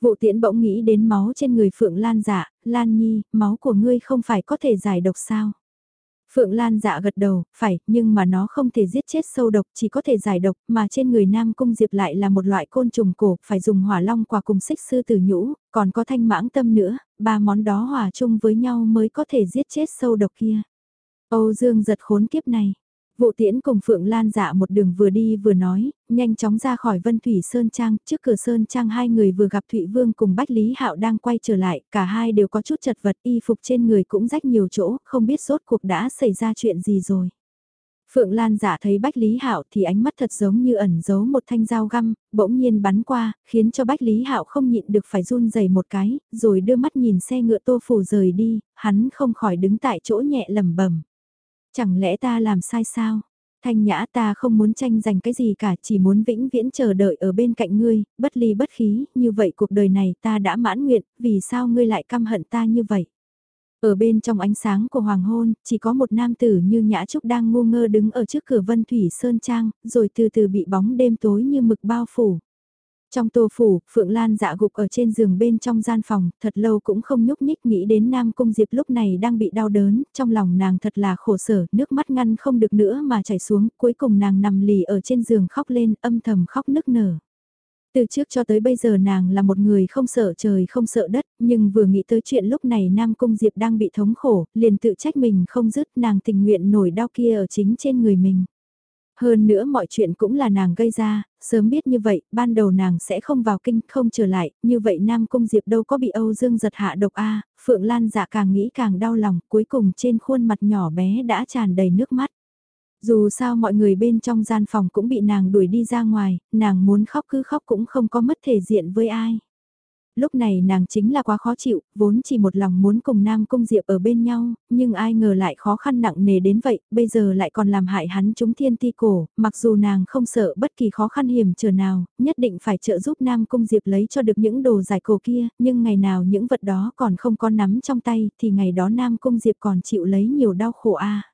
Speaker 1: Vụ tiễn bỗng nghĩ đến máu trên người Phượng Lan giả, Lan Nhi, máu của ngươi không phải có thể giải độc sao? Phượng Lan dạ gật đầu, phải, nhưng mà nó không thể giết chết sâu độc, chỉ có thể giải độc, mà trên người Nam Cung Diệp lại là một loại côn trùng cổ, phải dùng hỏa long quả cùng xích sư tử nhũ, còn có thanh mãng tâm nữa, ba món đó hòa chung với nhau mới có thể giết chết sâu độc kia. Âu Dương giật khốn kiếp này. Vụ tiễn cùng Phượng Lan dạ một đường vừa đi vừa nói, nhanh chóng ra khỏi Vân Thủy Sơn Trang, trước cửa Sơn Trang hai người vừa gặp Thụy Vương cùng Bách Lý Hạo đang quay trở lại, cả hai đều có chút chật vật, y phục trên người cũng rách nhiều chỗ, không biết rốt cuộc đã xảy ra chuyện gì rồi. Phượng Lan giả thấy Bách Lý Hạo thì ánh mắt thật giống như ẩn giấu một thanh dao găm, bỗng nhiên bắn qua, khiến cho Bách Lý Hạo không nhịn được phải run rẩy một cái, rồi đưa mắt nhìn xe ngựa tô phủ rời đi, hắn không khỏi đứng tại chỗ nhẹ lẩm bẩm. Chẳng lẽ ta làm sai sao? Thanh nhã ta không muốn tranh giành cái gì cả, chỉ muốn vĩnh viễn chờ đợi ở bên cạnh ngươi, bất ly bất khí, như vậy cuộc đời này ta đã mãn nguyện, vì sao ngươi lại căm hận ta như vậy? Ở bên trong ánh sáng của hoàng hôn, chỉ có một nam tử như Nhã Trúc đang ngu ngơ đứng ở trước cửa Vân Thủy Sơn Trang, rồi từ từ bị bóng đêm tối như mực bao phủ. Trong tô phủ, Phượng Lan dạ gục ở trên giường bên trong gian phòng, thật lâu cũng không nhúc nhích nghĩ đến Nam Cung Diệp lúc này đang bị đau đớn, trong lòng nàng thật là khổ sở, nước mắt ngăn không được nữa mà chảy xuống, cuối cùng nàng nằm lì ở trên giường khóc lên, âm thầm khóc nức nở. Từ trước cho tới bây giờ nàng là một người không sợ trời không sợ đất, nhưng vừa nghĩ tới chuyện lúc này Nam Cung Diệp đang bị thống khổ, liền tự trách mình không dứt nàng tình nguyện nổi đau kia ở chính trên người mình. Hơn nữa mọi chuyện cũng là nàng gây ra, sớm biết như vậy, ban đầu nàng sẽ không vào kinh, không trở lại, như vậy Nam Cung Diệp đâu có bị Âu Dương giật hạ độc A, Phượng Lan dạ càng nghĩ càng đau lòng, cuối cùng trên khuôn mặt nhỏ bé đã tràn đầy nước mắt. Dù sao mọi người bên trong gian phòng cũng bị nàng đuổi đi ra ngoài, nàng muốn khóc cứ khóc cũng không có mất thể diện với ai. Lúc này nàng chính là quá khó chịu, vốn chỉ một lòng muốn cùng Nam Cung Diệp ở bên nhau, nhưng ai ngờ lại khó khăn nặng nề đến vậy, bây giờ lại còn làm hại hắn chúng thiên ti cổ, mặc dù nàng không sợ bất kỳ khó khăn hiểm trở nào, nhất định phải trợ giúp Nam Cung Diệp lấy cho được những đồ giải cổ kia, nhưng ngày nào những vật đó còn không có nắm trong tay, thì ngày đó Nam Cung Diệp còn chịu lấy nhiều đau khổ a.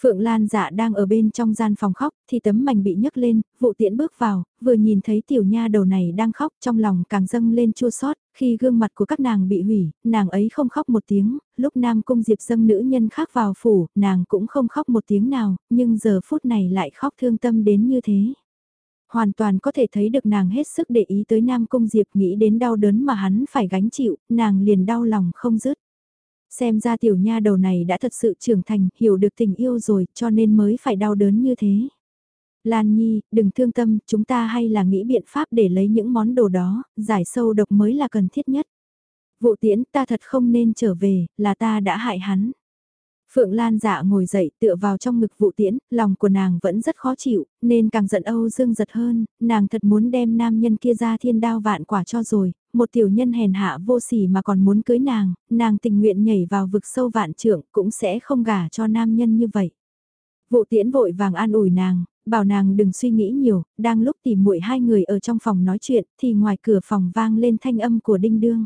Speaker 1: Phượng Lan dạ đang ở bên trong gian phòng khóc, thì tấm mảnh bị nhấc lên, vụ tiễn bước vào, vừa nhìn thấy tiểu nha đầu này đang khóc trong lòng càng dâng lên chua xót khi gương mặt của các nàng bị hủy, nàng ấy không khóc một tiếng, lúc Nam Cung Diệp dâng nữ nhân khác vào phủ, nàng cũng không khóc một tiếng nào, nhưng giờ phút này lại khóc thương tâm đến như thế. Hoàn toàn có thể thấy được nàng hết sức để ý tới Nam Cung Diệp nghĩ đến đau đớn mà hắn phải gánh chịu, nàng liền đau lòng không dứt. Xem ra tiểu nha đầu này đã thật sự trưởng thành, hiểu được tình yêu rồi, cho nên mới phải đau đớn như thế. Lan Nhi, đừng thương tâm, chúng ta hay là nghĩ biện pháp để lấy những món đồ đó, giải sâu độc mới là cần thiết nhất. Vụ tiễn ta thật không nên trở về, là ta đã hại hắn. Phượng Lan dạ ngồi dậy tựa vào trong ngực vụ tiễn, lòng của nàng vẫn rất khó chịu, nên càng giận Âu Dương giật hơn, nàng thật muốn đem nam nhân kia ra thiên đao vạn quả cho rồi, một tiểu nhân hèn hạ vô sỉ mà còn muốn cưới nàng, nàng tình nguyện nhảy vào vực sâu vạn trưởng cũng sẽ không gả cho nam nhân như vậy. Vụ tiễn vội vàng an ủi nàng, bảo nàng đừng suy nghĩ nhiều, đang lúc tìm muội hai người ở trong phòng nói chuyện thì ngoài cửa phòng vang lên thanh âm của đinh đương.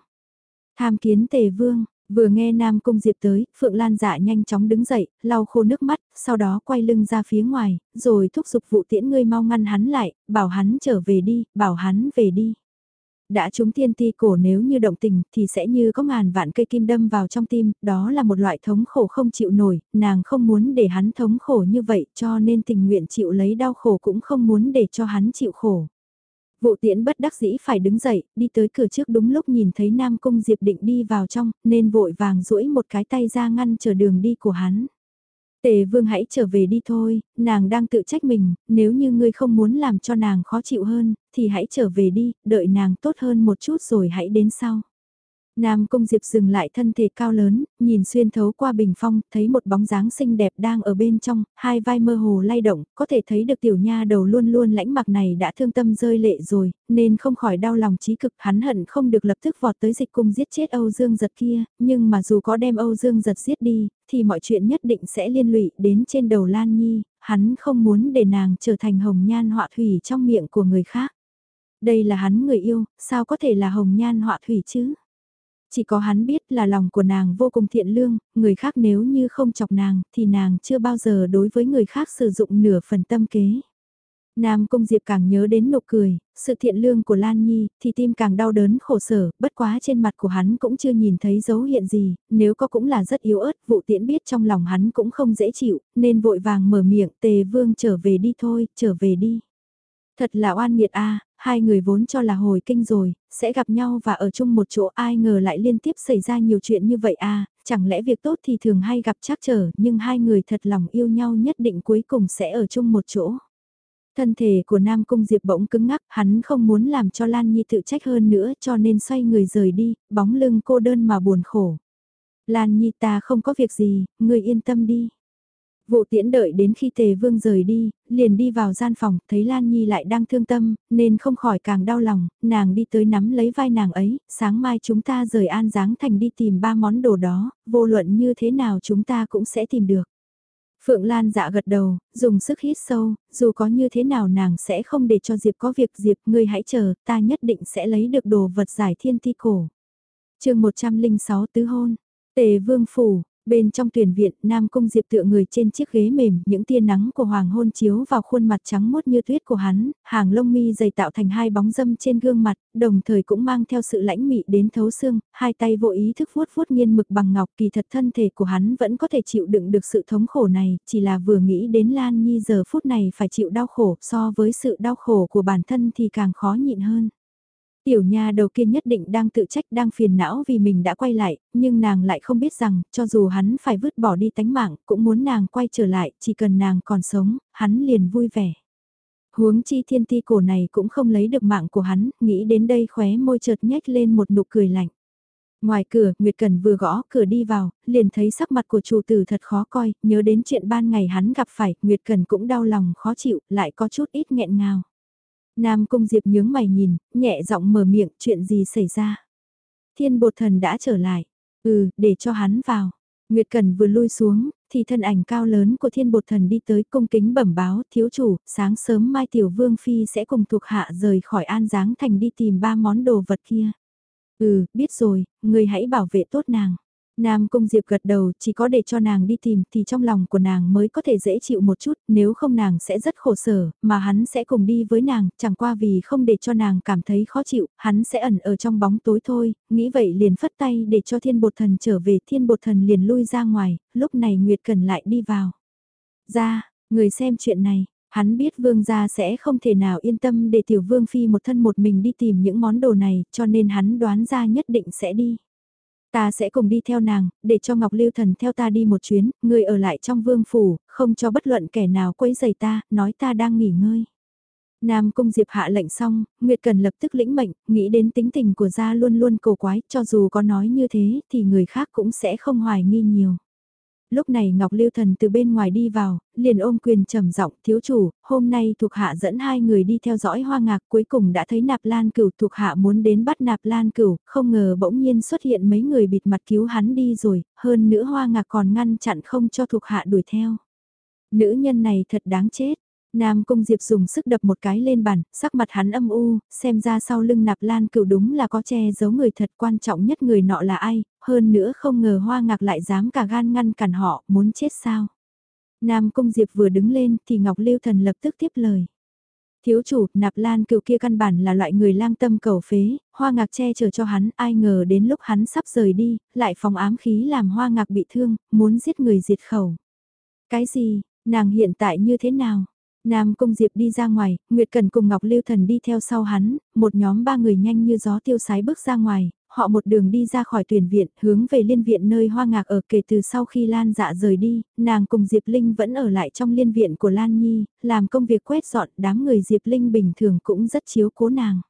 Speaker 1: Tham kiến tề vương, Vừa nghe Nam Cung Diệp tới, Phượng Lan dạ nhanh chóng đứng dậy, lau khô nước mắt, sau đó quay lưng ra phía ngoài, rồi thúc giục vụ tiễn ngươi mau ngăn hắn lại, bảo hắn trở về đi, bảo hắn về đi. Đã chúng thiên ti cổ nếu như động tình thì sẽ như có ngàn vạn cây kim đâm vào trong tim, đó là một loại thống khổ không chịu nổi, nàng không muốn để hắn thống khổ như vậy cho nên tình nguyện chịu lấy đau khổ cũng không muốn để cho hắn chịu khổ. Vụ tiễn bất đắc dĩ phải đứng dậy, đi tới cửa trước đúng lúc nhìn thấy Nam Cung Diệp định đi vào trong, nên vội vàng duỗi một cái tay ra ngăn chờ đường đi của hắn. Tề vương hãy trở về đi thôi, nàng đang tự trách mình, nếu như ngươi không muốn làm cho nàng khó chịu hơn, thì hãy trở về đi, đợi nàng tốt hơn một chút rồi hãy đến sau. Nam Cung Diệp dừng lại thân thể cao lớn, nhìn xuyên thấu qua bình phong, thấy một bóng dáng xinh đẹp đang ở bên trong, hai vai mơ hồ lay động, có thể thấy được tiểu nha đầu luôn luôn lãnh mặc này đã thương tâm rơi lệ rồi, nên không khỏi đau lòng trí cực hắn hận không được lập tức vọt tới dịch cung giết chết Âu Dương giật kia, nhưng mà dù có đem Âu Dương giật giết đi, thì mọi chuyện nhất định sẽ liên lụy đến trên đầu Lan Nhi, hắn không muốn để nàng trở thành hồng nhan họa thủy trong miệng của người khác. Đây là hắn người yêu, sao có thể là hồng nhan họa thủy chứ? Chỉ có hắn biết là lòng của nàng vô cùng thiện lương, người khác nếu như không chọc nàng thì nàng chưa bao giờ đối với người khác sử dụng nửa phần tâm kế. Nam Cung Diệp càng nhớ đến nụ cười, sự thiện lương của Lan Nhi, thì tim càng đau đớn khổ sở, bất quá trên mặt của hắn cũng chưa nhìn thấy dấu hiện gì, nếu có cũng là rất yếu ớt, vụ tiễn biết trong lòng hắn cũng không dễ chịu, nên vội vàng mở miệng, tề vương trở về đi thôi, trở về đi. Thật là oan nghiệt a hai người vốn cho là hồi kinh rồi, sẽ gặp nhau và ở chung một chỗ ai ngờ lại liên tiếp xảy ra nhiều chuyện như vậy à, chẳng lẽ việc tốt thì thường hay gặp trắc trở nhưng hai người thật lòng yêu nhau nhất định cuối cùng sẽ ở chung một chỗ. Thân thể của Nam Cung Diệp bỗng cứng ngắc, hắn không muốn làm cho Lan Nhi tự trách hơn nữa cho nên xoay người rời đi, bóng lưng cô đơn mà buồn khổ. Lan Nhi ta không có việc gì, người yên tâm đi. Vụ tiễn đợi đến khi tề vương rời đi, liền đi vào gian phòng, thấy Lan Nhi lại đang thương tâm, nên không khỏi càng đau lòng, nàng đi tới nắm lấy vai nàng ấy, sáng mai chúng ta rời An Giáng Thành đi tìm ba món đồ đó, vô luận như thế nào chúng ta cũng sẽ tìm được. Phượng Lan dạ gật đầu, dùng sức hít sâu, dù có như thế nào nàng sẽ không để cho Diệp có việc Diệp, ngươi hãy chờ, ta nhất định sẽ lấy được đồ vật giải thiên thi cổ. chương 106 tứ hôn, tề vương phủ, Bên trong tuyển viện, Nam Cung Diệp tựa người trên chiếc ghế mềm, những tia nắng của hoàng hôn chiếu vào khuôn mặt trắng mốt như tuyết của hắn, hàng lông mi dày tạo thành hai bóng dâm trên gương mặt, đồng thời cũng mang theo sự lãnh mị đến thấu xương, hai tay vô ý thức vuốt vuốt nghiên mực bằng ngọc kỳ thật thân thể của hắn vẫn có thể chịu đựng được sự thống khổ này, chỉ là vừa nghĩ đến Lan Nhi giờ phút này phải chịu đau khổ so với sự đau khổ của bản thân thì càng khó nhịn hơn. Tiểu nha đầu kia nhất định đang tự trách đang phiền não vì mình đã quay lại, nhưng nàng lại không biết rằng, cho dù hắn phải vứt bỏ đi tánh mạng, cũng muốn nàng quay trở lại, chỉ cần nàng còn sống, hắn liền vui vẻ. Huống chi thiên ti cổ này cũng không lấy được mạng của hắn, nghĩ đến đây khóe môi chợt nhếch lên một nụ cười lạnh. Ngoài cửa, Nguyệt Cần vừa gõ cửa đi vào, liền thấy sắc mặt của chủ tử thật khó coi, nhớ đến chuyện ban ngày hắn gặp phải, Nguyệt Cần cũng đau lòng khó chịu, lại có chút ít nghẹn ngào. Nam Cung Diệp nhướng mày nhìn, nhẹ giọng mở miệng chuyện gì xảy ra. thiên bột thần đã trở lại. Ừ, để cho hắn vào. Nguyệt Cần vừa lui xuống, thì thân ảnh cao lớn của thiên bột thần đi tới cung kính bẩm báo thiếu chủ, sáng sớm mai tiểu vương phi sẽ cùng thuộc hạ rời khỏi an giáng thành đi tìm ba món đồ vật kia. Ừ, biết rồi, người hãy bảo vệ tốt nàng. Nam Cung Diệp gật đầu, chỉ có để cho nàng đi tìm thì trong lòng của nàng mới có thể dễ chịu một chút, nếu không nàng sẽ rất khổ sở, mà hắn sẽ cùng đi với nàng, chẳng qua vì không để cho nàng cảm thấy khó chịu, hắn sẽ ẩn ở trong bóng tối thôi, nghĩ vậy liền phất tay để cho thiên bột thần trở về, thiên bột thần liền lui ra ngoài, lúc này Nguyệt Cần lại đi vào. Ra, người xem chuyện này, hắn biết vương gia sẽ không thể nào yên tâm để tiểu vương phi một thân một mình đi tìm những món đồ này, cho nên hắn đoán ra nhất định sẽ đi. Ta sẽ cùng đi theo nàng, để cho Ngọc Lưu Thần theo ta đi một chuyến, người ở lại trong vương phủ, không cho bất luận kẻ nào quấy giày ta, nói ta đang nghỉ ngơi. Nam Cung Diệp hạ lệnh xong, Nguyệt Cần lập tức lĩnh mệnh, nghĩ đến tính tình của gia luôn luôn cổ quái, cho dù có nói như thế thì người khác cũng sẽ không hoài nghi nhiều. Lúc này Ngọc Lưu Thần từ bên ngoài đi vào, liền ôm quyền trầm giọng thiếu chủ, hôm nay thuộc hạ dẫn hai người đi theo dõi hoa ngạc cuối cùng đã thấy nạp lan cửu thuộc hạ muốn đến bắt nạp lan cửu, không ngờ bỗng nhiên xuất hiện mấy người bịt mặt cứu hắn đi rồi, hơn nữa hoa ngạc còn ngăn chặn không cho thuộc hạ đuổi theo. Nữ nhân này thật đáng chết, Nam Cung Diệp dùng sức đập một cái lên bàn, sắc mặt hắn âm u, xem ra sau lưng nạp lan cựu đúng là có che giấu người thật quan trọng nhất người nọ là ai, hơn nữa không ngờ hoa ngạc lại dám cả gan ngăn cản họ, muốn chết sao. Nam Cung Diệp vừa đứng lên thì Ngọc Lưu Thần lập tức tiếp lời. Thiếu chủ, nạp lan cựu kia căn bản là loại người lang tâm cầu phế, hoa ngạc che chở cho hắn, ai ngờ đến lúc hắn sắp rời đi, lại phòng ám khí làm hoa ngạc bị thương, muốn giết người diệt khẩu. Cái gì, nàng hiện tại như thế nào? Nam Cung Diệp đi ra ngoài, Nguyệt Cần cùng Ngọc Lưu Thần đi theo sau hắn, một nhóm ba người nhanh như gió tiêu sái bước ra ngoài, họ một đường đi ra khỏi tuyển viện, hướng về liên viện nơi hoa ngạc ở kể từ sau khi Lan dạ rời đi, nàng cùng Diệp Linh vẫn ở lại trong liên viện của Lan Nhi, làm công việc quét dọn, đám người Diệp Linh bình thường cũng rất chiếu cố nàng.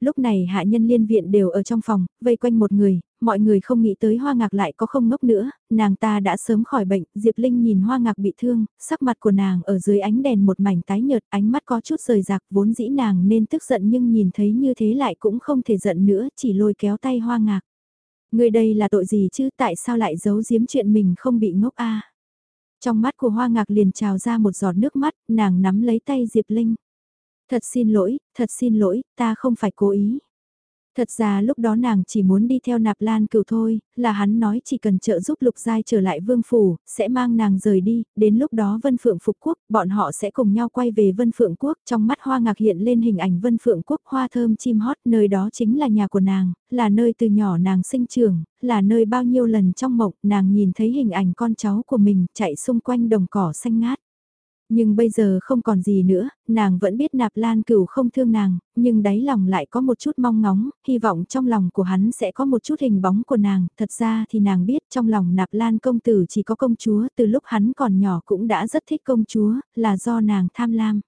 Speaker 1: Lúc này hạ nhân liên viện đều ở trong phòng, vây quanh một người, mọi người không nghĩ tới hoa ngạc lại có không ngốc nữa, nàng ta đã sớm khỏi bệnh, Diệp Linh nhìn hoa ngạc bị thương, sắc mặt của nàng ở dưới ánh đèn một mảnh tái nhợt, ánh mắt có chút rời rạc vốn dĩ nàng nên tức giận nhưng nhìn thấy như thế lại cũng không thể giận nữa, chỉ lôi kéo tay hoa ngạc. Người đây là tội gì chứ tại sao lại giấu giếm chuyện mình không bị ngốc a Trong mắt của hoa ngạc liền trào ra một giọt nước mắt, nàng nắm lấy tay Diệp Linh. Thật xin lỗi, thật xin lỗi, ta không phải cố ý. Thật ra lúc đó nàng chỉ muốn đi theo nạp lan cửu thôi, là hắn nói chỉ cần trợ giúp lục giai trở lại vương phủ, sẽ mang nàng rời đi, đến lúc đó vân phượng phục quốc, bọn họ sẽ cùng nhau quay về vân phượng quốc, trong mắt hoa ngạc hiện lên hình ảnh vân phượng quốc hoa thơm chim hót, nơi đó chính là nhà của nàng, là nơi từ nhỏ nàng sinh trưởng, là nơi bao nhiêu lần trong mộng nàng nhìn thấy hình ảnh con cháu của mình chạy xung quanh đồng cỏ xanh ngát. Nhưng bây giờ không còn gì nữa, nàng vẫn biết nạp lan cửu không thương nàng, nhưng đáy lòng lại có một chút mong ngóng, hy vọng trong lòng của hắn sẽ có một chút hình bóng của nàng, thật ra thì nàng biết trong lòng nạp lan công tử chỉ có công chúa, từ lúc hắn còn nhỏ cũng đã rất thích công chúa, là do nàng tham lam.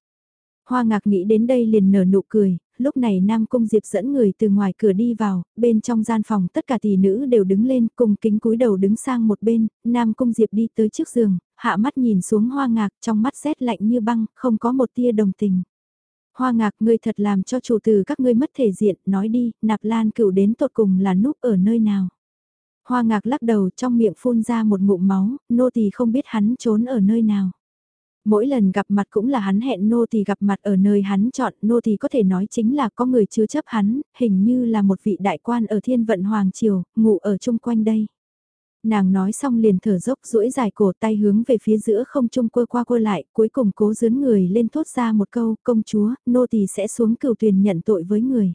Speaker 1: Hoa ngạc nghĩ đến đây liền nở nụ cười, lúc này Nam Cung Diệp dẫn người từ ngoài cửa đi vào, bên trong gian phòng tất cả tỷ nữ đều đứng lên cùng kính cúi đầu đứng sang một bên, Nam Cung Diệp đi tới trước giường, hạ mắt nhìn xuống hoa ngạc trong mắt rét lạnh như băng, không có một tia đồng tình. Hoa ngạc ngươi thật làm cho chủ tử các ngươi mất thể diện, nói đi, nạp lan cựu đến tột cùng là núp ở nơi nào. Hoa ngạc lắc đầu trong miệng phun ra một ngụm máu, nô tỳ không biết hắn trốn ở nơi nào. Mỗi lần gặp mặt cũng là hắn hẹn nô thì gặp mặt ở nơi hắn chọn, nô thì có thể nói chính là có người chứa chấp hắn, hình như là một vị đại quan ở thiên vận Hoàng Triều, ngủ ở chung quanh đây. Nàng nói xong liền thở dốc duỗi dài cổ tay hướng về phía giữa không trung quơ qua quơ lại, cuối cùng cố dướn người lên thốt ra một câu, công chúa, nô tỳ sẽ xuống cửu tuyền nhận tội với người.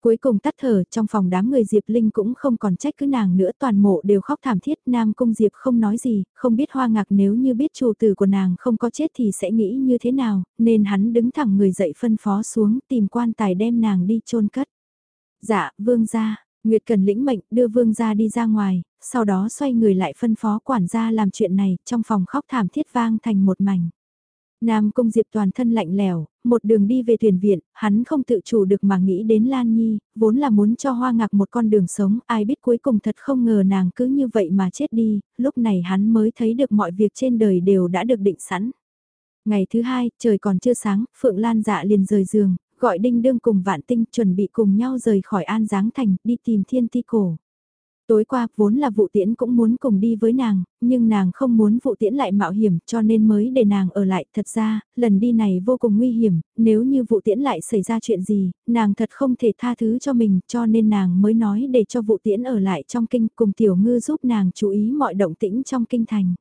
Speaker 1: Cuối cùng tắt thở, trong phòng đám người Diệp Linh cũng không còn trách cứ nàng nữa toàn mộ đều khóc thảm thiết. Nam Cung Diệp không nói gì, không biết hoa ngạc nếu như biết chủ tử của nàng không có chết thì sẽ nghĩ như thế nào, nên hắn đứng thẳng người dậy phân phó xuống tìm quan tài đem nàng đi chôn cất. Dạ, vương gia, Nguyệt cần lĩnh mệnh đưa vương gia đi ra ngoài, sau đó xoay người lại phân phó quản gia làm chuyện này, trong phòng khóc thảm thiết vang thành một mảnh. Nam Cung Diệp toàn thân lạnh lèo, một đường đi về thuyền viện, hắn không tự chủ được mà nghĩ đến Lan Nhi, vốn là muốn cho Hoa Ngạc một con đường sống, ai biết cuối cùng thật không ngờ nàng cứ như vậy mà chết đi, lúc này hắn mới thấy được mọi việc trên đời đều đã được định sẵn. Ngày thứ hai, trời còn chưa sáng, Phượng Lan dạ liền rời giường, gọi đinh đương cùng vạn tinh chuẩn bị cùng nhau rời khỏi An Giáng Thành đi tìm thiên ti cổ. Tối qua vốn là vụ tiễn cũng muốn cùng đi với nàng, nhưng nàng không muốn vụ tiễn lại mạo hiểm cho nên mới để nàng ở lại. Thật ra, lần đi này vô cùng nguy hiểm, nếu như vụ tiễn lại xảy ra chuyện gì, nàng thật không thể tha thứ cho mình cho nên nàng mới nói để cho vụ tiễn ở lại trong kinh cùng tiểu ngư giúp nàng chú ý mọi động tĩnh trong kinh thành.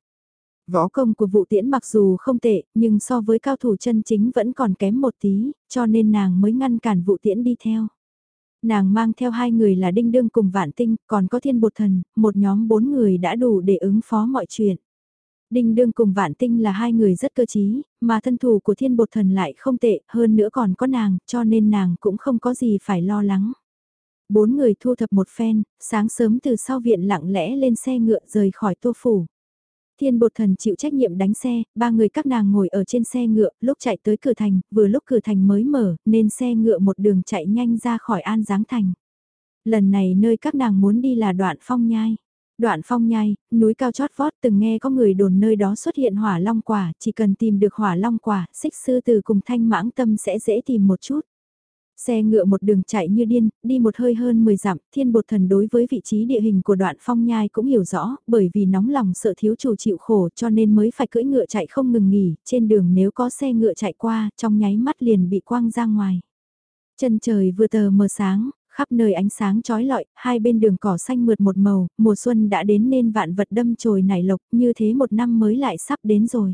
Speaker 1: Võ công của vụ tiễn mặc dù không tệ, nhưng so với cao thủ chân chính vẫn còn kém một tí, cho nên nàng mới ngăn cản vụ tiễn đi theo. Nàng mang theo hai người là Đinh Đương cùng Vạn Tinh, còn có Thiên Bột Thần, một nhóm bốn người đã đủ để ứng phó mọi chuyện. Đinh Đương cùng Vạn Tinh là hai người rất cơ trí, mà thân thủ của Thiên Bột Thần lại không tệ, hơn nữa còn có nàng, cho nên nàng cũng không có gì phải lo lắng. Bốn người thu thập một phen, sáng sớm từ sau viện lặng lẽ lên xe ngựa rời khỏi tô phủ. Thiên bột thần chịu trách nhiệm đánh xe, ba người các nàng ngồi ở trên xe ngựa, lúc chạy tới cửa thành, vừa lúc cửa thành mới mở, nên xe ngựa một đường chạy nhanh ra khỏi An Giáng Thành. Lần này nơi các nàng muốn đi là đoạn phong nhai. Đoạn phong nhai, núi cao chót vót từng nghe có người đồn nơi đó xuất hiện hỏa long quả, chỉ cần tìm được hỏa long quả, xích sư từ cùng thanh mãng tâm sẽ dễ tìm một chút. Xe ngựa một đường chạy như điên, đi một hơi hơn 10 dặm, thiên bột thần đối với vị trí địa hình của đoạn phong nhai cũng hiểu rõ, bởi vì nóng lòng sợ thiếu chủ chịu khổ cho nên mới phải cưỡi ngựa chạy không ngừng nghỉ, trên đường nếu có xe ngựa chạy qua, trong nháy mắt liền bị quang ra ngoài. Chân trời vừa tờ mờ sáng, khắp nơi ánh sáng trói lọi, hai bên đường cỏ xanh mượt một màu, mùa xuân đã đến nên vạn vật đâm chồi nảy lộc, như thế một năm mới lại sắp đến rồi.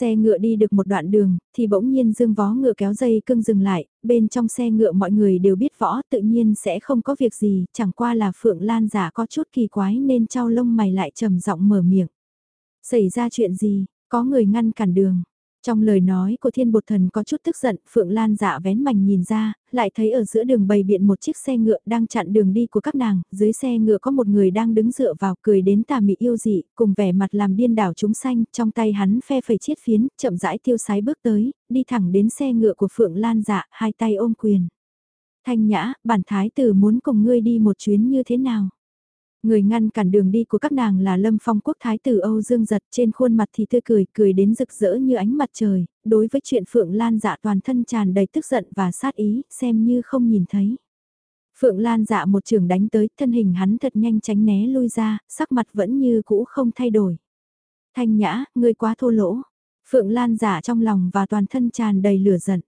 Speaker 1: Xe ngựa đi được một đoạn đường, thì bỗng nhiên dương vó ngựa kéo dây cưng dừng lại, bên trong xe ngựa mọi người đều biết võ tự nhiên sẽ không có việc gì, chẳng qua là Phượng Lan giả có chút kỳ quái nên trao lông mày lại trầm giọng mở miệng. Xảy ra chuyện gì, có người ngăn cản đường, trong lời nói của thiên bột thần có chút tức giận, Phượng Lan dạ vén mảnh nhìn ra, lại thấy ở giữa đường bày biện một chiếc xe ngựa đang chặn đường đi của các nàng, dưới xe ngựa có một người đang đứng dựa vào cười đến tà mị yêu dị, cùng vẻ mặt làm điên đảo chúng xanh, trong tay hắn phe phẩy chiết phiến, chậm rãi tiêu sái bước tới, đi thẳng đến xe ngựa của Phượng Lan dạ, hai tay ôm quyền. Thanh nhã, bản thái tử muốn cùng ngươi đi một chuyến như thế nào? Người ngăn cản đường đi của các nàng là Lâm Phong quốc thái tử Âu Dương Giật trên khuôn mặt thì tươi cười, cười đến rực rỡ như ánh mặt trời, đối với chuyện Phượng Lan dạ toàn thân tràn đầy tức giận và sát ý, xem như không nhìn thấy. Phượng Lan dạ một trường đánh tới, thân hình hắn thật nhanh tránh né lui ra, sắc mặt vẫn như cũ không thay đổi. Thanh nhã, ngươi quá thô lỗ. Phượng Lan giả trong lòng và toàn thân tràn đầy lửa giận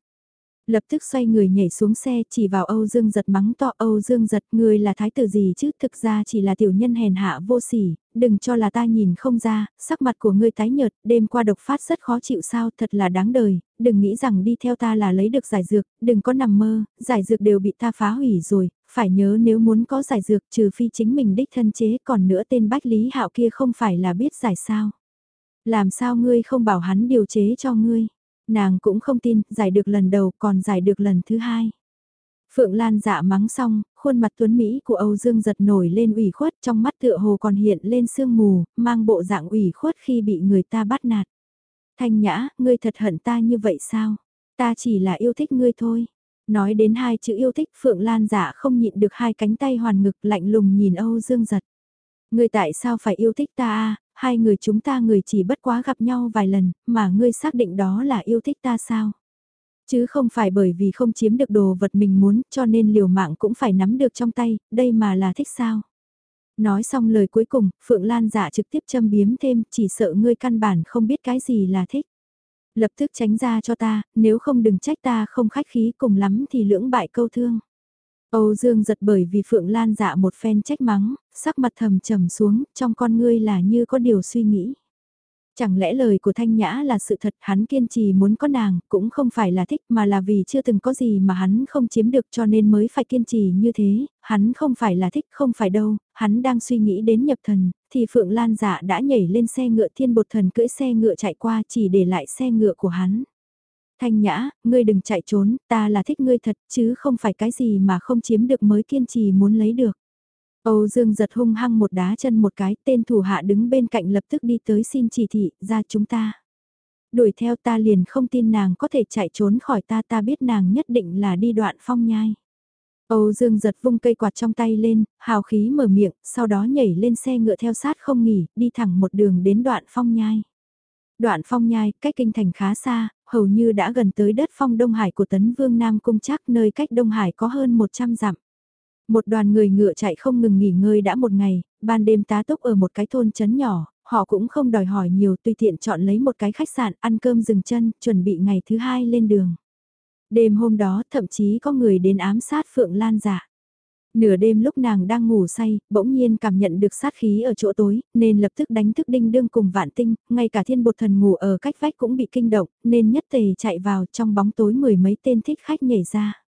Speaker 1: lập tức xoay người nhảy xuống xe chỉ vào Âu Dương giật mắng to Âu Dương giật người là thái tử gì chứ thực ra chỉ là tiểu nhân hèn hạ vô sỉ, đừng cho là ta nhìn không ra, sắc mặt của ngươi tái nhợt, đêm qua độc phát rất khó chịu sao, thật là đáng đời, đừng nghĩ rằng đi theo ta là lấy được giải dược, đừng có nằm mơ, giải dược đều bị ta phá hủy rồi, phải nhớ nếu muốn có giải dược trừ phi chính mình đích thân chế còn nữa tên Bách Lý Hạo kia không phải là biết giải sao. Làm sao ngươi không bảo hắn điều chế cho ngươi? Nàng cũng không tin, giải được lần đầu còn giải được lần thứ hai. Phượng Lan dạ mắng xong, khuôn mặt tuấn Mỹ của Âu Dương giật nổi lên ủy khuất trong mắt tựa hồ còn hiện lên sương mù, mang bộ dạng ủy khuất khi bị người ta bắt nạt. Thanh nhã, ngươi thật hận ta như vậy sao? Ta chỉ là yêu thích ngươi thôi. Nói đến hai chữ yêu thích Phượng Lan dạ không nhịn được hai cánh tay hoàn ngực lạnh lùng nhìn Âu Dương giật. Ngươi tại sao phải yêu thích ta à? Hai người chúng ta người chỉ bất quá gặp nhau vài lần, mà ngươi xác định đó là yêu thích ta sao? Chứ không phải bởi vì không chiếm được đồ vật mình muốn cho nên liều mạng cũng phải nắm được trong tay, đây mà là thích sao? Nói xong lời cuối cùng, Phượng Lan giả trực tiếp châm biếm thêm, chỉ sợ ngươi căn bản không biết cái gì là thích. Lập tức tránh ra cho ta, nếu không đừng trách ta không khách khí cùng lắm thì lưỡng bại câu thương. Âu Dương giật bởi vì Phượng Lan dạ một phen trách mắng, sắc mặt thầm trầm xuống, trong con ngươi là như có điều suy nghĩ. Chẳng lẽ lời của Thanh Nhã là sự thật hắn kiên trì muốn có nàng, cũng không phải là thích mà là vì chưa từng có gì mà hắn không chiếm được cho nên mới phải kiên trì như thế, hắn không phải là thích không phải đâu, hắn đang suy nghĩ đến nhập thần, thì Phượng Lan dạ đã nhảy lên xe ngựa thiên bột thần cưỡi xe ngựa chạy qua chỉ để lại xe ngựa của hắn. Thanh nhã, ngươi đừng chạy trốn, ta là thích ngươi thật chứ không phải cái gì mà không chiếm được mới kiên trì muốn lấy được. Âu Dương giật hung hăng một đá chân một cái, tên thủ hạ đứng bên cạnh lập tức đi tới xin chỉ thị, ra chúng ta. Đuổi theo ta liền không tin nàng có thể chạy trốn khỏi ta ta biết nàng nhất định là đi đoạn phong nhai. Âu Dương giật vung cây quạt trong tay lên, hào khí mở miệng, sau đó nhảy lên xe ngựa theo sát không nghỉ, đi thẳng một đường đến đoạn phong nhai. Đoạn phong nhai, cách kinh thành khá xa, hầu như đã gần tới đất phong Đông Hải của Tấn Vương Nam Cung Trác, nơi cách Đông Hải có hơn 100 dặm. Một đoàn người ngựa chạy không ngừng nghỉ ngơi đã một ngày, ban đêm tá túc ở một cái thôn trấn nhỏ, họ cũng không đòi hỏi nhiều tùy tiện chọn lấy một cái khách sạn ăn cơm dừng chân, chuẩn bị ngày thứ hai lên đường. Đêm hôm đó thậm chí có người đến ám sát Phượng Lan giả. Nửa đêm lúc nàng đang ngủ say, bỗng nhiên cảm nhận được sát khí ở chỗ tối, nên lập tức đánh thức đinh đương cùng vạn tinh, ngay cả thiên bột thần ngủ ở cách vách cũng bị kinh động, nên nhất tề chạy vào trong bóng tối mười mấy tên thích khách nhảy ra.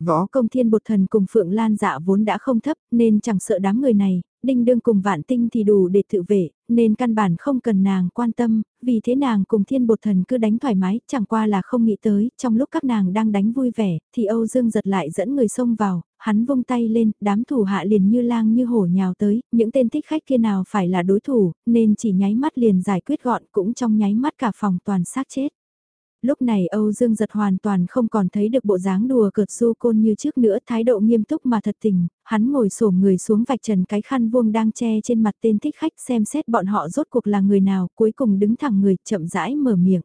Speaker 1: Võ công thiên bột thần cùng Phượng Lan dạ vốn đã không thấp, nên chẳng sợ đám người này, đinh đương cùng vạn tinh thì đủ để tự vệ, nên căn bản không cần nàng quan tâm, vì thế nàng cùng thiên bột thần cứ đánh thoải mái, chẳng qua là không nghĩ tới, trong lúc các nàng đang đánh vui vẻ, thì Âu Dương giật lại dẫn người xông vào, hắn vung tay lên, đám thủ hạ liền như lang như hổ nhào tới, những tên thích khách kia nào phải là đối thủ, nên chỉ nháy mắt liền giải quyết gọn cũng trong nháy mắt cả phòng toàn xác chết. Lúc này Âu Dương giật hoàn toàn không còn thấy được bộ dáng đùa cợt du côn như trước nữa, thái độ nghiêm túc mà thật tình, hắn ngồi sổ người xuống vạch trần cái khăn vuông đang che trên mặt tên thích khách xem xét bọn họ rốt cuộc là người nào, cuối cùng đứng thẳng người, chậm rãi mở miệng.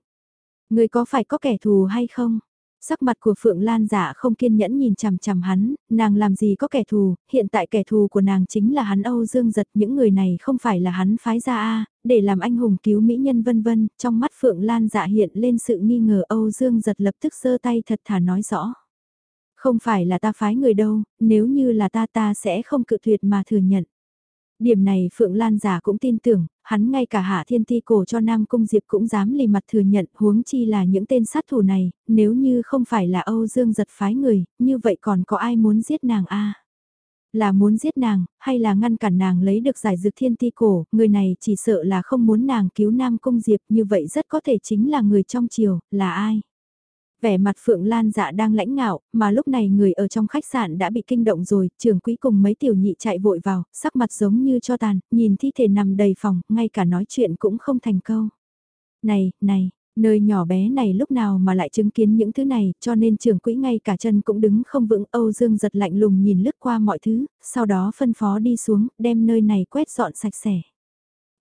Speaker 1: Người có phải có kẻ thù hay không? Sắc mặt của Phượng Lan giả không kiên nhẫn nhìn chằm chằm hắn, nàng làm gì có kẻ thù, hiện tại kẻ thù của nàng chính là hắn Âu Dương giật những người này không phải là hắn phái ra a để làm anh hùng cứu mỹ nhân vân vân, trong mắt Phượng Lan dạ hiện lên sự nghi ngờ Âu Dương giật lập tức giơ tay thật thà nói rõ. Không phải là ta phái người đâu, nếu như là ta ta sẽ không cự tuyệt mà thừa nhận. Điểm này Phượng Lan giả cũng tin tưởng, hắn ngay cả hạ thiên ti cổ cho Nam Cung Diệp cũng dám lì mặt thừa nhận huống chi là những tên sát thủ này, nếu như không phải là Âu Dương giật phái người, như vậy còn có ai muốn giết nàng a Là muốn giết nàng, hay là ngăn cản nàng lấy được giải dược thiên ti cổ, người này chỉ sợ là không muốn nàng cứu Nam Cung Diệp như vậy rất có thể chính là người trong triều, là ai? Vẻ mặt Phượng Lan dạ đang lãnh ngạo, mà lúc này người ở trong khách sạn đã bị kinh động rồi, trưởng quỹ cùng mấy tiểu nhị chạy vội vào, sắc mặt giống như cho tàn, nhìn thi thể nằm đầy phòng, ngay cả nói chuyện cũng không thành câu. Này, này, nơi nhỏ bé này lúc nào mà lại chứng kiến những thứ này, cho nên trưởng quỹ ngay cả chân cũng đứng không vững, Âu Dương giật lạnh lùng nhìn lướt qua mọi thứ, sau đó phân phó đi xuống, đem nơi này quét dọn sạch sẽ.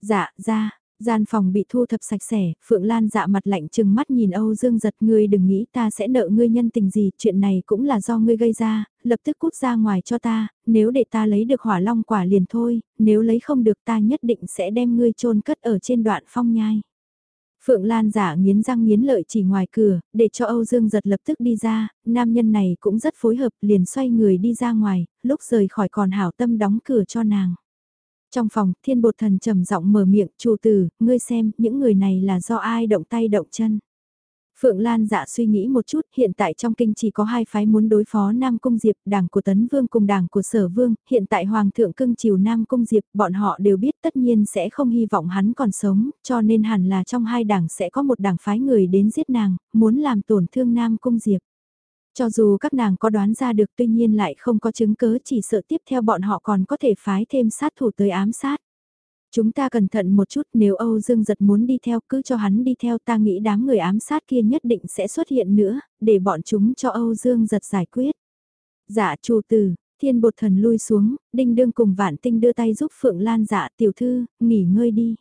Speaker 1: Dạ, ra, Gian phòng bị thu thập sạch sẽ, Phượng Lan dạ mặt lạnh chừng mắt nhìn Âu Dương giật ngươi đừng nghĩ ta sẽ nợ ngươi nhân tình gì, chuyện này cũng là do ngươi gây ra, lập tức cút ra ngoài cho ta, nếu để ta lấy được hỏa long quả liền thôi, nếu lấy không được ta nhất định sẽ đem ngươi chôn cất ở trên đoạn phong nhai. Phượng Lan giả nghiến răng nghiến lợi chỉ ngoài cửa, để cho Âu Dương giật lập tức đi ra, nam nhân này cũng rất phối hợp liền xoay người đi ra ngoài, lúc rời khỏi còn hảo tâm đóng cửa cho nàng. Trong phòng, thiên bột thần trầm giọng mở miệng, chủ tử, ngươi xem, những người này là do ai động tay động chân. Phượng Lan dạ suy nghĩ một chút, hiện tại trong kinh chỉ có hai phái muốn đối phó Nam Cung Diệp, đảng của Tấn Vương cùng đảng của Sở Vương, hiện tại Hoàng thượng cưng chiều Nam Cung Diệp, bọn họ đều biết tất nhiên sẽ không hy vọng hắn còn sống, cho nên hẳn là trong hai đảng sẽ có một đảng phái người đến giết nàng, muốn làm tổn thương Nam Cung Diệp. Cho dù các nàng có đoán ra được tuy nhiên lại không có chứng cứ chỉ sợ tiếp theo bọn họ còn có thể phái thêm sát thủ tới ám sát. Chúng ta cẩn thận một chút nếu Âu Dương giật muốn đi theo cứ cho hắn đi theo ta nghĩ đám người ám sát kia nhất định sẽ xuất hiện nữa, để bọn chúng cho Âu Dương giật giải quyết. Dạ chủ tử, thiên bột thần lui xuống, đinh đương cùng vạn tinh đưa tay giúp Phượng Lan dạ tiểu thư, nghỉ ngơi đi.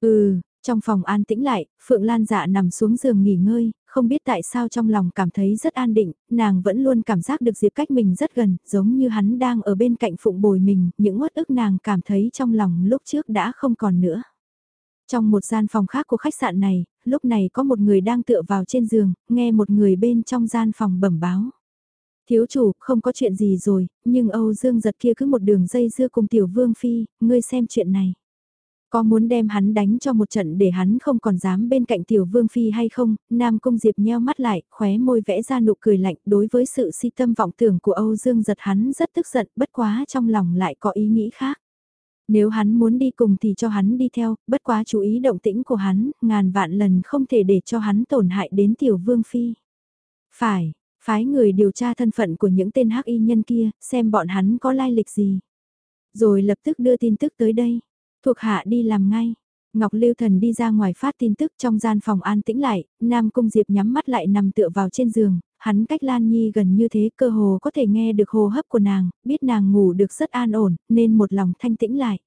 Speaker 1: Ừ, trong phòng an tĩnh lại, Phượng Lan dạ nằm xuống giường nghỉ ngơi, không biết tại sao trong lòng cảm thấy rất an định, nàng vẫn luôn cảm giác được Diệp cách mình rất gần, giống như hắn đang ở bên cạnh phụng bồi mình, những uất ức nàng cảm thấy trong lòng lúc trước đã không còn nữa. Trong một gian phòng khác của khách sạn này, lúc này có một người đang tựa vào trên giường, nghe một người bên trong gian phòng bẩm báo. Thiếu chủ, không có chuyện gì rồi, nhưng Âu Dương giật kia cứ một đường dây dưa cùng tiểu vương phi, ngươi xem chuyện này. Có muốn đem hắn đánh cho một trận để hắn không còn dám bên cạnh tiểu vương phi hay không, Nam Cung Diệp nheo mắt lại, khóe môi vẽ ra nụ cười lạnh đối với sự si tâm vọng tưởng của Âu Dương giật hắn rất tức giận, bất quá trong lòng lại có ý nghĩ khác. Nếu hắn muốn đi cùng thì cho hắn đi theo, bất quá chú ý động tĩnh của hắn, ngàn vạn lần không thể để cho hắn tổn hại đến tiểu vương phi. Phải, phái người điều tra thân phận của những tên hắc y nhân kia, xem bọn hắn có lai lịch gì. Rồi lập tức đưa tin tức tới đây. Thuộc hạ đi làm ngay. Ngọc Lưu Thần đi ra ngoài phát tin tức trong gian phòng an tĩnh lại, Nam Cung Diệp nhắm mắt lại nằm tựa vào trên giường, hắn cách Lan Nhi gần như thế cơ hồ có thể nghe được hô hấp của nàng, biết nàng ngủ được rất an ổn, nên một lòng thanh tĩnh lại.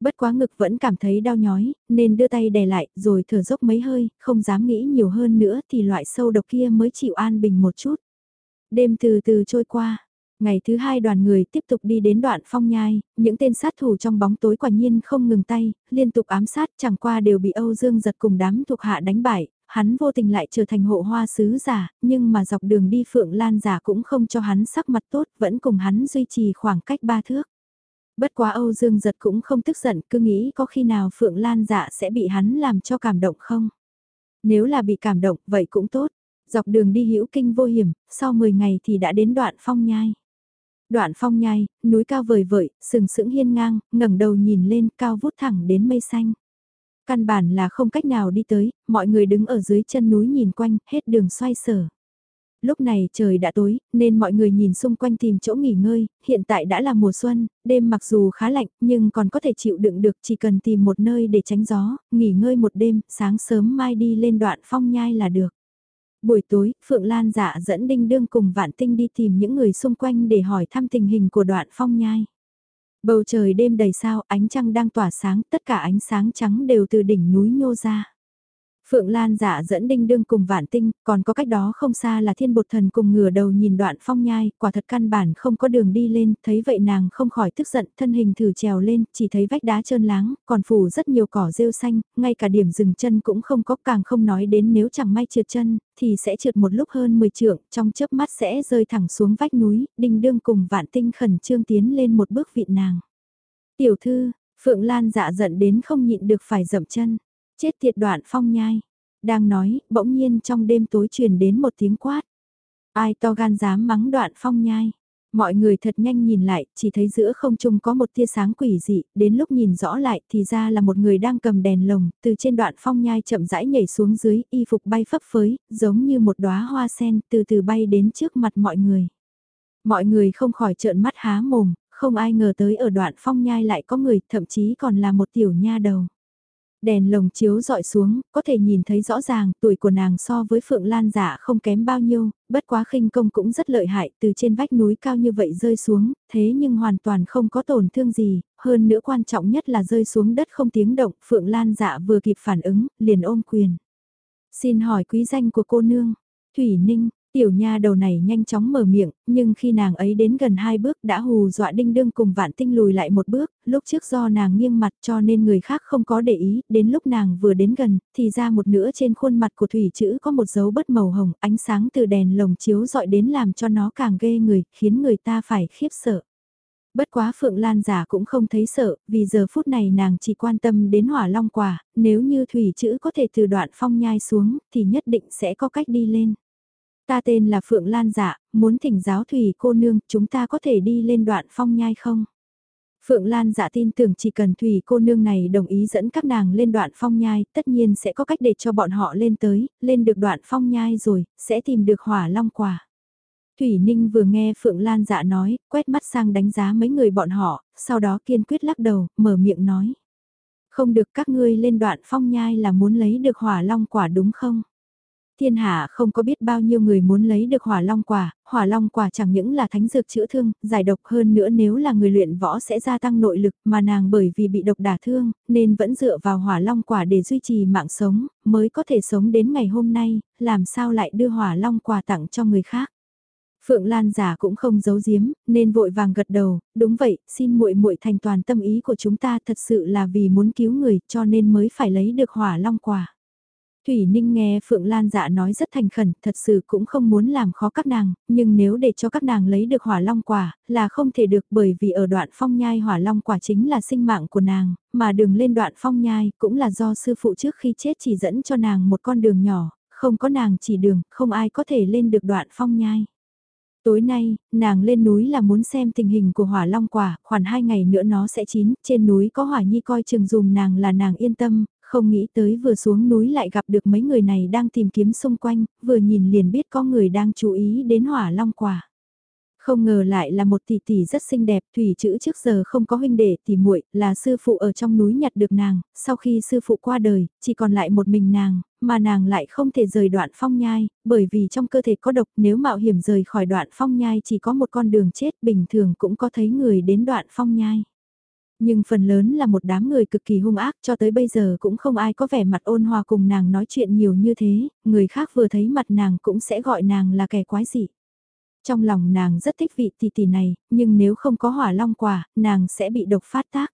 Speaker 1: Bất quá ngực vẫn cảm thấy đau nhói, nên đưa tay đè lại, rồi thở dốc mấy hơi, không dám nghĩ nhiều hơn nữa thì loại sâu độc kia mới chịu an bình một chút. Đêm từ từ trôi qua, Ngày thứ hai đoàn người tiếp tục đi đến đoạn phong nhai, những tên sát thủ trong bóng tối quả nhiên không ngừng tay, liên tục ám sát chẳng qua đều bị Âu Dương giật cùng đám thuộc hạ đánh bại, hắn vô tình lại trở thành hộ hoa sứ giả, nhưng mà dọc đường đi Phượng Lan giả cũng không cho hắn sắc mặt tốt, vẫn cùng hắn duy trì khoảng cách ba thước. Bất quá Âu Dương giật cũng không tức giận, cứ nghĩ có khi nào Phượng Lan giả sẽ bị hắn làm cho cảm động không? Nếu là bị cảm động, vậy cũng tốt. Dọc đường đi hữu kinh vô hiểm, sau 10 ngày thì đã đến đoạn phong nhai. Đoạn phong nhai, núi cao vời vợi, sừng sững hiên ngang, ngẩng đầu nhìn lên cao vút thẳng đến mây xanh. Căn bản là không cách nào đi tới, mọi người đứng ở dưới chân núi nhìn quanh, hết đường xoay sở. Lúc này trời đã tối, nên mọi người nhìn xung quanh tìm chỗ nghỉ ngơi, hiện tại đã là mùa xuân, đêm mặc dù khá lạnh nhưng còn có thể chịu đựng được chỉ cần tìm một nơi để tránh gió, nghỉ ngơi một đêm, sáng sớm mai đi lên đoạn phong nhai là được. Buổi tối, Phượng Lan dạ dẫn Đinh Đương cùng Vạn Tinh đi tìm những người xung quanh để hỏi thăm tình hình của đoạn phong nhai. Bầu trời đêm đầy sao, ánh trăng đang tỏa sáng, tất cả ánh sáng trắng đều từ đỉnh núi nhô ra. Phượng Lan dạ dẫn đinh đương cùng vạn tinh, còn có cách đó không xa là thiên bột thần cùng ngửa đầu nhìn đoạn phong nhai, quả thật căn bản không có đường đi lên, thấy vậy nàng không khỏi tức giận, thân hình thử trèo lên, chỉ thấy vách đá trơn láng, còn phủ rất nhiều cỏ rêu xanh, ngay cả điểm dừng chân cũng không có càng không nói đến nếu chẳng may trượt chân, thì sẽ trượt một lúc hơn 10 trượng, trong chớp mắt sẽ rơi thẳng xuống vách núi, đinh đương cùng vạn tinh khẩn trương tiến lên một bước vịn nàng. Tiểu thư, Phượng Lan dạ giận đến không nhịn được phải dậm chân. Chết tiệt đoạn phong nhai. Đang nói, bỗng nhiên trong đêm tối truyền đến một tiếng quát. Ai to gan dám mắng đoạn phong nhai. Mọi người thật nhanh nhìn lại, chỉ thấy giữa không trung có một tia sáng quỷ dị, đến lúc nhìn rõ lại thì ra là một người đang cầm đèn lồng, từ trên đoạn phong nhai chậm rãi nhảy xuống dưới, y phục bay phấp phới, giống như một đóa hoa sen, từ từ bay đến trước mặt mọi người. Mọi người không khỏi trợn mắt há mồm, không ai ngờ tới ở đoạn phong nhai lại có người, thậm chí còn là một tiểu nha đầu. Đèn lồng chiếu dọi xuống, có thể nhìn thấy rõ ràng tuổi của nàng so với Phượng Lan giả không kém bao nhiêu, bất quá khinh công cũng rất lợi hại từ trên vách núi cao như vậy rơi xuống, thế nhưng hoàn toàn không có tổn thương gì, hơn nữa quan trọng nhất là rơi xuống đất không tiếng động, Phượng Lan dạ vừa kịp phản ứng, liền ôm quyền. Xin hỏi quý danh của cô nương, Thủy Ninh, Tiểu nha đầu này nhanh chóng mở miệng, nhưng khi nàng ấy đến gần hai bước đã hù dọa đinh đương cùng vạn tinh lùi lại một bước, lúc trước do nàng nghiêng mặt cho nên người khác không có để ý, đến lúc nàng vừa đến gần, thì ra một nửa trên khuôn mặt của thủy chữ có một dấu bất màu hồng, ánh sáng từ đèn lồng chiếu dọi đến làm cho nó càng ghê người, khiến người ta phải khiếp sợ. Bất quá Phượng Lan giả cũng không thấy sợ, vì giờ phút này nàng chỉ quan tâm đến hỏa long quả, nếu như thủy chữ có thể từ đoạn phong nhai xuống, thì nhất định sẽ có cách đi lên. Ta tên là Phượng Lan dạ, muốn thỉnh giáo thủy cô nương, chúng ta có thể đi lên đoạn phong nhai không? Phượng Lan dạ tin tưởng chỉ cần thủy cô nương này đồng ý dẫn các nàng lên đoạn phong nhai, tất nhiên sẽ có cách để cho bọn họ lên tới, lên được đoạn phong nhai rồi, sẽ tìm được hỏa long quả. Thủy Ninh vừa nghe Phượng Lan dạ nói, quét mắt sang đánh giá mấy người bọn họ, sau đó kiên quyết lắc đầu, mở miệng nói. Không được các ngươi lên đoạn phong nhai là muốn lấy được hỏa long quả đúng không? Thiên hạ không có biết bao nhiêu người muốn lấy được hỏa long quả, hỏa long quả chẳng những là thánh dược chữa thương, giải độc hơn nữa nếu là người luyện võ sẽ gia tăng nội lực mà nàng bởi vì bị độc đả thương, nên vẫn dựa vào hỏa long quả để duy trì mạng sống, mới có thể sống đến ngày hôm nay, làm sao lại đưa hỏa long quả tặng cho người khác. Phượng Lan giả cũng không giấu giếm, nên vội vàng gật đầu, đúng vậy, xin muội muội thành toàn tâm ý của chúng ta thật sự là vì muốn cứu người cho nên mới phải lấy được hỏa long quả. Thủy Ninh nghe Phượng Lan dạ nói rất thành khẩn, thật sự cũng không muốn làm khó các nàng, nhưng nếu để cho các nàng lấy được hỏa long quả, là không thể được bởi vì ở đoạn phong nhai hỏa long quả chính là sinh mạng của nàng, mà đường lên đoạn phong nhai cũng là do sư phụ trước khi chết chỉ dẫn cho nàng một con đường nhỏ, không có nàng chỉ đường, không ai có thể lên được đoạn phong nhai. Tối nay, nàng lên núi là muốn xem tình hình của hỏa long quả, khoảng hai ngày nữa nó sẽ chín, trên núi có hỏa nhi coi chừng dùm nàng là nàng yên tâm, không nghĩ tới vừa xuống núi lại gặp được mấy người này đang tìm kiếm xung quanh, vừa nhìn liền biết có người đang chú ý đến hỏa long quả. Không ngờ lại là một tỷ tỷ rất xinh đẹp, thủy chữ trước giờ không có huynh đệ tỷ muội, là sư phụ ở trong núi nhặt được nàng, sau khi sư phụ qua đời, chỉ còn lại một mình nàng, mà nàng lại không thể rời đoạn phong nhai, bởi vì trong cơ thể có độc nếu mạo hiểm rời khỏi đoạn phong nhai chỉ có một con đường chết bình thường cũng có thấy người đến đoạn phong nhai. Nhưng phần lớn là một đám người cực kỳ hung ác cho tới bây giờ cũng không ai có vẻ mặt ôn hòa cùng nàng nói chuyện nhiều như thế, người khác vừa thấy mặt nàng cũng sẽ gọi nàng là kẻ quái dị. Trong lòng nàng rất thích vị tỷ tỷ này, nhưng nếu không có hỏa long quả, nàng sẽ bị độc phát tác.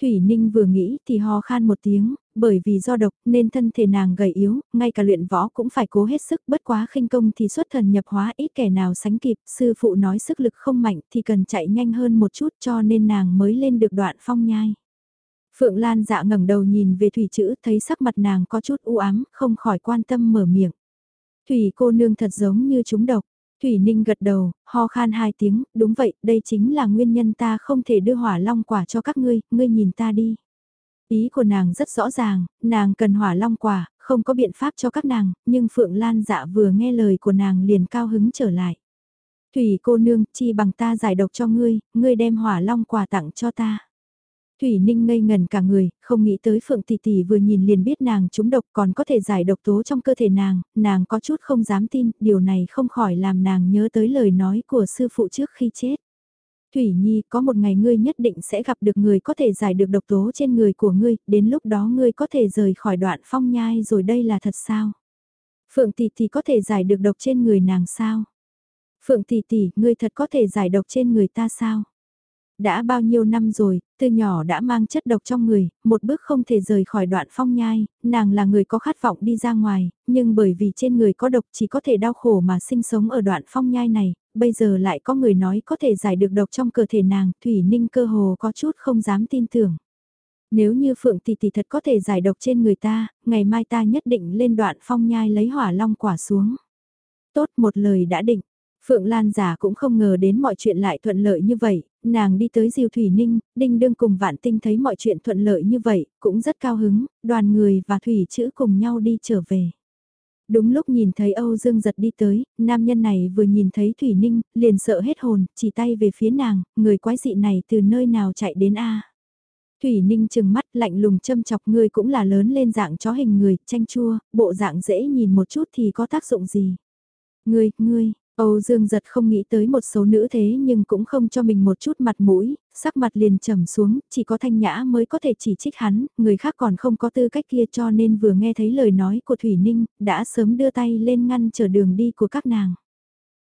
Speaker 1: Thủy Ninh vừa nghĩ thì ho khan một tiếng, bởi vì do độc nên thân thể nàng gầy yếu, ngay cả luyện võ cũng phải cố hết sức bất quá khinh công thì xuất thần nhập hóa ít kẻ nào sánh kịp, sư phụ nói sức lực không mạnh thì cần chạy nhanh hơn một chút cho nên nàng mới lên được đoạn phong nhai. Phượng Lan dạ ngẩng đầu nhìn về thủy chữ thấy sắc mặt nàng có chút u ám, không khỏi quan tâm mở miệng. Thủy cô nương thật giống như chúng độc, Thủy Ninh gật đầu, ho khan hai tiếng, đúng vậy, đây chính là nguyên nhân ta không thể đưa hỏa long quả cho các ngươi, ngươi nhìn ta đi. Ý của nàng rất rõ ràng, nàng cần hỏa long quả, không có biện pháp cho các nàng, nhưng Phượng Lan dạ vừa nghe lời của nàng liền cao hứng trở lại. Thủy cô nương, chi bằng ta giải độc cho ngươi, ngươi đem hỏa long quả tặng cho ta. Thủy Ninh ngây ngần cả người, không nghĩ tới Phượng Tỷ Tỷ vừa nhìn liền biết nàng trúng độc còn có thể giải độc tố trong cơ thể nàng, nàng có chút không dám tin, điều này không khỏi làm nàng nhớ tới lời nói của sư phụ trước khi chết. Thủy Nhi, có một ngày ngươi nhất định sẽ gặp được người có thể giải được độc tố trên người của ngươi, đến lúc đó ngươi có thể rời khỏi đoạn phong nhai rồi đây là thật sao? Phượng Tỷ Tỷ có thể giải được độc trên người nàng sao? Phượng Tỷ Tỷ, ngươi thật có thể giải độc trên người ta sao? Đã bao nhiêu năm rồi, từ nhỏ đã mang chất độc trong người, một bước không thể rời khỏi đoạn phong nhai, nàng là người có khát vọng đi ra ngoài, nhưng bởi vì trên người có độc chỉ có thể đau khổ mà sinh sống ở đoạn phong nhai này, bây giờ lại có người nói có thể giải được độc trong cơ thể nàng, Thủy Ninh cơ hồ có chút không dám tin tưởng. Nếu như Phượng Tỷ Tỷ thật có thể giải độc trên người ta, ngày mai ta nhất định lên đoạn phong nhai lấy hỏa long quả xuống. Tốt một lời đã định, Phượng Lan giả cũng không ngờ đến mọi chuyện lại thuận lợi như vậy, nàng đi tới Diêu Thủy Ninh, Đinh Đương cùng Vạn Tinh thấy mọi chuyện thuận lợi như vậy, cũng rất cao hứng, đoàn người và Thủy chữ cùng nhau đi trở về. Đúng lúc nhìn thấy Âu Dương giật đi tới, nam nhân này vừa nhìn thấy Thủy Ninh, liền sợ hết hồn, chỉ tay về phía nàng, người quái dị này từ nơi nào chạy đến A. Thủy Ninh chừng mắt lạnh lùng châm chọc người cũng là lớn lên dạng chó hình người, chanh chua, bộ dạng dễ nhìn một chút thì có tác dụng gì. Ngươi, ngươi, Âu Dương giật không nghĩ tới một số nữ thế nhưng cũng không cho mình một chút mặt mũi, sắc mặt liền trầm xuống, chỉ có thanh nhã mới có thể chỉ trích hắn, người khác còn không có tư cách kia cho nên vừa nghe thấy lời nói của Thủy Ninh, đã sớm đưa tay lên ngăn trở đường đi của các nàng.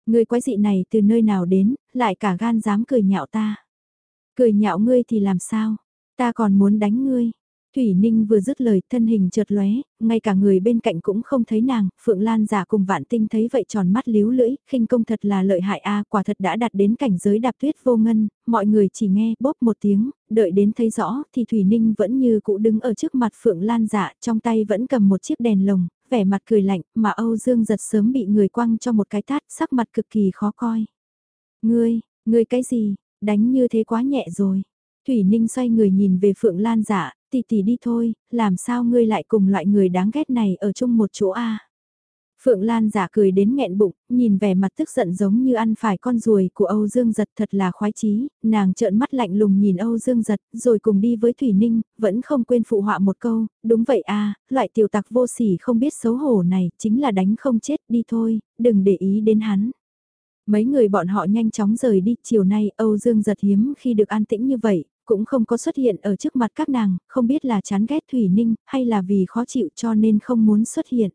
Speaker 1: Người quái dị này từ nơi nào đến, lại cả gan dám cười nhạo ta. Cười nhạo ngươi thì làm sao, ta còn muốn đánh ngươi. Thủy Ninh vừa dứt lời thân hình chợt lóe, ngay cả người bên cạnh cũng không thấy nàng, Phượng Lan giả cùng vạn tinh thấy vậy tròn mắt líu lưỡi, khinh công thật là lợi hại a à, quả thật đã đạt đến cảnh giới đạp tuyết vô ngân, mọi người chỉ nghe bóp một tiếng, đợi đến thấy rõ thì Thủy Ninh vẫn như cũ đứng ở trước mặt Phượng Lan giả, trong tay vẫn cầm một chiếc đèn lồng, vẻ mặt cười lạnh, mà Âu Dương giật sớm bị người quăng cho một cái tát, sắc mặt cực kỳ khó coi. Ngươi, ngươi cái gì, đánh như thế quá nhẹ rồi. Thủy Ninh xoay người nhìn về Phượng Lan giả, tỷ tỷ đi thôi, làm sao ngươi lại cùng loại người đáng ghét này ở chung một chỗ a? Phượng Lan giả cười đến nghẹn bụng, nhìn vẻ mặt tức giận giống như ăn phải con ruồi của Âu Dương Giật thật là khoái chí, nàng trợn mắt lạnh lùng nhìn Âu Dương Giật, rồi cùng đi với Thủy Ninh, vẫn không quên phụ họa một câu, đúng vậy a, loại tiểu tặc vô sỉ không biết xấu hổ này, chính là đánh không chết đi thôi, đừng để ý đến hắn. Mấy người bọn họ nhanh chóng rời đi, chiều nay Âu Dương giật hiếm khi được an tĩnh như vậy, cũng không có xuất hiện ở trước mặt các nàng, không biết là chán ghét Thủy Ninh, hay là vì khó chịu cho nên không muốn xuất hiện.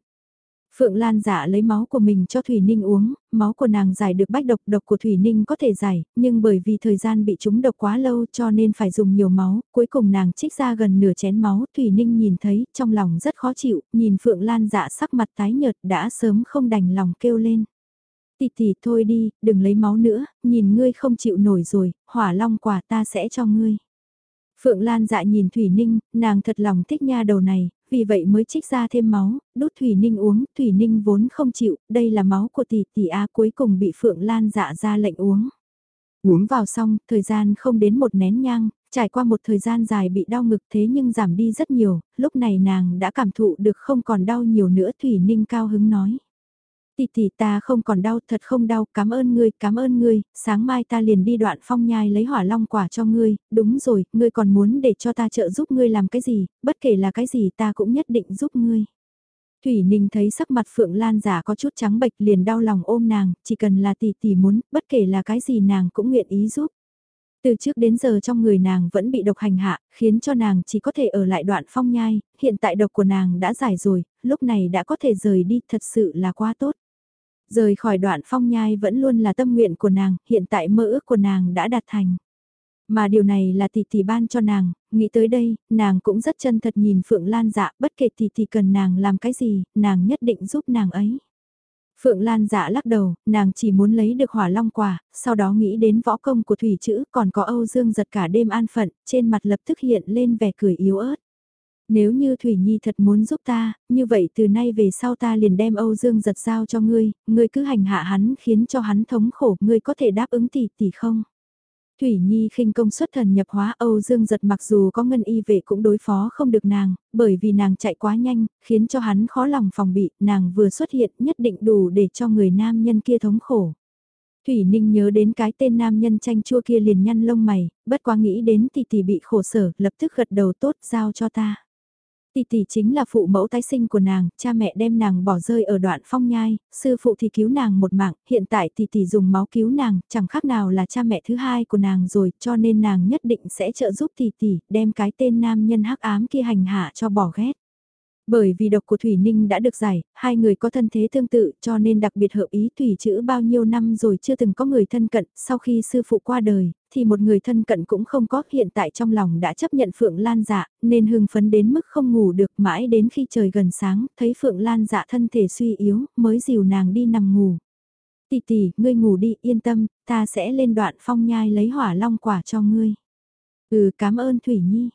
Speaker 1: Phượng Lan giả lấy máu của mình cho Thủy Ninh uống, máu của nàng giải được bách độc độc của Thủy Ninh có thể giải, nhưng bởi vì thời gian bị trúng độc quá lâu cho nên phải dùng nhiều máu, cuối cùng nàng trích ra gần nửa chén máu, Thủy Ninh nhìn thấy, trong lòng rất khó chịu, nhìn Phượng Lan dạ sắc mặt tái nhợt đã sớm không đành lòng kêu lên. Tì tì thôi đi, đừng lấy máu nữa, nhìn ngươi không chịu nổi rồi, hỏa long quả ta sẽ cho ngươi. Phượng Lan dạ nhìn Thủy Ninh, nàng thật lòng thích nha đầu này, vì vậy mới trích ra thêm máu, đút Thủy Ninh uống, Thủy Ninh vốn không chịu, đây là máu của tỷ tỷ A cuối cùng bị Phượng Lan dạ ra lệnh uống. Uống vào xong, thời gian không đến một nén nhang, trải qua một thời gian dài bị đau ngực thế nhưng giảm đi rất nhiều, lúc này nàng đã cảm thụ được không còn đau nhiều nữa Thủy Ninh cao hứng nói tỷ tỷ ta không còn đau, thật không đau, cảm ơn ngươi, cảm ơn ngươi, sáng mai ta liền đi đoạn phong nhai lấy hỏa long quả cho ngươi, đúng rồi, ngươi còn muốn để cho ta trợ giúp ngươi làm cái gì, bất kể là cái gì ta cũng nhất định giúp ngươi. Thủy Ninh thấy sắc mặt Phượng Lan giả có chút trắng bệch liền đau lòng ôm nàng, chỉ cần là tỷ tỷ muốn, bất kể là cái gì nàng cũng nguyện ý giúp. Từ trước đến giờ trong người nàng vẫn bị độc hành hạ, khiến cho nàng chỉ có thể ở lại đoạn phong nhai, hiện tại độc của nàng đã giải rồi, lúc này đã có thể rời đi, thật sự là quá tốt. Rời khỏi đoạn phong nhai vẫn luôn là tâm nguyện của nàng, hiện tại mơ ước của nàng đã đạt thành. Mà điều này là tỷ tỷ ban cho nàng, nghĩ tới đây, nàng cũng rất chân thật nhìn Phượng Lan dạ, bất kể tỷ tỷ cần nàng làm cái gì, nàng nhất định giúp nàng ấy. Phượng Lan dạ lắc đầu, nàng chỉ muốn lấy được hỏa long quả, sau đó nghĩ đến võ công của thủy chữ, còn có Âu Dương giật cả đêm an phận, trên mặt lập tức hiện lên vẻ cười yếu ớt. Nếu như Thủy Nhi thật muốn giúp ta, như vậy từ nay về sau ta liền đem Âu Dương giật giao cho ngươi, ngươi cứ hành hạ hắn khiến cho hắn thống khổ, ngươi có thể đáp ứng tỷ tỷ không? Thủy Nhi khinh công xuất thần nhập hóa Âu Dương giật mặc dù có ngân y vệ cũng đối phó không được nàng, bởi vì nàng chạy quá nhanh, khiến cho hắn khó lòng phòng bị, nàng vừa xuất hiện nhất định đủ để cho người nam nhân kia thống khổ. Thủy Ninh nhớ đến cái tên nam nhân tranh chua kia liền nhăn lông mày, bất quá nghĩ đến tỷ tỷ bị khổ sở, lập tức gật đầu tốt giao cho ta. Tỷ tỷ chính là phụ mẫu tái sinh của nàng, cha mẹ đem nàng bỏ rơi ở đoạn phong nhai, sư phụ thì cứu nàng một mạng, hiện tại tỷ tỷ dùng máu cứu nàng, chẳng khác nào là cha mẹ thứ hai của nàng rồi, cho nên nàng nhất định sẽ trợ giúp tỷ tỷ, đem cái tên nam nhân hắc ám kia hành hạ cho bỏ ghét. Bởi vì độc của Thủy Ninh đã được giải, hai người có thân thế tương tự cho nên đặc biệt hợp ý Thủy chữ bao nhiêu năm rồi chưa từng có người thân cận, sau khi sư phụ qua đời, thì một người thân cận cũng không có hiện tại trong lòng đã chấp nhận Phượng Lan dạ, nên hưng phấn đến mức không ngủ được mãi đến khi trời gần sáng, thấy Phượng Lan dạ thân thể suy yếu, mới dìu nàng đi nằm ngủ. Tỷ tỷ, ngươi ngủ đi, yên tâm, ta sẽ lên đoạn phong nhai lấy hỏa long quả cho ngươi. Ừ, cảm ơn Thủy Nhi.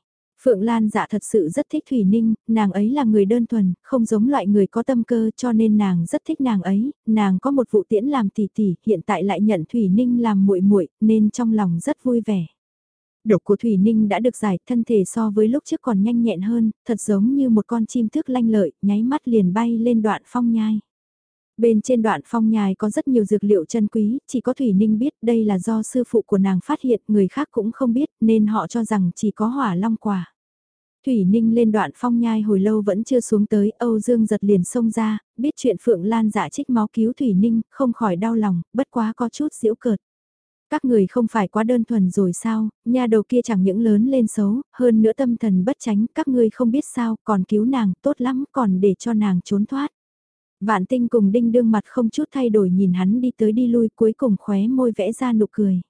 Speaker 1: Phượng Lan dạ thật sự rất thích Thủy Ninh, nàng ấy là người đơn thuần, không giống loại người có tâm cơ cho nên nàng rất thích nàng ấy, nàng có một vụ tiễn làm tỷ tỷ, hiện tại lại nhận Thủy Ninh làm muội muội nên trong lòng rất vui vẻ. Độc của Thủy Ninh đã được giải, thân thể so với lúc trước còn nhanh nhẹn hơn, thật giống như một con chim thước lanh lợi, nháy mắt liền bay lên đoạn phong nhai. Bên trên đoạn phong nhai có rất nhiều dược liệu chân quý, chỉ có Thủy Ninh biết đây là do sư phụ của nàng phát hiện, người khác cũng không biết, nên họ cho rằng chỉ có hỏa long quả. Thủy Ninh lên đoạn phong nhai hồi lâu vẫn chưa xuống tới, Âu Dương giật liền xông ra, biết chuyện Phượng Lan giả trích máu cứu Thủy Ninh, không khỏi đau lòng, bất quá có chút diễu cợt. Các người không phải quá đơn thuần rồi sao, nhà đầu kia chẳng những lớn lên xấu, hơn nữa tâm thần bất tránh, các ngươi không biết sao, còn cứu nàng, tốt lắm, còn để cho nàng trốn thoát. Vạn tinh cùng đinh đương mặt không chút thay đổi nhìn hắn đi tới đi lui cuối cùng khóe môi vẽ ra nụ cười.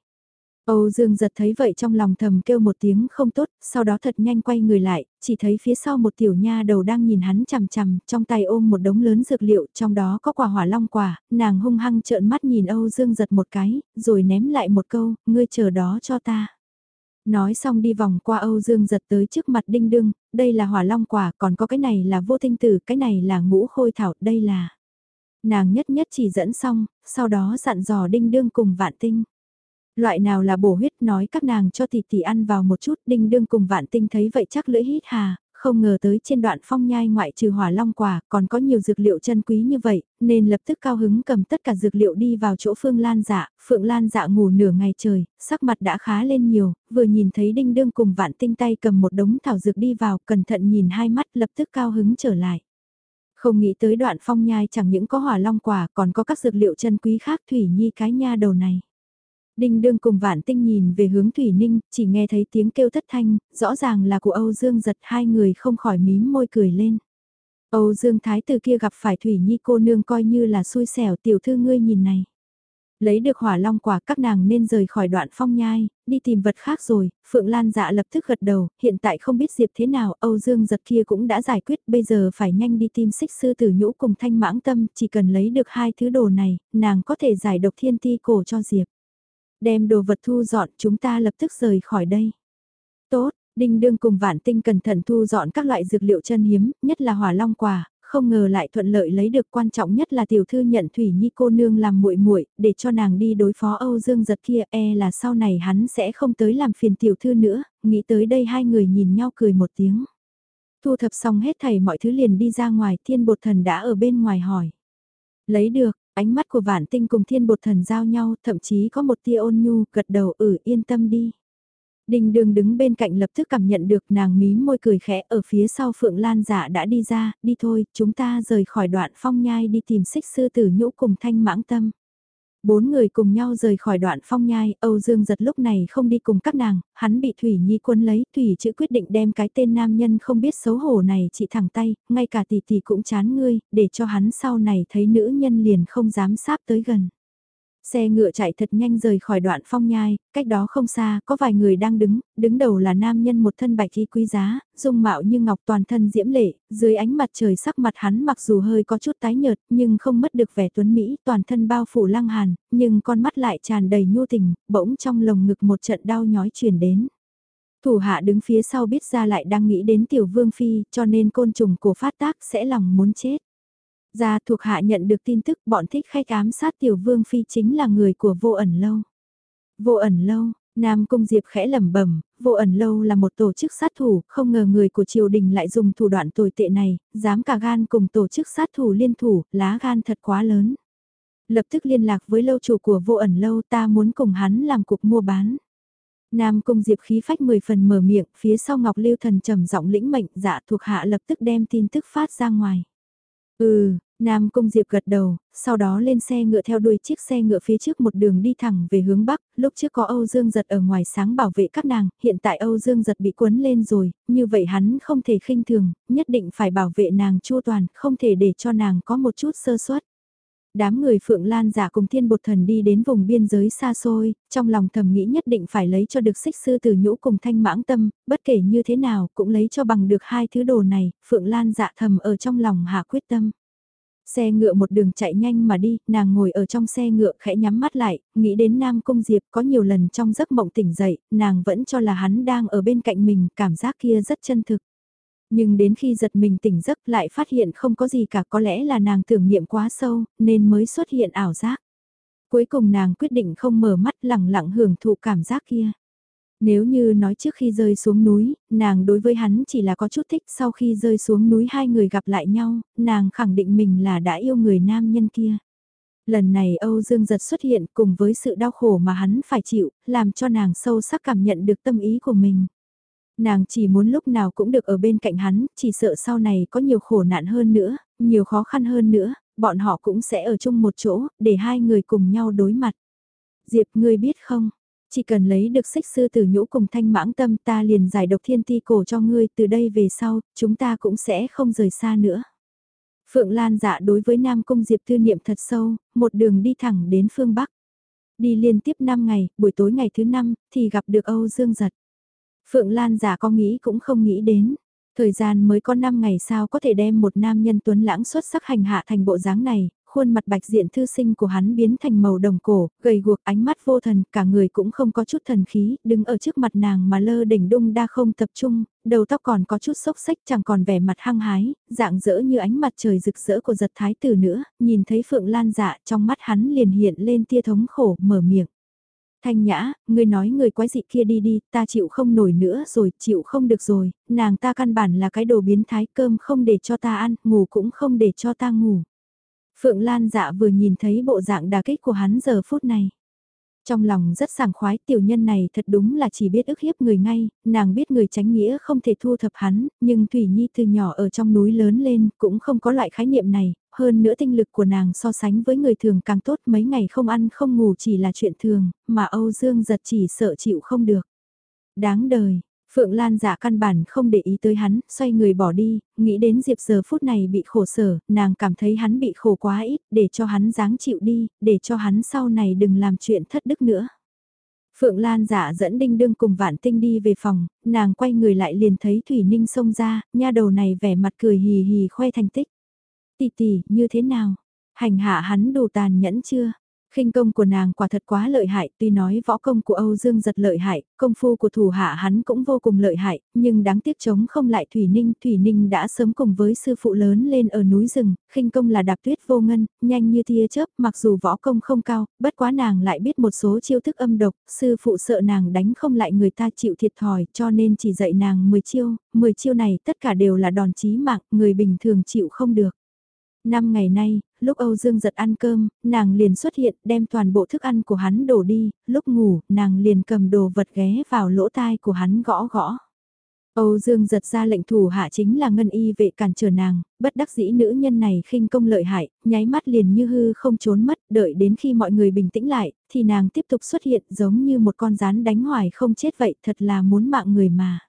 Speaker 1: Âu Dương giật thấy vậy trong lòng thầm kêu một tiếng không tốt, sau đó thật nhanh quay người lại, chỉ thấy phía sau một tiểu nha đầu đang nhìn hắn chằm chằm, trong tay ôm một đống lớn dược liệu, trong đó có quả hỏa long quả, nàng hung hăng trợn mắt nhìn Âu Dương giật một cái, rồi ném lại một câu, ngươi chờ đó cho ta. Nói xong đi vòng qua Âu Dương giật tới trước mặt đinh đương, đây là hỏa long quả, còn có cái này là vô tinh tử, cái này là ngũ khôi thảo, đây là... Nàng nhất nhất chỉ dẫn xong, sau đó dặn dò đinh đương cùng vạn tinh. Loại nào là bổ huyết nói các nàng cho tỷ tỷ ăn vào một chút, đinh đương cùng vạn tinh thấy vậy chắc lưỡi hít hà, không ngờ tới trên đoạn phong nhai ngoại trừ hỏa long quả còn có nhiều dược liệu chân quý như vậy, nên lập tức cao hứng cầm tất cả dược liệu đi vào chỗ Phương Lan dạ, Phượng Lan dạ ngủ nửa ngày trời, sắc mặt đã khá lên nhiều, vừa nhìn thấy đinh đương cùng vạn tinh tay cầm một đống thảo dược đi vào, cẩn thận nhìn hai mắt lập tức cao hứng trở lại. Không nghĩ tới đoạn phong nhai chẳng những có hỏa long quả còn có các dược liệu chân quý khác thủy nhi cái nha đầu này. Đinh đương cùng vạn tinh nhìn về hướng Thủy Ninh, chỉ nghe thấy tiếng kêu thất thanh, rõ ràng là của Âu Dương giật hai người không khỏi mím môi cười lên. Âu Dương Thái từ kia gặp phải Thủy Nhi cô nương coi như là xui xẻo tiểu thư ngươi nhìn này. Lấy được hỏa long quả các nàng nên rời khỏi đoạn phong nhai, đi tìm vật khác rồi, Phượng Lan dạ lập tức gật đầu, hiện tại không biết Diệp thế nào, Âu Dương giật kia cũng đã giải quyết, bây giờ phải nhanh đi tìm xích sư tử nhũ cùng thanh mãng tâm, chỉ cần lấy được hai thứ đồ này, nàng có thể giải độc thiên ti cổ cho Diệp. Đem đồ vật thu dọn chúng ta lập tức rời khỏi đây. Tốt, Đinh Đương cùng Vạn Tinh cẩn thận thu dọn các loại dược liệu chân hiếm, nhất là hỏa long quả, không ngờ lại thuận lợi lấy được quan trọng nhất là tiểu thư nhận Thủy Nhi cô nương làm muội muội, để cho nàng đi đối phó Âu Dương giật kia, e là sau này hắn sẽ không tới làm phiền tiểu thư nữa, nghĩ tới đây hai người nhìn nhau cười một tiếng. Thu thập xong hết thầy mọi thứ liền đi ra ngoài, thiên bột thần đã ở bên ngoài hỏi. Lấy được, Ánh mắt của vạn tinh cùng thiên bột thần giao nhau, thậm chí có một tia ôn nhu, gật đầu ừ yên tâm đi. Đình đường đứng bên cạnh lập tức cảm nhận được nàng mí môi cười khẽ ở phía sau Phượng Lan giả đã đi ra, đi thôi, chúng ta rời khỏi đoạn phong nhai đi tìm xích sư tử nhũ cùng thanh mãng tâm. Bốn người cùng nhau rời khỏi đoạn phong nhai, Âu Dương giật lúc này không đi cùng các nàng, hắn bị Thủy Nhi quân lấy, Thủy chữ quyết định đem cái tên nam nhân không biết xấu hổ này chỉ thẳng tay, ngay cả tỷ tỷ cũng chán ngươi, để cho hắn sau này thấy nữ nhân liền không dám sáp tới gần. Xe ngựa chạy thật nhanh rời khỏi đoạn phong nhai, cách đó không xa, có vài người đang đứng, đứng đầu là nam nhân một thân bạch y quý giá, dung mạo như ngọc toàn thân diễm lệ, dưới ánh mặt trời sắc mặt hắn mặc dù hơi có chút tái nhợt, nhưng không mất được vẻ tuấn Mỹ, toàn thân bao phủ lăng hàn, nhưng con mắt lại tràn đầy nhu tình, bỗng trong lồng ngực một trận đau nhói truyền đến. Thủ hạ đứng phía sau biết ra lại đang nghĩ đến tiểu vương phi, cho nên côn trùng của phát tác sẽ lòng muốn chết. Gia thuộc hạ nhận được tin tức bọn thích khách ám sát tiểu vương phi chính là người của vô ẩn lâu. Vô ẩn lâu, Nam Cung Diệp khẽ lẩm bẩm, vô ẩn lâu là một tổ chức sát thủ, không ngờ người của triều đình lại dùng thủ đoạn tồi tệ này, dám cả gan cùng tổ chức sát thủ liên thủ, lá gan thật quá lớn. Lập tức liên lạc với lâu chủ của vô ẩn lâu ta muốn cùng hắn làm cuộc mua bán. Nam Cung Diệp khí phách 10 phần mở miệng, phía sau Ngọc Lưu Thần trầm giọng lĩnh mệnh dạ thuộc hạ lập tức đem tin tức phát ra ngoài. Ừ, Nam Cung Diệp gật đầu, sau đó lên xe ngựa theo đuôi chiếc xe ngựa phía trước một đường đi thẳng về hướng Bắc, lúc trước có Âu Dương Giật ở ngoài sáng bảo vệ các nàng, hiện tại Âu Dương Giật bị cuốn lên rồi, như vậy hắn không thể khinh thường, nhất định phải bảo vệ nàng chu toàn, không thể để cho nàng có một chút sơ suất. Đám người Phượng Lan giả cùng thiên bột thần đi đến vùng biên giới xa xôi, trong lòng thầm nghĩ nhất định phải lấy cho được xích sư từ nhũ cùng thanh mãng tâm, bất kể như thế nào cũng lấy cho bằng được hai thứ đồ này, Phượng Lan dạ thầm ở trong lòng hạ quyết tâm. Xe ngựa một đường chạy nhanh mà đi, nàng ngồi ở trong xe ngựa khẽ nhắm mắt lại, nghĩ đến Nam Cung Diệp có nhiều lần trong giấc mộng tỉnh dậy, nàng vẫn cho là hắn đang ở bên cạnh mình, cảm giác kia rất chân thực. Nhưng đến khi giật mình tỉnh giấc lại phát hiện không có gì cả có lẽ là nàng tưởng niệm quá sâu, nên mới xuất hiện ảo giác. Cuối cùng nàng quyết định không mở mắt lặng lặng hưởng thụ cảm giác kia. Nếu như nói trước khi rơi xuống núi, nàng đối với hắn chỉ là có chút thích sau khi rơi xuống núi hai người gặp lại nhau, nàng khẳng định mình là đã yêu người nam nhân kia. Lần này Âu Dương giật xuất hiện cùng với sự đau khổ mà hắn phải chịu, làm cho nàng sâu sắc cảm nhận được tâm ý của mình. Nàng chỉ muốn lúc nào cũng được ở bên cạnh hắn, chỉ sợ sau này có nhiều khổ nạn hơn nữa, nhiều khó khăn hơn nữa, bọn họ cũng sẽ ở chung một chỗ, để hai người cùng nhau đối mặt. Diệp, ngươi biết không, chỉ cần lấy được xích sư tử nhũ cùng thanh mãng tâm ta liền giải độc thiên ti cổ cho ngươi từ đây về sau, chúng ta cũng sẽ không rời xa nữa. Phượng Lan dạ đối với Nam Cung Diệp tư niệm thật sâu, một đường đi thẳng đến phương Bắc. Đi liên tiếp 5 ngày, buổi tối ngày thứ 5, thì gặp được Âu Dương Giật. Phượng Lan giả có nghĩ cũng không nghĩ đến. Thời gian mới có 5 ngày sao có thể đem một nam nhân tuấn lãng xuất sắc hành hạ thành bộ dáng này, khuôn mặt bạch diện thư sinh của hắn biến thành màu đồng cổ, gầy guộc ánh mắt vô thần, cả người cũng không có chút thần khí, đứng ở trước mặt nàng mà lơ đỉnh đung đa không tập trung, đầu tóc còn có chút sốc xách chẳng còn vẻ mặt hăng hái, dạng dỡ như ánh mặt trời rực rỡ của giật thái tử nữa, nhìn thấy Phượng Lan dạ trong mắt hắn liền hiện lên tia thống khổ, mở miệng. Thanh nhã, ngươi nói người quái dị kia đi đi, ta chịu không nổi nữa rồi, chịu không được rồi, nàng ta căn bản là cái đồ biến thái cơm không để cho ta ăn, ngủ cũng không để cho ta ngủ. Phượng Lan dạ vừa nhìn thấy bộ dạng đà kích của hắn giờ phút này. Trong lòng rất sảng khoái tiểu nhân này thật đúng là chỉ biết ức hiếp người ngay, nàng biết người tránh nghĩa không thể thu thập hắn, nhưng Thủy Nhi từ nhỏ ở trong núi lớn lên cũng không có loại khái niệm này, hơn nữa tinh lực của nàng so sánh với người thường càng tốt mấy ngày không ăn không ngủ chỉ là chuyện thường, mà Âu Dương giật chỉ sợ chịu không được. Đáng đời, Phượng Lan giả căn bản không để ý tới hắn, xoay người bỏ đi, nghĩ đến Diệp giờ phút này bị khổ sở, nàng cảm thấy hắn bị khổ quá ít, để cho hắn dáng chịu đi, để cho hắn sau này đừng làm chuyện thất đức nữa. Phượng Lan giả dẫn Đinh Đương cùng Vạn Tinh đi về phòng, nàng quay người lại liền thấy Thủy Ninh xông ra, nha đầu này vẻ mặt cười hì hì khoe thành tích. Tì tì như thế nào? Hành hạ hắn đủ tàn nhẫn chưa? Khinh công của nàng quả thật quá lợi hại, tuy nói võ công của Âu Dương giật lợi hại, công phu của thủ hạ hắn cũng vô cùng lợi hại, nhưng đáng tiếc chống không lại Thủy Ninh, Thủy Ninh đã sớm cùng với sư phụ lớn lên ở núi rừng, khinh công là đạp tuyết vô ngân, nhanh như tia chớp, mặc dù võ công không cao, bất quá nàng lại biết một số chiêu thức âm độc, sư phụ sợ nàng đánh không lại người ta chịu thiệt thòi, cho nên chỉ dạy nàng 10 chiêu, 10 chiêu này tất cả đều là đòn chí mạng, người bình thường chịu không được. Năm ngày nay, lúc Âu Dương giật ăn cơm, nàng liền xuất hiện đem toàn bộ thức ăn của hắn đổ đi, lúc ngủ, nàng liền cầm đồ vật ghé vào lỗ tai của hắn gõ gõ. Âu Dương giật ra lệnh thủ hạ chính là ngân y vệ cản trở nàng, bất đắc dĩ nữ nhân này khinh công lợi hại, nháy mắt liền như hư không trốn mất, đợi đến khi mọi người bình tĩnh lại, thì nàng tiếp tục xuất hiện giống như một con rán đánh hoài không chết vậy, thật là muốn mạng người mà.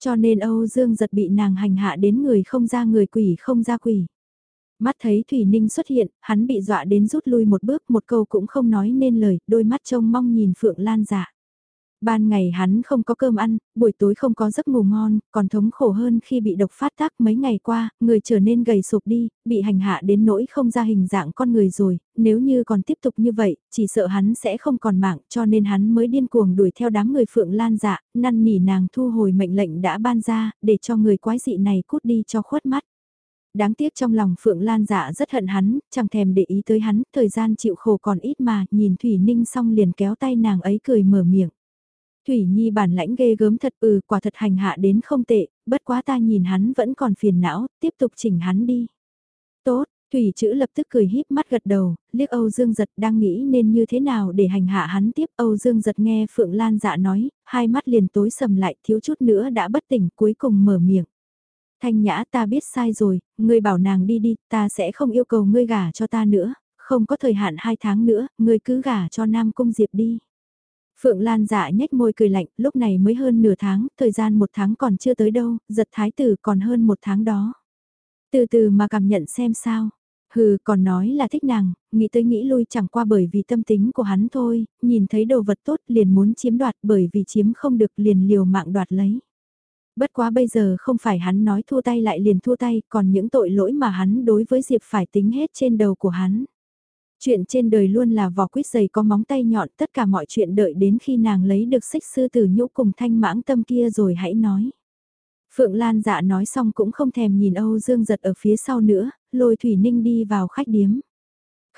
Speaker 1: Cho nên Âu Dương giật bị nàng hành hạ đến người không ra người quỷ không ra quỷ. Mắt thấy Thủy Ninh xuất hiện, hắn bị dọa đến rút lui một bước một câu cũng không nói nên lời, đôi mắt trông mong nhìn Phượng Lan dạ. Ban ngày hắn không có cơm ăn, buổi tối không có giấc ngủ ngon, còn thống khổ hơn khi bị độc phát tác mấy ngày qua, người trở nên gầy sụp đi, bị hành hạ đến nỗi không ra hình dạng con người rồi, nếu như còn tiếp tục như vậy, chỉ sợ hắn sẽ không còn mạng cho nên hắn mới điên cuồng đuổi theo đám người Phượng Lan dạ, năn nỉ nàng thu hồi mệnh lệnh đã ban ra, để cho người quái dị này cút đi cho khuất mắt. Đáng tiếc trong lòng Phượng Lan dạ rất hận hắn, chẳng thèm để ý tới hắn, thời gian chịu khổ còn ít mà, nhìn Thủy Ninh xong liền kéo tay nàng ấy cười mở miệng. Thủy Nhi bản lãnh ghê gớm thật ừ quả thật hành hạ đến không tệ, bất quá ta nhìn hắn vẫn còn phiền não, tiếp tục chỉnh hắn đi. Tốt, Thủy chữ lập tức cười híp mắt gật đầu, liếc Âu Dương Giật đang nghĩ nên như thế nào để hành hạ hắn tiếp. Âu Dương Giật nghe Phượng Lan dạ nói, hai mắt liền tối sầm lại thiếu chút nữa đã bất tỉnh cuối cùng mở miệng. Thanh nhã ta biết sai rồi, ngươi bảo nàng đi đi, ta sẽ không yêu cầu ngươi gả cho ta nữa, không có thời hạn hai tháng nữa, ngươi cứ gả cho Nam Cung Diệp đi. Phượng Lan dạ nhếch môi cười lạnh, lúc này mới hơn nửa tháng, thời gian một tháng còn chưa tới đâu, giật thái tử còn hơn một tháng đó. Từ từ mà cảm nhận xem sao. Hừ, còn nói là thích nàng, nghĩ tới nghĩ lui chẳng qua bởi vì tâm tính của hắn thôi, nhìn thấy đồ vật tốt liền muốn chiếm đoạt bởi vì chiếm không được liền liều mạng đoạt lấy. Bất quá bây giờ không phải hắn nói thua tay lại liền thua tay, còn những tội lỗi mà hắn đối với Diệp phải tính hết trên đầu của hắn. Chuyện trên đời luôn là vỏ quýt dày có móng tay nhọn, tất cả mọi chuyện đợi đến khi nàng lấy được xích sư tử nhũ cùng thanh mãng tâm kia rồi hãy nói. Phượng Lan dạ nói xong cũng không thèm nhìn Âu Dương giật ở phía sau nữa, lôi Thủy Ninh đi vào khách điếm.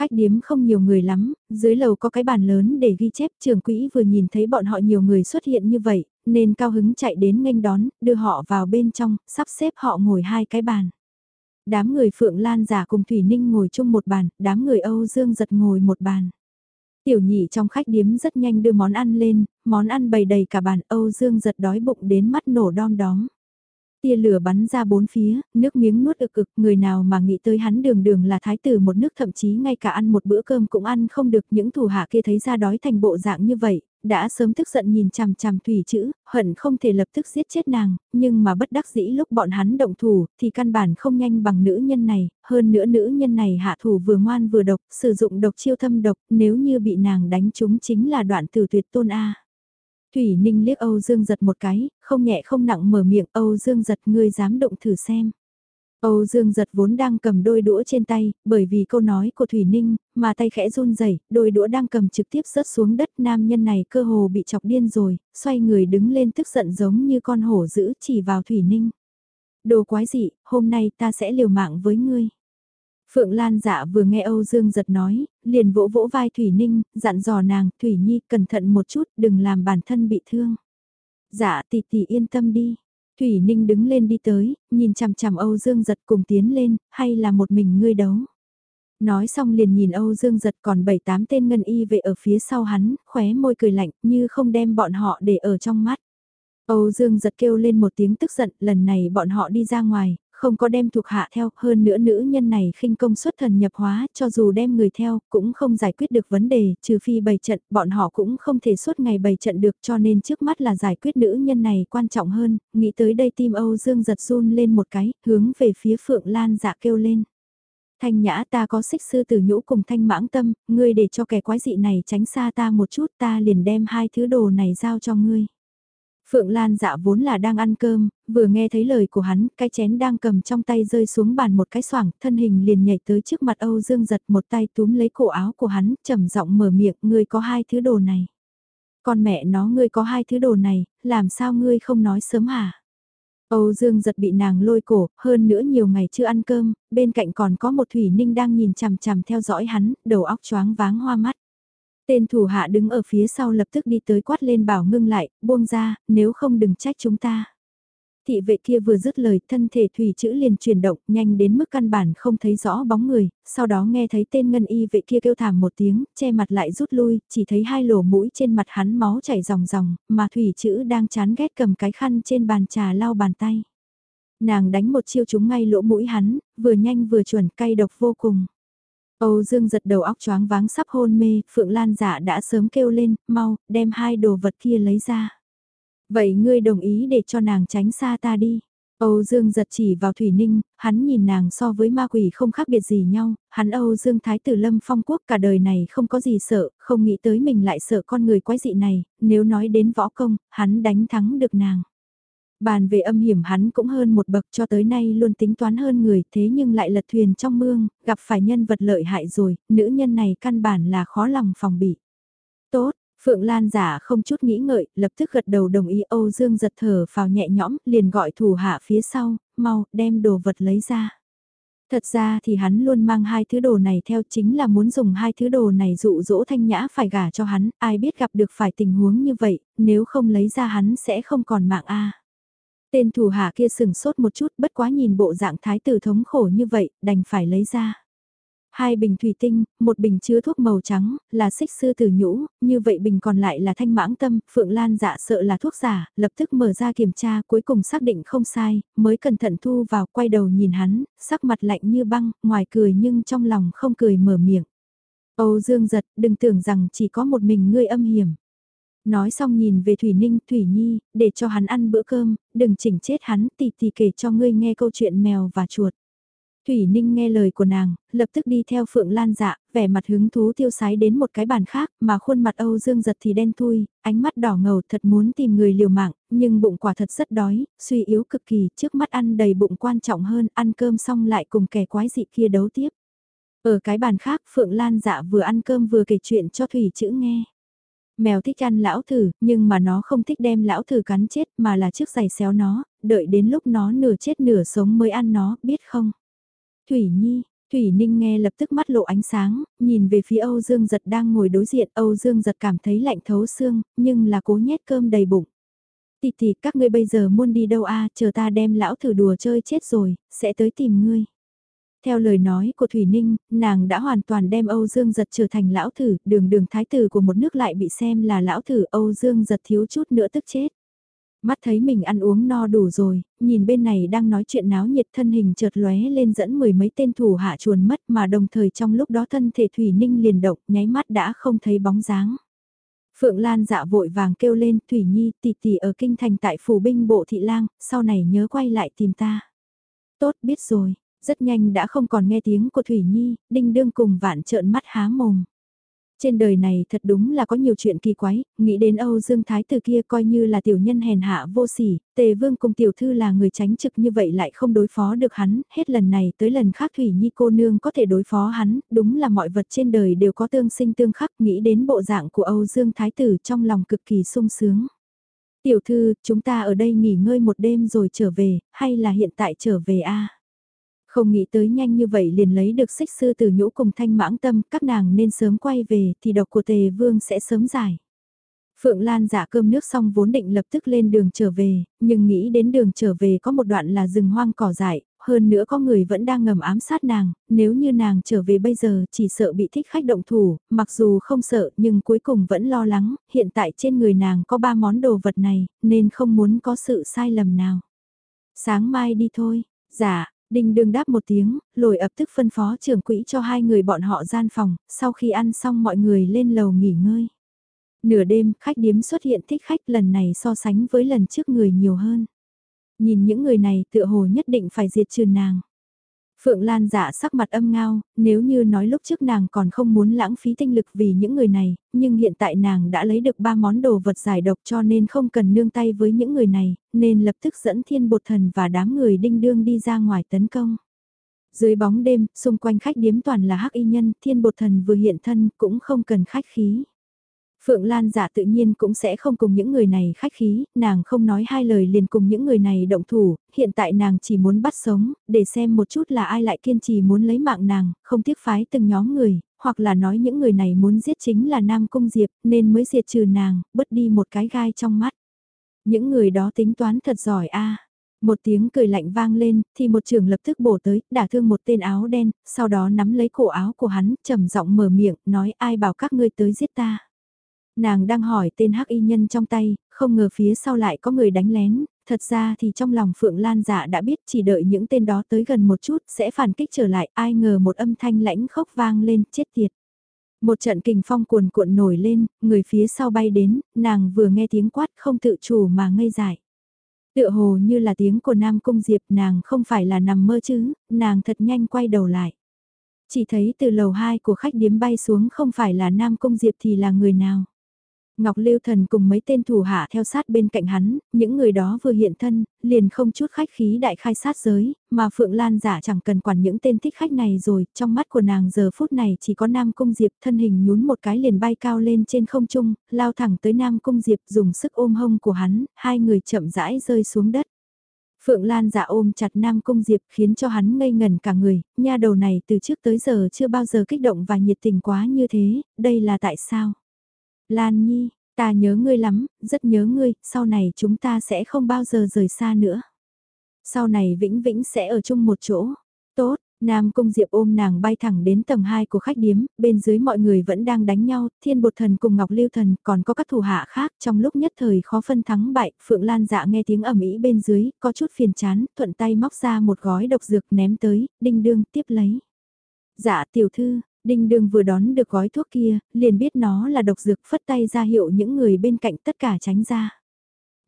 Speaker 1: Khách điếm không nhiều người lắm, dưới lầu có cái bàn lớn để ghi chép trưởng quỹ vừa nhìn thấy bọn họ nhiều người xuất hiện như vậy, nên cao hứng chạy đến nghênh đón, đưa họ vào bên trong, sắp xếp họ ngồi hai cái bàn. Đám người Phượng Lan giả cùng Thủy Ninh ngồi chung một bàn, đám người Âu Dương giật ngồi một bàn. Tiểu nhị trong khách điếm rất nhanh đưa món ăn lên, món ăn bày đầy cả bàn Âu Dương giật đói bụng đến mắt nổ đom đóm. Tia lửa bắn ra bốn phía, nước miếng nuốt ực ực, người nào mà nghĩ tới hắn đường đường là thái tử một nước thậm chí ngay cả ăn một bữa cơm cũng ăn không được những thủ hạ kia thấy ra đói thành bộ dạng như vậy, đã sớm tức giận nhìn chằm chằm thủy chữ, hận không thể lập tức giết chết nàng, nhưng mà bất đắc dĩ lúc bọn hắn động thủ thì căn bản không nhanh bằng nữ nhân này, hơn nữa nữ nhân này hạ thủ vừa ngoan vừa độc, sử dụng độc chiêu thâm độc, nếu như bị nàng đánh chúng chính là đoạn tử tuyệt tôn A. Thủy Ninh liếc Âu Dương giật một cái, không nhẹ không nặng mở miệng Âu Dương giật ngươi dám động thử xem. Âu Dương giật vốn đang cầm đôi đũa trên tay, bởi vì câu nói của Thủy Ninh, mà tay khẽ run rẩy, đôi đũa đang cầm trực tiếp rớt xuống đất nam nhân này cơ hồ bị chọc điên rồi, xoay người đứng lên tức giận giống như con hổ dữ chỉ vào Thủy Ninh. Đồ quái dị, hôm nay ta sẽ liều mạng với ngươi. Phượng Lan dạ vừa nghe Âu Dương giật nói, liền vỗ vỗ vai Thủy Ninh, dặn dò nàng, Thủy Nhi cẩn thận một chút, đừng làm bản thân bị thương. Dạ tỷ tỷ yên tâm đi. Thủy Ninh đứng lên đi tới, nhìn chằm chằm Âu Dương giật cùng tiến lên, hay là một mình ngươi đấu. Nói xong liền nhìn Âu Dương giật còn 7-8 tên ngân y vệ ở phía sau hắn, khóe môi cười lạnh như không đem bọn họ để ở trong mắt. Âu Dương giật kêu lên một tiếng tức giận, lần này bọn họ đi ra ngoài, không có đem thuộc hạ theo, hơn nữa nữ nhân này khinh công xuất thần nhập hóa, cho dù đem người theo, cũng không giải quyết được vấn đề, trừ phi bày trận, bọn họ cũng không thể suốt ngày bày trận được cho nên trước mắt là giải quyết nữ nhân này quan trọng hơn, nghĩ tới đây tim Âu Dương giật run lên một cái, hướng về phía Phượng Lan dạ kêu lên. Thanh nhã ta có xích sư tử nhũ cùng thanh mãng tâm, ngươi để cho kẻ quái dị này tránh xa ta một chút ta liền đem hai thứ đồ này giao cho ngươi. Phượng Lan dạ vốn là đang ăn cơm, vừa nghe thấy lời của hắn, cái chén đang cầm trong tay rơi xuống bàn một cái xoảng, thân hình liền nhảy tới trước mặt Âu Dương giật một tay túm lấy cổ áo của hắn, trầm giọng mở miệng, ngươi có hai thứ đồ này. Con mẹ nó ngươi có hai thứ đồ này, làm sao ngươi không nói sớm hả? Âu Dương giật bị nàng lôi cổ, hơn nữa nhiều ngày chưa ăn cơm, bên cạnh còn có một thủy ninh đang nhìn chằm chằm theo dõi hắn, đầu óc choáng váng hoa mắt. Tên thủ hạ đứng ở phía sau lập tức đi tới quát lên bảo ngưng lại, buông ra, nếu không đừng trách chúng ta. Thị vệ kia vừa dứt lời thân thể thủy chữ liền chuyển động nhanh đến mức căn bản không thấy rõ bóng người, sau đó nghe thấy tên ngân y vệ kia kêu thảm một tiếng, che mặt lại rút lui, chỉ thấy hai lỗ mũi trên mặt hắn máu chảy ròng ròng, mà thủy chữ đang chán ghét cầm cái khăn trên bàn trà lau bàn tay. Nàng đánh một chiêu chúng ngay lỗ mũi hắn, vừa nhanh vừa chuẩn cay độc vô cùng. Âu Dương giật đầu óc choáng váng sắp hôn mê, Phượng Lan giả đã sớm kêu lên, mau, đem hai đồ vật kia lấy ra. Vậy ngươi đồng ý để cho nàng tránh xa ta đi. Âu Dương giật chỉ vào Thủy Ninh, hắn nhìn nàng so với ma quỷ không khác biệt gì nhau, hắn Âu Dương Thái tử Lâm Phong Quốc cả đời này không có gì sợ, không nghĩ tới mình lại sợ con người quái dị này, nếu nói đến võ công, hắn đánh thắng được nàng. Bàn về âm hiểm hắn cũng hơn một bậc cho tới nay luôn tính toán hơn người thế nhưng lại lật thuyền trong mương, gặp phải nhân vật lợi hại rồi, nữ nhân này căn bản là khó lòng phòng bị. Tốt, Phượng Lan giả không chút nghĩ ngợi, lập tức gật đầu đồng ý Âu Dương giật thở vào nhẹ nhõm, liền gọi thủ hạ phía sau, mau, đem đồ vật lấy ra. Thật ra thì hắn luôn mang hai thứ đồ này theo chính là muốn dùng hai thứ đồ này dụ dỗ thanh nhã phải gả cho hắn, ai biết gặp được phải tình huống như vậy, nếu không lấy ra hắn sẽ không còn mạng a. Tên thủ hạ kia sừng sốt một chút bất quá nhìn bộ dạng thái tử thống khổ như vậy, đành phải lấy ra. Hai bình thủy tinh, một bình chứa thuốc màu trắng, là xích sư tử nhũ, như vậy bình còn lại là thanh mãng tâm, Phượng Lan dạ sợ là thuốc giả, lập tức mở ra kiểm tra cuối cùng xác định không sai, mới cẩn thận thu vào quay đầu nhìn hắn, sắc mặt lạnh như băng, ngoài cười nhưng trong lòng không cười mở miệng. Âu Dương giật, đừng tưởng rằng chỉ có một mình ngươi âm hiểm. Nói xong nhìn về Thủy Ninh, Thủy Nhi, để cho hắn ăn bữa cơm, đừng chỉnh chết hắn, tì tì kể cho ngươi nghe câu chuyện mèo và chuột. Thủy Ninh nghe lời của nàng, lập tức đi theo Phượng Lan dạ, vẻ mặt hứng thú tiêu sái đến một cái bàn khác, mà khuôn mặt Âu Dương giật thì đen thui, ánh mắt đỏ ngầu thật muốn tìm người liều mạng, nhưng bụng quả thật rất đói, suy yếu cực kỳ, trước mắt ăn đầy bụng quan trọng hơn, ăn cơm xong lại cùng kẻ quái dị kia đấu tiếp. Ở cái bàn khác, Phượng Lan dạ vừa ăn cơm vừa kể chuyện cho Thủy chữ nghe. Mèo thích ăn lão thử, nhưng mà nó không thích đem lão thử cắn chết mà là trước giày xéo nó, đợi đến lúc nó nửa chết nửa sống mới ăn nó, biết không? Thủy Nhi, Thủy Ninh nghe lập tức mắt lộ ánh sáng, nhìn về phía Âu Dương Giật đang ngồi đối diện, Âu Dương Giật cảm thấy lạnh thấu xương, nhưng là cố nhét cơm đầy bụng. Tì tì, các ngươi bây giờ muốn đi đâu a chờ ta đem lão thử đùa chơi chết rồi, sẽ tới tìm ngươi. Theo lời nói của Thủy Ninh, nàng đã hoàn toàn đem Âu Dương Giật trở thành lão thử, đường đường thái tử của một nước lại bị xem là lão thử Âu Dương Giật thiếu chút nữa tức chết. Mắt thấy mình ăn uống no đủ rồi, nhìn bên này đang nói chuyện náo nhiệt thân hình chợt lóe lên dẫn mười mấy tên thủ hạ chuồn mất mà đồng thời trong lúc đó thân thể Thủy Ninh liền động nháy mắt đã không thấy bóng dáng. Phượng Lan dạ vội vàng kêu lên Thủy Nhi tỷ tỷ ở kinh thành tại phủ binh bộ thị lang, sau này nhớ quay lại tìm ta. Tốt biết rồi, rất nhanh đã không còn nghe tiếng của Thủy Nhi, đinh đương cùng vạn trợn mắt há mồm. Trên đời này thật đúng là có nhiều chuyện kỳ quái, nghĩ đến Âu Dương Thái tử kia coi như là tiểu nhân hèn hạ vô sỉ, tề vương cùng tiểu thư là người tránh trực như vậy lại không đối phó được hắn, hết lần này tới lần khác Thủy Nhi cô nương có thể đối phó hắn, đúng là mọi vật trên đời đều có tương sinh tương khắc, nghĩ đến bộ dạng của Âu Dương Thái tử trong lòng cực kỳ sung sướng. Tiểu thư, chúng ta ở đây nghỉ ngơi một đêm rồi trở về, hay là hiện tại trở về a không nghĩ tới nhanh như vậy liền lấy được xích sư từ nhũ cùng thanh mãng tâm, các nàng nên sớm quay về thì độc của tề vương sẽ sớm giải. Phượng Lan giả cơm nước xong vốn định lập tức lên đường trở về, nhưng nghĩ đến đường trở về có một đoạn là rừng hoang cỏ dại, hơn nữa có người vẫn đang ngầm ám sát nàng, nếu như nàng trở về bây giờ chỉ sợ bị thích khách động thủ, mặc dù không sợ nhưng cuối cùng vẫn lo lắng, hiện tại trên người nàng có ba món đồ vật này, nên không muốn có sự sai lầm nào. Sáng mai đi thôi, dạ, Đinh đương đáp một tiếng, lồi ập tức phân phó trưởng quỹ cho hai người bọn họ gian phòng, sau khi ăn xong mọi người lên lầu nghỉ ngơi. Nửa đêm, khách điếm xuất hiện thích khách lần này so sánh với lần trước người nhiều hơn. Nhìn những người này tựa hồ nhất định phải diệt trừ nàng. Phượng Lan giả sắc mặt âm ngao, nếu như nói lúc trước nàng còn không muốn lãng phí tinh lực vì những người này, nhưng hiện tại nàng đã lấy được ba món đồ vật giải độc cho nên không cần nương tay với những người này, nên lập tức dẫn thiên bột thần và đám người đinh đương đi ra ngoài tấn công. Dưới bóng đêm, xung quanh khách điếm toàn là hắc y nhân, thiên bột thần vừa hiện thân cũng không cần khách khí. Phượng Lan giả tự nhiên cũng sẽ không cùng những người này khách khí, nàng không nói hai lời liền cùng những người này động thủ, hiện tại nàng chỉ muốn bắt sống, để xem một chút là ai lại kiên trì muốn lấy mạng nàng, không tiếc phái từng nhóm người, hoặc là nói những người này muốn giết chính là Nam Cung Diệp, nên mới diệt trừ nàng, bớt đi một cái gai trong mắt. Những người đó tính toán thật giỏi a Một tiếng cười lạnh vang lên, thì một trưởng lập tức bổ tới, đả thương một tên áo đen, sau đó nắm lấy cổ áo của hắn, trầm giọng mở miệng, nói ai bảo các ngươi tới giết ta. Nàng đang hỏi tên hắc y nhân trong tay, không ngờ phía sau lại có người đánh lén, thật ra thì trong lòng Phượng Lan dạ đã biết chỉ đợi những tên đó tới gần một chút sẽ phản kích trở lại, ai ngờ một âm thanh lãnh khốc vang lên, chết tiệt. Một trận kình phong cuồn cuộn nổi lên, người phía sau bay đến, nàng vừa nghe tiếng quát không tự chủ mà ngây dại. Tựa hồ như là tiếng của Nam Cung Diệp nàng không phải là nằm mơ chứ, nàng thật nhanh quay đầu lại. Chỉ thấy từ lầu 2 của khách điếm bay xuống không phải là Nam Cung Diệp thì là người nào. Ngọc Lưu Thần cùng mấy tên thủ hạ theo sát bên cạnh hắn, những người đó vừa hiện thân, liền không chút khách khí đại khai sát giới, mà Phượng Lan giả chẳng cần quản những tên thích khách này rồi, trong mắt của nàng giờ phút này chỉ có Nam Cung Diệp thân hình nhún một cái liền bay cao lên trên không trung, lao thẳng tới Nam Cung Diệp dùng sức ôm hông của hắn, hai người chậm rãi rơi xuống đất. Phượng Lan giả ôm chặt Nam Cung Diệp khiến cho hắn ngây ngần cả người, nha đầu này từ trước tới giờ chưa bao giờ kích động và nhiệt tình quá như thế, đây là tại sao? Lan Nhi, ta nhớ ngươi lắm, rất nhớ ngươi, sau này chúng ta sẽ không bao giờ rời xa nữa. Sau này vĩnh vĩnh sẽ ở chung một chỗ. Tốt, Nam Cung Diệp ôm nàng bay thẳng đến tầng 2 của khách điếm, bên dưới mọi người vẫn đang đánh nhau, Thiên Bột Thần cùng Ngọc Lưu Thần còn có các thủ hạ khác trong lúc nhất thời khó phân thắng bại, Phượng Lan dạ nghe tiếng ầm ý bên dưới, có chút phiền chán, thuận tay móc ra một gói độc dược ném tới, đinh đương tiếp lấy. Dạ tiểu thư, Đinh đường vừa đón được gói thuốc kia, liền biết nó là độc dược phất tay ra hiệu những người bên cạnh tất cả tránh ra.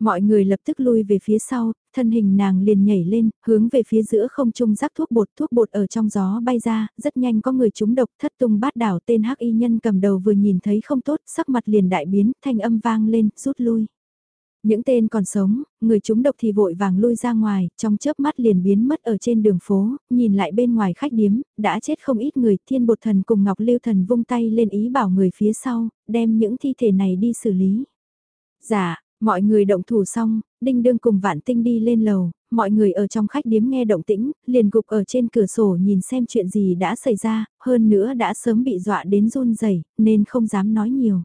Speaker 1: Mọi người lập tức lui về phía sau, thân hình nàng liền nhảy lên, hướng về phía giữa không trung rắc thuốc bột, thuốc bột ở trong gió bay ra, rất nhanh có người trúng độc thất tung bát đảo tên hắc y nhân cầm đầu vừa nhìn thấy không tốt, sắc mặt liền đại biến, thanh âm vang lên, rút lui. Những tên còn sống, người chúng độc thì vội vàng lui ra ngoài, trong chớp mắt liền biến mất ở trên đường phố, nhìn lại bên ngoài khách điếm, đã chết không ít người, thiên bột thần cùng ngọc lưu thần vung tay lên ý bảo người phía sau, đem những thi thể này đi xử lý. Dạ, mọi người động thủ xong, đinh đương cùng vạn tinh đi lên lầu, mọi người ở trong khách điếm nghe động tĩnh, liền gục ở trên cửa sổ nhìn xem chuyện gì đã xảy ra, hơn nữa đã sớm bị dọa đến run rẩy nên không dám nói nhiều.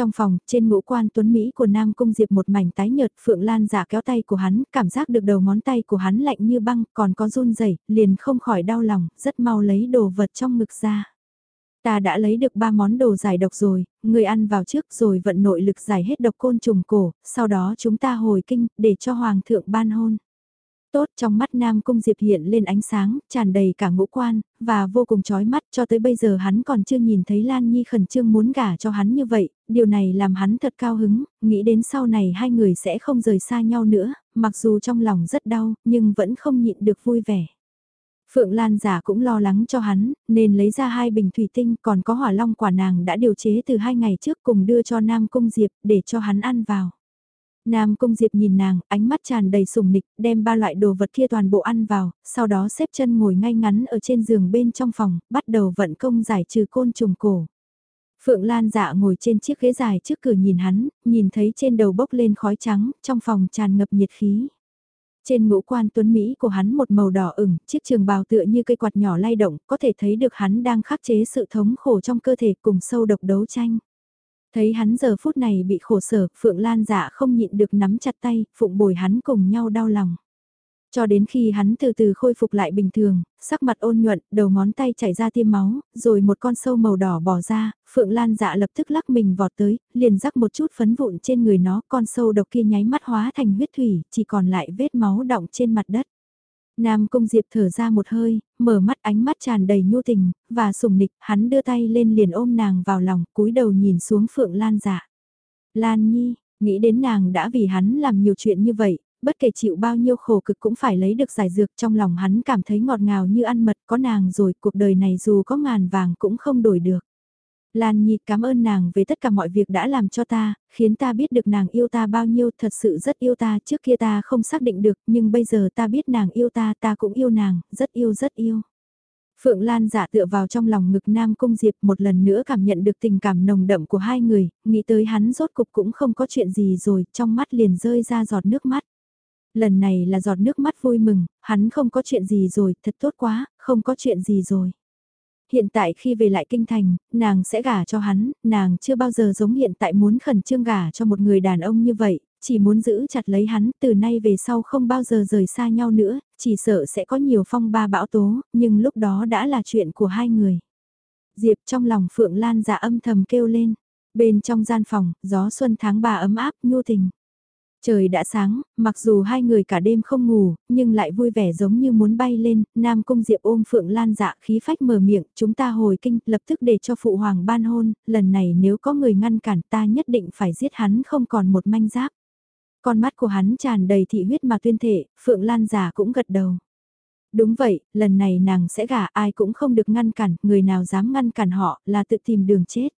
Speaker 1: Trong phòng, trên ngũ quan tuấn Mỹ của Nam Cung Diệp một mảnh tái nhợt, Phượng Lan giả kéo tay của hắn, cảm giác được đầu ngón tay của hắn lạnh như băng, còn có run rẩy liền không khỏi đau lòng, rất mau lấy đồ vật trong ngực ra. Ta đã lấy được ba món đồ giải độc rồi, người ăn vào trước rồi vận nội lực giải hết độc côn trùng cổ, sau đó chúng ta hồi kinh, để cho Hoàng thượng ban hôn. Tốt trong mắt Nam Cung Diệp hiện lên ánh sáng, tràn đầy cả ngũ quan, và vô cùng chói mắt cho tới bây giờ hắn còn chưa nhìn thấy Lan Nhi khẩn trương muốn gả cho hắn như vậy, điều này làm hắn thật cao hứng, nghĩ đến sau này hai người sẽ không rời xa nhau nữa, mặc dù trong lòng rất đau, nhưng vẫn không nhịn được vui vẻ. Phượng Lan giả cũng lo lắng cho hắn, nên lấy ra hai bình thủy tinh còn có hỏa long quả nàng đã điều chế từ hai ngày trước cùng đưa cho Nam Cung Diệp để cho hắn ăn vào. Nam Cung Diệp nhìn nàng, ánh mắt tràn đầy sùng nịch, đem ba loại đồ vật kia toàn bộ ăn vào, sau đó xếp chân ngồi ngay ngắn ở trên giường bên trong phòng, bắt đầu vận công giải trừ côn trùng cổ. Phượng Lan dạ ngồi trên chiếc ghế dài trước cửa nhìn hắn, nhìn thấy trên đầu bốc lên khói trắng, trong phòng tràn ngập nhiệt khí. Trên ngũ quan tuấn Mỹ của hắn một màu đỏ ửng, chiếc trường bào tựa như cây quạt nhỏ lay động, có thể thấy được hắn đang khắc chế sự thống khổ trong cơ thể cùng sâu độc đấu tranh. Thấy hắn giờ phút này bị khổ sở, Phượng Lan dạ không nhịn được nắm chặt tay, phụng bồi hắn cùng nhau đau lòng. Cho đến khi hắn từ từ khôi phục lại bình thường, sắc mặt ôn nhuận, đầu ngón tay chảy ra tiêm máu, rồi một con sâu màu đỏ bỏ ra, Phượng Lan dạ lập tức lắc mình vọt tới, liền rắc một chút phấn vụn trên người nó, con sâu độc kia nháy mắt hóa thành huyết thủy, chỉ còn lại vết máu đọng trên mặt đất. Nam Cung Diệp thở ra một hơi, mở mắt ánh mắt tràn đầy nhu tình, và sùng nịch, hắn đưa tay lên liền ôm nàng vào lòng, cúi đầu nhìn xuống Phượng Lan dạ. Lan Nhi, nghĩ đến nàng đã vì hắn làm nhiều chuyện như vậy, bất kể chịu bao nhiêu khổ cực cũng phải lấy được giải dược trong lòng hắn cảm thấy ngọt ngào như ăn mật có nàng rồi cuộc đời này dù có ngàn vàng cũng không đổi được. Lan Nhi cảm ơn nàng về tất cả mọi việc đã làm cho ta, khiến ta biết được nàng yêu ta bao nhiêu, thật sự rất yêu ta, trước kia ta không xác định được, nhưng bây giờ ta biết nàng yêu ta, ta cũng yêu nàng, rất yêu rất yêu. Phượng Lan giả tựa vào trong lòng ngực Nam Cung Diệp một lần nữa cảm nhận được tình cảm nồng đậm của hai người, nghĩ tới hắn rốt cục cũng không có chuyện gì rồi, trong mắt liền rơi ra giọt nước mắt. Lần này là giọt nước mắt vui mừng, hắn không có chuyện gì rồi, thật tốt quá, không có chuyện gì rồi. Hiện tại khi về lại kinh thành, nàng sẽ gả cho hắn, nàng chưa bao giờ giống hiện tại muốn khẩn trương gả cho một người đàn ông như vậy, chỉ muốn giữ chặt lấy hắn, từ nay về sau không bao giờ rời xa nhau nữa, chỉ sợ sẽ có nhiều phong ba bão tố, nhưng lúc đó đã là chuyện của hai người. Diệp trong lòng Phượng Lan dạ âm thầm kêu lên, bên trong gian phòng, gió xuân tháng ba ấm áp, nhu tình. Trời đã sáng, mặc dù hai người cả đêm không ngủ, nhưng lại vui vẻ giống như muốn bay lên, Nam Cung Diệp ôm Phượng Lan dạ khí phách mở miệng, chúng ta hồi kinh, lập tức để cho Phụ Hoàng ban hôn, lần này nếu có người ngăn cản ta nhất định phải giết hắn không còn một manh giáp. Con mắt của hắn tràn đầy thị huyết mà tuyên thể, Phượng Lan giả cũng gật đầu. Đúng vậy, lần này nàng sẽ gả ai cũng không được ngăn cản, người nào dám ngăn cản họ là tự tìm đường chết.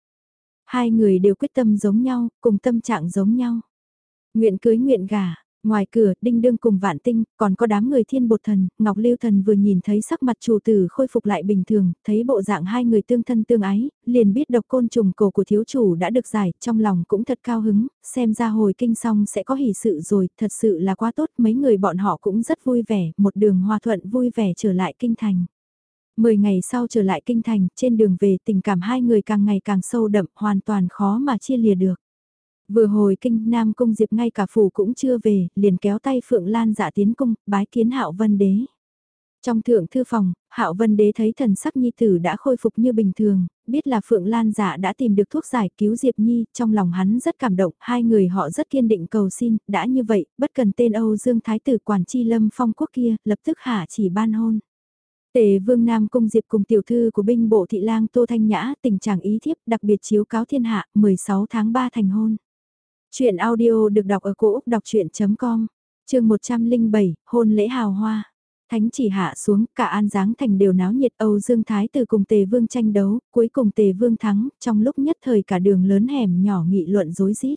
Speaker 1: Hai người đều quyết tâm giống nhau, cùng tâm trạng giống nhau. Nguyện cưới nguyện gả, ngoài cửa, đinh đương cùng vạn tinh, còn có đám người thiên bột thần, Ngọc Lưu Thần vừa nhìn thấy sắc mặt chủ tử khôi phục lại bình thường, thấy bộ dạng hai người tương thân tương ái, liền biết độc côn trùng cổ của thiếu chủ đã được giải, trong lòng cũng thật cao hứng, xem ra hồi kinh xong sẽ có hỷ sự rồi, thật sự là quá tốt, mấy người bọn họ cũng rất vui vẻ, một đường hòa thuận vui vẻ trở lại kinh thành. Mười ngày sau trở lại kinh thành, trên đường về tình cảm hai người càng ngày càng sâu đậm, hoàn toàn khó mà chia lìa được. Vừa hồi kinh Nam Cung Diệp ngay cả phủ cũng chưa về, liền kéo tay Phượng Lan dạ tiến cung, bái kiến hạo vân đế. Trong thượng thư phòng, hạo vân đế thấy thần sắc nhi tử đã khôi phục như bình thường, biết là Phượng Lan dạ đã tìm được thuốc giải cứu Diệp Nhi, trong lòng hắn rất cảm động, hai người họ rất kiên định cầu xin, đã như vậy, bất cần tên Âu Dương Thái tử Quản Chi Lâm phong quốc kia, lập tức hạ chỉ ban hôn. Tề Vương Nam Cung Diệp cùng tiểu thư của binh bộ thị lang Tô Thanh Nhã tình trạng ý thiếp đặc biệt chiếu cáo thiên hạ 16 tháng 3 thành hôn. Chuyện audio được đọc ở cổ Úc đọc chuyện.com, trường 107, hôn lễ hào hoa. Thánh chỉ hạ xuống, cả An Giáng Thành đều náo nhiệt Âu Dương Thái từ cùng Tề Vương tranh đấu, cuối cùng Tề Vương thắng, trong lúc nhất thời cả đường lớn hẻm nhỏ nghị luận rối rít.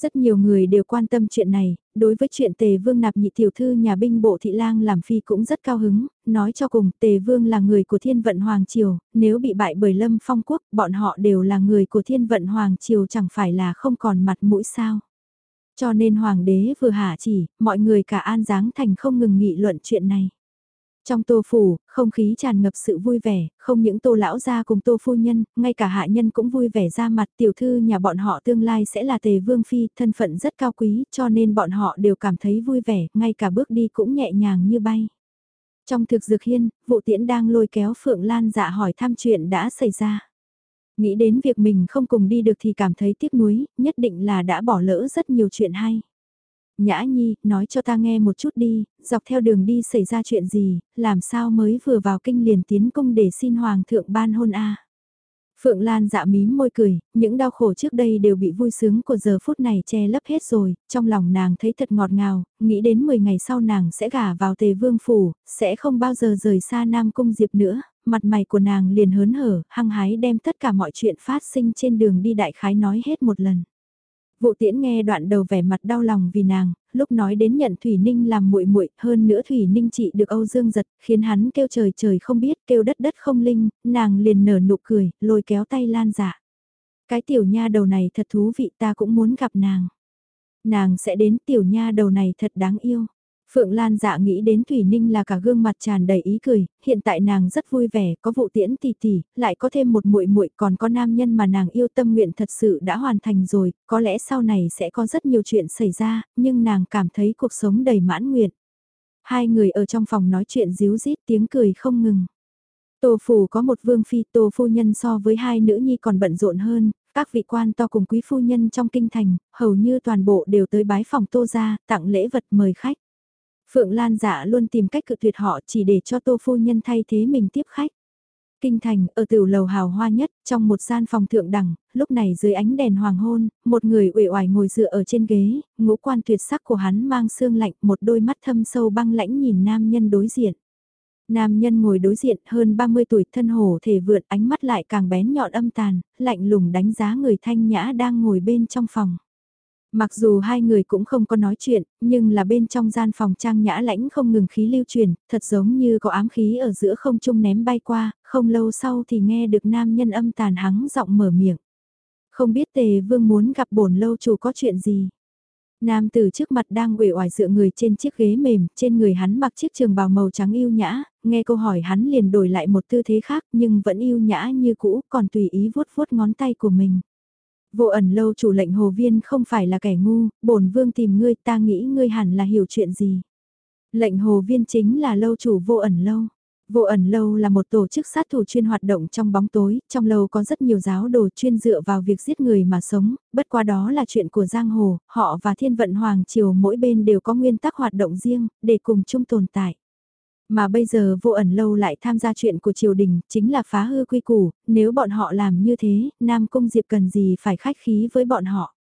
Speaker 1: Rất nhiều người đều quan tâm chuyện này, đối với chuyện Tề Vương nạp nhị tiểu thư nhà binh bộ thị lang làm phi cũng rất cao hứng, nói cho cùng Tề Vương là người của thiên vận Hoàng Triều, nếu bị bại bởi Lâm Phong Quốc, bọn họ đều là người của thiên vận Hoàng Triều chẳng phải là không còn mặt mũi sao. Cho nên Hoàng đế vừa hạ chỉ, mọi người cả An Giáng Thành không ngừng nghị luận chuyện này. Trong tô phủ, không khí tràn ngập sự vui vẻ, không những tô lão gia cùng tô phu nhân, ngay cả hạ nhân cũng vui vẻ ra mặt tiểu thư nhà bọn họ tương lai sẽ là tề vương phi, thân phận rất cao quý, cho nên bọn họ đều cảm thấy vui vẻ, ngay cả bước đi cũng nhẹ nhàng như bay. Trong thực dược hiên, vụ tiễn đang lôi kéo Phượng Lan dạ hỏi thăm chuyện đã xảy ra. Nghĩ đến việc mình không cùng đi được thì cảm thấy tiếc nuối, nhất định là đã bỏ lỡ rất nhiều chuyện hay. Nhã Nhi, nói cho ta nghe một chút đi, dọc theo đường đi xảy ra chuyện gì, làm sao mới vừa vào kinh liền tiến cung để xin Hoàng thượng ban hôn a Phượng Lan dạ mím môi cười, những đau khổ trước đây đều bị vui sướng của giờ phút này che lấp hết rồi, trong lòng nàng thấy thật ngọt ngào, nghĩ đến 10 ngày sau nàng sẽ gả vào tề vương phủ, sẽ không bao giờ rời xa Nam Cung Diệp nữa, mặt mày của nàng liền hớn hở, hăng hái đem tất cả mọi chuyện phát sinh trên đường đi đại khái nói hết một lần. Vụ tiễn nghe đoạn đầu vẻ mặt đau lòng vì nàng, lúc nói đến nhận Thủy Ninh làm muội muội hơn nữa Thủy Ninh trị được Âu Dương giật, khiến hắn kêu trời trời không biết, kêu đất đất không linh, nàng liền nở nụ cười, lôi kéo tay lan dạ. Cái tiểu nha đầu này thật thú vị ta cũng muốn gặp nàng. Nàng sẽ đến tiểu nha đầu này thật đáng yêu. Phượng Lan dạ nghĩ đến Thủy Ninh là cả gương mặt tràn đầy ý cười, hiện tại nàng rất vui vẻ, có vụ tiễn tỷ tỷ, lại có thêm một muội muội, còn có nam nhân mà nàng yêu tâm nguyện thật sự đã hoàn thành rồi, có lẽ sau này sẽ có rất nhiều chuyện xảy ra, nhưng nàng cảm thấy cuộc sống đầy mãn nguyện. Hai người ở trong phòng nói chuyện díu rít tiếng cười không ngừng. Tô phủ có một vương phi tô phu nhân so với hai nữ nhi còn bận rộn hơn, các vị quan to cùng quý phu nhân trong kinh thành, hầu như toàn bộ đều tới bái phòng tô ra, tặng lễ vật mời khách. Phượng Lan dạ luôn tìm cách cự tuyệt họ chỉ để cho tô phu nhân thay thế mình tiếp khách. Kinh thành, ở tiểu lầu hào hoa nhất, trong một gian phòng thượng đẳng, lúc này dưới ánh đèn hoàng hôn, một người uể oải ngồi dựa ở trên ghế, ngũ quan tuyệt sắc của hắn mang sương lạnh, một đôi mắt thâm sâu băng lãnh nhìn nam nhân đối diện. Nam nhân ngồi đối diện hơn 30 tuổi thân hồ thể vượt ánh mắt lại càng bén nhọn âm tàn, lạnh lùng đánh giá người thanh nhã đang ngồi bên trong phòng. Mặc dù hai người cũng không có nói chuyện, nhưng là bên trong gian phòng trang nhã lãnh không ngừng khí lưu truyền, thật giống như có ám khí ở giữa không trung ném bay qua, không lâu sau thì nghe được nam nhân âm tàn hắng giọng mở miệng. Không biết tề vương muốn gặp bổn lâu chủ có chuyện gì. Nam từ trước mặt đang uể oải dựa người trên chiếc ghế mềm, trên người hắn mặc chiếc trường bào màu trắng yêu nhã, nghe câu hỏi hắn liền đổi lại một tư thế khác nhưng vẫn yêu nhã như cũ, còn tùy ý vuốt vuốt ngón tay của mình. Vô ẩn lâu chủ lệnh hồ viên không phải là kẻ ngu, bổn vương tìm ngươi ta nghĩ ngươi hẳn là hiểu chuyện gì. Lệnh hồ viên chính là lâu chủ vô ẩn lâu. Vô ẩn lâu là một tổ chức sát thủ chuyên hoạt động trong bóng tối, trong lâu có rất nhiều giáo đồ chuyên dựa vào việc giết người mà sống, bất qua đó là chuyện của giang hồ, họ và thiên vận hoàng triều mỗi bên đều có nguyên tắc hoạt động riêng, để cùng chung tồn tại. Mà bây giờ vô ẩn lâu lại tham gia chuyện của triều đình, chính là phá hư quy củ, nếu bọn họ làm như thế, Nam Cung Diệp cần gì phải khách khí với bọn họ.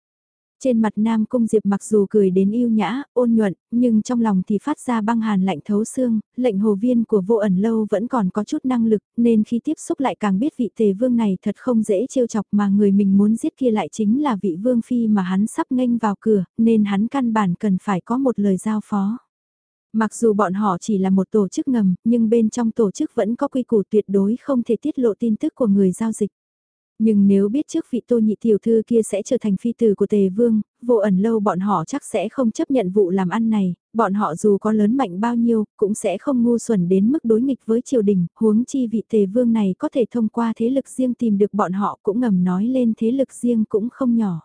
Speaker 1: Trên mặt Nam Cung Diệp mặc dù cười đến yêu nhã, ôn nhuận, nhưng trong lòng thì phát ra băng hàn lạnh thấu xương, lệnh hồ viên của vô ẩn lâu vẫn còn có chút năng lực, nên khi tiếp xúc lại càng biết vị tề vương này thật không dễ trêu chọc mà người mình muốn giết kia lại chính là vị vương phi mà hắn sắp nghênh vào cửa, nên hắn căn bản cần phải có một lời giao phó. Mặc dù bọn họ chỉ là một tổ chức ngầm, nhưng bên trong tổ chức vẫn có quy củ tuyệt đối không thể tiết lộ tin tức của người giao dịch. Nhưng nếu biết trước vị tô nhị tiểu thư kia sẽ trở thành phi tử của tề vương, vô ẩn lâu bọn họ chắc sẽ không chấp nhận vụ làm ăn này, bọn họ dù có lớn mạnh bao nhiêu, cũng sẽ không ngu xuẩn đến mức đối nghịch với triều đình, huống chi vị tề vương này có thể thông qua thế lực riêng tìm được bọn họ cũng ngầm nói lên thế lực riêng cũng không nhỏ.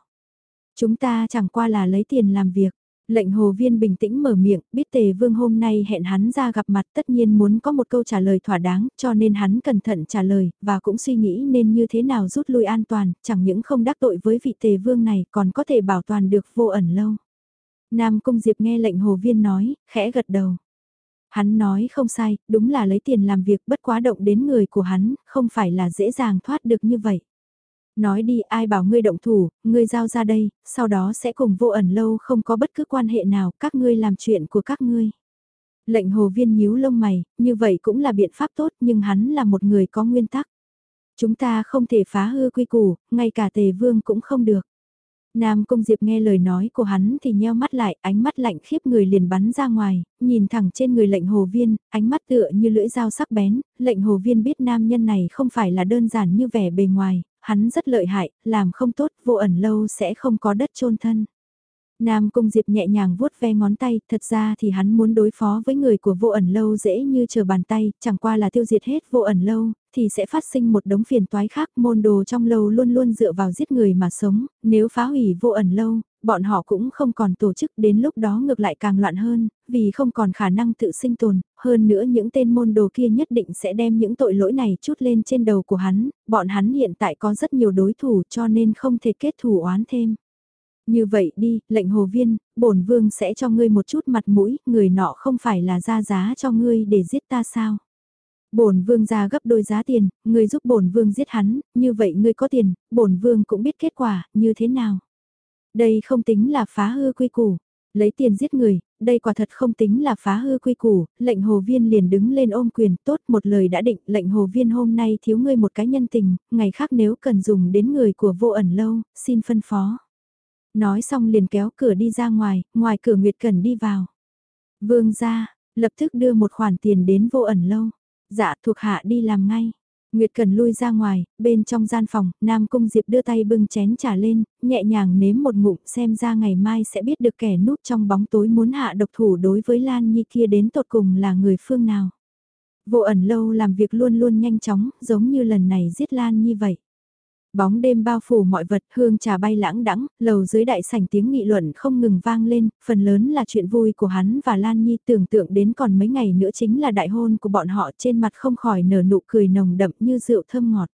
Speaker 1: Chúng ta chẳng qua là lấy tiền làm việc. Lệnh hồ viên bình tĩnh mở miệng, biết tề vương hôm nay hẹn hắn ra gặp mặt tất nhiên muốn có một câu trả lời thỏa đáng, cho nên hắn cẩn thận trả lời, và cũng suy nghĩ nên như thế nào rút lui an toàn, chẳng những không đắc tội với vị tề vương này còn có thể bảo toàn được vô ẩn lâu. Nam Cung Diệp nghe lệnh hồ viên nói, khẽ gật đầu. Hắn nói không sai, đúng là lấy tiền làm việc bất quá động đến người của hắn, không phải là dễ dàng thoát được như vậy. Nói đi ai bảo ngươi động thủ, ngươi giao ra đây, sau đó sẽ cùng vô ẩn lâu không có bất cứ quan hệ nào, các ngươi làm chuyện của các ngươi. Lệnh hồ viên nhíu lông mày, như vậy cũng là biện pháp tốt nhưng hắn là một người có nguyên tắc. Chúng ta không thể phá hư quy củ, ngay cả tề vương cũng không được. Nam công Diệp nghe lời nói của hắn thì nheo mắt lại, ánh mắt lạnh khiếp người liền bắn ra ngoài, nhìn thẳng trên người lệnh hồ viên, ánh mắt tựa như lưỡi dao sắc bén, lệnh hồ viên biết nam nhân này không phải là đơn giản như vẻ bề ngoài, hắn rất lợi hại, làm không tốt, vô ẩn lâu sẽ không có đất chôn thân. Nam Cung Diệp nhẹ nhàng vuốt ve ngón tay, thật ra thì hắn muốn đối phó với người của vô ẩn lâu dễ như chờ bàn tay, chẳng qua là tiêu diệt hết vô ẩn lâu, thì sẽ phát sinh một đống phiền toái khác, môn đồ trong lâu luôn luôn dựa vào giết người mà sống, nếu phá hủy vô ẩn lâu, bọn họ cũng không còn tổ chức. Đến lúc đó ngược lại càng loạn hơn, vì không còn khả năng tự sinh tồn, hơn nữa những tên môn đồ kia nhất định sẽ đem những tội lỗi này chút lên trên đầu của hắn, bọn hắn hiện tại có rất nhiều đối thủ cho nên không thể kết thủ oán thêm. Như vậy đi, lệnh hồ viên, bổn vương sẽ cho ngươi một chút mặt mũi, người nọ không phải là ra giá cho ngươi để giết ta sao? Bổn vương ra gấp đôi giá tiền, ngươi giúp bổn vương giết hắn, như vậy ngươi có tiền, bổn vương cũng biết kết quả, như thế nào? Đây không tính là phá hư quy củ. Lấy tiền giết người, đây quả thật không tính là phá hư quy củ, lệnh hồ viên liền đứng lên ôm quyền tốt một lời đã định, lệnh hồ viên hôm nay thiếu ngươi một cái nhân tình, ngày khác nếu cần dùng đến người của vô ẩn lâu, xin phân phó. Nói xong liền kéo cửa đi ra ngoài, ngoài cửa Nguyệt Cần đi vào. Vương ra, lập tức đưa một khoản tiền đến vô ẩn lâu. Dạ thuộc hạ đi làm ngay. Nguyệt Cần lui ra ngoài, bên trong gian phòng, Nam Cung Diệp đưa tay bưng chén trà lên, nhẹ nhàng nếm một ngụm xem ra ngày mai sẽ biết được kẻ núp trong bóng tối muốn hạ độc thủ đối với Lan Nhi kia đến tột cùng là người phương nào. Vô ẩn lâu làm việc luôn luôn nhanh chóng, giống như lần này giết Lan Nhi vậy. Bóng đêm bao phủ mọi vật, hương trà bay lãng đãng, lầu dưới đại sảnh tiếng nghị luận không ngừng vang lên, phần lớn là chuyện vui của hắn và Lan Nhi tưởng tượng đến còn mấy ngày nữa chính là đại hôn của bọn họ trên mặt không khỏi nở nụ cười nồng đậm như rượu thơm ngọt.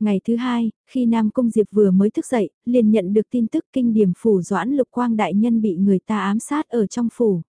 Speaker 1: Ngày thứ hai, khi Nam Cung Diệp vừa mới thức dậy, liền nhận được tin tức kinh điểm phủ doãn lục quang đại nhân bị người ta ám sát ở trong phủ.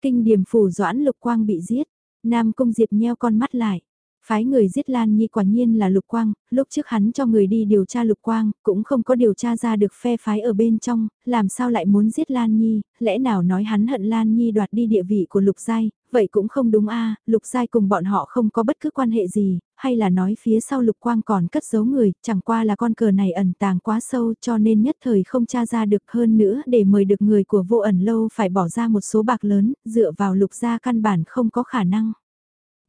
Speaker 1: Kinh điểm phủ doãn lục quang bị giết, Nam Cung Diệp nheo con mắt lại. Phái người giết Lan Nhi quả nhiên là Lục Quang, lúc trước hắn cho người đi điều tra Lục Quang, cũng không có điều tra ra được phe phái ở bên trong, làm sao lại muốn giết Lan Nhi, lẽ nào nói hắn hận Lan Nhi đoạt đi địa vị của Lục Giai, vậy cũng không đúng a Lục Giai cùng bọn họ không có bất cứ quan hệ gì, hay là nói phía sau Lục Quang còn cất giấu người, chẳng qua là con cờ này ẩn tàng quá sâu cho nên nhất thời không tra ra được hơn nữa để mời được người của vô ẩn lâu phải bỏ ra một số bạc lớn, dựa vào Lục Gia căn bản không có khả năng.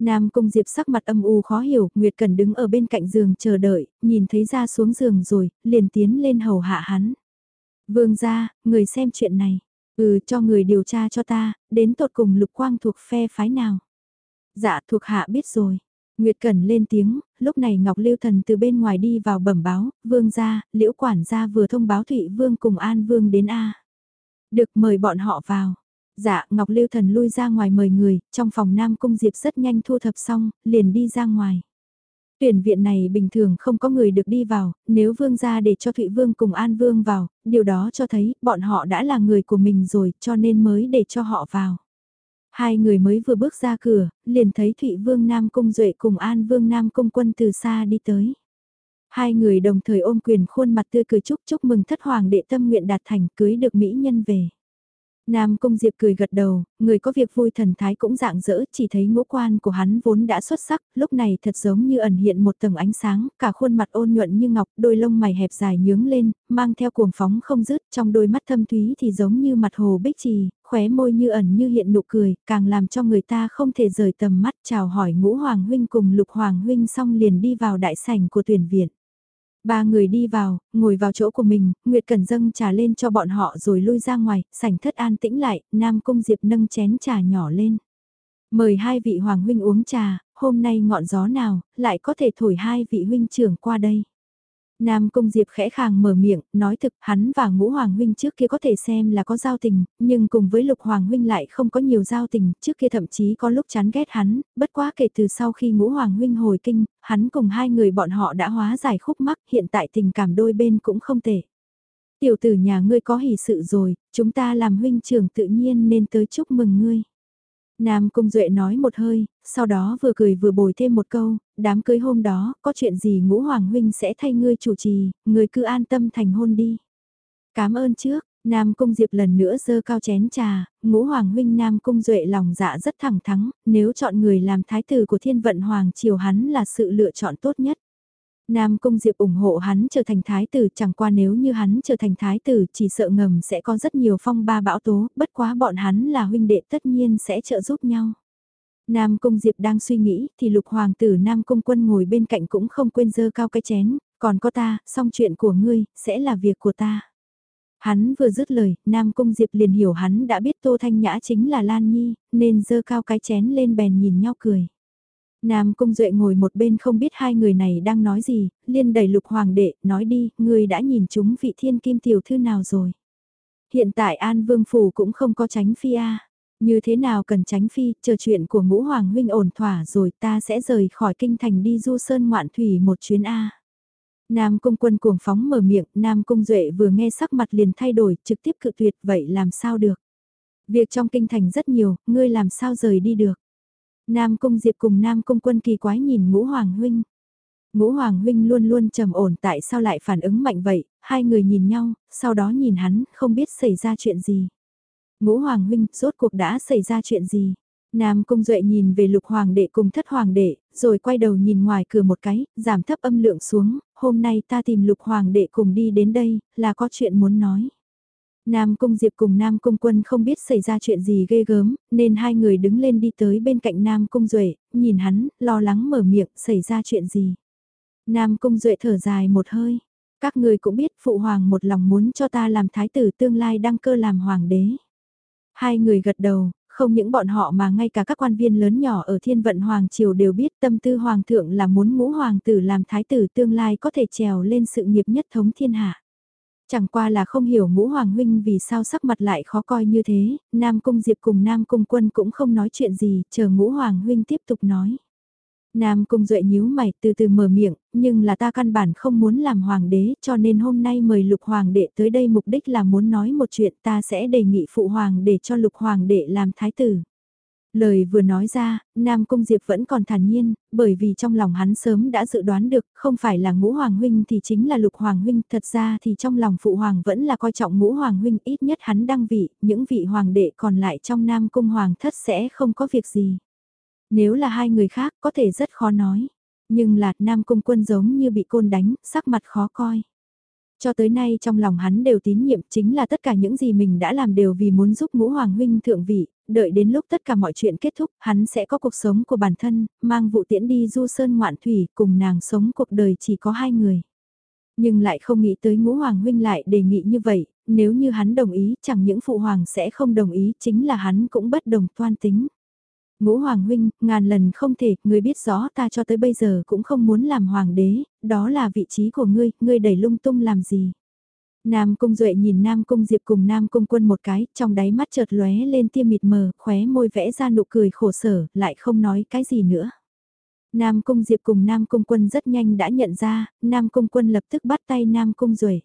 Speaker 1: Nam Cung Diệp sắc mặt âm u khó hiểu, Nguyệt Cần đứng ở bên cạnh giường chờ đợi, nhìn thấy ra xuống giường rồi, liền tiến lên hầu hạ hắn. Vương gia, người xem chuyện này. Ừ cho người điều tra cho ta, đến tột cùng lục quang thuộc phe phái nào. Dạ thuộc hạ biết rồi. Nguyệt Cẩn lên tiếng, lúc này Ngọc Lưu Thần từ bên ngoài đi vào bẩm báo, vương gia, liễu quản gia vừa thông báo Thụy Vương cùng An Vương đến A. Được mời bọn họ vào. Dạ, Ngọc Lưu Thần lui ra ngoài mời người, trong phòng Nam Cung Diệp rất nhanh thu thập xong, liền đi ra ngoài. Tuyển viện này bình thường không có người được đi vào, nếu vương gia để cho Thụy Vương cùng An Vương vào, điều đó cho thấy bọn họ đã là người của mình rồi cho nên mới để cho họ vào. Hai người mới vừa bước ra cửa, liền thấy Thụy Vương Nam Cung Duệ cùng An Vương Nam Cung Quân từ xa đi tới. Hai người đồng thời ôm quyền khuôn mặt tươi cười chúc chúc mừng thất hoàng đệ tâm nguyện đạt thành cưới được mỹ nhân về. Nam Cung Diệp cười gật đầu, người có việc vui thần thái cũng dạng dỡ, chỉ thấy ngũ quan của hắn vốn đã xuất sắc, lúc này thật giống như ẩn hiện một tầng ánh sáng, cả khuôn mặt ôn nhuận như ngọc, đôi lông mày hẹp dài nhướng lên, mang theo cuồng phóng không dứt, trong đôi mắt thâm thúy thì giống như mặt hồ bích trì, khóe môi như ẩn như hiện nụ cười, càng làm cho người ta không thể rời tầm mắt chào hỏi ngũ hoàng huynh cùng lục hoàng huynh xong liền đi vào đại sảnh của tuyển viện. Ba người đi vào, ngồi vào chỗ của mình, Nguyệt Cần dâng trà lên cho bọn họ rồi lui ra ngoài, sảnh thất an tĩnh lại, Nam Cung Diệp nâng chén trà nhỏ lên. Mời hai vị hoàng huynh uống trà, hôm nay ngọn gió nào, lại có thể thổi hai vị huynh trưởng qua đây. Nam Cung Diệp khẽ khàng mở miệng, nói thực hắn và ngũ Hoàng Huynh trước kia có thể xem là có giao tình, nhưng cùng với Lục Hoàng Huynh lại không có nhiều giao tình, trước kia thậm chí có lúc chán ghét hắn, bất quá kể từ sau khi ngũ Hoàng Huynh hồi kinh, hắn cùng hai người bọn họ đã hóa giải khúc mắc, hiện tại tình cảm đôi bên cũng không tệ. Tiểu tử nhà ngươi có hỷ sự rồi, chúng ta làm huynh trưởng tự nhiên nên tới chúc mừng ngươi. Nam Cung Duệ nói một hơi, sau đó vừa cười vừa bồi thêm một câu, đám cưới hôm đó, có chuyện gì ngũ hoàng huynh sẽ thay ngươi chủ trì, ngươi cứ an tâm thành hôn đi. Cảm ơn trước, Nam Cung Diệp lần nữa dơ cao chén trà, ngũ hoàng huynh Nam Cung Duệ lòng dạ rất thẳng thắng, nếu chọn người làm thái tử của thiên vận hoàng triều hắn là sự lựa chọn tốt nhất. Nam Cung Diệp ủng hộ hắn trở thành thái tử chẳng qua nếu như hắn trở thành thái tử chỉ sợ ngầm sẽ có rất nhiều phong ba bão tố, bất quá bọn hắn là huynh đệ tất nhiên sẽ trợ giúp nhau. Nam Cung Diệp đang suy nghĩ thì lục hoàng tử Nam Cung quân ngồi bên cạnh cũng không quên dơ cao cái chén, còn có ta, song chuyện của ngươi, sẽ là việc của ta. Hắn vừa dứt lời, Nam Cung Diệp liền hiểu hắn đã biết Tô Thanh Nhã chính là Lan Nhi, nên dơ cao cái chén lên bèn nhìn nhau cười. Nam Cung Duệ ngồi một bên không biết hai người này đang nói gì, liên đẩy lục hoàng đệ, nói đi, người đã nhìn chúng vị thiên kim tiểu thư nào rồi. Hiện tại An Vương Phủ cũng không có tránh phi a Như thế nào cần tránh phi, chờ chuyện của ngũ hoàng huynh ổn thỏa rồi ta sẽ rời khỏi kinh thành đi du sơn ngoạn thủy một chuyến a Nam Cung quân cuồng phóng mở miệng, Nam Cung Duệ vừa nghe sắc mặt liền thay đổi, trực tiếp cự tuyệt, vậy làm sao được? Việc trong kinh thành rất nhiều, ngươi làm sao rời đi được? Nam Cung Diệp cùng Nam Cung Quân kỳ quái nhìn Ngũ Hoàng Huynh. Ngũ Hoàng Huynh luôn luôn trầm ổn tại sao lại phản ứng mạnh vậy, hai người nhìn nhau, sau đó nhìn hắn, không biết xảy ra chuyện gì. Ngũ Hoàng Huynh, rốt cuộc đã xảy ra chuyện gì? Nam Cung Duệ nhìn về lục hoàng đệ cùng thất hoàng đệ, rồi quay đầu nhìn ngoài cửa một cái, giảm thấp âm lượng xuống, hôm nay ta tìm lục hoàng đệ cùng đi đến đây, là có chuyện muốn nói. Nam Cung Diệp cùng Nam Cung Quân không biết xảy ra chuyện gì ghê gớm, nên hai người đứng lên đi tới bên cạnh Nam Cung Duệ, nhìn hắn, lo lắng mở miệng, xảy ra chuyện gì. Nam Cung Duệ thở dài một hơi, các người cũng biết Phụ Hoàng một lòng muốn cho ta làm thái tử tương lai đăng cơ làm hoàng đế. Hai người gật đầu, không những bọn họ mà ngay cả các quan viên lớn nhỏ ở thiên vận hoàng triều đều biết tâm tư hoàng thượng là muốn ngũ hoàng tử làm thái tử tương lai có thể trèo lên sự nghiệp nhất thống thiên hạ. Chẳng qua là không hiểu ngũ hoàng huynh vì sao sắc mặt lại khó coi như thế, Nam Cung Diệp cùng Nam Cung Quân cũng không nói chuyện gì, chờ ngũ hoàng huynh tiếp tục nói. Nam Cung Duệ nhíu mày từ từ mở miệng, nhưng là ta căn bản không muốn làm hoàng đế cho nên hôm nay mời lục hoàng đệ tới đây mục đích là muốn nói một chuyện ta sẽ đề nghị phụ hoàng để cho lục hoàng đệ làm thái tử. Lời vừa nói ra, Nam Cung Diệp vẫn còn thản nhiên, bởi vì trong lòng hắn sớm đã dự đoán được, không phải là ngũ hoàng huynh thì chính là lục hoàng huynh, thật ra thì trong lòng phụ hoàng vẫn là coi trọng ngũ hoàng huynh, ít nhất hắn đăng vị, những vị hoàng đệ còn lại trong Nam Cung hoàng thất sẽ không có việc gì. Nếu là hai người khác có thể rất khó nói, nhưng là Nam Cung quân giống như bị côn đánh, sắc mặt khó coi. Cho tới nay trong lòng hắn đều tín nhiệm chính là tất cả những gì mình đã làm đều vì muốn giúp ngũ hoàng huynh thượng vị, đợi đến lúc tất cả mọi chuyện kết thúc hắn sẽ có cuộc sống của bản thân, mang vụ tiễn đi du sơn ngoạn thủy cùng nàng sống cuộc đời chỉ có hai người. Nhưng lại không nghĩ tới ngũ hoàng huynh lại đề nghị như vậy, nếu như hắn đồng ý chẳng những phụ hoàng sẽ không đồng ý chính là hắn cũng bất đồng toan tính. Ngũ Hoàng Huynh, ngàn lần không thể, ngươi biết rõ ta cho tới bây giờ cũng không muốn làm Hoàng đế, đó là vị trí của ngươi, ngươi đẩy lung tung làm gì. Nam Cung Duệ nhìn Nam Cung Diệp cùng Nam Cung Quân một cái, trong đáy mắt chợt lóe lên tia mịt mờ, khóe môi vẽ ra nụ cười khổ sở, lại không nói cái gì nữa. Nam Cung Diệp cùng Nam Cung Quân rất nhanh đã nhận ra, Nam Cung Quân lập tức bắt tay Nam Cung Duệ.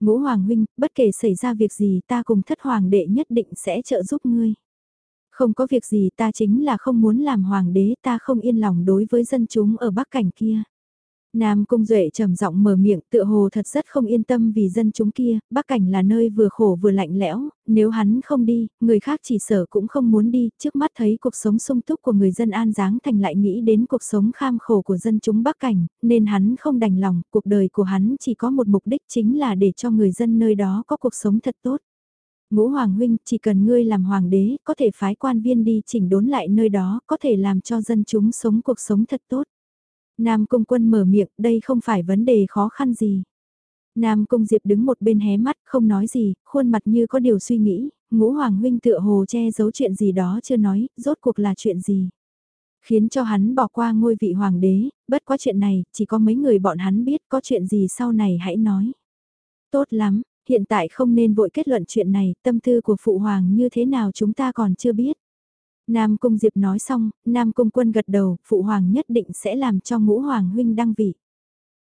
Speaker 1: Ngũ Hoàng Huynh, bất kể xảy ra việc gì ta cùng thất hoàng đệ nhất định sẽ trợ giúp ngươi. Không có việc gì ta chính là không muốn làm hoàng đế ta không yên lòng đối với dân chúng ở Bắc Cảnh kia. Nam Cung Duệ trầm giọng mở miệng tựa hồ thật rất không yên tâm vì dân chúng kia, Bắc Cảnh là nơi vừa khổ vừa lạnh lẽo, nếu hắn không đi, người khác chỉ sở cũng không muốn đi, trước mắt thấy cuộc sống sung túc của người dân An Giáng Thành lại nghĩ đến cuộc sống kham khổ của dân chúng Bắc Cảnh, nên hắn không đành lòng, cuộc đời của hắn chỉ có một mục đích chính là để cho người dân nơi đó có cuộc sống thật tốt. Ngũ Hoàng Huynh, chỉ cần ngươi làm Hoàng đế, có thể phái quan viên đi chỉnh đốn lại nơi đó, có thể làm cho dân chúng sống cuộc sống thật tốt. Nam Cung Quân mở miệng, đây không phải vấn đề khó khăn gì. Nam Cung Diệp đứng một bên hé mắt, không nói gì, khuôn mặt như có điều suy nghĩ, ngũ hoàng huynh tựa hồ che giấu chuyện gì đó chưa nói, rốt cuộc là chuyện gì. Khiến cho hắn bỏ qua ngôi vị hoàng đế, bất quá chuyện này, chỉ có mấy người bọn hắn biết có chuyện gì sau này hãy nói. Tốt lắm, hiện tại không nên vội kết luận chuyện này, tâm tư của phụ hoàng như thế nào chúng ta còn chưa biết. Nam Cung Diệp nói xong, Nam Cung Quân gật đầu, Phụ Hoàng nhất định sẽ làm cho ngũ Hoàng huynh đăng vị.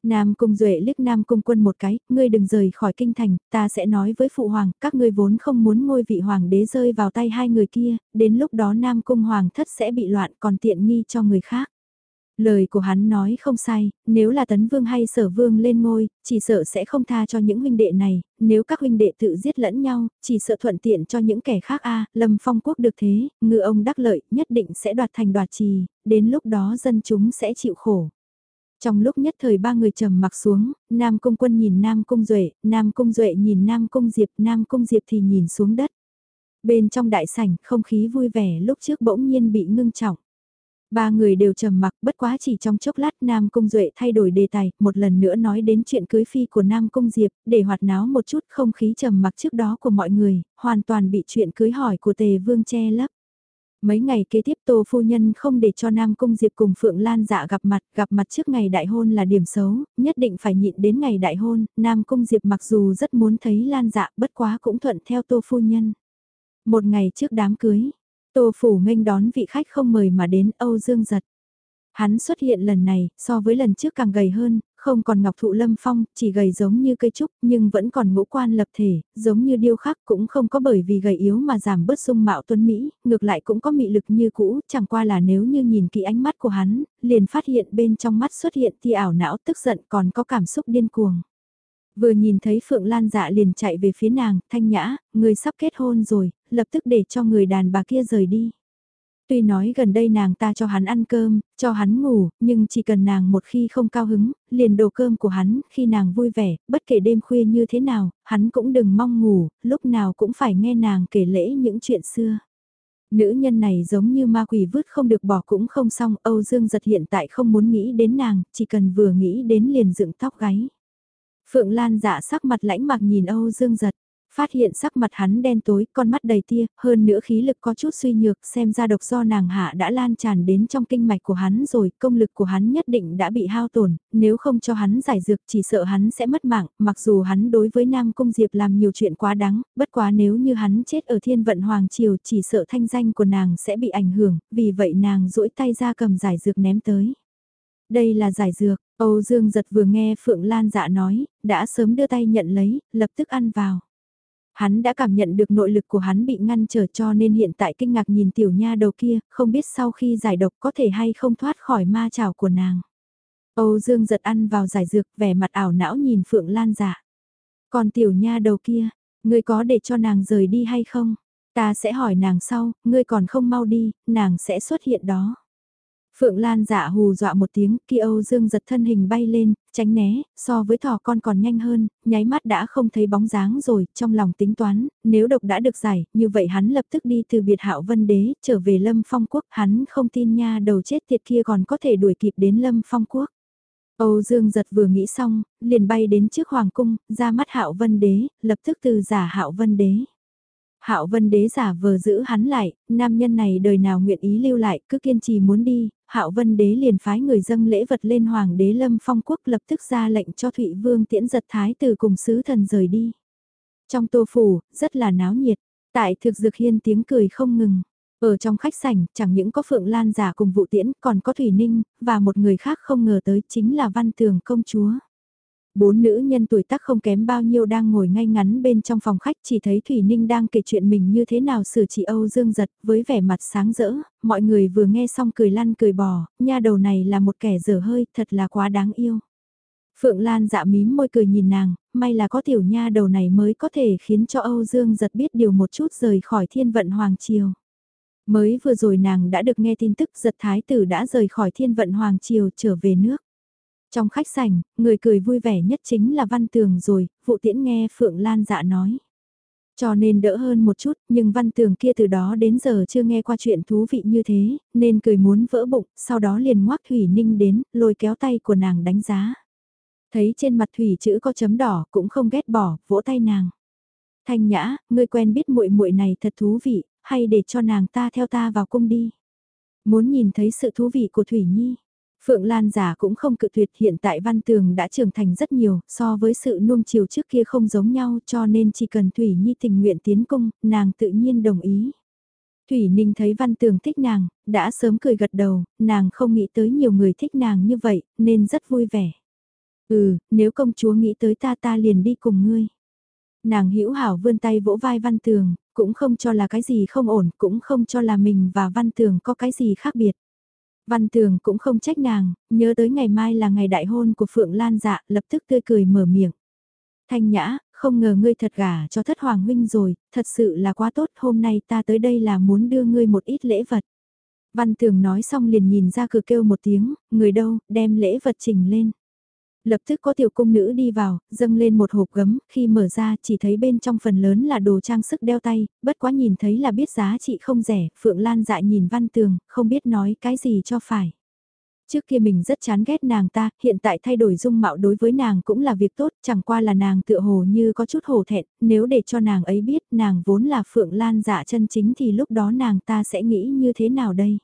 Speaker 1: Nam Cung Duệ liếc Nam Cung Quân một cái, ngươi đừng rời khỏi kinh thành, ta sẽ nói với Phụ Hoàng, các ngươi vốn không muốn ngôi vị Hoàng đế rơi vào tay hai người kia, đến lúc đó Nam Cung Hoàng thất sẽ bị loạn còn tiện nghi cho người khác. Lời của hắn nói không sai, nếu là tấn vương hay sở vương lên ngôi, chỉ sợ sẽ không tha cho những huynh đệ này, nếu các huynh đệ tự giết lẫn nhau, chỉ sợ thuận tiện cho những kẻ khác a lâm phong quốc được thế, ngư ông đắc lợi, nhất định sẽ đoạt thành đoạt trì, đến lúc đó dân chúng sẽ chịu khổ. Trong lúc nhất thời ba người trầm mặc xuống, Nam Cung Quân nhìn Nam Cung Duệ, Nam Cung Duệ nhìn Nam Cung Diệp, Nam Cung Diệp thì nhìn xuống đất. Bên trong đại sảnh, không khí vui vẻ lúc trước bỗng nhiên bị ngưng trọng. Ba người đều trầm mặc bất quá chỉ trong chốc lát Nam Cung Duệ thay đổi đề tài, một lần nữa nói đến chuyện cưới phi của Nam Cung Diệp, để hoạt náo một chút không khí trầm mặc trước đó của mọi người, hoàn toàn bị chuyện cưới hỏi của Tề Vương che lấp. Mấy ngày kế tiếp Tô Phu Nhân không để cho Nam Cung Diệp cùng Phượng Lan dạ gặp mặt, gặp mặt trước ngày đại hôn là điểm xấu, nhất định phải nhịn đến ngày đại hôn, Nam Cung Diệp mặc dù rất muốn thấy Lan dạ bất quá cũng thuận theo Tô Phu Nhân. Một ngày trước đám cưới, Tô Phủ nghênh đón vị khách không mời mà đến Âu Dương Giật. Hắn xuất hiện lần này, so với lần trước càng gầy hơn, không còn ngọc thụ lâm phong, chỉ gầy giống như cây trúc, nhưng vẫn còn ngũ quan lập thể, giống như điêu khắc cũng không có bởi vì gầy yếu mà giảm bớt sung mạo tuấn Mỹ, ngược lại cũng có mị lực như cũ, chẳng qua là nếu như nhìn kỹ ánh mắt của hắn, liền phát hiện bên trong mắt xuất hiện tia ảo não tức giận còn có cảm xúc điên cuồng. Vừa nhìn thấy Phượng Lan dạ liền chạy về phía nàng, thanh nhã, người sắp kết hôn rồi, lập tức để cho người đàn bà kia rời đi. Tuy nói gần đây nàng ta cho hắn ăn cơm, cho hắn ngủ, nhưng chỉ cần nàng một khi không cao hứng, liền đồ cơm của hắn, khi nàng vui vẻ, bất kể đêm khuya như thế nào, hắn cũng đừng mong ngủ, lúc nào cũng phải nghe nàng kể lễ những chuyện xưa. Nữ nhân này giống như ma quỷ vứt không được bỏ cũng không xong, Âu Dương giật hiện tại không muốn nghĩ đến nàng, chỉ cần vừa nghĩ đến liền dựng tóc gáy. Phượng Lan dạ sắc mặt lãnh mặc nhìn Âu Dương giật. Phát hiện sắc mặt hắn đen tối, con mắt đầy tia, hơn nữa khí lực có chút suy nhược, xem ra độc do nàng hạ đã lan tràn đến trong kinh mạch của hắn rồi, công lực của hắn nhất định đã bị hao tổn, nếu không cho hắn giải dược chỉ sợ hắn sẽ mất mạng, mặc dù hắn đối với Nam Cung Diệp làm nhiều chuyện quá đáng, bất quá nếu như hắn chết ở thiên vận Hoàng Triều chỉ sợ thanh danh của nàng sẽ bị ảnh hưởng, vì vậy nàng duỗi tay ra cầm giải dược ném tới. Đây là giải dược, Âu Dương giật vừa nghe Phượng Lan dạ nói, đã sớm đưa tay nhận lấy, lập tức ăn vào. Hắn đã cảm nhận được nội lực của hắn bị ngăn trở cho nên hiện tại kinh ngạc nhìn tiểu nha đầu kia, không biết sau khi giải độc có thể hay không thoát khỏi ma trào của nàng. Âu Dương giật ăn vào giải dược vẻ mặt ảo não nhìn Phượng Lan dạ. Còn tiểu nha đầu kia, ngươi có để cho nàng rời đi hay không? Ta sẽ hỏi nàng sau, ngươi còn không mau đi, nàng sẽ xuất hiện đó. Phượng Lan dạ hù dọa một tiếng, kia Âu Dương giật thân hình bay lên, tránh né, so với thỏ con còn nhanh hơn, nháy mắt đã không thấy bóng dáng rồi, trong lòng tính toán, nếu độc đã được giải, như vậy hắn lập tức đi từ biệt hạo vân đế, trở về lâm phong quốc, hắn không tin nha đầu chết tiệt kia còn có thể đuổi kịp đến lâm phong quốc. Âu Dương giật vừa nghĩ xong, liền bay đến trước hoàng cung, ra mắt hạo vân đế, lập tức từ giả hạo vân đế. Hạo Vân Đế giả vờ giữ hắn lại, nam nhân này đời nào nguyện ý lưu lại, cứ kiên trì muốn đi, Hạo Vân Đế liền phái người dâng lễ vật lên Hoàng đế Lâm Phong Quốc lập tức ra lệnh cho Thụy Vương tiễn giật thái tử cùng sứ thần rời đi. Trong tô phủ, rất là náo nhiệt, tại thực dược hiên tiếng cười không ngừng. Ở trong khách sảnh, chẳng những có Phượng Lan giả cùng vụ tiễn, còn có Thủy Ninh, và một người khác không ngờ tới chính là Văn Tường công chúa. Bốn nữ nhân tuổi tác không kém bao nhiêu đang ngồi ngay ngắn bên trong phòng khách chỉ thấy Thủy Ninh đang kể chuyện mình như thế nào sửa trị Âu Dương giật với vẻ mặt sáng rỡ, mọi người vừa nghe xong cười lăn cười bò, nha đầu này là một kẻ dở hơi, thật là quá đáng yêu. Phượng Lan dạ mím môi cười nhìn nàng, may là có tiểu nha đầu này mới có thể khiến cho Âu Dương giật biết điều một chút rời khỏi thiên vận Hoàng Triều. Mới vừa rồi nàng đã được nghe tin tức giật thái tử đã rời khỏi thiên vận Hoàng Triều trở về nước. Trong khách sảnh, người cười vui vẻ nhất chính là Văn Tường rồi, vụ tiễn nghe Phượng Lan dạ nói. Cho nên đỡ hơn một chút, nhưng Văn Tường kia từ đó đến giờ chưa nghe qua chuyện thú vị như thế, nên cười muốn vỡ bụng, sau đó liền ngoác Thủy Ninh đến, lôi kéo tay của nàng đánh giá. Thấy trên mặt Thủy chữ có chấm đỏ cũng không ghét bỏ, vỗ tay nàng. Thanh nhã, ngươi quen biết muội muội này thật thú vị, hay để cho nàng ta theo ta vào cung đi. Muốn nhìn thấy sự thú vị của Thủy Nhi. Phượng Lan giả cũng không cự tuyệt hiện tại Văn Tường đã trưởng thành rất nhiều, so với sự nuông chiều trước kia không giống nhau cho nên chỉ cần Thủy Nhi tình nguyện tiến cung, nàng tự nhiên đồng ý. Thủy Ninh thấy Văn Tường thích nàng, đã sớm cười gật đầu, nàng không nghĩ tới nhiều người thích nàng như vậy, nên rất vui vẻ. Ừ, nếu công chúa nghĩ tới ta ta liền đi cùng ngươi. Nàng hữu hảo vươn tay vỗ vai Văn Tường, cũng không cho là cái gì không ổn, cũng không cho là mình và Văn Tường có cái gì khác biệt. Văn Tường cũng không trách nàng, nhớ tới ngày mai là ngày đại hôn của Phượng Lan dạ, lập tức tươi cười mở miệng. Thanh nhã, không ngờ ngươi thật gả cho thất hoàng huynh rồi, thật sự là quá tốt, hôm nay ta tới đây là muốn đưa ngươi một ít lễ vật. Văn Tường nói xong liền nhìn ra cửa kêu một tiếng, người đâu, đem lễ vật trình lên. Lập tức có tiểu cung nữ đi vào, dâng lên một hộp gấm, khi mở ra chỉ thấy bên trong phần lớn là đồ trang sức đeo tay, bất quá nhìn thấy là biết giá trị không rẻ, Phượng Lan dại nhìn văn tường, không biết nói cái gì cho phải. Trước kia mình rất chán ghét nàng ta, hiện tại thay đổi dung mạo đối với nàng cũng là việc tốt, chẳng qua là nàng tựa hồ như có chút hổ thẹn, nếu để cho nàng ấy biết nàng vốn là Phượng Lan dạ chân chính thì lúc đó nàng ta sẽ nghĩ như thế nào đây?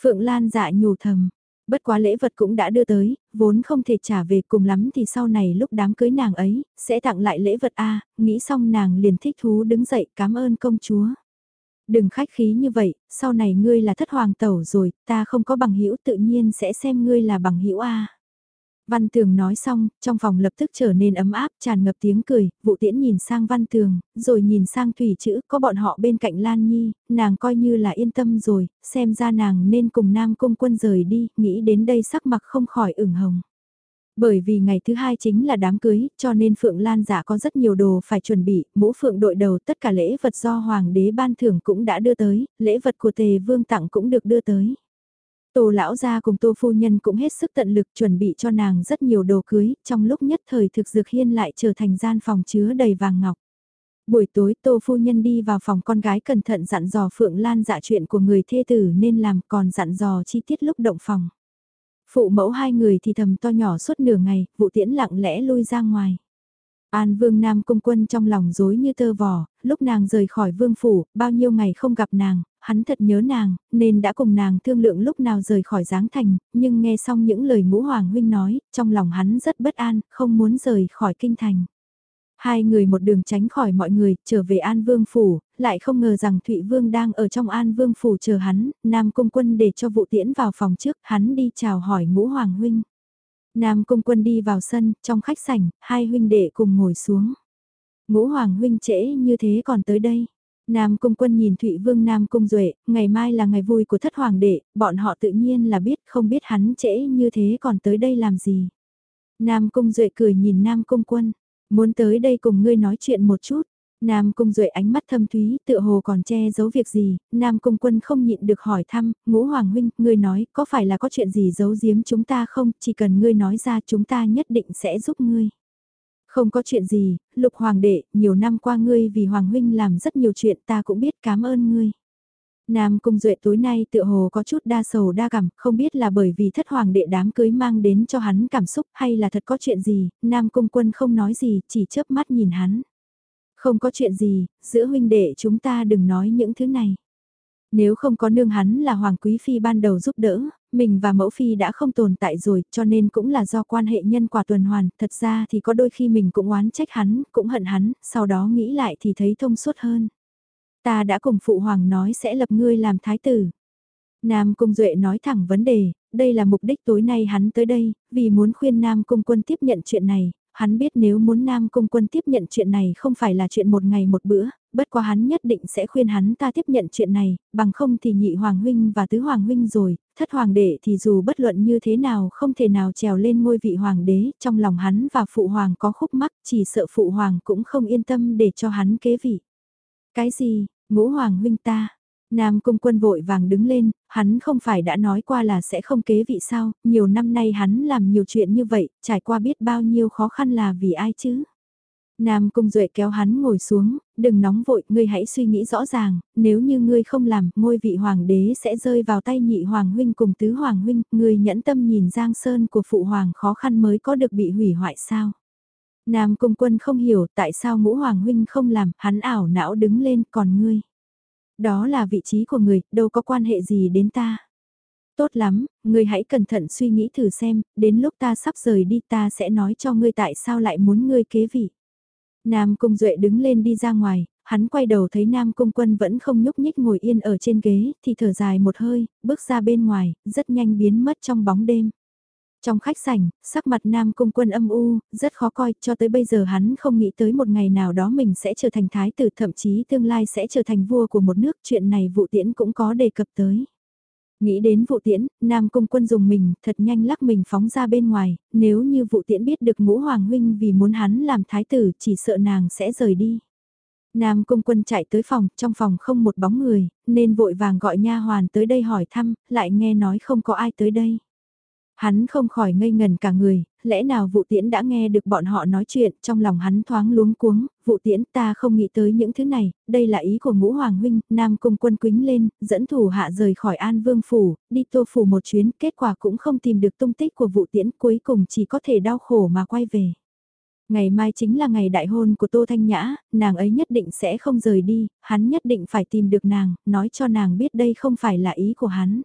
Speaker 1: Phượng Lan dạ nhủ thầm, Bất quá lễ vật cũng đã đưa tới, vốn không thể trả về cùng lắm thì sau này lúc đám cưới nàng ấy, sẽ tặng lại lễ vật a nghĩ xong nàng liền thích thú đứng dậy cảm ơn công chúa. Đừng khách khí như vậy, sau này ngươi là thất hoàng tẩu rồi, ta không có bằng hữu tự nhiên sẽ xem ngươi là bằng hữu a Văn Tường nói xong, trong phòng lập tức trở nên ấm áp, tràn ngập tiếng cười, vụ tiễn nhìn sang Văn Tường, rồi nhìn sang Thủy chữ, có bọn họ bên cạnh Lan Nhi, nàng coi như là yên tâm rồi, xem ra nàng nên cùng Nam Cung quân rời đi, nghĩ đến đây sắc mặt không khỏi ửng hồng. Bởi vì ngày thứ hai chính là đám cưới, cho nên Phượng Lan giả có rất nhiều đồ phải chuẩn bị, mũ Phượng đội đầu tất cả lễ vật do Hoàng đế ban thưởng cũng đã đưa tới, lễ vật của Tề Vương tặng cũng được đưa tới. Tô lão gia cùng tô phu nhân cũng hết sức tận lực chuẩn bị cho nàng rất nhiều đồ cưới, trong lúc nhất thời thực dược hiên lại trở thành gian phòng chứa đầy vàng ngọc. Buổi tối tô phu nhân đi vào phòng con gái cẩn thận dặn dò Phượng Lan dạ chuyện của người thê tử nên làm còn dặn dò chi tiết lúc động phòng. Phụ mẫu hai người thì thầm to nhỏ suốt nửa ngày, vụ tiễn lặng lẽ lui ra ngoài. An Vương Nam Cung Quân trong lòng dối như tơ vò, lúc nàng rời khỏi Vương Phủ, bao nhiêu ngày không gặp nàng, hắn thật nhớ nàng, nên đã cùng nàng thương lượng lúc nào rời khỏi Giáng Thành, nhưng nghe xong những lời ngũ Hoàng Huynh nói, trong lòng hắn rất bất an, không muốn rời khỏi Kinh Thành. Hai người một đường tránh khỏi mọi người, trở về An Vương Phủ, lại không ngờ rằng Thụy Vương đang ở trong An Vương Phủ chờ hắn, Nam Cung Quân để cho vụ tiễn vào phòng trước, hắn đi chào hỏi ngũ Hoàng Huynh. Nam Cung Quân đi vào sân, trong khách sảnh, hai huynh đệ cùng ngồi xuống. Ngũ Hoàng Huynh trễ như thế còn tới đây. Nam Cung Quân nhìn Thụy Vương Nam Cung Duệ, ngày mai là ngày vui của thất hoàng đệ, bọn họ tự nhiên là biết không biết hắn trễ như thế còn tới đây làm gì. Nam Cung Duệ cười nhìn Nam Cung Quân, muốn tới đây cùng ngươi nói chuyện một chút. Nam Cung Duệ ánh mắt thâm thúy, tựa hồ còn che giấu việc gì, Nam Cung Quân không nhịn được hỏi thăm, ngũ Hoàng Huynh, ngươi nói, có phải là có chuyện gì giấu giếm chúng ta không, chỉ cần ngươi nói ra chúng ta nhất định sẽ giúp ngươi. Không có chuyện gì, lục hoàng đệ, nhiều năm qua ngươi vì hoàng huynh làm rất nhiều chuyện ta cũng biết cảm ơn ngươi. Nam Cung Duệ tối nay tựa hồ có chút đa sầu đa cảm, không biết là bởi vì thất hoàng đệ đám cưới mang đến cho hắn cảm xúc hay là thật có chuyện gì, Nam Cung Quân không nói gì, chỉ chớp mắt nhìn hắn. Không có chuyện gì, giữa huynh đệ chúng ta đừng nói những thứ này. Nếu không có nương hắn là Hoàng Quý Phi ban đầu giúp đỡ, mình và mẫu phi đã không tồn tại rồi, cho nên cũng là do quan hệ nhân quả tuần hoàn, thật ra thì có đôi khi mình cũng oán trách hắn, cũng hận hắn, sau đó nghĩ lại thì thấy thông suốt hơn. Ta đã cùng phụ hoàng nói sẽ lập ngươi làm thái tử. Nam Cung Duệ nói thẳng vấn đề, đây là mục đích tối nay hắn tới đây, vì muốn khuyên Nam Cung Quân tiếp nhận chuyện này, hắn biết nếu muốn Nam Cung Quân tiếp nhận chuyện này không phải là chuyện một ngày một bữa, bất quá hắn nhất định sẽ khuyên hắn ta tiếp nhận chuyện này, bằng không thì nhị hoàng huynh và tứ hoàng huynh rồi, thất hoàng đệ thì dù bất luận như thế nào không thể nào trèo lên ngôi vị hoàng đế, trong lòng hắn và phụ hoàng có khúc mắc, chỉ sợ phụ hoàng cũng không yên tâm để cho hắn kế vị. Cái gì, ngũ hoàng huynh ta? Nam cung quân vội vàng đứng lên, hắn không phải đã nói qua là sẽ không kế vị sao, nhiều năm nay hắn làm nhiều chuyện như vậy, trải qua biết bao nhiêu khó khăn là vì ai chứ? Nam Cung Duệ kéo hắn ngồi xuống, đừng nóng vội, ngươi hãy suy nghĩ rõ ràng, nếu như ngươi không làm, ngôi vị hoàng đế sẽ rơi vào tay nhị hoàng huynh cùng tứ hoàng huynh, ngươi nhẫn tâm nhìn Giang Sơn của phụ hoàng khó khăn mới có được bị hủy hoại sao. Nam Cung Quân không hiểu tại sao ngũ hoàng huynh không làm, hắn ảo não đứng lên, còn ngươi. Đó là vị trí của người, đâu có quan hệ gì đến ta. Tốt lắm, ngươi hãy cẩn thận suy nghĩ thử xem, đến lúc ta sắp rời đi ta sẽ nói cho ngươi tại sao lại muốn ngươi kế vị. Nam Cung Duệ đứng lên đi ra ngoài, hắn quay đầu thấy Nam Cung Quân vẫn không nhúc nhích ngồi yên ở trên ghế, thì thở dài một hơi, bước ra bên ngoài, rất nhanh biến mất trong bóng đêm. Trong khách sảnh, sắc mặt Nam Cung Quân âm u, rất khó coi, cho tới bây giờ hắn không nghĩ tới một ngày nào đó mình sẽ trở thành thái tử thậm chí tương lai sẽ trở thành vua của một nước, chuyện này vụ tiễn cũng có đề cập tới. Nghĩ đến vụ tiễn, Nam Cung quân dùng mình, thật nhanh lắc mình phóng ra bên ngoài, nếu như vụ tiễn biết được ngũ hoàng huynh vì muốn hắn làm thái tử chỉ sợ nàng sẽ rời đi. Nam Cung quân chạy tới phòng, trong phòng không một bóng người, nên vội vàng gọi nha hoàn tới đây hỏi thăm, lại nghe nói không có ai tới đây. Hắn không khỏi ngây ngần cả người, lẽ nào vụ tiễn đã nghe được bọn họ nói chuyện, trong lòng hắn thoáng luống cuống, vụ tiễn ta không nghĩ tới những thứ này, đây là ý của ngũ hoàng huynh, nam cung quân quính lên, dẫn thủ hạ rời khỏi an vương phủ, đi tô phủ một chuyến, kết quả cũng không tìm được tung tích của vụ tiễn, cuối cùng chỉ có thể đau khổ mà quay về. Ngày mai chính là ngày đại hôn của Tô Thanh Nhã, nàng ấy nhất định sẽ không rời đi, hắn nhất định phải tìm được nàng, nói cho nàng biết đây không phải là ý của hắn.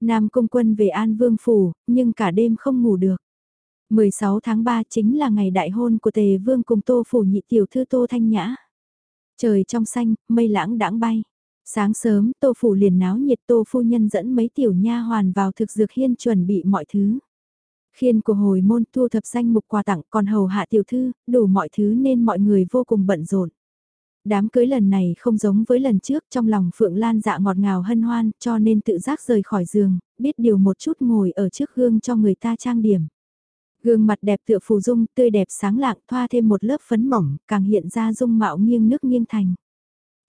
Speaker 1: Nam Cung Quân về An Vương Phủ, nhưng cả đêm không ngủ được. 16 tháng 3 chính là ngày đại hôn của Tề Vương cùng Tô Phủ nhị tiểu thư Tô Thanh Nhã. Trời trong xanh, mây lãng đãng bay. Sáng sớm, Tô Phủ liền náo nhiệt Tô Phu Nhân dẫn mấy tiểu nha hoàn vào thực dược hiên chuẩn bị mọi thứ. Khiên của hồi môn thu thập danh mục quà tặng còn hầu hạ tiểu thư, đủ mọi thứ nên mọi người vô cùng bận rộn. Đám cưới lần này không giống với lần trước trong lòng Phượng Lan dạ ngọt ngào hân hoan cho nên tự giác rời khỏi giường, biết điều một chút ngồi ở trước gương cho người ta trang điểm. Gương mặt đẹp tựa phù dung, tươi đẹp sáng lạng, thoa thêm một lớp phấn mỏng, càng hiện ra dung mạo nghiêng nước nghiêng thành.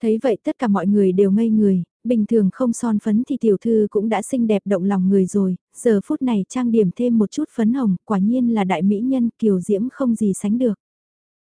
Speaker 1: Thấy vậy tất cả mọi người đều ngây người, bình thường không son phấn thì tiểu thư cũng đã xinh đẹp động lòng người rồi, giờ phút này trang điểm thêm một chút phấn hồng, quả nhiên là đại mỹ nhân kiều diễm không gì sánh được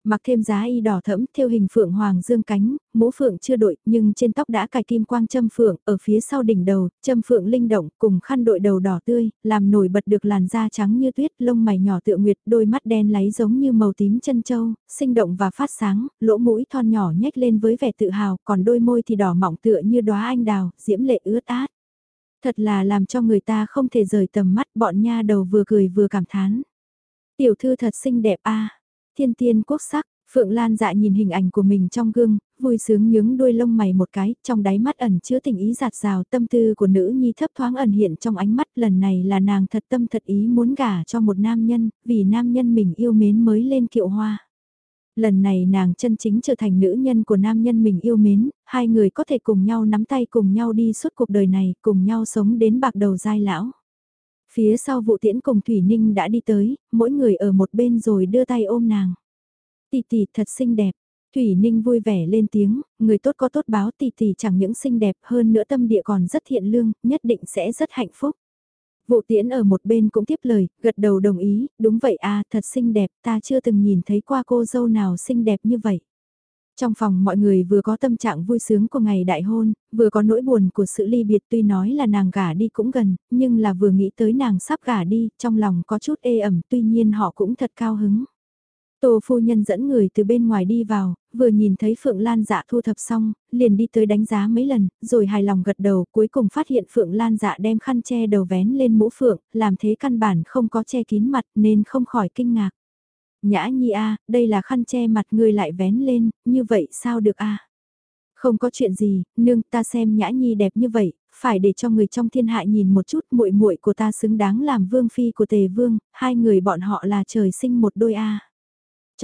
Speaker 1: mặc thêm giá y đỏ thẫm theo hình phượng hoàng dương cánh, mũ phượng chưa đội nhưng trên tóc đã cài kim quang châm phượng ở phía sau đỉnh đầu, châm phượng linh động cùng khăn đội đầu đỏ tươi, làm nổi bật được làn da trắng như tuyết, lông mày nhỏ tựa nguyệt, đôi mắt đen láy giống như màu tím chân châu, sinh động và phát sáng, lỗ mũi thon nhỏ nhếch lên với vẻ tự hào, còn đôi môi thì đỏ mỏng tựa như đóa anh đào, diễm lệ ướt át. Thật là làm cho người ta không thể rời tầm mắt bọn nha đầu vừa cười vừa cảm thán. Tiểu thư thật xinh đẹp a Thiên tiên quốc sắc, Phượng Lan dạ nhìn hình ảnh của mình trong gương, vui sướng nhướng đuôi lông mày một cái, trong đáy mắt ẩn chứa tình ý giạt rào tâm tư của nữ nhi thấp thoáng ẩn hiện trong ánh mắt lần này là nàng thật tâm thật ý muốn gả cho một nam nhân, vì nam nhân mình yêu mến mới lên kiệu hoa. Lần này nàng chân chính trở thành nữ nhân của nam nhân mình yêu mến, hai người có thể cùng nhau nắm tay cùng nhau đi suốt cuộc đời này, cùng nhau sống đến bạc đầu dai lão. Phía sau vụ tiễn cùng Thủy Ninh đã đi tới, mỗi người ở một bên rồi đưa tay ôm nàng. Tỷ tỷ thật xinh đẹp. Thủy Ninh vui vẻ lên tiếng, người tốt có tốt báo tỷ tỷ chẳng những xinh đẹp hơn nữa tâm địa còn rất thiện lương, nhất định sẽ rất hạnh phúc. Vụ tiễn ở một bên cũng tiếp lời, gật đầu đồng ý, đúng vậy à, thật xinh đẹp, ta chưa từng nhìn thấy qua cô dâu nào xinh đẹp như vậy. Trong phòng mọi người vừa có tâm trạng vui sướng của ngày đại hôn, vừa có nỗi buồn của sự ly biệt tuy nói là nàng gả đi cũng gần, nhưng là vừa nghĩ tới nàng sắp gả đi, trong lòng có chút ê ẩm tuy nhiên họ cũng thật cao hứng. Tô phu nhân dẫn người từ bên ngoài đi vào, vừa nhìn thấy Phượng Lan dạ thu thập xong, liền đi tới đánh giá mấy lần, rồi hài lòng gật đầu, cuối cùng phát hiện Phượng Lan dạ đem khăn che đầu vén lên mũ Phượng, làm thế căn bản không có che kín mặt nên không khỏi kinh ngạc. Nhã nhi a, đây là khăn che mặt ngươi lại vén lên, như vậy sao được a? Không có chuyện gì, nương ta xem nhã nhi đẹp như vậy, phải để cho người trong thiên hạ nhìn một chút muội muội của ta xứng đáng làm vương phi của tề vương, hai người bọn họ là trời sinh một đôi a.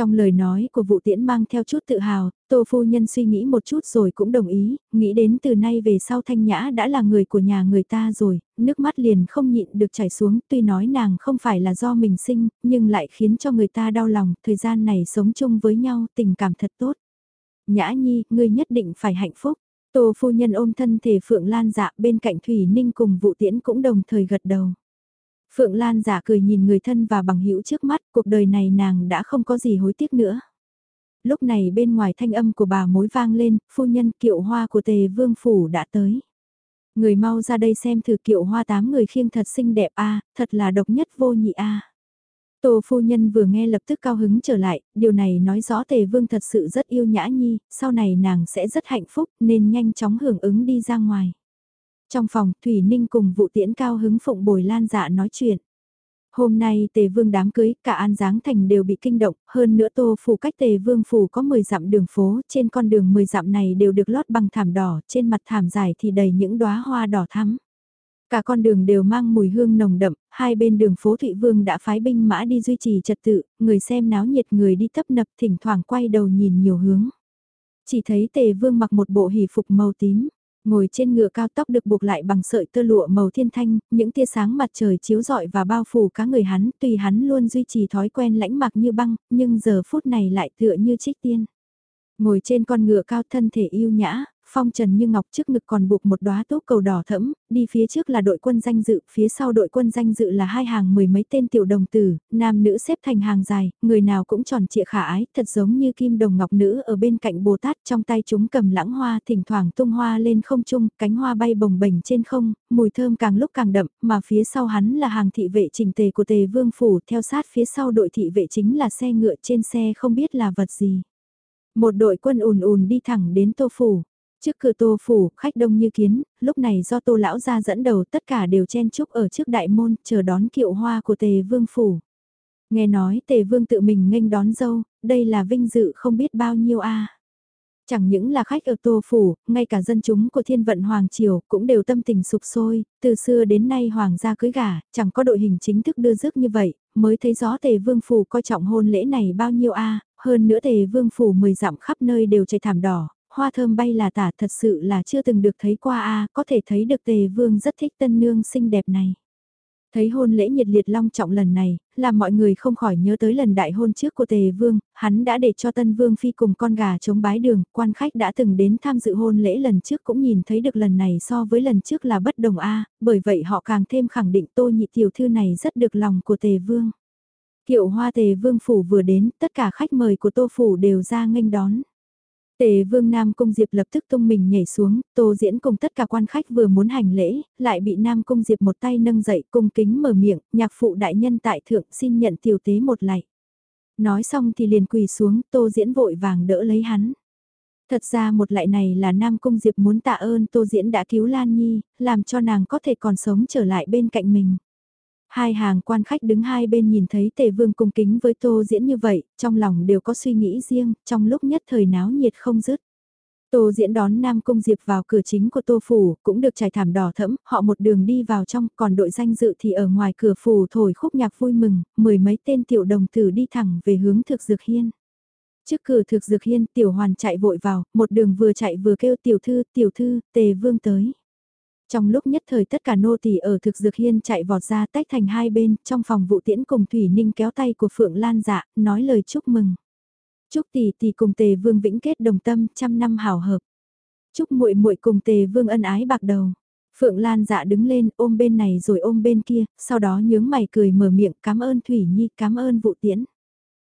Speaker 1: Trong lời nói của vụ tiễn mang theo chút tự hào, tô phu nhân suy nghĩ một chút rồi cũng đồng ý, nghĩ đến từ nay về sau thanh nhã đã là người của nhà người ta rồi, nước mắt liền không nhịn được chảy xuống, tuy nói nàng không phải là do mình sinh, nhưng lại khiến cho người ta đau lòng, thời gian này sống chung với nhau, tình cảm thật tốt. Nhã nhi, ngươi nhất định phải hạnh phúc. Tô phu nhân ôm thân thể Phượng Lan dạ bên cạnh Thủy Ninh cùng vụ tiễn cũng đồng thời gật đầu. Phượng Lan giả cười nhìn người thân và bằng hữu trước mắt, cuộc đời này nàng đã không có gì hối tiếc nữa. Lúc này bên ngoài thanh âm của bà mối vang lên, phu nhân kiệu hoa của tề vương phủ đã tới. Người mau ra đây xem thử kiệu hoa tám người khiêng thật xinh đẹp a thật là độc nhất vô nhị a Tô phu nhân vừa nghe lập tức cao hứng trở lại, điều này nói rõ tề vương thật sự rất yêu nhã nhi, sau này nàng sẽ rất hạnh phúc nên nhanh chóng hưởng ứng đi ra ngoài. Trong phòng, Thủy Ninh cùng vụ tiễn cao hứng phụng bồi lan dạ nói chuyện. Hôm nay tề vương đám cưới, cả An Giáng Thành đều bị kinh động, hơn nữa tô phủ cách tề vương phủ có 10 dặm đường phố, trên con đường 10 dặm này đều được lót bằng thảm đỏ, trên mặt thảm dài thì đầy những đóa hoa đỏ thắm. Cả con đường đều mang mùi hương nồng đậm, hai bên đường phố Thụy Vương đã phái binh mã đi duy trì trật tự, người xem náo nhiệt người đi tấp nập thỉnh thoảng quay đầu nhìn nhiều hướng. Chỉ thấy tề vương mặc một bộ hỷ phục màu tím, Ngồi trên ngựa cao tóc được buộc lại bằng sợi tơ lụa màu thiên thanh, những tia sáng mặt trời chiếu rọi và bao phủ cả người hắn, tùy hắn luôn duy trì thói quen lãnh mặc như băng, nhưng giờ phút này lại tựa như trích tiên. Ngồi trên con ngựa cao thân thể yêu nhã, phong trần như ngọc trước ngực còn buộc một đóa tốt cầu đỏ thẫm, đi phía trước là đội quân danh dự, phía sau đội quân danh dự là hai hàng mười mấy tên tiểu đồng tử, nam nữ xếp thành hàng dài, người nào cũng tròn trịa khả ái, thật giống như kim đồng ngọc nữ ở bên cạnh Bồ Tát trong tay chúng cầm lãng hoa thỉnh thoảng tung hoa lên không trung, cánh hoa bay bồng bềnh trên không, mùi thơm càng lúc càng đậm, mà phía sau hắn là hàng thị vệ trình tề của tề vương phủ, theo sát phía sau đội thị vệ chính là xe ngựa trên xe không biết là vật gì. Một đội quân ùn ùn đi thẳng đến tô phủ. Trước cửa tô phủ, khách đông như kiến, lúc này do tô lão ra dẫn đầu tất cả đều chen chúc ở trước đại môn, chờ đón kiệu hoa của tề vương phủ. Nghe nói tề vương tự mình nghênh đón dâu, đây là vinh dự không biết bao nhiêu a Chẳng những là khách ở Tô Phủ, ngay cả dân chúng của thiên vận Hoàng Triều cũng đều tâm tình sụp sôi, từ xưa đến nay Hoàng gia cưới gả, chẳng có đội hình chính thức đưa rước như vậy, mới thấy rõ tề vương phủ coi trọng hôn lễ này bao nhiêu a hơn nữa tề vương phủ mười dặm khắp nơi đều chạy thảm đỏ, hoa thơm bay là tả thật sự là chưa từng được thấy qua a có thể thấy được tề vương rất thích tân nương xinh đẹp này. Thấy hôn lễ nhiệt liệt long trọng lần này, làm mọi người không khỏi nhớ tới lần đại hôn trước của Tề Vương, hắn đã để cho Tân Vương Phi cùng con gà chống bái đường, quan khách đã từng đến tham dự hôn lễ lần trước cũng nhìn thấy được lần này so với lần trước là bất đồng A, bởi vậy họ càng thêm khẳng định tô nhị tiểu thư này rất được lòng của Tề Vương. Kiệu hoa Tề Vương Phủ vừa đến, tất cả khách mời của Tô Phủ đều ra nghênh đón. Tề vương Nam Cung Diệp lập tức tung mình nhảy xuống, tô diễn cùng tất cả quan khách vừa muốn hành lễ, lại bị Nam Cung Diệp một tay nâng dậy cung kính mở miệng, nhạc phụ đại nhân tại thượng xin nhận tiểu tế một lạy. Nói xong thì liền quỳ xuống, tô diễn vội vàng đỡ lấy hắn. Thật ra một lại này là Nam Cung Diệp muốn tạ ơn tô diễn đã cứu Lan Nhi, làm cho nàng có thể còn sống trở lại bên cạnh mình. Hai hàng quan khách đứng hai bên nhìn thấy tề vương cung kính với tô diễn như vậy, trong lòng đều có suy nghĩ riêng, trong lúc nhất thời náo nhiệt không dứt. Tô diễn đón Nam Cung Diệp vào cửa chính của Tô Phủ, cũng được trải thảm đỏ thẫm, họ một đường đi vào trong, còn đội danh dự thì ở ngoài cửa phủ thổi khúc nhạc vui mừng, mười mấy tên tiểu đồng tử đi thẳng về hướng thực dược hiên. Trước cửa thực dược hiên, tiểu hoàn chạy vội vào, một đường vừa chạy vừa kêu tiểu thư, tiểu thư, tề vương tới. Trong lúc nhất thời tất cả nô tỳ ở thực dược hiên chạy vọt ra tách thành hai bên, trong phòng vụ tiễn cùng Thủy Ninh kéo tay của Phượng Lan dạ, nói lời chúc mừng. Chúc tỷ tỷ cùng Tề Vương vĩnh kết đồng tâm, trăm năm hảo hợp. Chúc muội muội cùng Tề Vương ân ái bạc đầu. Phượng Lan dạ đứng lên, ôm bên này rồi ôm bên kia, sau đó nhướng mày cười mở miệng, cảm ơn Thủy Nhi, cảm ơn vụ tiễn.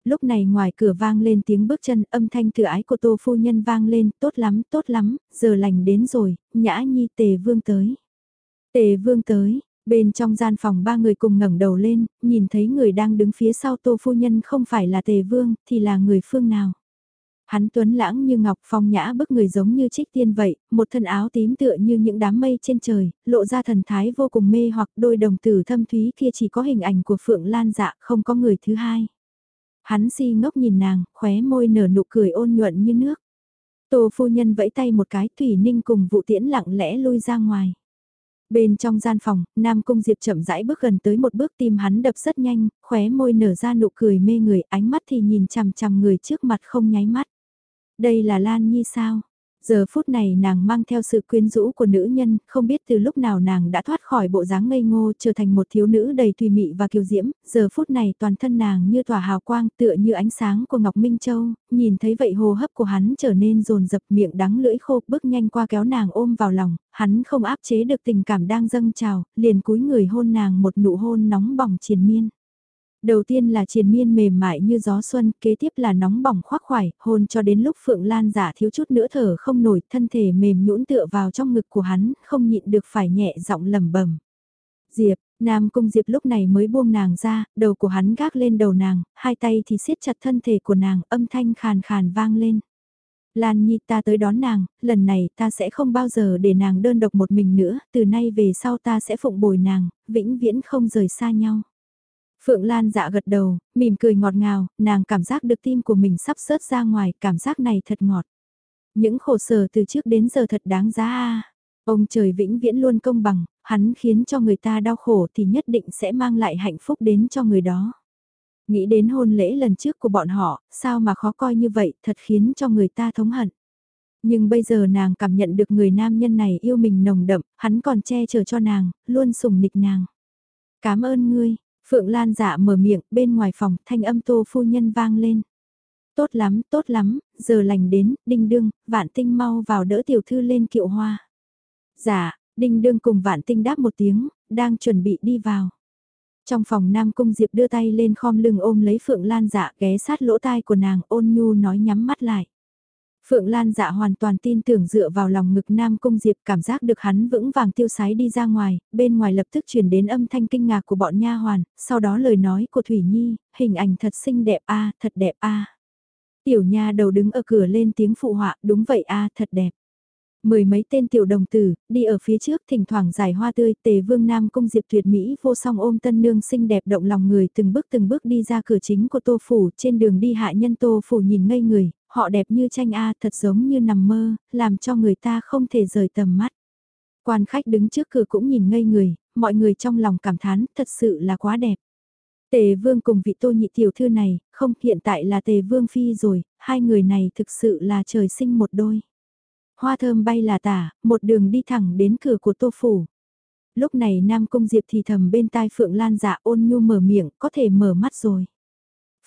Speaker 1: Lúc này ngoài cửa vang lên tiếng bước chân, âm thanh thừa ái của tô phu nhân vang lên, tốt lắm, tốt lắm, giờ lành đến rồi, nhã nhi tề vương tới. Tề vương tới, Bên trong gian phòng ba người cùng ngẩng đầu lên, nhìn thấy người đang đứng phía sau tô phu nhân không phải là tề vương, thì là người phương nào. Hắn tuấn lãng như ngọc phong nhã bức người giống như trích tiên vậy, một thân áo tím tựa như những đám mây trên trời, lộ ra thần thái vô cùng mê hoặc đôi đồng tử thâm thúy kia chỉ có hình ảnh của Phượng Lan dạ không có người thứ hai. Hắn si ngốc nhìn nàng, khóe môi nở nụ cười ôn nhuận như nước. Tô phu nhân vẫy tay một cái Thủy Ninh cùng vụ tiễn lặng lẽ lui ra ngoài. Bên trong gian phòng, Nam Cung Diệp chậm rãi bước gần tới một bước tim hắn đập rất nhanh, khóe môi nở ra nụ cười mê người, ánh mắt thì nhìn chằm chằm người trước mặt không nháy mắt. Đây là Lan Nhi sao? Giờ phút này nàng mang theo sự quyến rũ của nữ nhân, không biết từ lúc nào nàng đã thoát khỏi bộ dáng ngây ngô trở thành một thiếu nữ đầy tùy mị và kiều diễm, giờ phút này toàn thân nàng như tỏa hào quang tựa như ánh sáng của Ngọc Minh Châu, nhìn thấy vậy hồ hấp của hắn trở nên rồn dập miệng đắng lưỡi khô bước nhanh qua kéo nàng ôm vào lòng, hắn không áp chế được tình cảm đang dâng trào, liền cúi người hôn nàng một nụ hôn nóng bỏng triền miên. Đầu tiên là triền miên mềm mại như gió xuân, kế tiếp là nóng bỏng khoác khoải, hôn cho đến lúc Phượng Lan giả thiếu chút nữa thở không nổi, thân thể mềm nhũn tựa vào trong ngực của hắn, không nhịn được phải nhẹ giọng lẩm bẩm. Diệp, Nam Cung Diệp lúc này mới buông nàng ra, đầu của hắn gác lên đầu nàng, hai tay thì siết chặt thân thể của nàng, âm thanh khàn khàn vang lên. Lan Nhi ta tới đón nàng, lần này ta sẽ không bao giờ để nàng đơn độc một mình nữa, từ nay về sau ta sẽ phụng bồi nàng, vĩnh viễn không rời xa nhau. Phượng Lan dạ gật đầu, mỉm cười ngọt ngào, nàng cảm giác được tim của mình sắp sớt ra ngoài, cảm giác này thật ngọt. Những khổ sở từ trước đến giờ thật đáng giá a. Ông trời vĩnh viễn luôn công bằng, hắn khiến cho người ta đau khổ thì nhất định sẽ mang lại hạnh phúc đến cho người đó. Nghĩ đến hôn lễ lần trước của bọn họ, sao mà khó coi như vậy, thật khiến cho người ta thống hận. Nhưng bây giờ nàng cảm nhận được người nam nhân này yêu mình nồng đậm, hắn còn che chở cho nàng, luôn sùng nịch nàng. Cảm ơn ngươi, Phượng Lan dạ mở miệng, bên ngoài phòng, thanh âm tô phu nhân vang lên. Tốt lắm, tốt lắm, giờ lành đến, đinh đương, vạn tinh mau vào đỡ tiểu thư lên kiệu hoa. Dạ, đinh đương cùng vạn tinh đáp một tiếng, đang chuẩn bị đi vào. Trong phòng Nam Cung Diệp đưa tay lên khom lưng ôm lấy Phượng Lan dạ ghé sát lỗ tai của nàng ôn nhu nói nhắm mắt lại. Phượng Lan dạ hoàn toàn tin tưởng dựa vào lòng ngực Nam Cung Diệp cảm giác được hắn vững vàng tiêu sái đi ra ngoài, bên ngoài lập tức truyền đến âm thanh kinh ngạc của bọn nha hoàn, sau đó lời nói của Thủy Nhi, hình ảnh thật xinh đẹp a thật đẹp a Tiểu nha đầu đứng ở cửa lên tiếng phụ họa, đúng vậy a thật đẹp. Mười mấy tên tiểu đồng tử, đi ở phía trước thỉnh thoảng giải hoa tươi, tề vương nam cung diệp tuyệt mỹ vô song ôm tân nương xinh đẹp động lòng người từng bước từng bước đi ra cửa chính của tô phủ, trên đường đi hạ nhân tô phủ nhìn ngây người, họ đẹp như tranh A thật giống như nằm mơ, làm cho người ta không thể rời tầm mắt. Quan khách đứng trước cửa cũng nhìn ngây người, mọi người trong lòng cảm thán thật sự là quá đẹp. Tề vương cùng vị tô nhị tiểu thư này, không hiện tại là tề vương phi rồi, hai người này thực sự là trời sinh một đôi. Hoa thơm bay là tả, một đường đi thẳng đến cửa của tô phủ. Lúc này Nam Cung Diệp thì thầm bên tai Phượng Lan dạ ôn nhu mở miệng, có thể mở mắt rồi.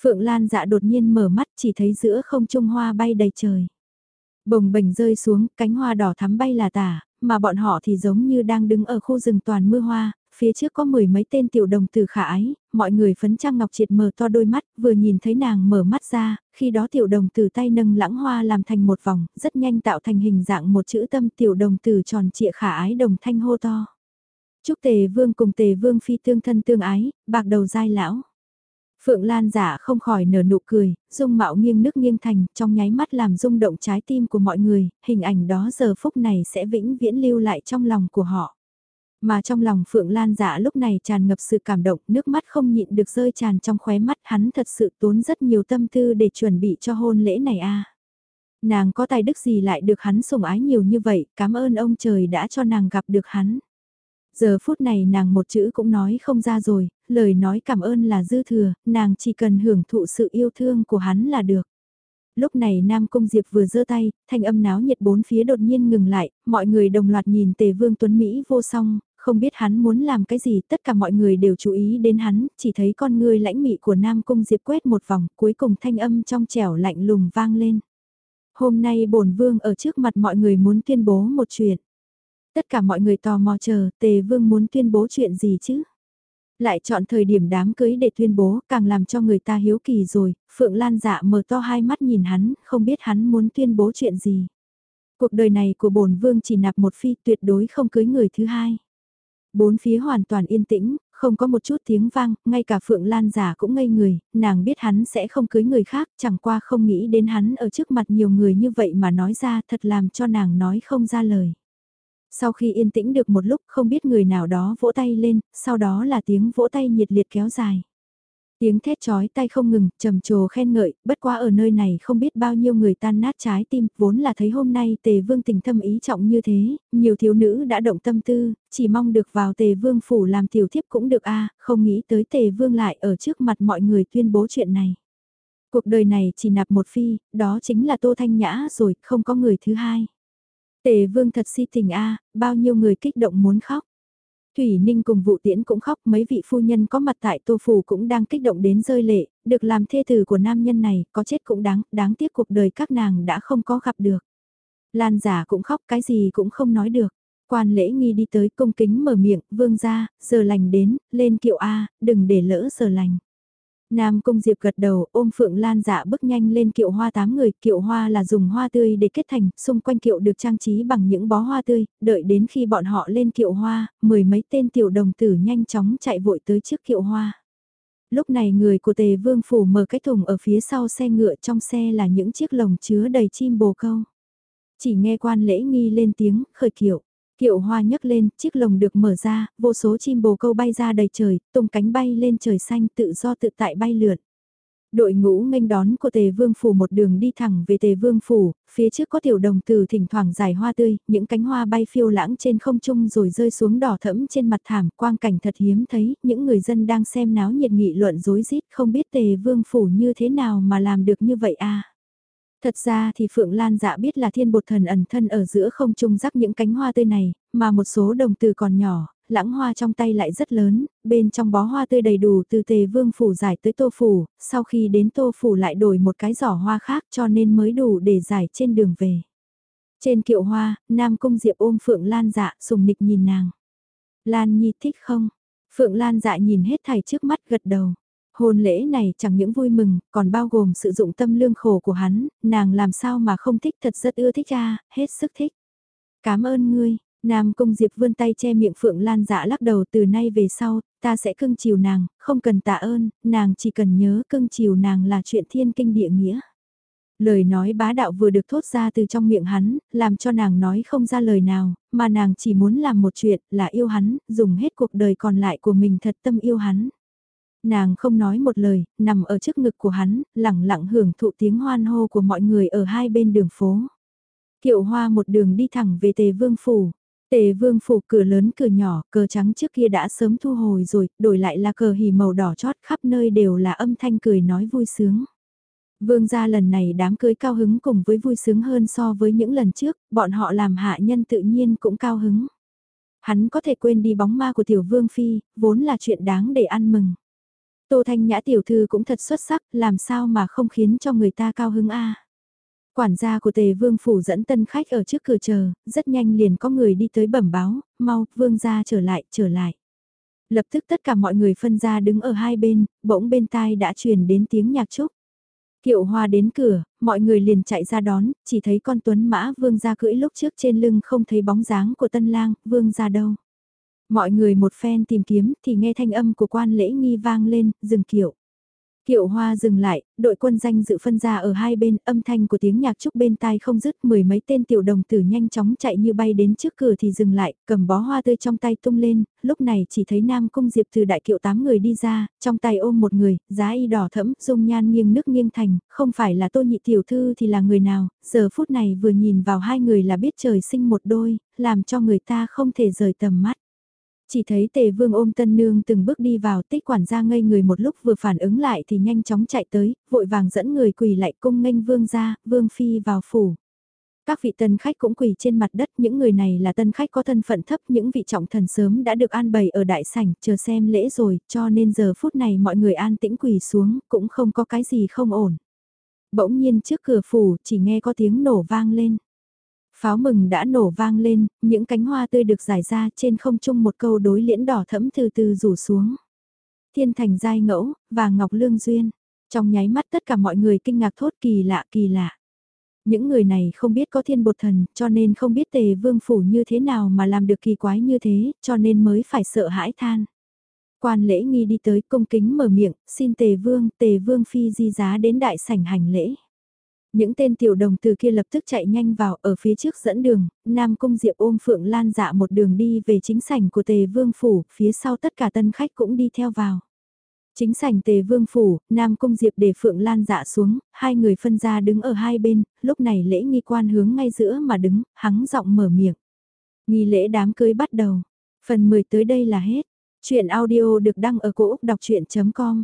Speaker 1: Phượng Lan dạ đột nhiên mở mắt chỉ thấy giữa không trung hoa bay đầy trời. Bồng bềnh rơi xuống, cánh hoa đỏ thắm bay là tả, mà bọn họ thì giống như đang đứng ở khu rừng toàn mưa hoa, phía trước có mười mấy tên tiểu đồng từ khả ái, mọi người phấn trang ngọc triệt mở to đôi mắt, vừa nhìn thấy nàng mở mắt ra, khi đó tiểu đồng từ tay nâng lãng hoa làm thành một vòng, rất nhanh tạo thành hình dạng một chữ tâm tiểu đồng từ tròn trịa khả ái đồng thanh hô to. Chúc tề vương cùng tề vương phi tương thân tương ái, bạc đầu dai lão. Phượng Lan giả không khỏi nở nụ cười, dung mạo nghiêng nước nghiêng thành, trong nháy mắt làm rung động trái tim của mọi người, hình ảnh đó giờ phút này sẽ vĩnh viễn lưu lại trong lòng của họ. Mà trong lòng Phượng Lan giả lúc này tràn ngập sự cảm động, nước mắt không nhịn được rơi tràn trong khóe mắt hắn thật sự tốn rất nhiều tâm tư để chuẩn bị cho hôn lễ này a. Nàng có tài đức gì lại được hắn sủng ái nhiều như vậy, cảm ơn ông trời đã cho nàng gặp được hắn. Giờ phút này nàng một chữ cũng nói không ra rồi, lời nói cảm ơn là dư thừa, nàng chỉ cần hưởng thụ sự yêu thương của hắn là được. Lúc này Nam Cung Diệp vừa giơ tay, thanh âm náo nhiệt bốn phía đột nhiên ngừng lại, mọi người đồng loạt nhìn Tề Vương Tuấn Mỹ vô song, không biết hắn muốn làm cái gì, tất cả mọi người đều chú ý đến hắn, chỉ thấy con người lãnh mị của Nam Cung Diệp quét một vòng, cuối cùng thanh âm trong trẻo lạnh lùng vang lên. Hôm nay bổn vương ở trước mặt mọi người muốn tuyên bố một chuyện. Tất cả mọi người tò mò chờ, tề vương muốn tuyên bố chuyện gì chứ? Lại chọn thời điểm đám cưới để tuyên bố, càng làm cho người ta hiếu kỳ rồi, Phượng Lan dạ mở to hai mắt nhìn hắn, không biết hắn muốn tuyên bố chuyện gì. Cuộc đời này của bổn vương chỉ nạp một phi tuyệt đối không cưới người thứ hai. Bốn phía hoàn toàn yên tĩnh, không có một chút tiếng vang, ngay cả Phượng Lan giả cũng ngây người, nàng biết hắn sẽ không cưới người khác, chẳng qua không nghĩ đến hắn ở trước mặt nhiều người như vậy mà nói ra thật làm cho nàng nói không ra lời. Sau khi yên tĩnh được một lúc không biết người nào đó vỗ tay lên, sau đó là tiếng vỗ tay nhiệt liệt kéo dài. Tiếng thét chói tay không ngừng, trầm trồ khen ngợi, bất quá ở nơi này không biết bao nhiêu người tan nát trái tim, vốn là thấy hôm nay tề vương tình thâm ý trọng như thế, nhiều thiếu nữ đã động tâm tư, chỉ mong được vào tề vương phủ làm tiểu thiếp cũng được a không nghĩ tới tề vương lại ở trước mặt mọi người tuyên bố chuyện này. Cuộc đời này chỉ nạp một phi, đó chính là Tô Thanh Nhã rồi, không có người thứ hai. Tề vương thật si tình a bao nhiêu người kích động muốn khóc. Thủy Ninh cùng vụ tiễn cũng khóc, mấy vị phu nhân có mặt tại Tô Phủ cũng đang kích động đến rơi lệ, được làm thê tử của nam nhân này, có chết cũng đáng, đáng tiếc cuộc đời các nàng đã không có gặp được. Lan giả cũng khóc, cái gì cũng không nói được. Quan lễ nghi đi tới công kính mở miệng, vương ra, giờ lành đến, lên kiệu A, đừng để lỡ giờ lành. Nam Cung Diệp gật đầu, ôm Phượng Lan dạ bước nhanh lên kiệu hoa tám người, kiệu hoa là dùng hoa tươi để kết thành, xung quanh kiệu được trang trí bằng những bó hoa tươi, đợi đến khi bọn họ lên kiệu hoa, mười mấy tên tiểu đồng tử nhanh chóng chạy vội tới trước kiệu hoa. Lúc này người của tề vương phủ mở cái thùng ở phía sau xe ngựa trong xe là những chiếc lồng chứa đầy chim bồ câu. Chỉ nghe quan lễ nghi lên tiếng, khởi kiệu. Kiệu hoa nhấc lên, chiếc lồng được mở ra, vô số chim bồ câu bay ra đầy trời, tung cánh bay lên trời xanh tự do tự tại bay lượn. Đội ngũ nghênh đón của Tề Vương Phủ một đường đi thẳng về Tề Vương Phủ, phía trước có tiểu đồng từ thỉnh thoảng giải hoa tươi, những cánh hoa bay phiêu lãng trên không trung rồi rơi xuống đỏ thẫm trên mặt thảm, quang cảnh thật hiếm thấy, những người dân đang xem náo nhiệt nghị luận rối rít không biết Tề Vương Phủ như thế nào mà làm được như vậy à. Thật ra thì Phượng Lan dạ biết là thiên bột thần ẩn thân ở giữa không trung rắc những cánh hoa tươi này, mà một số đồng từ còn nhỏ, lãng hoa trong tay lại rất lớn, bên trong bó hoa tươi đầy đủ từ tề vương phủ giải tới tô phủ, sau khi đến tô phủ lại đổi một cái giỏ hoa khác cho nên mới đủ để giải trên đường về. Trên kiệu hoa, Nam Cung Diệp ôm Phượng Lan dạ, sùng nịch nhìn nàng. Lan Nhi thích không? Phượng Lan dạ nhìn hết thảy trước mắt gật đầu. Hôn lễ này chẳng những vui mừng, còn bao gồm sự dụng tâm lương khổ của hắn, nàng làm sao mà không thích thật rất ưa thích ra, hết sức thích. Cảm ơn ngươi, Nam Cung Diệp vươn tay che miệng Phượng Lan dạ lắc đầu từ nay về sau, ta sẽ cưng chiều nàng, không cần tạ ơn, nàng chỉ cần nhớ cưng chiều nàng là chuyện thiên kinh địa nghĩa. Lời nói bá đạo vừa được thốt ra từ trong miệng hắn, làm cho nàng nói không ra lời nào, mà nàng chỉ muốn làm một chuyện là yêu hắn, dùng hết cuộc đời còn lại của mình thật tâm yêu hắn. Nàng không nói một lời, nằm ở trước ngực của hắn, lặng lặng hưởng thụ tiếng hoan hô của mọi người ở hai bên đường phố. Kiệu hoa một đường đi thẳng về tề vương phủ. Tề vương phủ cửa lớn cửa nhỏ, cờ trắng trước kia đã sớm thu hồi rồi, đổi lại là cờ hỉ màu đỏ chót khắp nơi đều là âm thanh cười nói vui sướng. Vương gia lần này đám cưới cao hứng cùng với vui sướng hơn so với những lần trước, bọn họ làm hạ nhân tự nhiên cũng cao hứng. Hắn có thể quên đi bóng ma của tiểu vương phi, vốn là chuyện đáng để ăn mừng. Tô Thanh Nhã tiểu thư cũng thật xuất sắc, làm sao mà không khiến cho người ta cao hứng a. Quản gia của tề vương phủ dẫn tân khách ở trước cửa chờ, rất nhanh liền có người đi tới bẩm báo, mau, vương gia trở lại, trở lại. Lập tức tất cả mọi người phân ra đứng ở hai bên, bỗng bên tai đã truyền đến tiếng nhạc trúc. Kiệu hoa đến cửa, mọi người liền chạy ra đón, chỉ thấy con tuấn mã vương gia cưỡi lúc trước trên lưng không thấy bóng dáng của tân lang, vương gia đâu. Mọi người một phen tìm kiếm thì nghe thanh âm của quan lễ nghi vang lên, dừng kiệu. Kiệu hoa dừng lại, đội quân danh dự phân ra ở hai bên, âm thanh của tiếng nhạc trúc bên tai không dứt, mười mấy tên tiểu đồng tử nhanh chóng chạy như bay đến trước cửa thì dừng lại, cầm bó hoa tươi trong tay tung lên, lúc này chỉ thấy Nam Cung Diệp từ đại kiệu tám người đi ra, trong tay ôm một người, giá y đỏ thẫm, dung nhan nghiêng nước nghiêng thành, không phải là tô nhị tiểu thư thì là người nào, giờ phút này vừa nhìn vào hai người là biết trời sinh một đôi, làm cho người ta không thể rời tầm mắt. Chỉ thấy tề vương ôm tân nương từng bước đi vào tích quản gia ngây người một lúc vừa phản ứng lại thì nhanh chóng chạy tới, vội vàng dẫn người quỳ lại cung nghênh vương ra, vương phi vào phủ. Các vị tân khách cũng quỳ trên mặt đất, những người này là tân khách có thân phận thấp, những vị trọng thần sớm đã được an bày ở đại sảnh, chờ xem lễ rồi, cho nên giờ phút này mọi người an tĩnh quỳ xuống, cũng không có cái gì không ổn. Bỗng nhiên trước cửa phủ chỉ nghe có tiếng nổ vang lên. Pháo mừng đã nổ vang lên, những cánh hoa tươi được giải ra trên không trung một câu đối liễn đỏ thẫm từ từ rủ xuống. Thiên thành giai ngẫu, và ngọc lương duyên. Trong nháy mắt tất cả mọi người kinh ngạc thốt kỳ lạ kỳ lạ. Những người này không biết có thiên bột thần, cho nên không biết tề vương phủ như thế nào mà làm được kỳ quái như thế, cho nên mới phải sợ hãi than. Quan lễ nghi đi tới cung kính mở miệng, xin tề vương, tề vương phi di giá đến đại sảnh hành lễ. Những tên tiểu đồng từ kia lập tức chạy nhanh vào ở phía trước dẫn đường, Nam Cung Diệp ôm Phượng Lan dạ một đường đi về chính sảnh của tề vương phủ, phía sau tất cả tân khách cũng đi theo vào. Chính sảnh tề vương phủ, Nam Cung Diệp để Phượng Lan dạ xuống, hai người phân ra đứng ở hai bên, lúc này lễ nghi quan hướng ngay giữa mà đứng, hắng giọng mở miệng. Nghi lễ đám cưới bắt đầu. Phần 10 tới đây là hết. Chuyện audio được đăng ở cổ Úc đọc chuyện.com